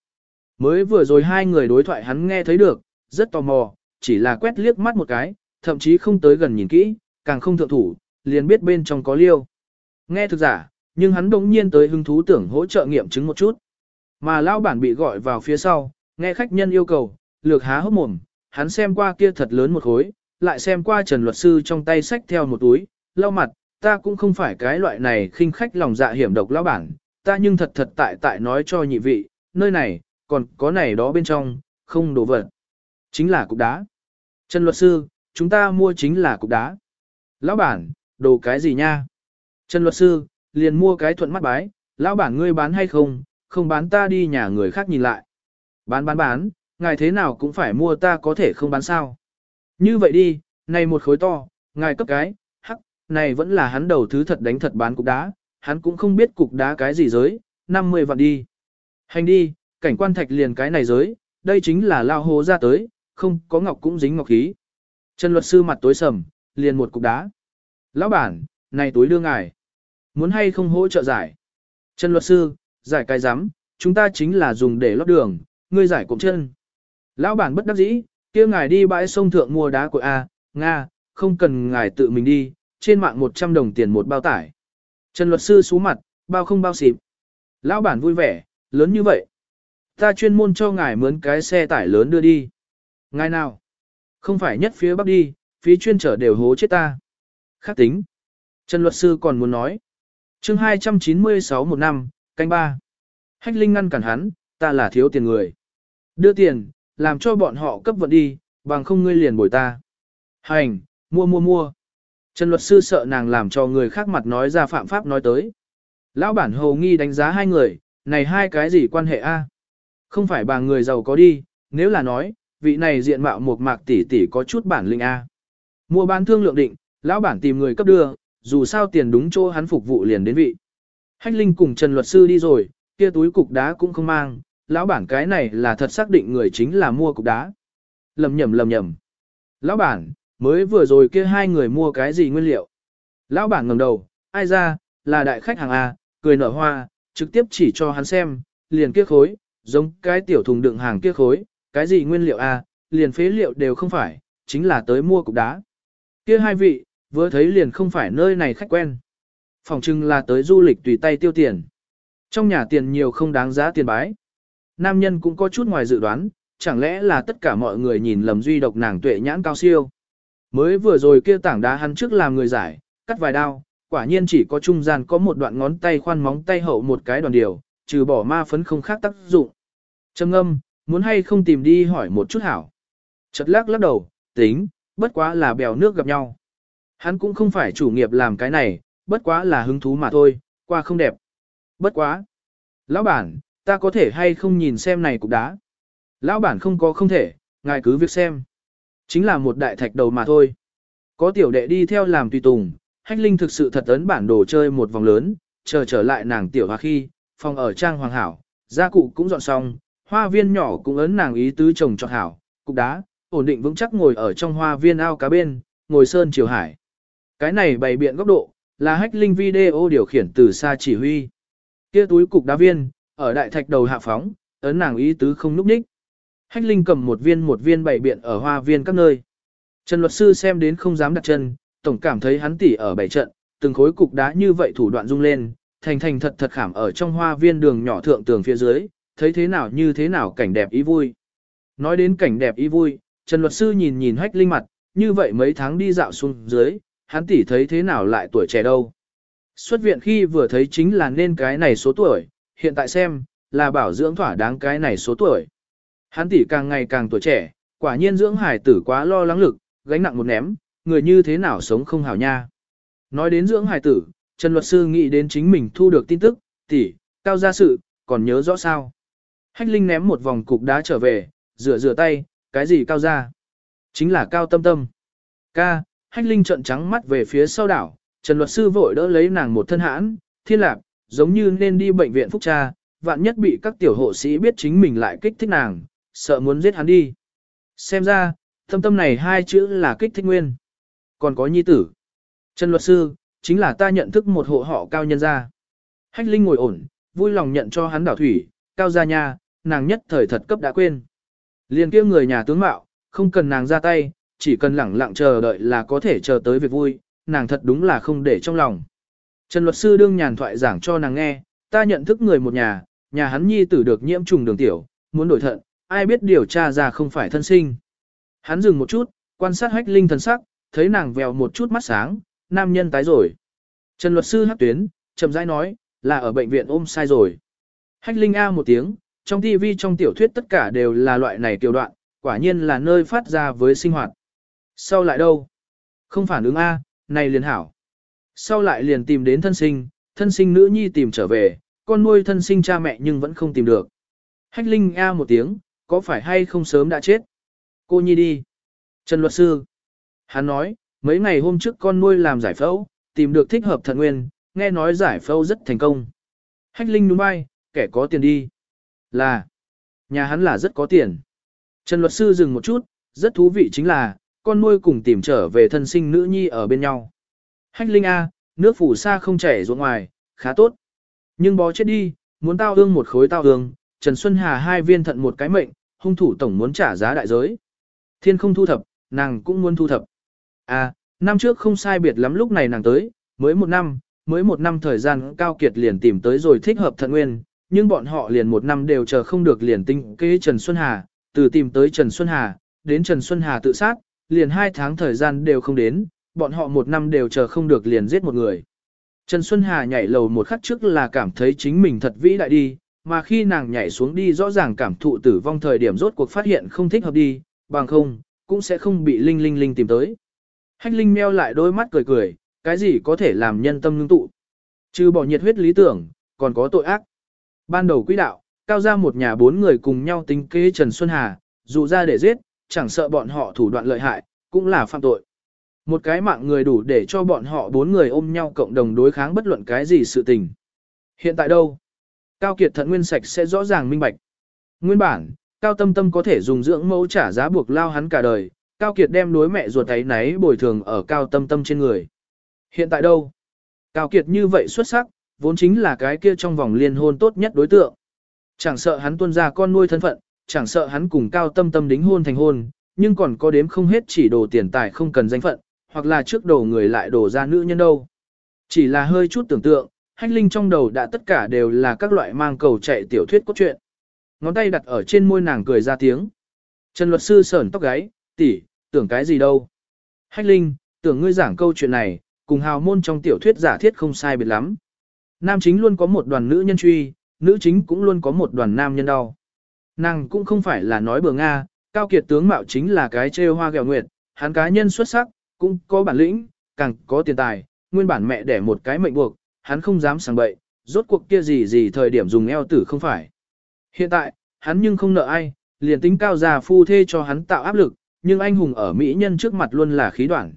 Mới vừa rồi hai người đối thoại hắn nghe thấy được, rất tò mò, chỉ là quét liếc mắt một cái, thậm chí không tới gần nhìn kỹ, càng không thượng thủ, liền biết bên trong có liêu. Nghe thực giả, nhưng hắn đống nhiên tới hứng thú tưởng hỗ trợ nghiệm chứng một chút. Mà lão bản bị gọi vào phía sau, nghe khách nhân yêu cầu, lược há hốc mồm, hắn xem qua kia thật lớn một khối, lại xem qua Trần luật sư trong tay sách theo một túi, lau mặt, ta cũng không phải cái loại này khinh khách lòng dạ hiểm độc lão bản, ta nhưng thật thật tại tại nói cho nhị vị, nơi này, còn có này đó bên trong, không đồ vật. Chính là cục đá. Trần luật sư, chúng ta mua chính là cục đá. Lão bản, đồ cái gì nha? Trần luật sư, liền mua cái thuận mắt bái, lão bản ngươi bán hay không, không bán ta đi nhà người khác nhìn lại. Bán bán bán, ngài thế nào cũng phải mua ta có thể không bán sao. Như vậy đi, này một khối to, ngài cấp cái, hắc, này vẫn là hắn đầu thứ thật đánh thật bán cục đá, hắn cũng không biết cục đá cái gì giới, 50 vạn đi. Hành đi, cảnh quan thạch liền cái này giới, đây chính là lao hồ ra tới, không có ngọc cũng dính ngọc khí. Trần luật sư mặt tối sầm, liền một cục đá. Lão bản, này túi đưa ngài. Muốn hay không hỗ trợ giải? Trần luật sư, giải cái rắm chúng ta chính là dùng để lót đường, ngươi giải cụm chân. Lão bản bất đắc dĩ, kia ngài đi bãi sông thượng mua đá của A, Nga, không cần ngài tự mình đi, trên mạng 100 đồng tiền một bao tải. Trần luật sư xú mặt, bao không bao xịp. Lão bản vui vẻ, lớn như vậy. Ta chuyên môn cho ngài mướn cái xe tải lớn đưa đi. Ngài nào? Không phải nhất phía bắc đi, phí chuyên trở đều hố chết ta. Khác tính. Trần luật sư còn muốn nói. chương 296 một năm, canh ba. Hách Linh ngăn cản hắn, ta là thiếu tiền người. Đưa tiền, làm cho bọn họ cấp vận đi, bằng không ngươi liền bồi ta. Hành, mua mua mua. Trần luật sư sợ nàng làm cho người khác mặt nói ra phạm pháp nói tới. Lão bản hầu nghi đánh giá hai người, này hai cái gì quan hệ a? Không phải bà người giàu có đi, nếu là nói, vị này diện mạo một mạc tỷ tỷ có chút bản linh a. Mua bán thương lượng định, lão bản tìm người cấp đưa, dù sao tiền đúng chỗ hắn phục vụ liền đến vị. Hách Linh cùng Trần luật sư đi rồi, kia túi cục đá cũng không mang, lão bản cái này là thật xác định người chính là mua cục đá. Lầm nhầm lầm nhầm. Lão bản, mới vừa rồi kia hai người mua cái gì nguyên liệu? Lão bản ngẩng đầu, ai ra, là đại khách hàng A, cười nở hoa, trực tiếp chỉ cho hắn xem, liền kia khối, giống cái tiểu thùng đựng hàng kia khối, cái gì nguyên liệu A, liền phế liệu đều không phải, chính là tới mua cục đá. Kia hai vị, vừa thấy liền không phải nơi này khách quen. Phòng trưng là tới du lịch tùy tay tiêu tiền. Trong nhà tiền nhiều không đáng giá tiền bái. Nam nhân cũng có chút ngoài dự đoán, chẳng lẽ là tất cả mọi người nhìn lầm duy độc nàng tuệ nhãn cao siêu. Mới vừa rồi kia tảng đá hắn trước làm người giải, cắt vài đao, quả nhiên chỉ có trung gian có một đoạn ngón tay khoan móng tay hậu một cái đoàn điều, trừ bỏ ma phấn không khác tác dụng. Trầm Ngâm muốn hay không tìm đi hỏi một chút hảo. Chật lắc lắc đầu, tính, bất quá là bèo nước gặp nhau. Hắn cũng không phải chủ nghiệp làm cái này, bất quá là hứng thú mà thôi, qua không đẹp. Bất quá. Lão bản, ta có thể hay không nhìn xem này cục đá. Lão bản không có không thể, ngài cứ việc xem. Chính là một đại thạch đầu mà thôi. Có tiểu đệ đi theo làm tùy tùng, hách linh thực sự thật ấn bản đồ chơi một vòng lớn, chờ trở lại nàng tiểu hoa khi, phòng ở trang hoàng hảo, gia cụ cũng dọn xong, hoa viên nhỏ cũng ấn nàng ý tứ trồng trọt hảo, cục đá, ổn định vững chắc ngồi ở trong hoa viên ao cá bên, ngồi sơn chiều hải. Cái này bày biện góc độ, là hách linh video điều khiển từ xa chỉ huy. Kia túi cục đá viên, ở đại thạch đầu hạ phóng, ấn nàng ý tứ không núp ních. Hách linh cầm một viên một viên bày biện ở hoa viên các nơi. Trần luật sư xem đến không dám đặt chân, tổng cảm thấy hắn tỉ ở bảy trận, từng khối cục đá như vậy thủ đoạn rung lên, thành thành thật thật khảm ở trong hoa viên đường nhỏ thượng tường phía dưới, thấy thế nào như thế nào cảnh đẹp ý vui. Nói đến cảnh đẹp ý vui, Trần luật sư nhìn nhìn hách linh mặt, như vậy mấy tháng đi dạo xuống dưới, hắn tỉ thấy thế nào lại tuổi trẻ đâu. Xuất viện khi vừa thấy chính là nên cái này số tuổi, hiện tại xem, là bảo dưỡng thỏa đáng cái này số tuổi. Hắn tỷ càng ngày càng tuổi trẻ, quả nhiên dưỡng hải tử quá lo lắng lực, gánh nặng một ném, người như thế nào sống không hảo nha. Nói đến dưỡng hải tử, Trần luật sư nghĩ đến chính mình thu được tin tức, tỷ, cao gia sự, còn nhớ rõ sao. Hách Linh ném một vòng cục đá trở về, rửa rửa tay, cái gì cao gia? Chính là cao tâm tâm. Ca, Hách Linh trợn trắng mắt về phía sau đảo, Trần luật sư vội đỡ lấy nàng một thân hãn, thiên lạc, giống như nên đi bệnh viện phúc tra, vạn nhất bị các tiểu hộ sĩ biết chính mình lại kích thích nàng, sợ muốn giết hắn đi. Xem ra, tâm tâm này hai chữ là kích thích nguyên. Còn có nhi tử. Trần luật sư, chính là ta nhận thức một hộ họ cao nhân gia. Hách Linh ngồi ổn, vui lòng nhận cho hắn đảo thủy, cao gia nha, nàng nhất thời thật cấp đã quên. Liền kia người nhà tướng mạo, không cần nàng ra tay, chỉ cần lẳng lặng chờ đợi là có thể chờ tới việc vui, nàng thật đúng là không để trong lòng. Trần luật sư đương nhàn thoại giảng cho nàng nghe, ta nhận thức người một nhà, nhà hắn nhi tử được nhiễm trùng đường tiểu, muốn đổi thận, ai biết điều tra ra không phải thân sinh. Hắn dừng một chút, quan sát hách linh thần sắc, thấy nàng vèo một chút mắt sáng, nam nhân tái rồi. Trần luật sư hắc tuyến, chậm rãi nói, là ở bệnh viện ôm sai rồi. Hách linh A một tiếng, trong TV trong tiểu thuyết tất cả đều là loại này tiểu đoạn, quả nhiên là nơi phát ra với sinh hoạt. Sau lại đâu? Không phản ứng A, này liền hảo. Sau lại liền tìm đến thân sinh, thân sinh nữ nhi tìm trở về, con nuôi thân sinh cha mẹ nhưng vẫn không tìm được. Hách Linh A một tiếng, có phải hay không sớm đã chết? Cô nhi đi. Trần luật sư. Hắn nói, mấy ngày hôm trước con nuôi làm giải phẫu, tìm được thích hợp thận nguyên, nghe nói giải phẫu rất thành công. Hách Linh đúng bay, kẻ có tiền đi. Là, nhà hắn là rất có tiền. Trần luật sư dừng một chút, rất thú vị chính là, con nuôi cùng tìm trở về thân sinh nữ nhi ở bên nhau. Hách Linh A, nước phủ xa không chảy ruộng ngoài, khá tốt. Nhưng bó chết đi, muốn tao ương một khối tao ương, Trần Xuân Hà hai viên thận một cái mệnh, hung thủ tổng muốn trả giá đại giới. Thiên không thu thập, nàng cũng muốn thu thập. À, năm trước không sai biệt lắm lúc này nàng tới, mới một năm, mới một năm thời gian cao kiệt liền tìm tới rồi thích hợp thận nguyên, nhưng bọn họ liền một năm đều chờ không được liền tinh kế Trần Xuân Hà, từ tìm tới Trần Xuân Hà, đến Trần Xuân Hà tự sát, liền hai tháng thời gian đều không đến, bọn họ một năm đều chờ không được liền giết một người. Trần Xuân Hà nhảy lầu một khắc trước là cảm thấy chính mình thật vĩ đại đi, mà khi nàng nhảy xuống đi rõ ràng cảm thụ tử vong thời điểm rốt cuộc phát hiện không thích hợp đi, bằng không, cũng sẽ không bị Linh Linh Linh tìm tới. Hách Linh meo lại đôi mắt cười cười, cái gì có thể làm nhân tâm ngưng tụ. Trừ bỏ nhiệt huyết lý tưởng, còn có tội ác. Ban đầu quỹ đạo, cao ra một nhà bốn người cùng nhau tính kế Trần Xuân Hà, dụ ra để giết, chẳng sợ bọn họ thủ đoạn lợi hại, cũng là phạm tội. Một cái mạng người đủ để cho bọn họ bốn người ôm nhau cộng đồng đối kháng bất luận cái gì sự tình. Hiện tại đâu? Cao Kiệt thận nguyên sạch sẽ rõ ràng minh bạch. Nguyên bản, Cao Tâm Tâm có thể dùng dưỡng mẫu trả giá buộc lao hắn cả đời, Cao Kiệt đem đối mẹ ruột ấy náy bồi thường ở Cao Tâm Tâm trên người. Hiện tại đâu? Cao Kiệt như vậy xuất sắc, vốn chính là cái kia trong vòng liên hôn tốt nhất đối tượng. Chẳng sợ hắn tuân ra con nuôi thân phận, chẳng sợ hắn cùng Cao Tâm Tâm đính hôn thành hôn, nhưng còn có đếm không hết chỉ đồ tiền tài không cần danh phận, hoặc là trước đầu người lại đổ ra nữ nhân đâu. Chỉ là hơi chút tưởng tượng, hách linh trong đầu đã tất cả đều là các loại mang cầu chạy tiểu thuyết cốt truyện. Ngón tay đặt ở trên môi nàng cười ra tiếng. Trần luật sư sởn tóc gáy, tỷ, tưởng cái gì đâu. Hách linh, tưởng ngươi giảng câu chuyện này, cùng hào môn trong tiểu thuyết giả thiết không sai biệt lắm. Nam chính luôn có một đoàn nữ nhân truy, nữ chính cũng luôn có một đoàn nam nhân đau. Nàng cũng không phải là nói bừa Nga, cao kiệt tướng mạo chính là cái trêu hoa gẹo nguyệt, hắn cá nhân xuất sắc, cũng có bản lĩnh, càng có tiền tài, nguyên bản mẹ đẻ một cái mệnh buộc, hắn không dám sang bậy, rốt cuộc kia gì gì thời điểm dùng eo tử không phải. Hiện tại, hắn nhưng không nợ ai, liền tính cao già phu thê cho hắn tạo áp lực, nhưng anh hùng ở Mỹ nhân trước mặt luôn là khí đoạn.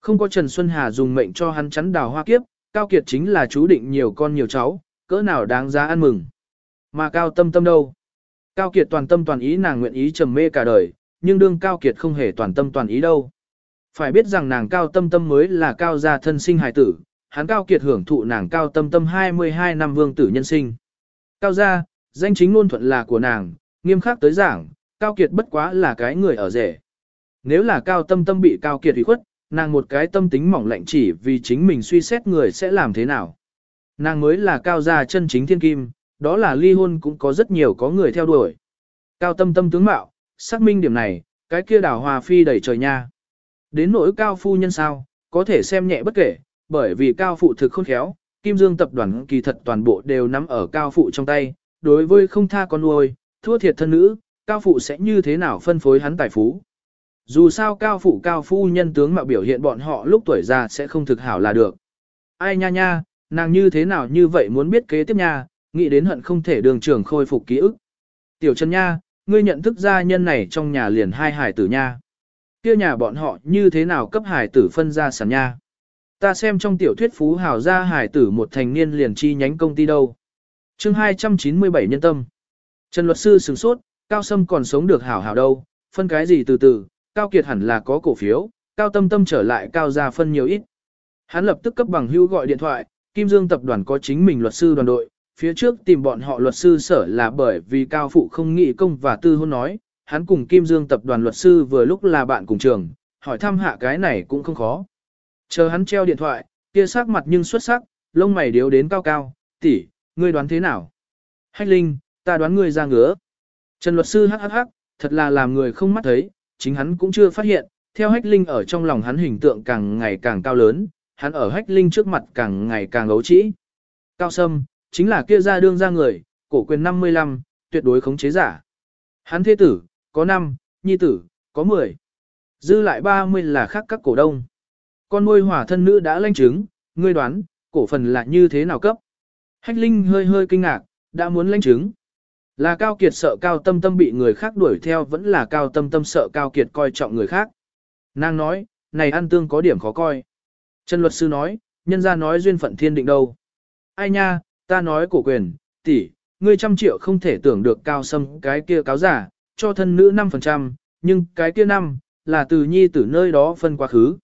Không có Trần Xuân Hà dùng mệnh cho hắn chắn đào hoa kiếp, Cao Kiệt chính là chú định nhiều con nhiều cháu, cỡ nào đáng giá ăn mừng. Mà Cao Tâm Tâm đâu? Cao Kiệt toàn tâm toàn ý nàng nguyện ý trầm mê cả đời, nhưng đương Cao Kiệt không hề toàn tâm toàn ý đâu. Phải biết rằng nàng Cao Tâm Tâm mới là Cao gia thân sinh hài tử, hắn Cao Kiệt hưởng thụ nàng Cao Tâm Tâm 22 năm vương tử nhân sinh. Cao gia, danh chính ngôn thuận là của nàng, nghiêm khắc tới giảng, Cao Kiệt bất quá là cái người ở rể. Nếu là Cao Tâm Tâm bị Cao Kiệt ủy khuất, nàng một cái tâm tính mỏng lạnh chỉ vì chính mình suy xét người sẽ làm thế nào. Nàng mới là Cao gia chân chính thiên kim, đó là ly hôn cũng có rất nhiều có người theo đuổi. Cao Tâm Tâm tướng mạo, xác minh điểm này, cái kia đảo hòa phi đầy trời nha. Đến nỗi Cao phu nhân sao, có thể xem nhẹ bất kể, bởi vì Cao phụ thực khôn khéo, Kim Dương tập đoàn kỳ thật toàn bộ đều nắm ở Cao phụ trong tay, đối với không tha con nuôi, thua thiệt thân nữ, cao phụ sẽ như thế nào phân phối hắn tài phú. Dù sao cao phụ cao phu nhân tướng mạo biểu hiện bọn họ lúc tuổi già sẽ không thực hảo là được. Ai nha nha, nàng như thế nào như vậy muốn biết kế tiếp nha, nghĩ đến hận không thể đường trưởng khôi phục ký ức. Tiểu chân nha, ngươi nhận thức gia nhân này trong nhà liền hai hải tử nha. Kia nhà bọn họ như thế nào cấp hải tử phân ra sản nha. Ta xem trong tiểu thuyết phú hào gia hải tử một thành niên liền chi nhánh công ty đâu chương 297 nhân tâm. Trần luật sư sửng sốt, Cao Sâm còn sống được hảo hảo đâu, phân cái gì từ từ, Cao Kiệt hẳn là có cổ phiếu, Cao Tâm Tâm trở lại Cao gia phân nhiều ít. Hắn lập tức cấp bằng hữu gọi điện thoại, Kim Dương tập đoàn có chính mình luật sư đoàn đội, phía trước tìm bọn họ luật sư sở là bởi vì Cao Phụ không nghị công và tư hôn nói, hắn cùng Kim Dương tập đoàn luật sư vừa lúc là bạn cùng trường, hỏi thăm hạ cái này cũng không khó. Chờ hắn treo điện thoại, kia sắc mặt nhưng xuất sắc, lông mày điếu đến cao cao, tỷ, ngươi đoán thế nào? Hách Linh, ta đoán ngươi ra ngứa. Trần luật sư hắc hắc hắc, thật là làm người không mắt thấy, chính hắn cũng chưa phát hiện, theo Hách Linh ở trong lòng hắn hình tượng càng ngày càng cao lớn, hắn ở Hách Linh trước mặt càng ngày càng ấu trĩ. Cao Sâm, chính là kia ra đương ra người, cổ quyền 55, tuyệt đối khống chế giả. Hắn thế tử, có 5, nhi tử, có 10. Dư lại 30 là khác các cổ đông. Con nuôi hỏa thân nữ đã lanh chứng, ngươi đoán, cổ phần là như thế nào cấp? Hách Linh hơi hơi kinh ngạc, đã muốn lãnh chứng. Là Cao Kiệt sợ Cao Tâm Tâm bị người khác đuổi theo vẫn là Cao Tâm Tâm sợ Cao Kiệt coi trọng người khác. Nàng nói, này ăn tương có điểm khó coi. Trần luật sư nói, nhân ra nói duyên phận thiên định đâu. Ai nha, ta nói cổ quyền, tỷ, ngươi trăm triệu không thể tưởng được cao sâm cái kia cáo giả, cho thân nữ 5%, nhưng cái kia năm là từ nhi tử nơi đó phân quá khứ.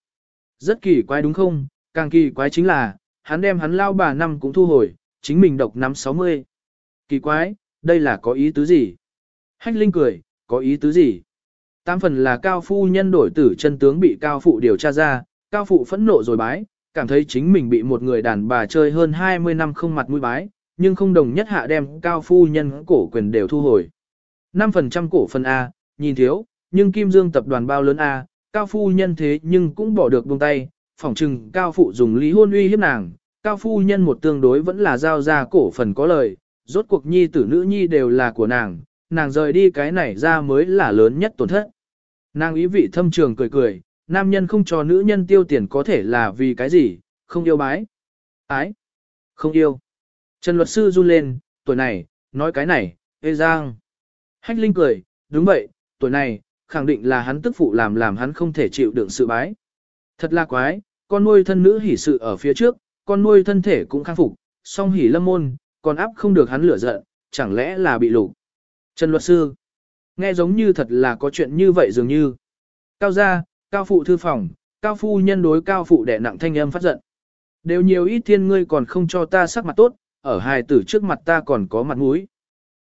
Rất kỳ quái đúng không, càng kỳ quái chính là, hắn đem hắn lao bà năm cũng thu hồi, chính mình độc năm 60. Kỳ quái, đây là có ý tứ gì? Hách Linh cười, có ý tứ gì? Tam phần là cao phu nhân đổi tử chân tướng bị cao phụ điều tra ra, cao phụ phẫn nộ rồi bái, cảm thấy chính mình bị một người đàn bà chơi hơn 20 năm không mặt mũi bái, nhưng không đồng nhất hạ đem cao phu nhân cổ quyền đều thu hồi. 5% cổ phần A, nhìn thiếu, nhưng Kim Dương tập đoàn bao lớn A, cao phu nhân thế nhưng cũng bỏ được buông tay, phỏng chừng cao phụ dùng lý hôn uy hiếp nàng, cao phu nhân một tương đối vẫn là giao ra cổ phần có lời, rốt cuộc nhi tử nữ nhi đều là của nàng, nàng rời đi cái này ra mới là lớn nhất tổn thất. Nàng ý vị thâm trường cười cười, nam nhân không cho nữ nhân tiêu tiền có thể là vì cái gì, không yêu bái. Ái, không yêu. Trần luật sư run lên, tuổi này, nói cái này, ê giang. Hách Linh cười, đúng vậy, tuổi này, khẳng định là hắn tức phụ làm làm hắn không thể chịu đựng sự bái. Thật là quái, con nuôi thân nữ hỉ sự ở phía trước, con nuôi thân thể cũng khang phục, song hỉ lâm môn, còn áp không được hắn lửa giận, chẳng lẽ là bị lục. Trần luật sư, nghe giống như thật là có chuyện như vậy dường như. Cao gia, cao phụ thư phòng, cao phu nhân đối cao phụ đẻ nặng thanh âm phát giận. Đều nhiều ít thiên ngươi còn không cho ta sắc mặt tốt, ở hài tử trước mặt ta còn có mặt mũi.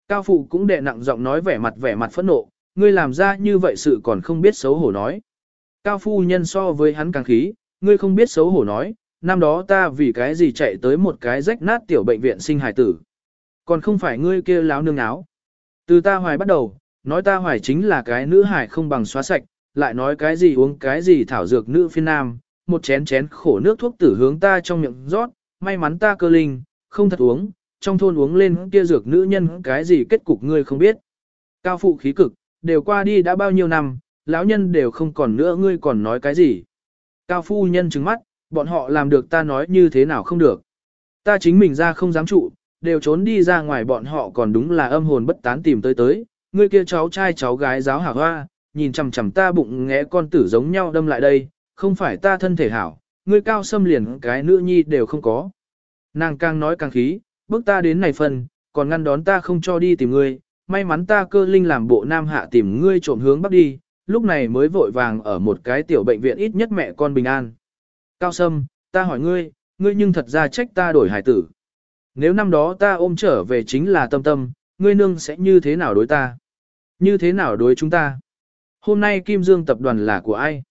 Cao phụ cũng đè nặng giọng nói vẻ mặt vẻ mặt phẫn nộ, ngươi làm ra như vậy sự còn không biết xấu hổ nói. Cao phu nhân so với hắn càng khí, ngươi không biết xấu hổ nói, năm đó ta vì cái gì chạy tới một cái rách nát tiểu bệnh viện sinh hài tử. Còn không phải ngươi kia láo nương áo. Từ ta hoài bắt đầu, nói ta hoài chính là cái nữ hài không bằng xóa sạch, lại nói cái gì uống cái gì thảo dược nữ phiên nam, một chén chén khổ nước thuốc tử hướng ta trong miệng rót, may mắn ta cơ linh, không thật uống, trong thôn uống lên kia dược nữ nhân cái gì kết cục ngươi không biết. Cao phụ khí cực, đều qua đi đã bao nhiêu năm, lão nhân đều không còn nữa ngươi còn nói cái gì. Cao phu nhân trừng mắt, bọn họ làm được ta nói như thế nào không được. Ta chính mình ra không dám trụ, đều trốn đi ra ngoài bọn họ còn đúng là âm hồn bất tán tìm tới tới, ngươi kia cháu trai cháu gái giáo hảo hoa, nhìn chằm chằm ta bụng nghẽ con tử giống nhau đâm lại đây, không phải ta thân thể hảo, ngươi cao xâm liền cái nữ nhi đều không có. Nàng càng nói càng khí, bước ta đến này phần, còn ngăn đón ta không cho đi tìm ngươi, may mắn ta cơ linh làm bộ nam hạ tìm ngươi trộm hướng bắc đi, lúc này mới vội vàng ở một cái tiểu bệnh viện ít nhất mẹ con bình an. Cao Sâm, ta hỏi ngươi, ngươi nhưng thật ra trách ta đổi hải tử. Nếu năm đó ta ôm trở về chính là tâm tâm, ngươi nương sẽ như thế nào đối ta? Như thế nào đối chúng ta? Hôm nay Kim Dương tập đoàn là của ai?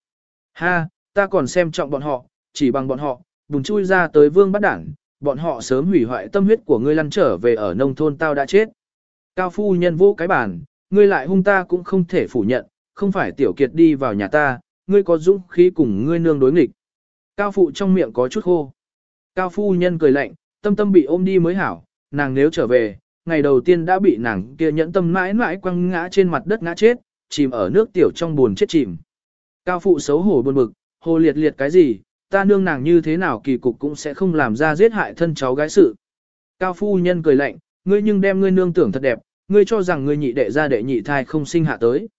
Ha, ta còn xem trọng bọn họ, chỉ bằng bọn họ, bùn chui ra tới vương bắt đảng, bọn họ sớm hủy hoại tâm huyết của ngươi lăn trở về ở nông thôn tao đã chết. Cao phu nhân vô cái bản, ngươi lại hung ta cũng không thể phủ nhận, không phải tiểu kiệt đi vào nhà ta, ngươi có dũng khí cùng ngươi nương đối nghịch. Cao phụ trong miệng có chút khô. Cao phu nhân cười lạnh, tâm tâm bị ôm đi mới hảo, nàng nếu trở về, ngày đầu tiên đã bị nàng kia nhẫn tâm mãi mãi quăng ngã trên mặt đất ngã chết, chìm ở nước tiểu trong buồn chết chìm. Cao phụ xấu hổ buồn bực, hồ liệt liệt cái gì, ta nương nàng như thế nào kỳ cục cũng sẽ không làm ra giết hại thân cháu gái sự. Cao phu nhân cười lạnh, ngươi nhưng đem ngươi nương tưởng thật đẹp, ngươi cho rằng ngươi nhị đệ ra đệ nhị thai không sinh hạ tới.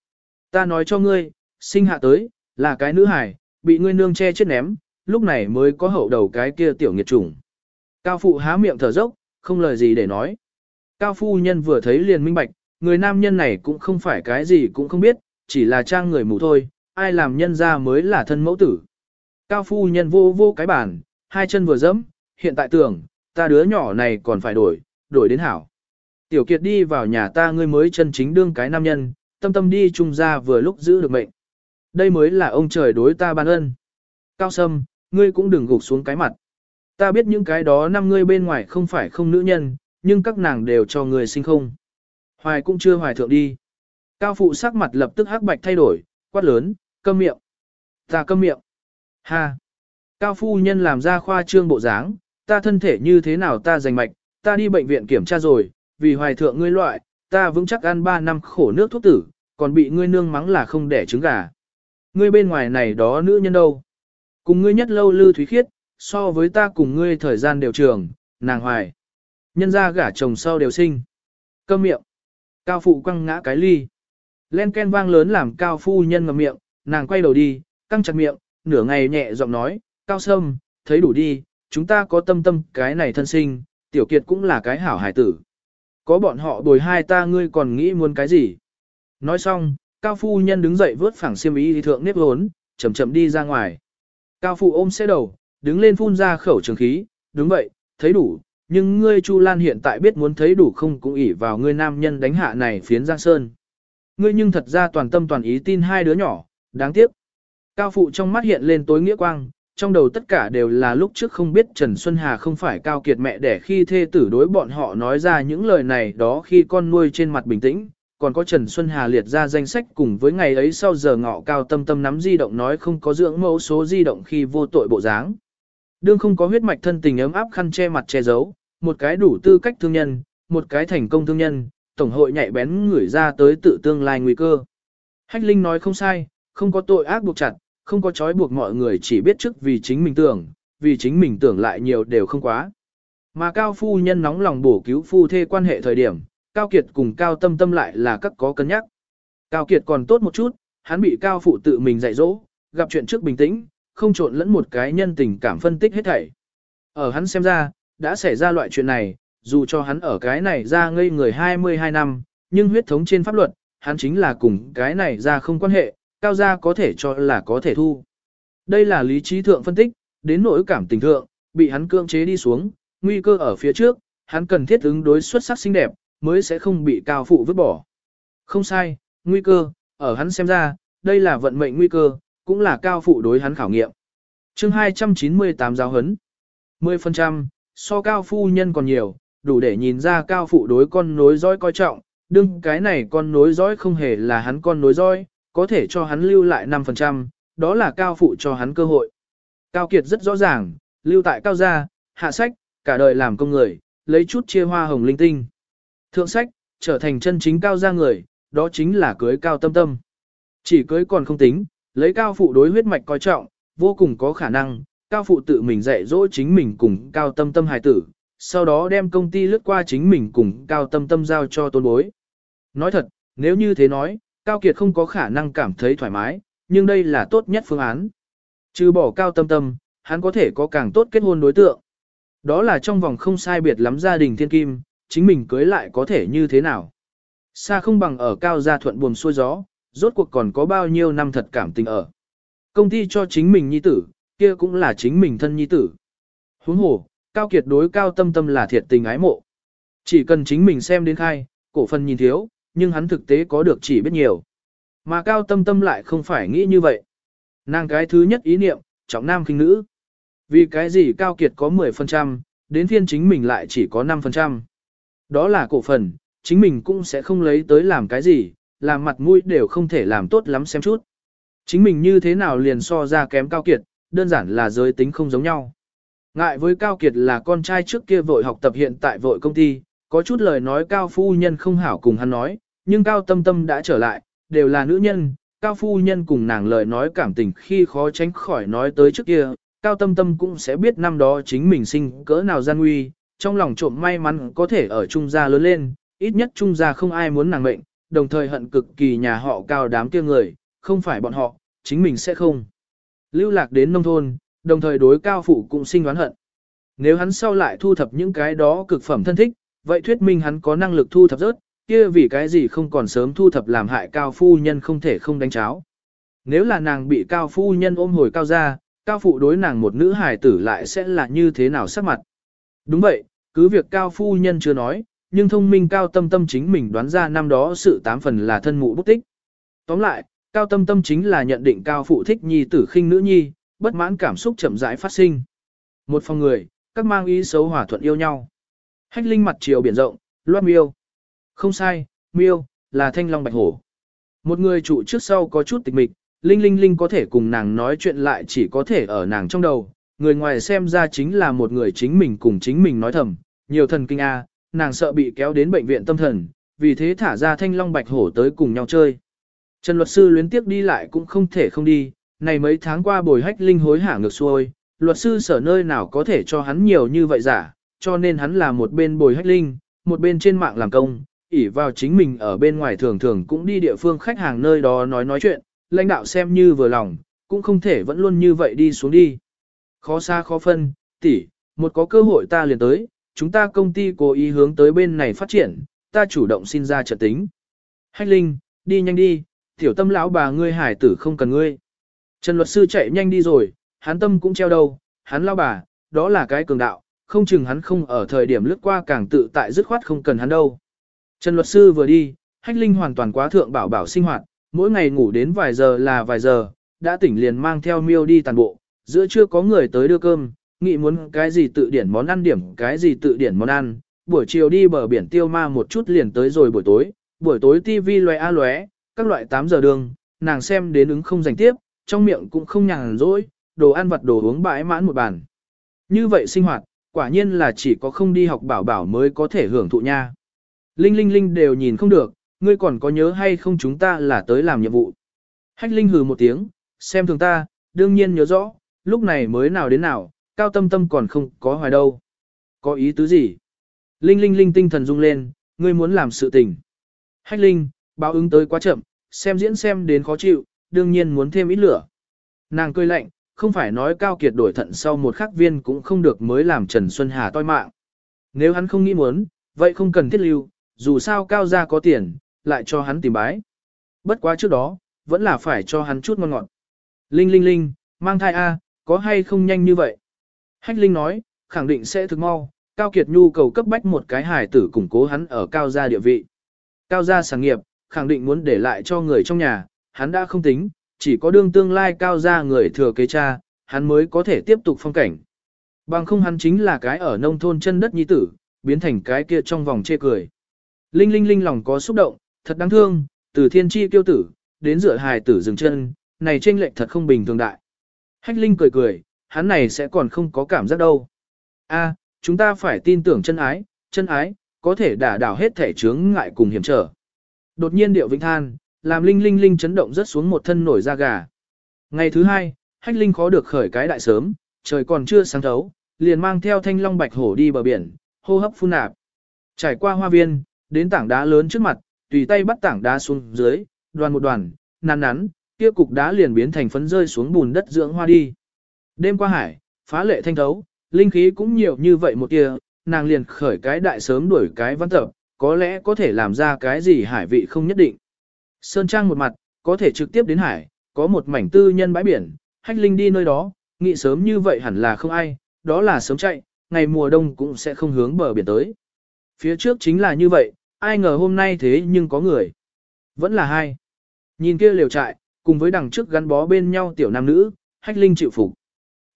Ta nói cho ngươi, sinh hạ tới, là cái nữ hải, bị ngươi nương che chết ném, lúc này mới có hậu đầu cái kia tiểu nghiệt chủng. Cao phụ há miệng thở dốc, không lời gì để nói. Cao phu nhân vừa thấy liền minh bạch, người nam nhân này cũng không phải cái gì cũng không biết, chỉ là trang người mù thôi, ai làm nhân ra mới là thân mẫu tử. Cao phu nhân vô vô cái bàn, hai chân vừa dẫm, hiện tại tưởng, ta đứa nhỏ này còn phải đổi, đổi đến hảo. Tiểu kiệt đi vào nhà ta ngươi mới chân chính đương cái nam nhân, tâm tâm đi chung ra vừa lúc giữ được mệnh. Đây mới là ông trời đối ta ban ân. Cao sâm, ngươi cũng đừng gục xuống cái mặt. Ta biết những cái đó năm ngươi bên ngoài không phải không nữ nhân, nhưng các nàng đều cho ngươi sinh không. Hoài cũng chưa hoài thượng đi. Cao phụ sắc mặt lập tức hắc bạch thay đổi, quát lớn, câm miệng. Ta câm miệng. Ha! Cao phu nhân làm ra khoa trương bộ dáng, ta thân thể như thế nào ta giành mạch, ta đi bệnh viện kiểm tra rồi, vì hoài thượng ngươi loại, ta vững chắc ăn 3 năm khổ nước thuốc tử, còn bị ngươi nương mắng là không đẻ trứng gà. Ngươi bên ngoài này đó nữ nhân đâu? Cùng ngươi nhất lâu lư thúy khiết, so với ta cùng ngươi thời gian đều trường, nàng hoài. Nhân ra gả chồng sau đều sinh. Câm miệng. Cao phụ quăng ngã cái ly. Len ken vang lớn làm cao phu nhân ngậm miệng, nàng quay đầu đi, căng chặt miệng, nửa ngày nhẹ giọng nói, cao sâm, thấy đủ đi, chúng ta có tâm tâm cái này thân sinh, tiểu kiệt cũng là cái hảo hải tử. Có bọn họ bồi hai ta ngươi còn nghĩ muốn cái gì? Nói xong, cao phu nhân đứng dậy vớt phẳng xiêm y thượng nếp hốn, chậm chậm đi ra ngoài. Cao phụ ôm xe đầu, đứng lên phun ra khẩu trường khí, đúng vậy, thấy đủ, nhưng ngươi Chu Lan hiện tại biết muốn thấy đủ không cũng ỷ vào ngươi nam nhân đánh hạ này phiến Giang Sơn. Ngươi nhưng thật ra toàn tâm toàn ý tin hai đứa nhỏ, đáng tiếc. Cao phụ trong mắt hiện lên tối nghĩa quang, trong đầu tất cả đều là lúc trước không biết Trần Xuân Hà không phải cao kiệt mẹ đẻ khi thê tử đối bọn họ nói ra những lời này đó khi con nuôi trên mặt bình tĩnh, còn có Trần Xuân Hà liệt ra danh sách cùng với ngày ấy sau giờ ngọ cao tâm tâm nắm di động nói không có dưỡng mẫu số di động khi vô tội bộ dáng. Đương không có huyết mạch thân tình ấm áp khăn che mặt che giấu, một cái đủ tư cách thương nhân, một cái thành công thương nhân, tổng hội nhạy bén ngửi ra tới tự tương lai nguy cơ. Hách Linh nói không sai, không có tội ác buộc chặt, không có trói buộc mọi người chỉ biết trước vì chính mình tưởng, vì chính mình tưởng lại nhiều đều không quá. Mà Cao Phu Nhân nóng lòng bổ cứu phu thê quan hệ thời điểm, Cao Kiệt cùng Cao Tâm Tâm lại là các có cân nhắc. Cao Kiệt còn tốt một chút, hắn bị Cao Phụ tự mình dạy dỗ, gặp chuyện trước bình tĩnh, không trộn lẫn một cái nhân tình cảm phân tích hết thảy. Ở hắn xem ra, đã xảy ra loại chuyện này, dù cho hắn ở cái này ra ngây người 22 năm, nhưng huyết thống trên pháp luật, hắn chính là cùng cái này ra không quan hệ, cao gia có thể cho là có thể thu. Đây là lý trí thượng phân tích, đến nỗi cảm tình thượng, bị hắn cưỡng chế đi xuống, nguy cơ ở phía trước, hắn cần thiết ứng đối xuất sắc xinh đẹp, mới sẽ không bị cao phụ vứt bỏ. Không sai, nguy cơ, ở hắn xem ra, đây là vận mệnh nguy cơ, cũng là cao phụ đối hắn khảo nghiệm. chương 298 giáo hấn. 10%, so cao phu nhân còn nhiều, đủ để nhìn ra cao phụ đối con nối dõi coi trọng, đương cái này con nối dõi không hề là hắn con nối dõi, có thể cho hắn lưu lại 5%, đó là cao phụ cho hắn cơ hội. Cao Kiệt rất rõ ràng, lưu tại cao gia, hạ sách, cả đời làm công người, lấy chút chia hoa hồng linh tinh. Thượng sách, trở thành chân chính cao gia người, đó chính là cưới cao tâm tâm. Chỉ cưới còn không tính, lấy cao phụ đối huyết mạch coi trọng, vô cùng có khả năng, cao phụ tự mình dạy dỗ chính mình cùng cao tâm tâm hài tử, sau đó đem công ty lướt qua chính mình cùng cao tâm tâm giao cho tôn bối. Nói thật, nếu như thế nói, Cao Kiệt không có khả năng cảm thấy thoải mái, nhưng đây là tốt nhất phương án. Trừ bỏ cao tâm tâm, hắn có thể có càng tốt kết hôn đối tượng. Đó là trong vòng không sai biệt lắm gia đình thiên kim, chính mình cưới lại có thể như thế nào. Xa không bằng ở cao gia thuận buồm xuôi gió, rốt cuộc còn có bao nhiêu năm thật cảm tình ở. Công ty cho chính mình nhi tử, kia cũng là chính mình thân nhi tử. Huống hồ, cao kiệt đối cao tâm tâm là thiệt tình ái mộ. Chỉ cần chính mình xem đến khai, cổ phần nhìn thiếu, nhưng hắn thực tế có được chỉ biết nhiều. Mà cao tâm tâm lại không phải nghĩ như vậy. Nàng cái thứ nhất ý niệm, trọng nam khinh nữ. Vì cái gì cao kiệt có 10%, đến phiên chính mình lại chỉ có 5%. Đó là cổ phần, chính mình cũng sẽ không lấy tới làm cái gì, làm mặt mũi đều không thể làm tốt lắm xem chút. Chính mình như thế nào liền so ra kém cao kiệt, đơn giản là giới tính không giống nhau. Ngại với cao kiệt là con trai trước kia vội học tập hiện tại vội công ty, có chút lời nói cao phu nhân không hảo cùng hắn nói, nhưng cao tâm tâm đã trở lại, đều là nữ nhân, cao phu nhân cùng nàng lời nói cảm tình khi khó tránh khỏi nói tới trước kia, cao tâm tâm cũng sẽ biết năm đó chính mình sinh cỡ nào gian nguy, trong lòng trộm may mắn có thể ở trung gia lớn lên, ít nhất trung gia không ai muốn nàng mệnh, đồng thời hận cực kỳ nhà họ cao đám kia người, không phải bọn họ, chính mình sẽ không. Lưu lạc đến nông thôn, đồng thời đối cao phụ cũng sinh oán hận. Nếu hắn sau lại thu thập những cái đó cực phẩm thân thích, vậy thuyết minh hắn có năng lực thu thập rớt, kia vì cái gì không còn sớm thu thập làm hại cao phu nhân không thể không đánh cháo. Nếu là nàng bị cao phu nhân ôm hồi cao ra, cao phụ đối nàng một nữ hài tử lại sẽ là như thế nào sắc mặt. Đúng vậy, cứ việc cao phu nhân chưa nói, nhưng thông minh cao tâm tâm chính mình đoán ra năm đó sự tám phần là thân mụ bút tích. Tóm lại, cao tâm tâm chính là nhận định cao phụ thích nhi tử khinh nữ nhi, bất mãn cảm xúc chậm rãi phát sinh. Một phòng người, các mang ý xấu hòa thuận yêu nhau. Hách linh mặt chiều biển rộng, loát miêu. Không sai, miêu, là thanh long bạch hổ. Một người trụ trước sau có chút tịch mịch, Linh Linh Linh có thể cùng nàng nói chuyện lại chỉ có thể ở nàng trong đầu. Người ngoài xem ra chính là một người chính mình cùng chính mình nói thầm, nhiều thần kinh a, nàng sợ bị kéo đến bệnh viện tâm thần, vì thế thả ra thanh long bạch hổ tới cùng nhau chơi. Trần luật sư luyến tiếp đi lại cũng không thể không đi, này mấy tháng qua bồi hách linh hối hả ngược xuôi, luật sư sở nơi nào có thể cho hắn nhiều như vậy giả, cho nên hắn là một bên bồi hách linh, một bên trên mạng làm công, ỉ vào chính mình ở bên ngoài thường thường cũng đi địa phương khách hàng nơi đó nói nói chuyện, lãnh đạo xem như vừa lòng, cũng không thể vẫn luôn như vậy đi xuống đi. Khó xa khó phân, tỷ, một có cơ hội ta liền tới, chúng ta công ty cố ý hướng tới bên này phát triển, ta chủ động xin ra trợ tính. Hách Linh, đi nhanh đi, tiểu tâm lão bà ngươi hải tử không cần ngươi. Trần luật sư chạy nhanh đi rồi, hắn tâm cũng treo đầu hắn lão bà, đó là cái cường đạo, không chừng hắn không ở thời điểm lướt qua càng tự tại dứt khoát không cần hắn đâu. Trần luật sư vừa đi, Hách Linh hoàn toàn quá thượng bảo bảo sinh hoạt, mỗi ngày ngủ đến vài giờ là vài giờ, đã tỉnh liền mang theo miêu đi tàn bộ, giữa trưa có người tới đưa cơm, nghĩ muốn cái gì tự điển món ăn điểm cái gì tự điển món ăn, buổi chiều đi bờ biển tiêu ma một chút liền tới rồi buổi tối, buổi tối TV loé a loé, các loại 8 giờ đường, nàng xem đến ứng không dành tiếp, trong miệng cũng không nhàn rỗi, đồ ăn vặt đồ uống bãi mãn một bàn. Như vậy sinh hoạt, quả nhiên là chỉ có không đi học bảo bảo mới có thể hưởng thụ nha. Linh Linh Linh đều nhìn không được, ngươi còn có nhớ hay không chúng ta là tới làm nhiệm vụ. Hách Linh hừ một tiếng, xem thường ta, đương nhiên nhớ rõ, lúc này mới nào đến nào, cao tâm tâm còn không có hoài đâu. Có ý tứ gì? Linh Linh Linh tinh thần rung lên, ngươi muốn làm sự tình. Hách Linh, báo ứng tới quá chậm, xem diễn xem đến khó chịu, đương nhiên muốn thêm ít lửa. Nàng cười lạnh, không phải nói cao kiệt đổi thận sau một khắc viên cũng không được mới làm Trần Xuân Hà toi mạng. Nếu hắn không nghĩ muốn, vậy không cần thiết lưu, dù sao cao gia có tiền, lại cho hắn tìm bái. Bất quá trước đó, vẫn là phải cho hắn chút ngon ngọt. Linh linh linh, mang thai A, có hay không nhanh như vậy? Hách Linh nói, khẳng định sẽ thực mau, Cao Kiệt nhu cầu cấp bách một cái hài tử củng cố hắn ở cao gia địa vị. Cao gia sản nghiệp, khẳng định muốn để lại cho người trong nhà, hắn đã không tính, chỉ có đương tương lai cao gia người thừa kế cha, hắn mới có thể tiếp tục phong cảnh. Bằng không hắn chính là cái ở nông thôn chân đất nhi tử, biến thành cái kia trong vòng chê cười. Linh linh linh lòng có xúc động, thật đáng thương, từ thiên chi tiêu tử, đến dựa hài tử dừng chân, này tranh lệch thật không bình thường đại. Hách linh cười cười, hắn này sẽ còn không có cảm giác đâu. A, chúng ta phải tin tưởng chân ái, chân ái, có thể đả đảo hết thể chướng ngại cùng hiểm trở. Đột nhiên điệu vĩnh than, làm linh linh linh chấn động rất xuống một thân nổi da gà. Ngày thứ hai, hách linh khó được khởi cái đại sớm, trời còn chưa sáng thấu, liền mang theo thanh long bạch hổ đi bờ biển, hô hấp phun nạp. Trải qua hoa viên, đến tảng đá lớn trước mặt, tùy tay bắt tảng đá xuống dưới, đoàn một đoàn, nắn nắn, kia cục đá liền biến thành phấn rơi xuống bùn đất dưỡng hoa đi. Đêm qua hải, phá lệ thanh thấu, linh khí cũng nhiều như vậy một kia, nàng liền khởi cái đại sớm đuổi cái văn tập, có lẽ có thể làm ra cái gì hải vị không nhất định. Sơn Trang một mặt, có thể trực tiếp đến hải, có một mảnh tư nhân bãi biển, hách linh đi nơi đó, nghĩ sớm như vậy hẳn là không ai, đó là sớm chạy, ngày mùa đông cũng sẽ không hướng bờ biển tới. Phía trước chính là như vậy, ai ngờ hôm nay thế nhưng có người. Vẫn là hai. Nhìn kia liều trại, cùng với đằng trước gắn bó bên nhau tiểu nam nữ, hách linh chịu phục.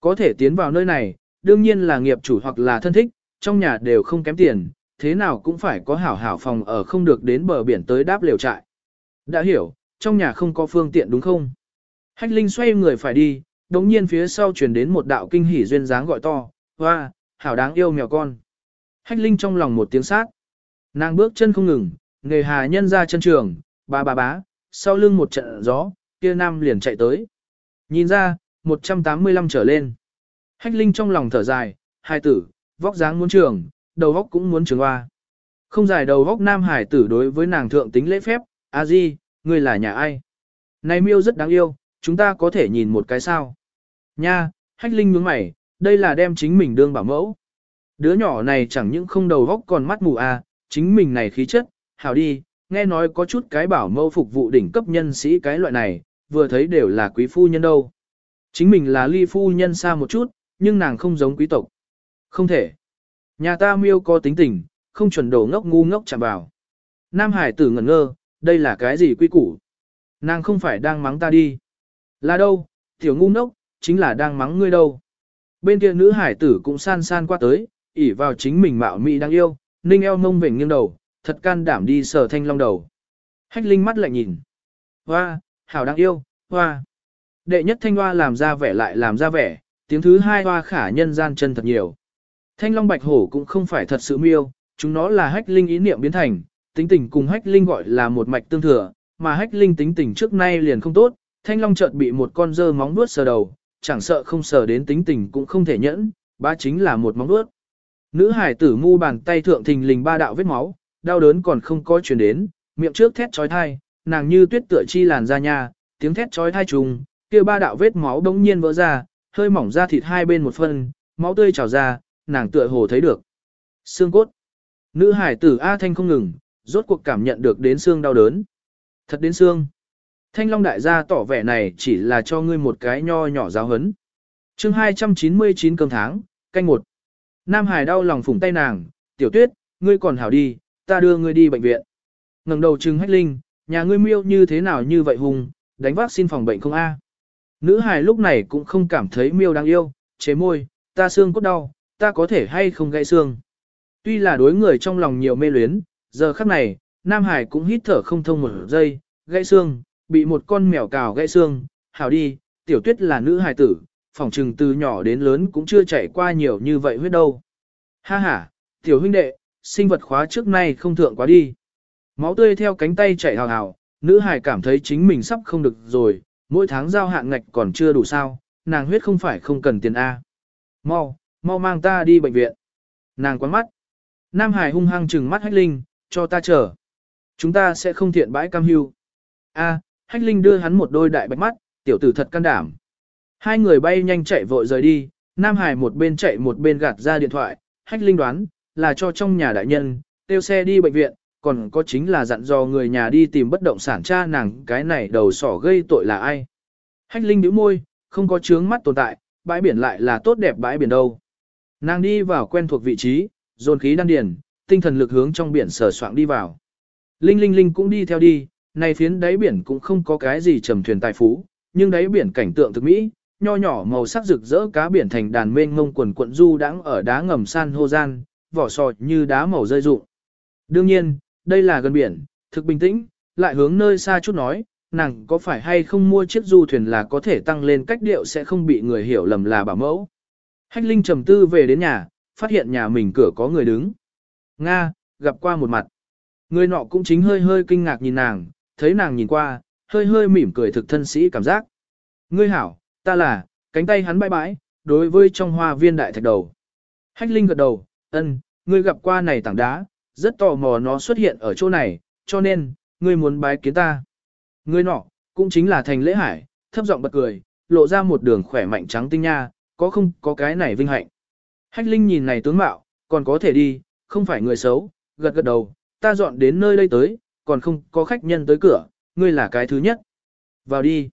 Có thể tiến vào nơi này, đương nhiên là nghiệp chủ hoặc là thân thích, trong nhà đều không kém tiền, thế nào cũng phải có hảo hảo phòng ở không được đến bờ biển tới đáp liều trại. Đã hiểu, trong nhà không có phương tiện đúng không? Hách Linh xoay người phải đi, đống nhiên phía sau truyền đến một đạo kinh hỉ duyên dáng gọi to, hoa, hảo đáng yêu mèo con. Hách Linh trong lòng một tiếng sát. Nàng bước chân không ngừng, nghề hà nhân ra chân trường, ba ba bá, sau lưng một trận gió, kia nam liền chạy tới. Nhìn ra, 185 trở lên. Hách Linh trong lòng thở dài, hai tử, vóc dáng muốn trường, đầu vóc cũng muốn trường hoa. Không dài đầu vóc nam hải tử đối với nàng thượng tính lễ phép, a di, ngươi là nhà ai? Này miêu rất đáng yêu, chúng ta có thể nhìn một cái sao? Nha, hách linh nhướng mày, đây là đem chính mình đương bảo mẫu. Đứa nhỏ này chẳng những không đầu vóc còn mắt mù à, chính mình này khí chất, hảo đi, nghe nói có chút cái bảo mâu phục vụ đỉnh cấp nhân sĩ cái loại này, vừa thấy đều là quý phu nhân đâu. Chính mình là ly phu nhân xa một chút, nhưng nàng không giống quý tộc. Không thể. Nhà ta miêu có tính tình, không chuẩn đồ ngốc ngu ngốc chạm vào. Nam Hải tử ngẩn ngơ, đây là cái gì quy củ? Nàng không phải đang mắng ta đi. Là đâu, tiểu ngu ngốc, chính là đang mắng ngươi đâu. Bên kia nữ hải tử cũng san san qua tới, ỉ vào chính mình mạo mỹ đang yêu, ninh eo mông vểnh nghiêng đầu, thật can đảm đi sờ thanh long đầu. Hách linh mắt lại nhìn. Hoa, hảo đang yêu, hoa. Đệ nhất thanh hoa làm ra vẻ lại làm ra vẻ, tiếng thứ hai hoa khả nhân gian chân thật nhiều. Thanh long bạch hổ cũng không phải thật sự miêu, chúng nó là hách linh ý niệm biến thành, tính tình cùng hách linh gọi là một mạch tương thừa, mà hách linh tính tình trước nay liền không tốt, thanh long chợt bị một con dơ móng vuốt sờ đầu, chẳng sợ không sờ đến tính tình cũng không thể nhẫn, ba chính là một móng vuốt. Nữ hải tử mu bàn tay thượng thình lình ba đạo vết máu, đau đớn còn không có truyền đến, miệng trước thét chói thai, nàng như tuyết tựa chi làn da nha, tiếng thét chói thai trùng, kia ba đạo vết máu đống nhiên vỡ ra, hơi mỏng ra thịt hai bên một phân, máu tươi trào ra, nàng tựa hồ thấy được. Xương cốt. Nữ hải tử A Thanh không ngừng, rốt cuộc cảm nhận được đến xương đau đớn. Thật đến xương. Thanh Long đại gia tỏ vẻ này chỉ là cho ngươi một cái nho nhỏ giáo hấn. chương 299 cơm tháng, canh một. Nam Hải đau lòng phủng tay nàng, tiểu tuyết, ngươi còn hảo đi, ta đưa ngươi đi bệnh viện. ngẩng đầu trừng hách linh, nhà ngươi miêu như thế nào như vậy hùng, đánh vác xin phòng bệnh không a? Nữ Hải lúc này cũng không cảm thấy miêu đáng yêu, chế môi, ta xương cốt đau, ta có thể hay không gãy xương. Tuy là đối người trong lòng nhiều mê luyến, giờ khắc này, Nam Hải cũng hít thở không thông một giây, gãy xương, bị một con mèo cào gãy xương, hảo đi, tiểu tuyết là nữ hài tử, phòng trừng từ nhỏ đến lớn cũng chưa chạy qua nhiều như vậy huyết đâu. Ha ha, tiểu huynh đệ, sinh vật khóa trước nay không thượng quá đi. Máu tươi theo cánh tay chạy hào hào, nữ hải cảm thấy chính mình sắp không được rồi, mỗi tháng giao hạn ngạch còn chưa đủ sao, nàng huyết không phải không cần tiền A. Mau, mau mang ta đi bệnh viện. Nàng quán mắt. Nam Hải hung hăng trừng mắt Hách Linh, cho ta chờ. Chúng ta sẽ không thiện bãi cam hưu. A, Hách Linh đưa hắn một đôi đại bạch mắt, tiểu tử thật can đảm. Hai người bay nhanh chạy vội rời đi, Nam Hải một bên chạy một bên gạt ra điện thoại, Hách Linh đoán, là cho trong nhà đại nhân, tiêu xe đi bệnh viện, còn có chính là dặn dò người nhà đi tìm bất động sản cha nàng cái này đầu sỏ gây tội là ai. Hách Linh nhíu môi, không có chướng mắt tồn tại, bãi biển lại là tốt đẹp bãi biển đâu. Nàng đi vào quen thuộc vị trí, dồn khí đan điền, tinh thần lực hướng trong biển sờ soạng đi vào. Linh Linh Linh cũng đi theo đi, này phiến đáy biển cũng không có cái gì trầm thuyền tài phú, nhưng đáy biển cảnh tượng thực mỹ, nho nhỏ màu sắc rực rỡ cá biển thành đàn mênh ngông quần quận du đãng ở đá ngầm san hô gian, vỏ sọt như đá màu rơi rụng. Đương nhiên, đây là gần biển, thực bình tĩnh, lại hướng nơi xa chút nói, nàng có phải hay không mua chiếc du thuyền là có thể tăng lên cách điệu sẽ không bị người hiểu lầm là bảo mẫu. Hách Linh trầm tư về đến nhà, phát hiện nhà mình cửa có người đứng. Nga, gặp qua một mặt. Người nọ cũng chính hơi hơi kinh ngạc nhìn nàng, thấy nàng nhìn qua, hơi hơi mỉm cười thực thân sĩ cảm giác. Ngươi hảo, ta là, cánh tay hắn bãi bãi, đối với trong hoa viên đại thạch đầu. Hách Linh gật đầu, ân, ngươi gặp qua này tảng đá, rất tò mò nó xuất hiện ở chỗ này, cho nên, ngươi muốn bái kiến ta. Ngươi nọ, cũng chính là thành lễ hải, thấp giọng bật cười, lộ ra một đường khỏe mạnh trắng tinh nha, có không có cái này vinh hạnh. Hách Linh nhìn này tướng mạo, còn có thể đi, không phải người xấu, gật gật đầu, ta dọn đến nơi đây tới, còn không có khách nhân tới cửa, ngươi là cái thứ nhất. Vào đi.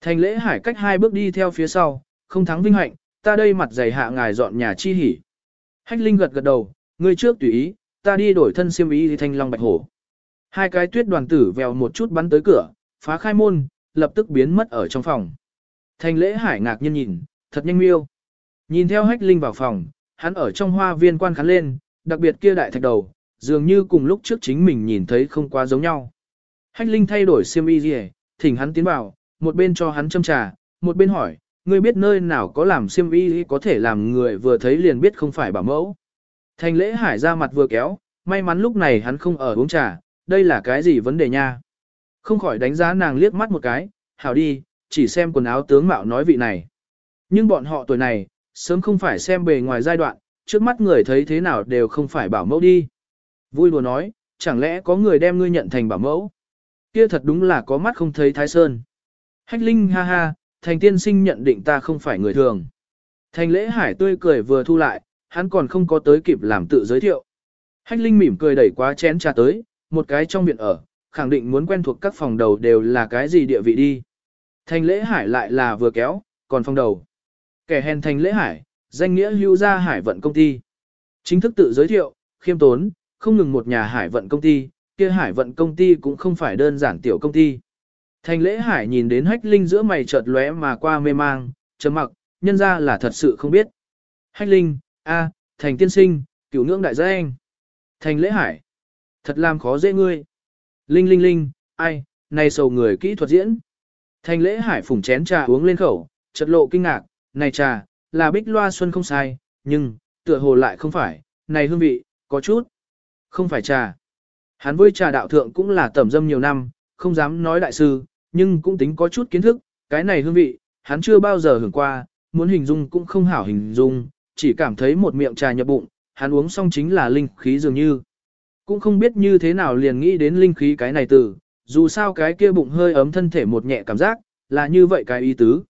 Thành lễ hải cách hai bước đi theo phía sau, không thắng vinh hạnh, ta đây mặt dày hạ ngài dọn nhà chi hỉ. Hách Linh gật gật đầu, ngươi trước tùy ý, ta đi đổi thân xiêm y thì thanh long bạch hổ. Hai cái tuyết đoàn tử vèo một chút bắn tới cửa, phá khai môn, lập tức biến mất ở trong phòng. Thành lễ hải ngạc nhiên nhìn, thật nhanh miêu. Nhìn theo hách linh vào phòng, hắn ở trong hoa viên quan khán lên, đặc biệt kia đại thạch đầu, dường như cùng lúc trước chính mình nhìn thấy không quá giống nhau. Hách linh thay đổi xiêm y gì thỉnh hắn tiến vào, một bên cho hắn châm trà, một bên hỏi, ngươi biết nơi nào có làm xiêm y có thể làm người vừa thấy liền biết không phải bảo mẫu. Thành lễ hải ra mặt vừa kéo, may mắn lúc này hắn không ở uống trà, đây là cái gì vấn đề nha. Không khỏi đánh giá nàng liếc mắt một cái, hảo đi, chỉ xem quần áo tướng mạo nói vị này. Nhưng bọn họ tuổi này, sớm không phải xem bề ngoài giai đoạn, trước mắt người thấy thế nào đều không phải bảo mẫu đi. Vui đùa nói, chẳng lẽ có người đem ngươi nhận thành bảo mẫu? Kia thật đúng là có mắt không thấy thái sơn. Hách Linh ha ha, thành tiên sinh nhận định ta không phải người thường. Thành lễ hải tươi cười vừa thu lại, hắn còn không có tới kịp làm tự giới thiệu. Hách Linh mỉm cười đẩy quá chén trà tới, một cái trong viện ở, khẳng định muốn quen thuộc các phòng đầu đều là cái gì địa vị đi. Thành lễ hải lại là vừa kéo, còn phòng đầu. Kẻ hèn thành lễ hải, danh nghĩa hưu ra hải vận công ty. Chính thức tự giới thiệu, khiêm tốn, không ngừng một nhà hải vận công ty, kia hải vận công ty cũng không phải đơn giản tiểu công ty. Thành lễ hải nhìn đến hách linh giữa mày chợt lóe mà qua mê mang, chấm mặc, nhân ra là thật sự không biết. Hách linh, a, thành tiên sinh, cửu ngưỡng đại gia anh. Thành lễ hải, thật làm khó dễ ngươi. Linh linh linh, ai, này sầu người kỹ thuật diễn. Thành lễ hải phủng chén trà uống lên khẩu, chợt lộ kinh ngạc, này trà, là bích loa xuân không sai, nhưng, tựa hồ lại không phải, này hương vị, có chút, không phải trà. Hắn với trà đạo thượng cũng là tẩm dâm nhiều năm, không dám nói đại sư, nhưng cũng tính có chút kiến thức, cái này hương vị, hắn chưa bao giờ hưởng qua, muốn hình dung cũng không hảo hình dung, chỉ cảm thấy một miệng trà nhập bụng, hắn uống xong chính là linh khí dường như. Cũng không biết như thế nào liền nghĩ đến linh khí cái này từ, dù sao cái kia bụng hơi ấm thân thể một nhẹ cảm giác, là như vậy cái ý tứ.